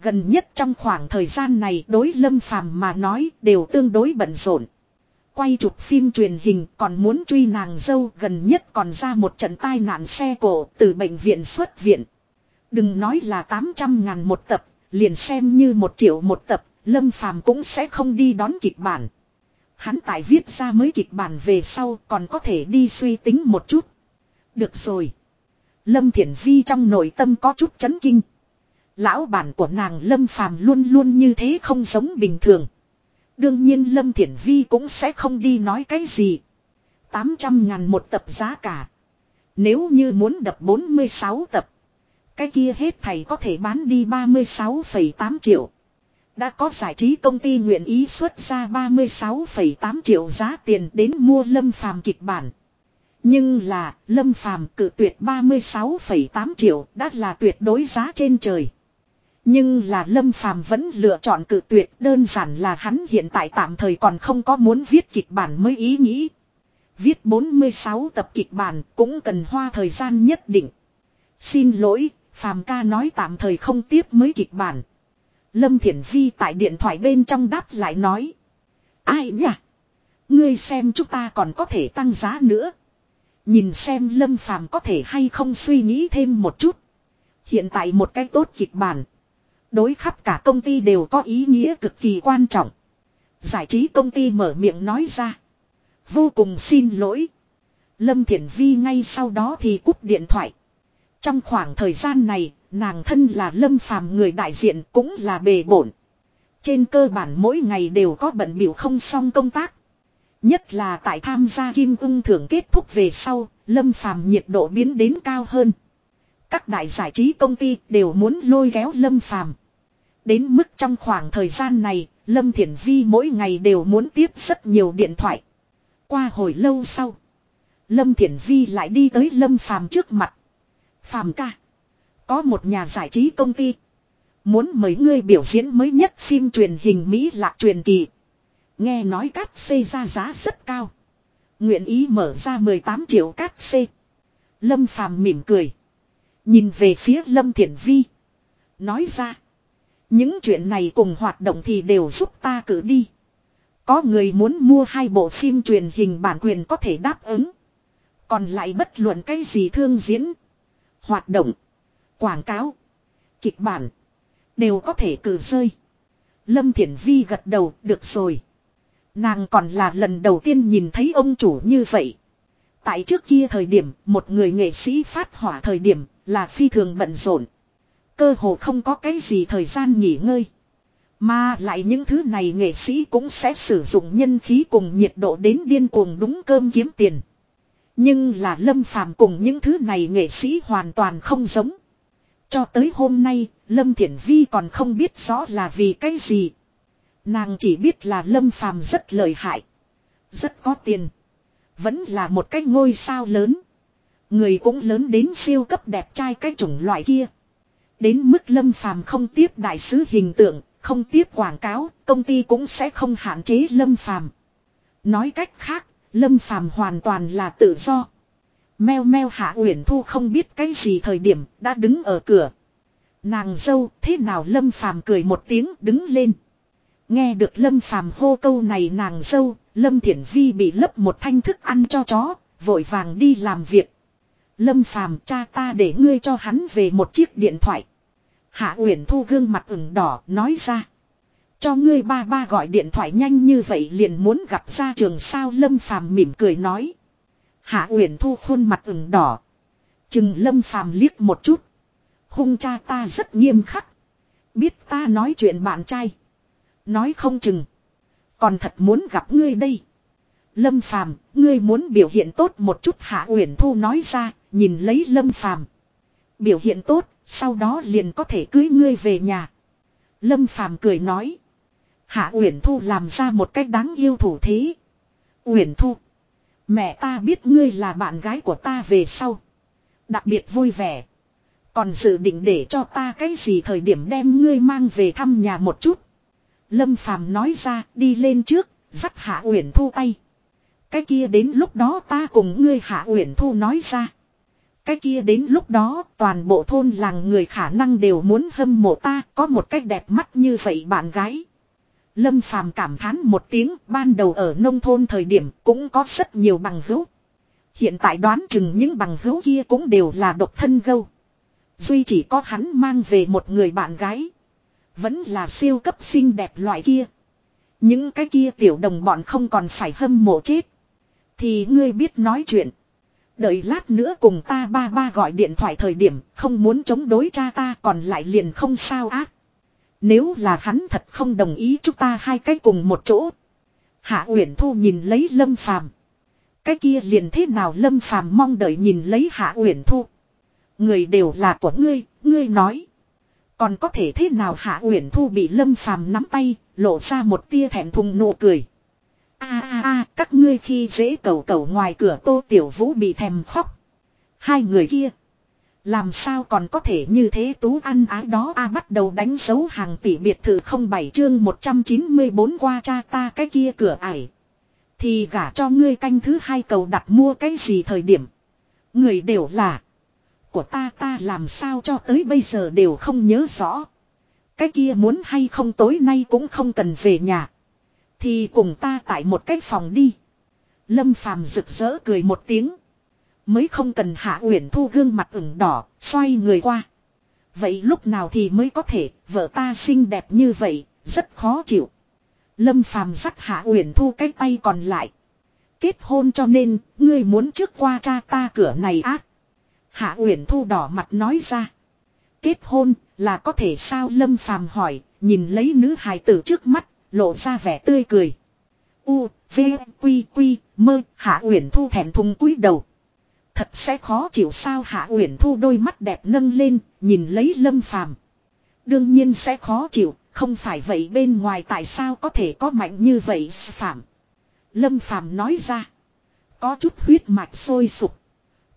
Gần nhất trong khoảng thời gian này đối Lâm Phàm mà nói đều tương đối bận rộn. Quay chụp phim truyền hình còn muốn truy nàng dâu gần nhất còn ra một trận tai nạn xe cổ từ bệnh viện xuất viện. Đừng nói là 800 ngàn một tập, liền xem như một triệu một tập, Lâm Phàm cũng sẽ không đi đón kịch bản. Hắn tại viết ra mới kịch bản về sau còn có thể đi suy tính một chút. Được rồi. Lâm Thiển Vi trong nội tâm có chút chấn kinh. Lão bản của nàng Lâm Phàm luôn luôn như thế không giống bình thường. Đương nhiên Lâm Thiển Vi cũng sẽ không đi nói cái gì. 800 ngàn một tập giá cả. Nếu như muốn đập 46 tập. Cái kia hết thầy có thể bán đi 36,8 triệu. Đã có giải trí công ty nguyện ý xuất ra 36,8 triệu giá tiền đến mua Lâm Phàm kịch bản. Nhưng là, Lâm Phàm cự tuyệt 36,8 triệu đã là tuyệt đối giá trên trời. Nhưng là Lâm Phàm vẫn lựa chọn cự tuyệt đơn giản là hắn hiện tại tạm thời còn không có muốn viết kịch bản mới ý nghĩ. Viết 46 tập kịch bản cũng cần hoa thời gian nhất định. Xin lỗi, Phàm ca nói tạm thời không tiếp mới kịch bản. Lâm Thiển Vi tại điện thoại bên trong đáp lại nói. Ai nhỉ? Ngươi xem chúng ta còn có thể tăng giá nữa. Nhìn xem Lâm Phàm có thể hay không suy nghĩ thêm một chút. Hiện tại một cái tốt kịch bản. Đối khắp cả công ty đều có ý nghĩa cực kỳ quan trọng. Giải trí công ty mở miệng nói ra. Vô cùng xin lỗi. Lâm Thiển Vi ngay sau đó thì cúp điện thoại. Trong khoảng thời gian này, nàng thân là lâm phàm người đại diện cũng là bề bổn. Trên cơ bản mỗi ngày đều có bận biểu không xong công tác. Nhất là tại tham gia kim ung thưởng kết thúc về sau, lâm phàm nhiệt độ biến đến cao hơn. Các đại giải trí công ty đều muốn lôi kéo lâm phàm. Đến mức trong khoảng thời gian này, Lâm Thiển Vi mỗi ngày đều muốn tiếp rất nhiều điện thoại. Qua hồi lâu sau. Lâm Thiển Vi lại đi tới Lâm Phàm trước mặt. Phàm ca. Có một nhà giải trí công ty. Muốn mời ngươi biểu diễn mới nhất phim truyền hình Mỹ lạc truyền kỳ. Nghe nói cát xê ra giá rất cao. Nguyện ý mở ra 18 triệu cát xê. Lâm Phàm mỉm cười. Nhìn về phía Lâm Thiển Vi. Nói ra. Những chuyện này cùng hoạt động thì đều giúp ta cử đi. Có người muốn mua hai bộ phim truyền hình bản quyền có thể đáp ứng. Còn lại bất luận cái gì thương diễn. Hoạt động. Quảng cáo. Kịch bản. Đều có thể cử rơi. Lâm Thiển Vi gật đầu được rồi. Nàng còn là lần đầu tiên nhìn thấy ông chủ như vậy. Tại trước kia thời điểm, một người nghệ sĩ phát hỏa thời điểm là phi thường bận rộn. Cơ hồ không có cái gì thời gian nghỉ ngơi. Mà lại những thứ này nghệ sĩ cũng sẽ sử dụng nhân khí cùng nhiệt độ đến điên cuồng đúng cơm kiếm tiền. Nhưng là Lâm Phàm cùng những thứ này nghệ sĩ hoàn toàn không giống. Cho tới hôm nay, Lâm Thiển Vi còn không biết rõ là vì cái gì. Nàng chỉ biết là Lâm Phàm rất lợi hại. Rất có tiền. Vẫn là một cái ngôi sao lớn. Người cũng lớn đến siêu cấp đẹp trai cái chủng loại kia. Đến mức Lâm Phàm không tiếp đại sứ hình tượng, không tiếp quảng cáo, công ty cũng sẽ không hạn chế Lâm Phàm. Nói cách khác, Lâm Phàm hoàn toàn là tự do. Meo meo Hạ Uyển Thu không biết cái gì thời điểm đã đứng ở cửa. Nàng dâu, thế nào Lâm Phàm cười một tiếng đứng lên. Nghe được Lâm Phàm hô câu này nàng dâu, Lâm Thiển Vi bị lấp một thanh thức ăn cho chó, vội vàng đi làm việc. Lâm Phàm cha ta để ngươi cho hắn về một chiếc điện thoại. Hạ Uyển Thu gương mặt ửng đỏ nói ra. Cho ngươi ba ba gọi điện thoại nhanh như vậy liền muốn gặp ra trường sao Lâm Phàm mỉm cười nói. Hạ Uyển Thu khuôn mặt ửng đỏ. Trừng Lâm Phàm liếc một chút. Hung cha ta rất nghiêm khắc. Biết ta nói chuyện bạn trai. Nói không chừng. Còn thật muốn gặp ngươi đây. Lâm Phàm, ngươi muốn biểu hiện tốt một chút Hạ Uyển Thu nói ra, nhìn lấy Lâm Phàm. Biểu hiện tốt, sau đó liền có thể cưới ngươi về nhà. Lâm Phàm cười nói. Hạ Uyển Thu làm ra một cách đáng yêu thủ thế. Uyển Thu. Mẹ ta biết ngươi là bạn gái của ta về sau. Đặc biệt vui vẻ. Còn dự định để cho ta cái gì thời điểm đem ngươi mang về thăm nhà một chút. Lâm Phàm nói ra đi lên trước, dắt Hạ Uyển Thu tay. Cái kia đến lúc đó ta cùng ngươi Hạ Uyển Thu nói ra. Cái kia đến lúc đó toàn bộ thôn làng người khả năng đều muốn hâm mộ ta có một cách đẹp mắt như vậy bạn gái. Lâm Phàm cảm thán một tiếng, ban đầu ở nông thôn thời điểm cũng có rất nhiều bằng hữu. Hiện tại đoán chừng những bằng hữu kia cũng đều là độc thân gâu. Duy chỉ có hắn mang về một người bạn gái. Vẫn là siêu cấp xinh đẹp loại kia. Những cái kia tiểu đồng bọn không còn phải hâm mộ chết. Thì ngươi biết nói chuyện. Đợi lát nữa cùng ta ba ba gọi điện thoại thời điểm, không muốn chống đối cha ta còn lại liền không sao ác. Nếu là hắn thật không đồng ý chúng ta hai cái cùng một chỗ. Hạ Uyển Thu nhìn lấy Lâm Phàm. Cái kia liền thế nào Lâm Phàm mong đợi nhìn lấy Hạ Uyển Thu. Người đều là của ngươi, ngươi nói. Còn có thể thế nào Hạ Uyển Thu bị Lâm Phàm nắm tay, lộ ra một tia thẹn thùng nụ cười. A a a, các ngươi khi dễ cầu cầu ngoài cửa Tô Tiểu Vũ bị thèm khóc. Hai người kia làm sao còn có thể như thế tú ăn ái đó a bắt đầu đánh dấu hàng tỷ biệt thự không bảy chương 194 qua cha ta cái kia cửa ải. Thì gả cho ngươi canh thứ hai cầu đặt mua cái gì thời điểm. Người đều là. Của ta ta làm sao cho tới bây giờ đều không nhớ rõ. Cái kia muốn hay không tối nay cũng không cần về nhà. Thì cùng ta tại một cái phòng đi. Lâm phàm rực rỡ cười một tiếng. Mới không cần hạ uyển thu gương mặt ửng đỏ, xoay người qua. Vậy lúc nào thì mới có thể, vợ ta xinh đẹp như vậy, rất khó chịu. Lâm phàm dắt hạ uyển thu cái tay còn lại. Kết hôn cho nên, ngươi muốn trước qua cha ta cửa này ác. Hạ uyển thu đỏ mặt nói ra. Kết hôn, là có thể sao lâm phàm hỏi, nhìn lấy nữ hài tử trước mắt, lộ ra vẻ tươi cười. U, V, Quy, Quy, mơ, hạ uyển thu thẹn thùng cúi đầu. Thật sẽ khó chịu sao Hạ Uyển Thu đôi mắt đẹp nâng lên, nhìn lấy Lâm Phàm. Đương nhiên sẽ khó chịu, không phải vậy bên ngoài tại sao có thể có mạnh như vậy phạm. Lâm Phàm nói ra. Có chút huyết mạch sôi sục.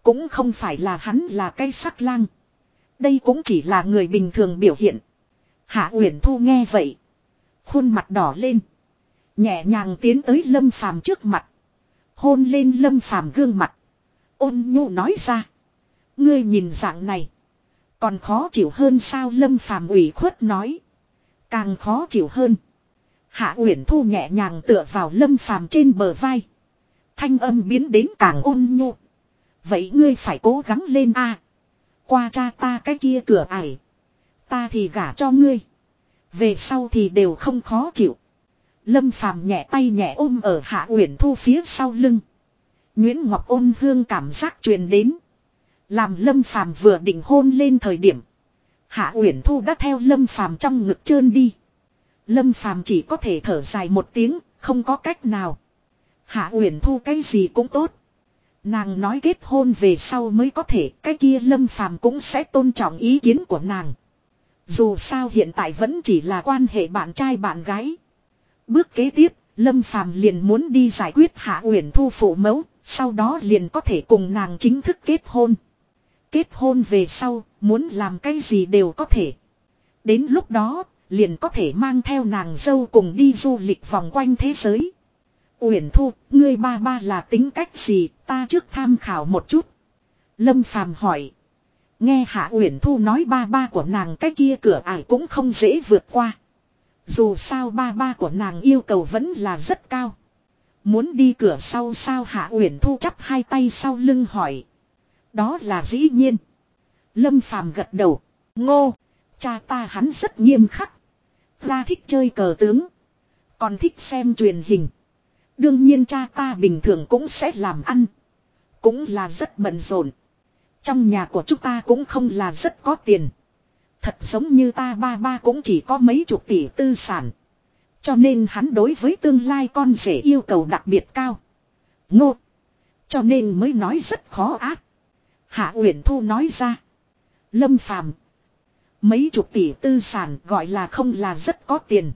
Cũng không phải là hắn là cây sắc lang. Đây cũng chỉ là người bình thường biểu hiện. Hạ Uyển Thu nghe vậy. Khuôn mặt đỏ lên. Nhẹ nhàng tiến tới Lâm Phàm trước mặt. Hôn lên Lâm Phàm gương mặt. Ôn nhu nói ra. Ngươi nhìn dạng này. Còn khó chịu hơn sao Lâm Phàm ủy khuất nói. Càng khó chịu hơn. Hạ Uyển Thu nhẹ nhàng tựa vào Lâm Phàm trên bờ vai. Thanh âm biến đến càng ôn nhu. Vậy ngươi phải cố gắng lên a. Qua cha ta cái kia cửa ải. Ta thì gả cho ngươi. Về sau thì đều không khó chịu. Lâm Phàm nhẹ tay nhẹ ôm ở Hạ Uyển Thu phía sau lưng. Nguyễn Ngọc ôn hương cảm giác truyền đến. Làm Lâm Phàm vừa định hôn lên thời điểm. Hạ Uyển Thu đã theo Lâm Phàm trong ngực trơn đi. Lâm Phàm chỉ có thể thở dài một tiếng, không có cách nào. Hạ Uyển Thu cái gì cũng tốt. Nàng nói kết hôn về sau mới có thể, cái kia Lâm Phàm cũng sẽ tôn trọng ý kiến của nàng. Dù sao hiện tại vẫn chỉ là quan hệ bạn trai bạn gái. Bước kế tiếp, Lâm Phàm liền muốn đi giải quyết Hạ Uyển Thu phụ mẫu, sau đó liền có thể cùng nàng chính thức kết hôn. Kết hôn về sau, muốn làm cái gì đều có thể. Đến lúc đó, liền có thể mang theo nàng dâu cùng đi du lịch vòng quanh thế giới. Uyển Thu, ngươi ba ba là tính cách gì, ta trước tham khảo một chút. Lâm Phàm hỏi. Nghe Hạ Uyển Thu nói ba ba của nàng cái kia cửa ải cũng không dễ vượt qua. Dù sao ba ba của nàng yêu cầu vẫn là rất cao. Muốn đi cửa sau sao Hạ Uyển Thu chắp hai tay sau lưng hỏi. Đó là dĩ nhiên. Lâm Phàm gật đầu. Ngô. Cha ta hắn rất nghiêm khắc. Ra thích chơi cờ tướng. Còn thích xem truyền hình. Đương nhiên cha ta bình thường cũng sẽ làm ăn. Cũng là rất bận rộn. Trong nhà của chúng ta cũng không là rất có tiền. Thật giống như ta ba ba cũng chỉ có mấy chục tỷ tư sản. Cho nên hắn đối với tương lai con rể yêu cầu đặc biệt cao. Ngô. Cho nên mới nói rất khó ác. Hạ Uyển Thu nói ra. Lâm Phàm Mấy chục tỷ tư sản gọi là không là rất có tiền.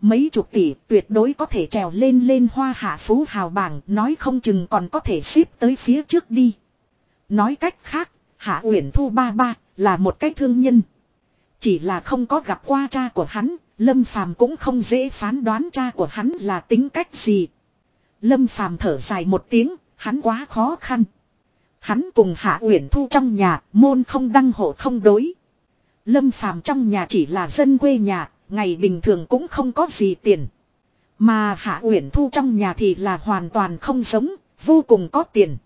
Mấy chục tỷ tuyệt đối có thể trèo lên lên hoa hạ phú hào bảng nói không chừng còn có thể xếp tới phía trước đi. Nói cách khác, Hạ Uyển Thu ba ba là một cái thương nhân. Chỉ là không có gặp qua cha của hắn, Lâm Phàm cũng không dễ phán đoán cha của hắn là tính cách gì. Lâm Phàm thở dài một tiếng, hắn quá khó khăn. Hắn cùng Hạ Uyển Thu trong nhà, môn không đăng hộ không đối. Lâm Phàm trong nhà chỉ là dân quê nhà, ngày bình thường cũng không có gì tiền. Mà Hạ Uyển Thu trong nhà thì là hoàn toàn không giống, vô cùng có tiền.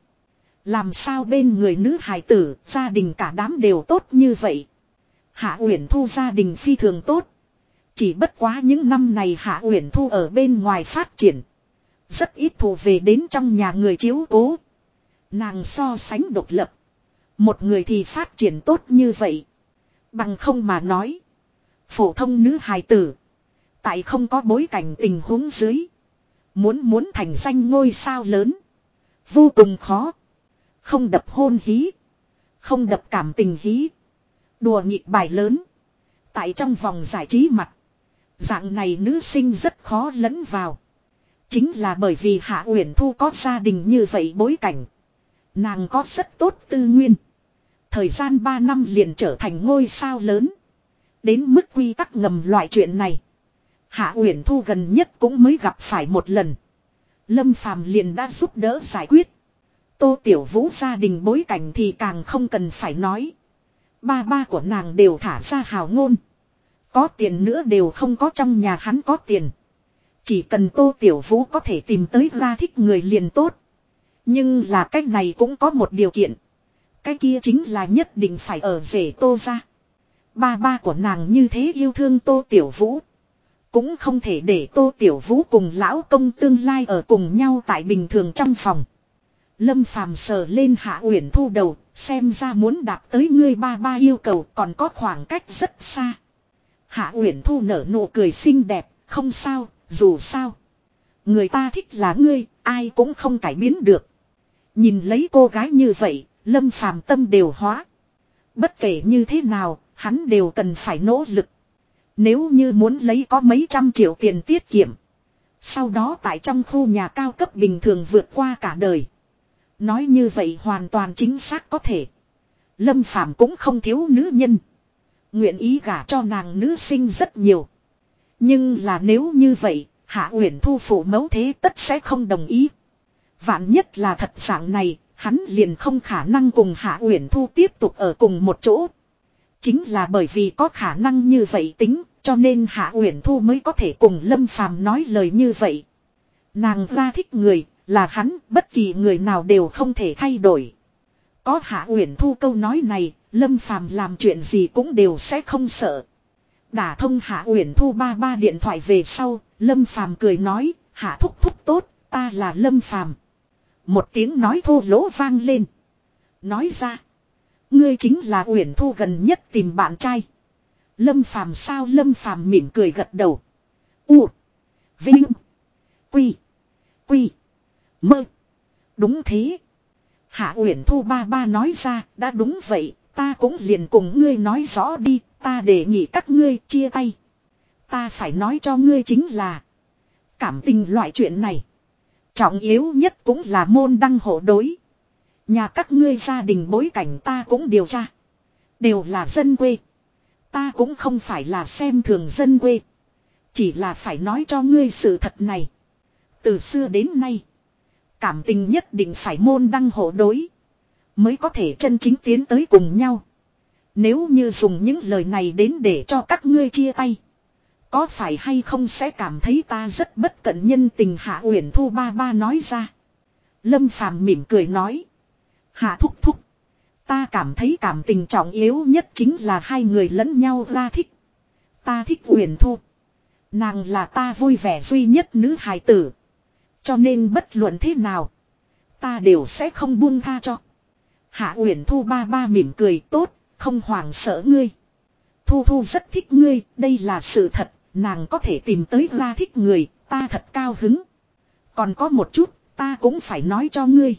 Làm sao bên người nữ hài tử, gia đình cả đám đều tốt như vậy. Hạ Uyển Thu gia đình phi thường tốt. Chỉ bất quá những năm này Hạ Uyển Thu ở bên ngoài phát triển. Rất ít thù về đến trong nhà người chiếu cố. Nàng so sánh độc lập. Một người thì phát triển tốt như vậy. Bằng không mà nói. Phổ thông nữ hài tử. Tại không có bối cảnh tình huống dưới. Muốn muốn thành danh ngôi sao lớn. Vô cùng khó. Không đập hôn hí. Không đập cảm tình hí. Đùa nhịp bài lớn. Tại trong vòng giải trí mặt. Dạng này nữ sinh rất khó lẫn vào. Chính là bởi vì Hạ Uyển Thu có gia đình như vậy bối cảnh. Nàng có rất tốt tư nguyên. Thời gian 3 năm liền trở thành ngôi sao lớn. Đến mức quy tắc ngầm loại chuyện này. Hạ Uyển Thu gần nhất cũng mới gặp phải một lần. Lâm Phàm liền đã giúp đỡ giải quyết. Tô Tiểu Vũ gia đình bối cảnh thì càng không cần phải nói. Ba ba của nàng đều thả ra hào ngôn. Có tiền nữa đều không có trong nhà hắn có tiền. Chỉ cần Tô Tiểu Vũ có thể tìm tới ra thích người liền tốt. Nhưng là cách này cũng có một điều kiện. Cái kia chính là nhất định phải ở rể Tô ra. Ba ba của nàng như thế yêu thương Tô Tiểu Vũ. Cũng không thể để Tô Tiểu Vũ cùng lão công tương lai ở cùng nhau tại bình thường trong phòng. Lâm Phàm sờ lên Hạ Uyển Thu đầu, xem ra muốn đạt tới ngươi ba ba yêu cầu còn có khoảng cách rất xa. Hạ Uyển Thu nở nụ cười xinh đẹp, không sao, dù sao. Người ta thích là ngươi, ai cũng không cải biến được. Nhìn lấy cô gái như vậy, Lâm Phàm tâm đều hóa. Bất kể như thế nào, hắn đều cần phải nỗ lực. Nếu như muốn lấy có mấy trăm triệu tiền tiết kiệm. Sau đó tại trong khu nhà cao cấp bình thường vượt qua cả đời. Nói như vậy hoàn toàn chính xác có thể. Lâm Phàm cũng không thiếu nữ nhân. Nguyện ý gả cho nàng nữ sinh rất nhiều. Nhưng là nếu như vậy, Hạ Uyển Thu phụ mẫu thế tất sẽ không đồng ý. Vạn nhất là thật dạng này, hắn liền không khả năng cùng Hạ Uyển Thu tiếp tục ở cùng một chỗ. Chính là bởi vì có khả năng như vậy tính, cho nên Hạ Uyển Thu mới có thể cùng Lâm Phàm nói lời như vậy. Nàng ra thích người, là hắn, bất kỳ người nào đều không thể thay đổi. Có Hạ Uyển Thu câu nói này, Lâm Phàm làm chuyện gì cũng đều sẽ không sợ. Đả thông Hạ Uyển Thu ba ba điện thoại về sau, Lâm Phàm cười nói, Hạ thúc thúc tốt, ta là Lâm Phàm. Một tiếng nói thô lỗ vang lên. Nói ra, ngươi chính là Uyển Thu gần nhất tìm bạn trai. Lâm Phàm sao Lâm Phàm mỉm cười gật đầu. U. Vinh. Quy. Quy. Mơ. Đúng thế. Hạ Uyển Thu ba ba nói ra, đã đúng vậy, ta cũng liền cùng ngươi nói rõ đi, ta đề nghị các ngươi chia tay. Ta phải nói cho ngươi chính là cảm tình loại chuyện này. Trọng yếu nhất cũng là môn đăng hộ đối. Nhà các ngươi gia đình bối cảnh ta cũng điều tra. Đều là dân quê. Ta cũng không phải là xem thường dân quê. Chỉ là phải nói cho ngươi sự thật này. Từ xưa đến nay. Cảm tình nhất định phải môn đăng hộ đối. Mới có thể chân chính tiến tới cùng nhau. Nếu như dùng những lời này đến để cho các ngươi chia tay. Có phải hay không sẽ cảm thấy ta rất bất cận nhân tình Hạ Uyển Thu ba ba nói ra. Lâm Phàm mỉm cười nói. Hạ thúc thúc. Ta cảm thấy cảm tình trọng yếu nhất chính là hai người lẫn nhau ra thích. Ta thích Uyển Thu. Nàng là ta vui vẻ duy nhất nữ hài tử. Cho nên bất luận thế nào. Ta đều sẽ không buông tha cho. Hạ Uyển Thu ba ba mỉm cười tốt, không hoảng sợ ngươi. Thu Thu rất thích ngươi, đây là sự thật, nàng có thể tìm tới ra thích người, ta thật cao hứng. Còn có một chút, ta cũng phải nói cho ngươi.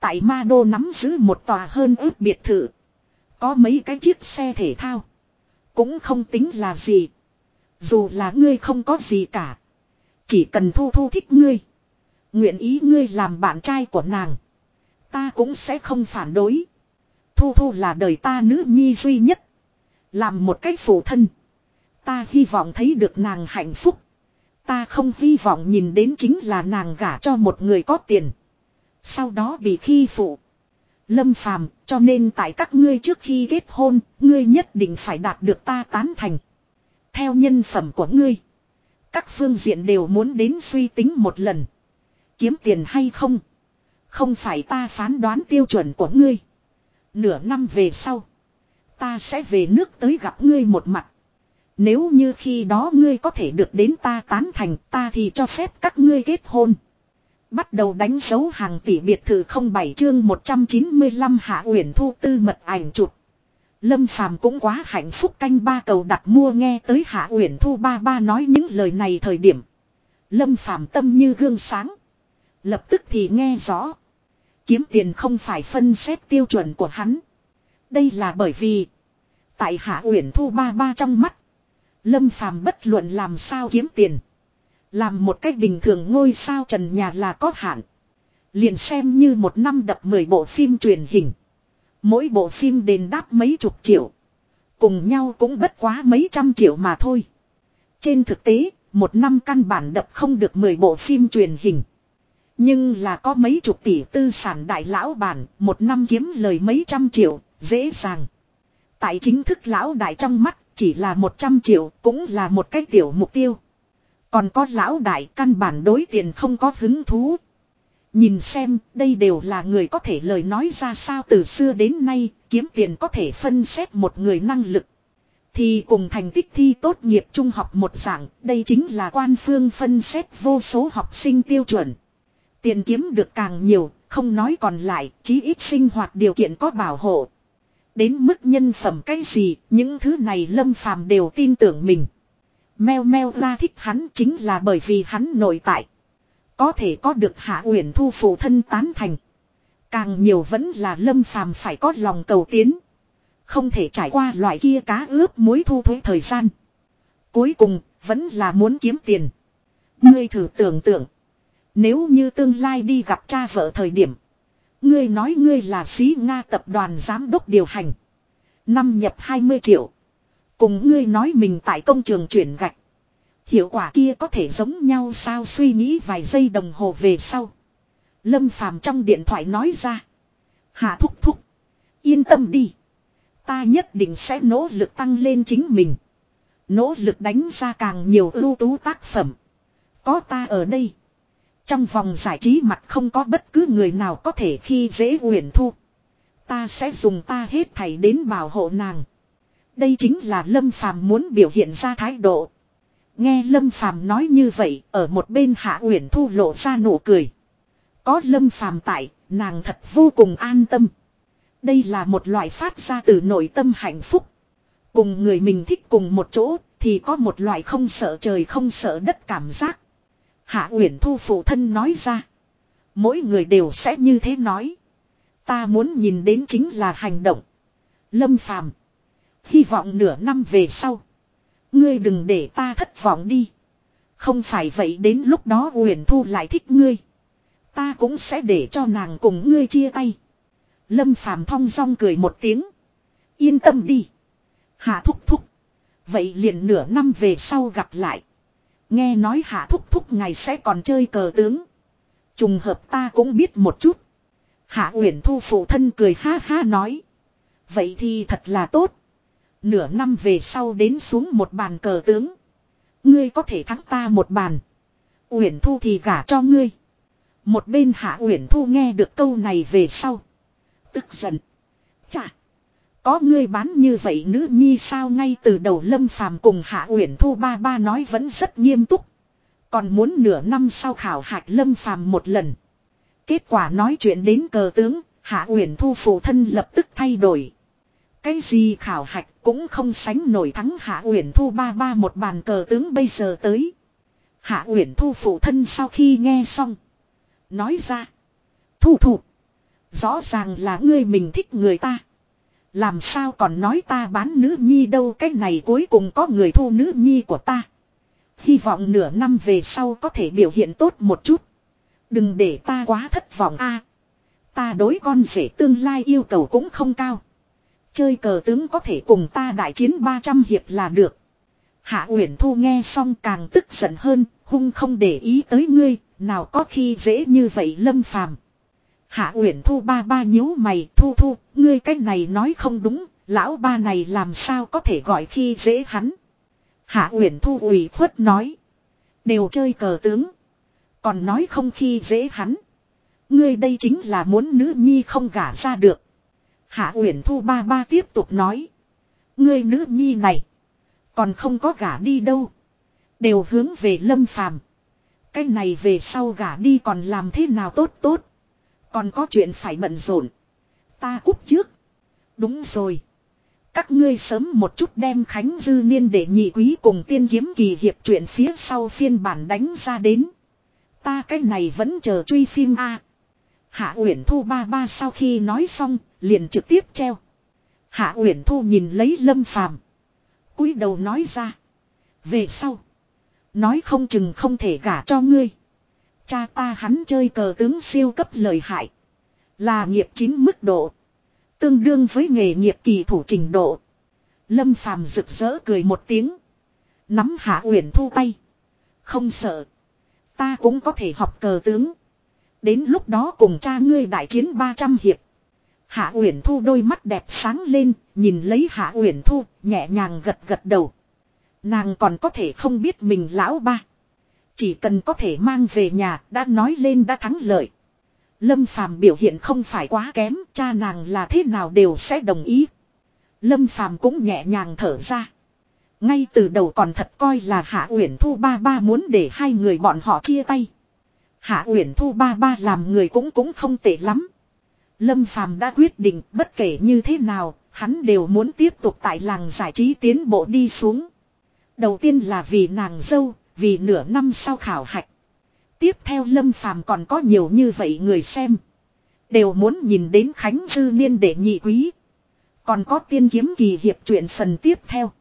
Tại Ma Đô nắm giữ một tòa hơn ước biệt thự. Có mấy cái chiếc xe thể thao. Cũng không tính là gì. Dù là ngươi không có gì cả. Chỉ cần Thu Thu thích ngươi. Nguyện ý ngươi làm bạn trai của nàng. Ta cũng sẽ không phản đối. Thu Thu là đời ta nữ nhi duy nhất. Làm một cách phụ thân. Ta hy vọng thấy được nàng hạnh phúc. Ta không hy vọng nhìn đến chính là nàng gả cho một người có tiền. Sau đó bị khi phụ. Lâm phàm, cho nên tại các ngươi trước khi kết hôn, ngươi nhất định phải đạt được ta tán thành. Theo nhân phẩm của ngươi. Các phương diện đều muốn đến suy tính một lần. Kiếm tiền hay không? Không phải ta phán đoán tiêu chuẩn của ngươi. Nửa năm về sau. Ta sẽ về nước tới gặp ngươi một mặt. Nếu như khi đó ngươi có thể được đến ta tán thành, ta thì cho phép các ngươi kết hôn. Bắt đầu đánh dấu hàng tỷ biệt thự không bảy chương 195 hạ uyển thu tư mật ảnh chụp. Lâm Phàm cũng quá hạnh phúc canh ba cầu đặt mua nghe tới hạ uyển thu ba ba nói những lời này thời điểm. Lâm Phàm tâm như gương sáng. Lập tức thì nghe rõ. Kiếm tiền không phải phân xét tiêu chuẩn của hắn. Đây là bởi vì. Tại hạ uyển thu ba ba trong mắt. Lâm phàm bất luận làm sao kiếm tiền. Làm một cách bình thường ngôi sao trần nhà là có hạn. Liền xem như một năm đập 10 bộ phim truyền hình. Mỗi bộ phim đền đáp mấy chục triệu. Cùng nhau cũng bất quá mấy trăm triệu mà thôi. Trên thực tế, một năm căn bản đập không được 10 bộ phim truyền hình. Nhưng là có mấy chục tỷ tư sản đại lão bản, một năm kiếm lời mấy trăm triệu, dễ dàng. Tại chính thức lão đại trong mắt, chỉ là 100 triệu cũng là một cái tiểu mục tiêu. Còn có lão đại căn bản đối tiền không có hứng thú. Nhìn xem, đây đều là người có thể lời nói ra sao từ xưa đến nay, kiếm tiền có thể phân xét một người năng lực. Thì cùng thành tích thi tốt nghiệp trung học một dạng, đây chính là quan phương phân xét vô số học sinh tiêu chuẩn. Tiền kiếm được càng nhiều, không nói còn lại, chí ít sinh hoạt điều kiện có bảo hộ. Đến mức nhân phẩm cái gì, những thứ này lâm phàm đều tin tưởng mình. Meo meo ra thích hắn chính là bởi vì hắn nội tại. Có thể có được hạ uyển thu phụ thân tán thành. Càng nhiều vẫn là lâm phàm phải có lòng cầu tiến. Không thể trải qua loại kia cá ướp muối thu thuế thời gian. Cuối cùng, vẫn là muốn kiếm tiền. Ngươi thử tưởng tượng. Nếu như tương lai đi gặp cha vợ thời điểm. Ngươi nói ngươi là sĩ Nga tập đoàn giám đốc điều hành. Năm nhập 20 triệu. Cùng ngươi nói mình tại công trường chuyển gạch. Hiệu quả kia có thể giống nhau sao suy nghĩ vài giây đồng hồ về sau. Lâm Phàm trong điện thoại nói ra. Hạ thúc thúc. Yên tâm đi. Ta nhất định sẽ nỗ lực tăng lên chính mình. Nỗ lực đánh ra càng nhiều ưu tú tác phẩm. Có ta ở đây. Trong vòng giải trí mặt không có bất cứ người nào có thể khi dễ uyển thu. Ta sẽ dùng ta hết thảy đến bảo hộ nàng. Đây chính là Lâm Phàm muốn biểu hiện ra thái độ. Nghe Lâm Phàm nói như vậy, ở một bên Hạ Uyển Thu lộ ra nụ cười. Có Lâm Phàm tại, nàng thật vô cùng an tâm. Đây là một loại phát ra từ nội tâm hạnh phúc. Cùng người mình thích cùng một chỗ, thì có một loại không sợ trời không sợ đất cảm giác. Hạ Uyển Thu phụ thân nói ra. Mỗi người đều sẽ như thế nói. Ta muốn nhìn đến chính là hành động. Lâm Phàm, Hy vọng nửa năm về sau. Ngươi đừng để ta thất vọng đi. Không phải vậy đến lúc đó Uyển Thu lại thích ngươi. Ta cũng sẽ để cho nàng cùng ngươi chia tay. Lâm Phàm thong dong cười một tiếng. Yên tâm đi. Hạ thúc thúc. Vậy liền nửa năm về sau gặp lại. Nghe nói hạ thúc thúc ngày sẽ còn chơi cờ tướng. Trùng hợp ta cũng biết một chút. Hạ Uyển Thu phụ thân cười ha ha nói. Vậy thì thật là tốt. Nửa năm về sau đến xuống một bàn cờ tướng. Ngươi có thể thắng ta một bàn. Uyển Thu thì gả cho ngươi. Một bên Hạ Uyển Thu nghe được câu này về sau. Tức giận. Chà. Có ngươi bán như vậy nữ nhi sao ngay từ đầu Lâm Phàm cùng Hạ Uyển Thu ba ba nói vẫn rất nghiêm túc. Còn muốn nửa năm sau khảo hạch Lâm Phàm một lần. Kết quả nói chuyện đến cờ tướng, Hạ Uyển Thu phụ thân lập tức thay đổi. Cái gì khảo hạch cũng không sánh nổi thắng Hạ Uyển Thu ba ba một bàn cờ tướng bây giờ tới. Hạ Uyển Thu phụ thân sau khi nghe xong. Nói ra. Thu thụ. Rõ ràng là ngươi mình thích người ta. Làm sao còn nói ta bán nữ nhi đâu cái này cuối cùng có người thu nữ nhi của ta. Hy vọng nửa năm về sau có thể biểu hiện tốt một chút. Đừng để ta quá thất vọng a. ta đối con rể tương lai yêu cầu cũng không cao. Chơi cờ tướng có thể cùng ta đại chiến 300 hiệp là được. Hạ Uyển Thu nghe xong càng tức giận hơn, hung không để ý tới ngươi, nào có khi dễ như vậy lâm phàm. Hạ Uyển Thu ba ba nhíu mày, Thu Thu, ngươi cách này nói không đúng, lão ba này làm sao có thể gọi khi dễ hắn. Hạ Uyển Thu ủy khuất nói, đều chơi cờ tướng, còn nói không khi dễ hắn. Ngươi đây chính là muốn nữ nhi không gả ra được. Hạ Uyển Thu ba ba tiếp tục nói, ngươi nữ nhi này, còn không có gả đi đâu, đều hướng về Lâm Phàm. Cái này về sau gả đi còn làm thế nào tốt tốt. Còn có chuyện phải bận rộn. Ta cúp trước. Đúng rồi. Các ngươi sớm một chút đem Khánh Dư Niên để nhị quý cùng tiên kiếm kỳ hiệp chuyện phía sau phiên bản đánh ra đến. Ta cái này vẫn chờ truy phim A. Hạ Uyển Thu ba ba sau khi nói xong, liền trực tiếp treo. Hạ Uyển Thu nhìn lấy Lâm Phàm, cúi đầu nói ra: "Về sau, nói không chừng không thể gả cho ngươi." Cha ta hắn chơi cờ tướng siêu cấp lợi hại. Là nghiệp chín mức độ. Tương đương với nghề nghiệp kỳ thủ trình độ. Lâm phàm rực rỡ cười một tiếng. Nắm hạ uyển thu tay. Không sợ. Ta cũng có thể học cờ tướng. Đến lúc đó cùng cha ngươi đại chiến 300 hiệp. Hạ Uyển Thu đôi mắt đẹp sáng lên, nhìn lấy Hạ Uyển Thu, nhẹ nhàng gật gật đầu. Nàng còn có thể không biết mình lão ba. Chỉ cần có thể mang về nhà đã nói lên đã thắng lợi. Lâm Phàm biểu hiện không phải quá kém, cha nàng là thế nào đều sẽ đồng ý. Lâm Phàm cũng nhẹ nhàng thở ra. Ngay từ đầu còn thật coi là Hạ Uyển Thu ba ba muốn để hai người bọn họ chia tay. Hạ Uyển Thu ba ba làm người cũng cũng không tệ lắm. Lâm Phàm đã quyết định bất kể như thế nào, hắn đều muốn tiếp tục tại làng giải trí tiến bộ đi xuống. Đầu tiên là vì nàng dâu, vì nửa năm sau khảo hạch. Tiếp theo Lâm Phàm còn có nhiều như vậy người xem. Đều muốn nhìn đến Khánh Dư Niên để nhị quý. Còn có tiên kiếm kỳ hiệp chuyện phần tiếp theo.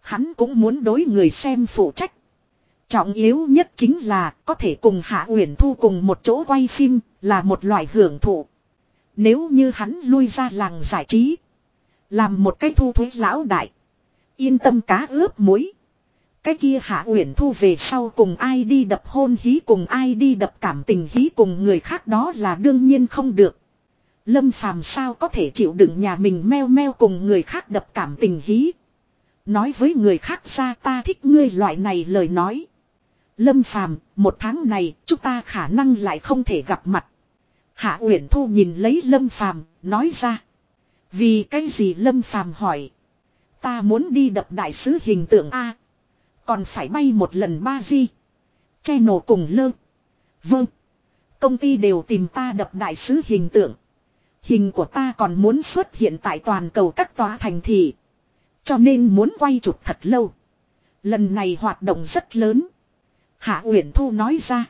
Hắn cũng muốn đối người xem phụ trách. Trọng yếu nhất chính là có thể cùng Hạ Uyển Thu cùng một chỗ quay phim là một loại hưởng thụ. Nếu như hắn lui ra làng giải trí. Làm một cái thu thuế lão đại. Yên tâm cá ướp muối. Cái kia hạ uyển thu về sau cùng ai đi đập hôn hí cùng ai đi đập cảm tình hí cùng người khác đó là đương nhiên không được. Lâm phàm sao có thể chịu đựng nhà mình meo meo cùng người khác đập cảm tình hí. Nói với người khác ra ta thích ngươi loại này lời nói. Lâm phàm, một tháng này chúng ta khả năng lại không thể gặp mặt. Hạ Uyển Thu nhìn lấy Lâm phàm, nói ra. Vì cái gì Lâm phàm hỏi. Ta muốn đi đập đại sứ hình tượng A. Còn phải bay một lần ba di. Che nổ cùng lơ. Vâng. Công ty đều tìm ta đập đại sứ hình tượng. Hình của ta còn muốn xuất hiện tại toàn cầu các tòa thành thị. Cho nên muốn quay chụp thật lâu. Lần này hoạt động rất lớn. Hạ Uyển Thu nói ra.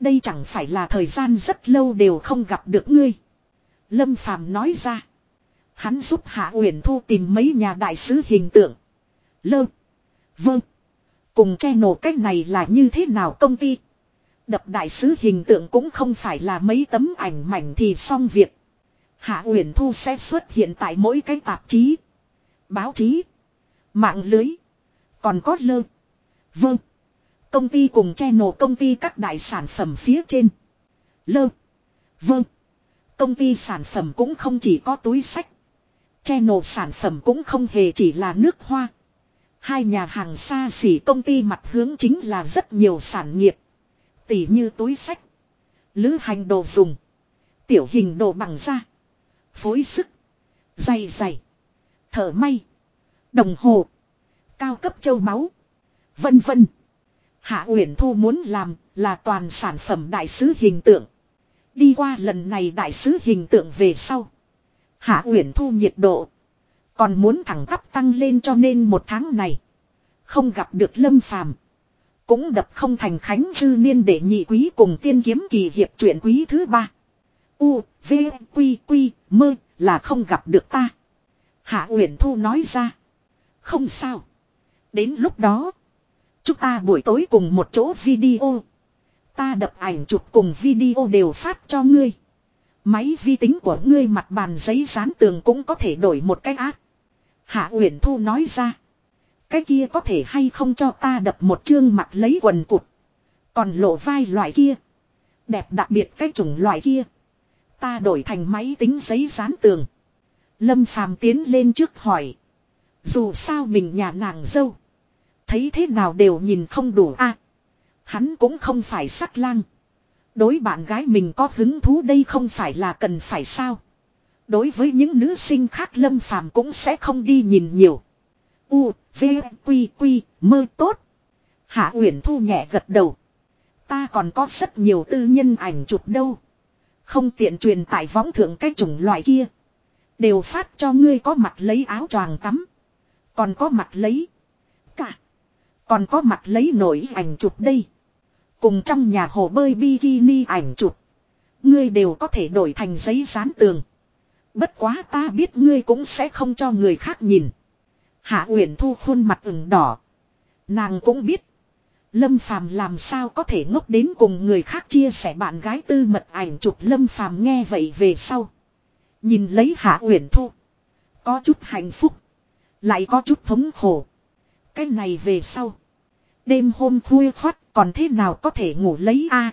Đây chẳng phải là thời gian rất lâu đều không gặp được ngươi. Lâm Phàm nói ra. Hắn giúp Hạ Uyển Thu tìm mấy nhà đại sứ hình tượng. Lơ. Vâng. Cùng che nổ cách này là như thế nào công ty. Đập đại sứ hình tượng cũng không phải là mấy tấm ảnh mảnh thì xong việc. Hạ Uyển Thu sẽ xuất hiện tại mỗi cái tạp chí. Báo chí. Mạng lưới. Còn có lơ. Vâng. Công ty cùng che nổ công ty các đại sản phẩm phía trên. Lơ. Vâng. Công ty sản phẩm cũng không chỉ có túi sách. Che nổ sản phẩm cũng không hề chỉ là nước hoa. Hai nhà hàng xa xỉ công ty mặt hướng chính là rất nhiều sản nghiệp. Tỉ như túi sách. Lữ hành đồ dùng. Tiểu hình đồ bằng da. Phối sức. Dày dày. Thở may. Đồng hồ. Cao cấp châu báu. Vân vân. Hạ Uyển Thu muốn làm là toàn sản phẩm đại sứ hình tượng. Đi qua lần này đại sứ hình tượng về sau. Hạ Uyển Thu nhiệt độ. Còn muốn thẳng tắp tăng lên cho nên một tháng này. Không gặp được Lâm Phàm Cũng đập không thành Khánh Dư Niên để nhị quý cùng tiên kiếm kỳ hiệp truyện quý thứ ba. U, V, Quy, Quy, Mơ, là không gặp được ta. Hạ Uyển Thu nói ra. Không sao. Đến lúc đó. Chúng ta buổi tối cùng một chỗ video. Ta đập ảnh chụp cùng video đều phát cho ngươi. Máy vi tính của ngươi mặt bàn giấy dán tường cũng có thể đổi một cái ác. Hạ Uyển Thu nói ra. Cái kia có thể hay không cho ta đập một chương mặt lấy quần cụt. Còn lộ vai loại kia. Đẹp đặc biệt cái chủng loại kia. Ta đổi thành máy tính giấy dán tường. Lâm Phàm tiến lên trước hỏi. Dù sao mình nhà nàng dâu. Thấy thế nào đều nhìn không đủ a. hắn cũng không phải sắc lang. Đối bạn gái mình có hứng thú đây không phải là cần phải sao. Đối với những nữ sinh khác lâm phàm cũng sẽ không đi nhìn nhiều. U, V, Quy, Quy, mơ tốt. Hạ Uyển Thu nhẹ gật đầu. Ta còn có rất nhiều tư nhân ảnh chụp đâu. Không tiện truyền tải võng thượng cái chủng loại kia. Đều phát cho ngươi có mặt lấy áo choàng tắm. Còn có mặt lấy. Cả. Còn có mặt lấy nổi ảnh chụp đây. Cùng trong nhà hồ bơi bikini ảnh chụp. Ngươi đều có thể đổi thành giấy dán tường. Bất quá ta biết ngươi cũng sẽ không cho người khác nhìn. Hạ Uyển Thu khuôn mặt ửng đỏ. Nàng cũng biết. Lâm Phàm làm sao có thể ngốc đến cùng người khác chia sẻ bạn gái tư mật ảnh chụp Lâm Phàm nghe vậy về sau. Nhìn lấy Hạ Uyển Thu. Có chút hạnh phúc. Lại có chút thống khổ. Cái này về sau. Đêm hôm khuya khoắt còn thế nào có thể ngủ lấy a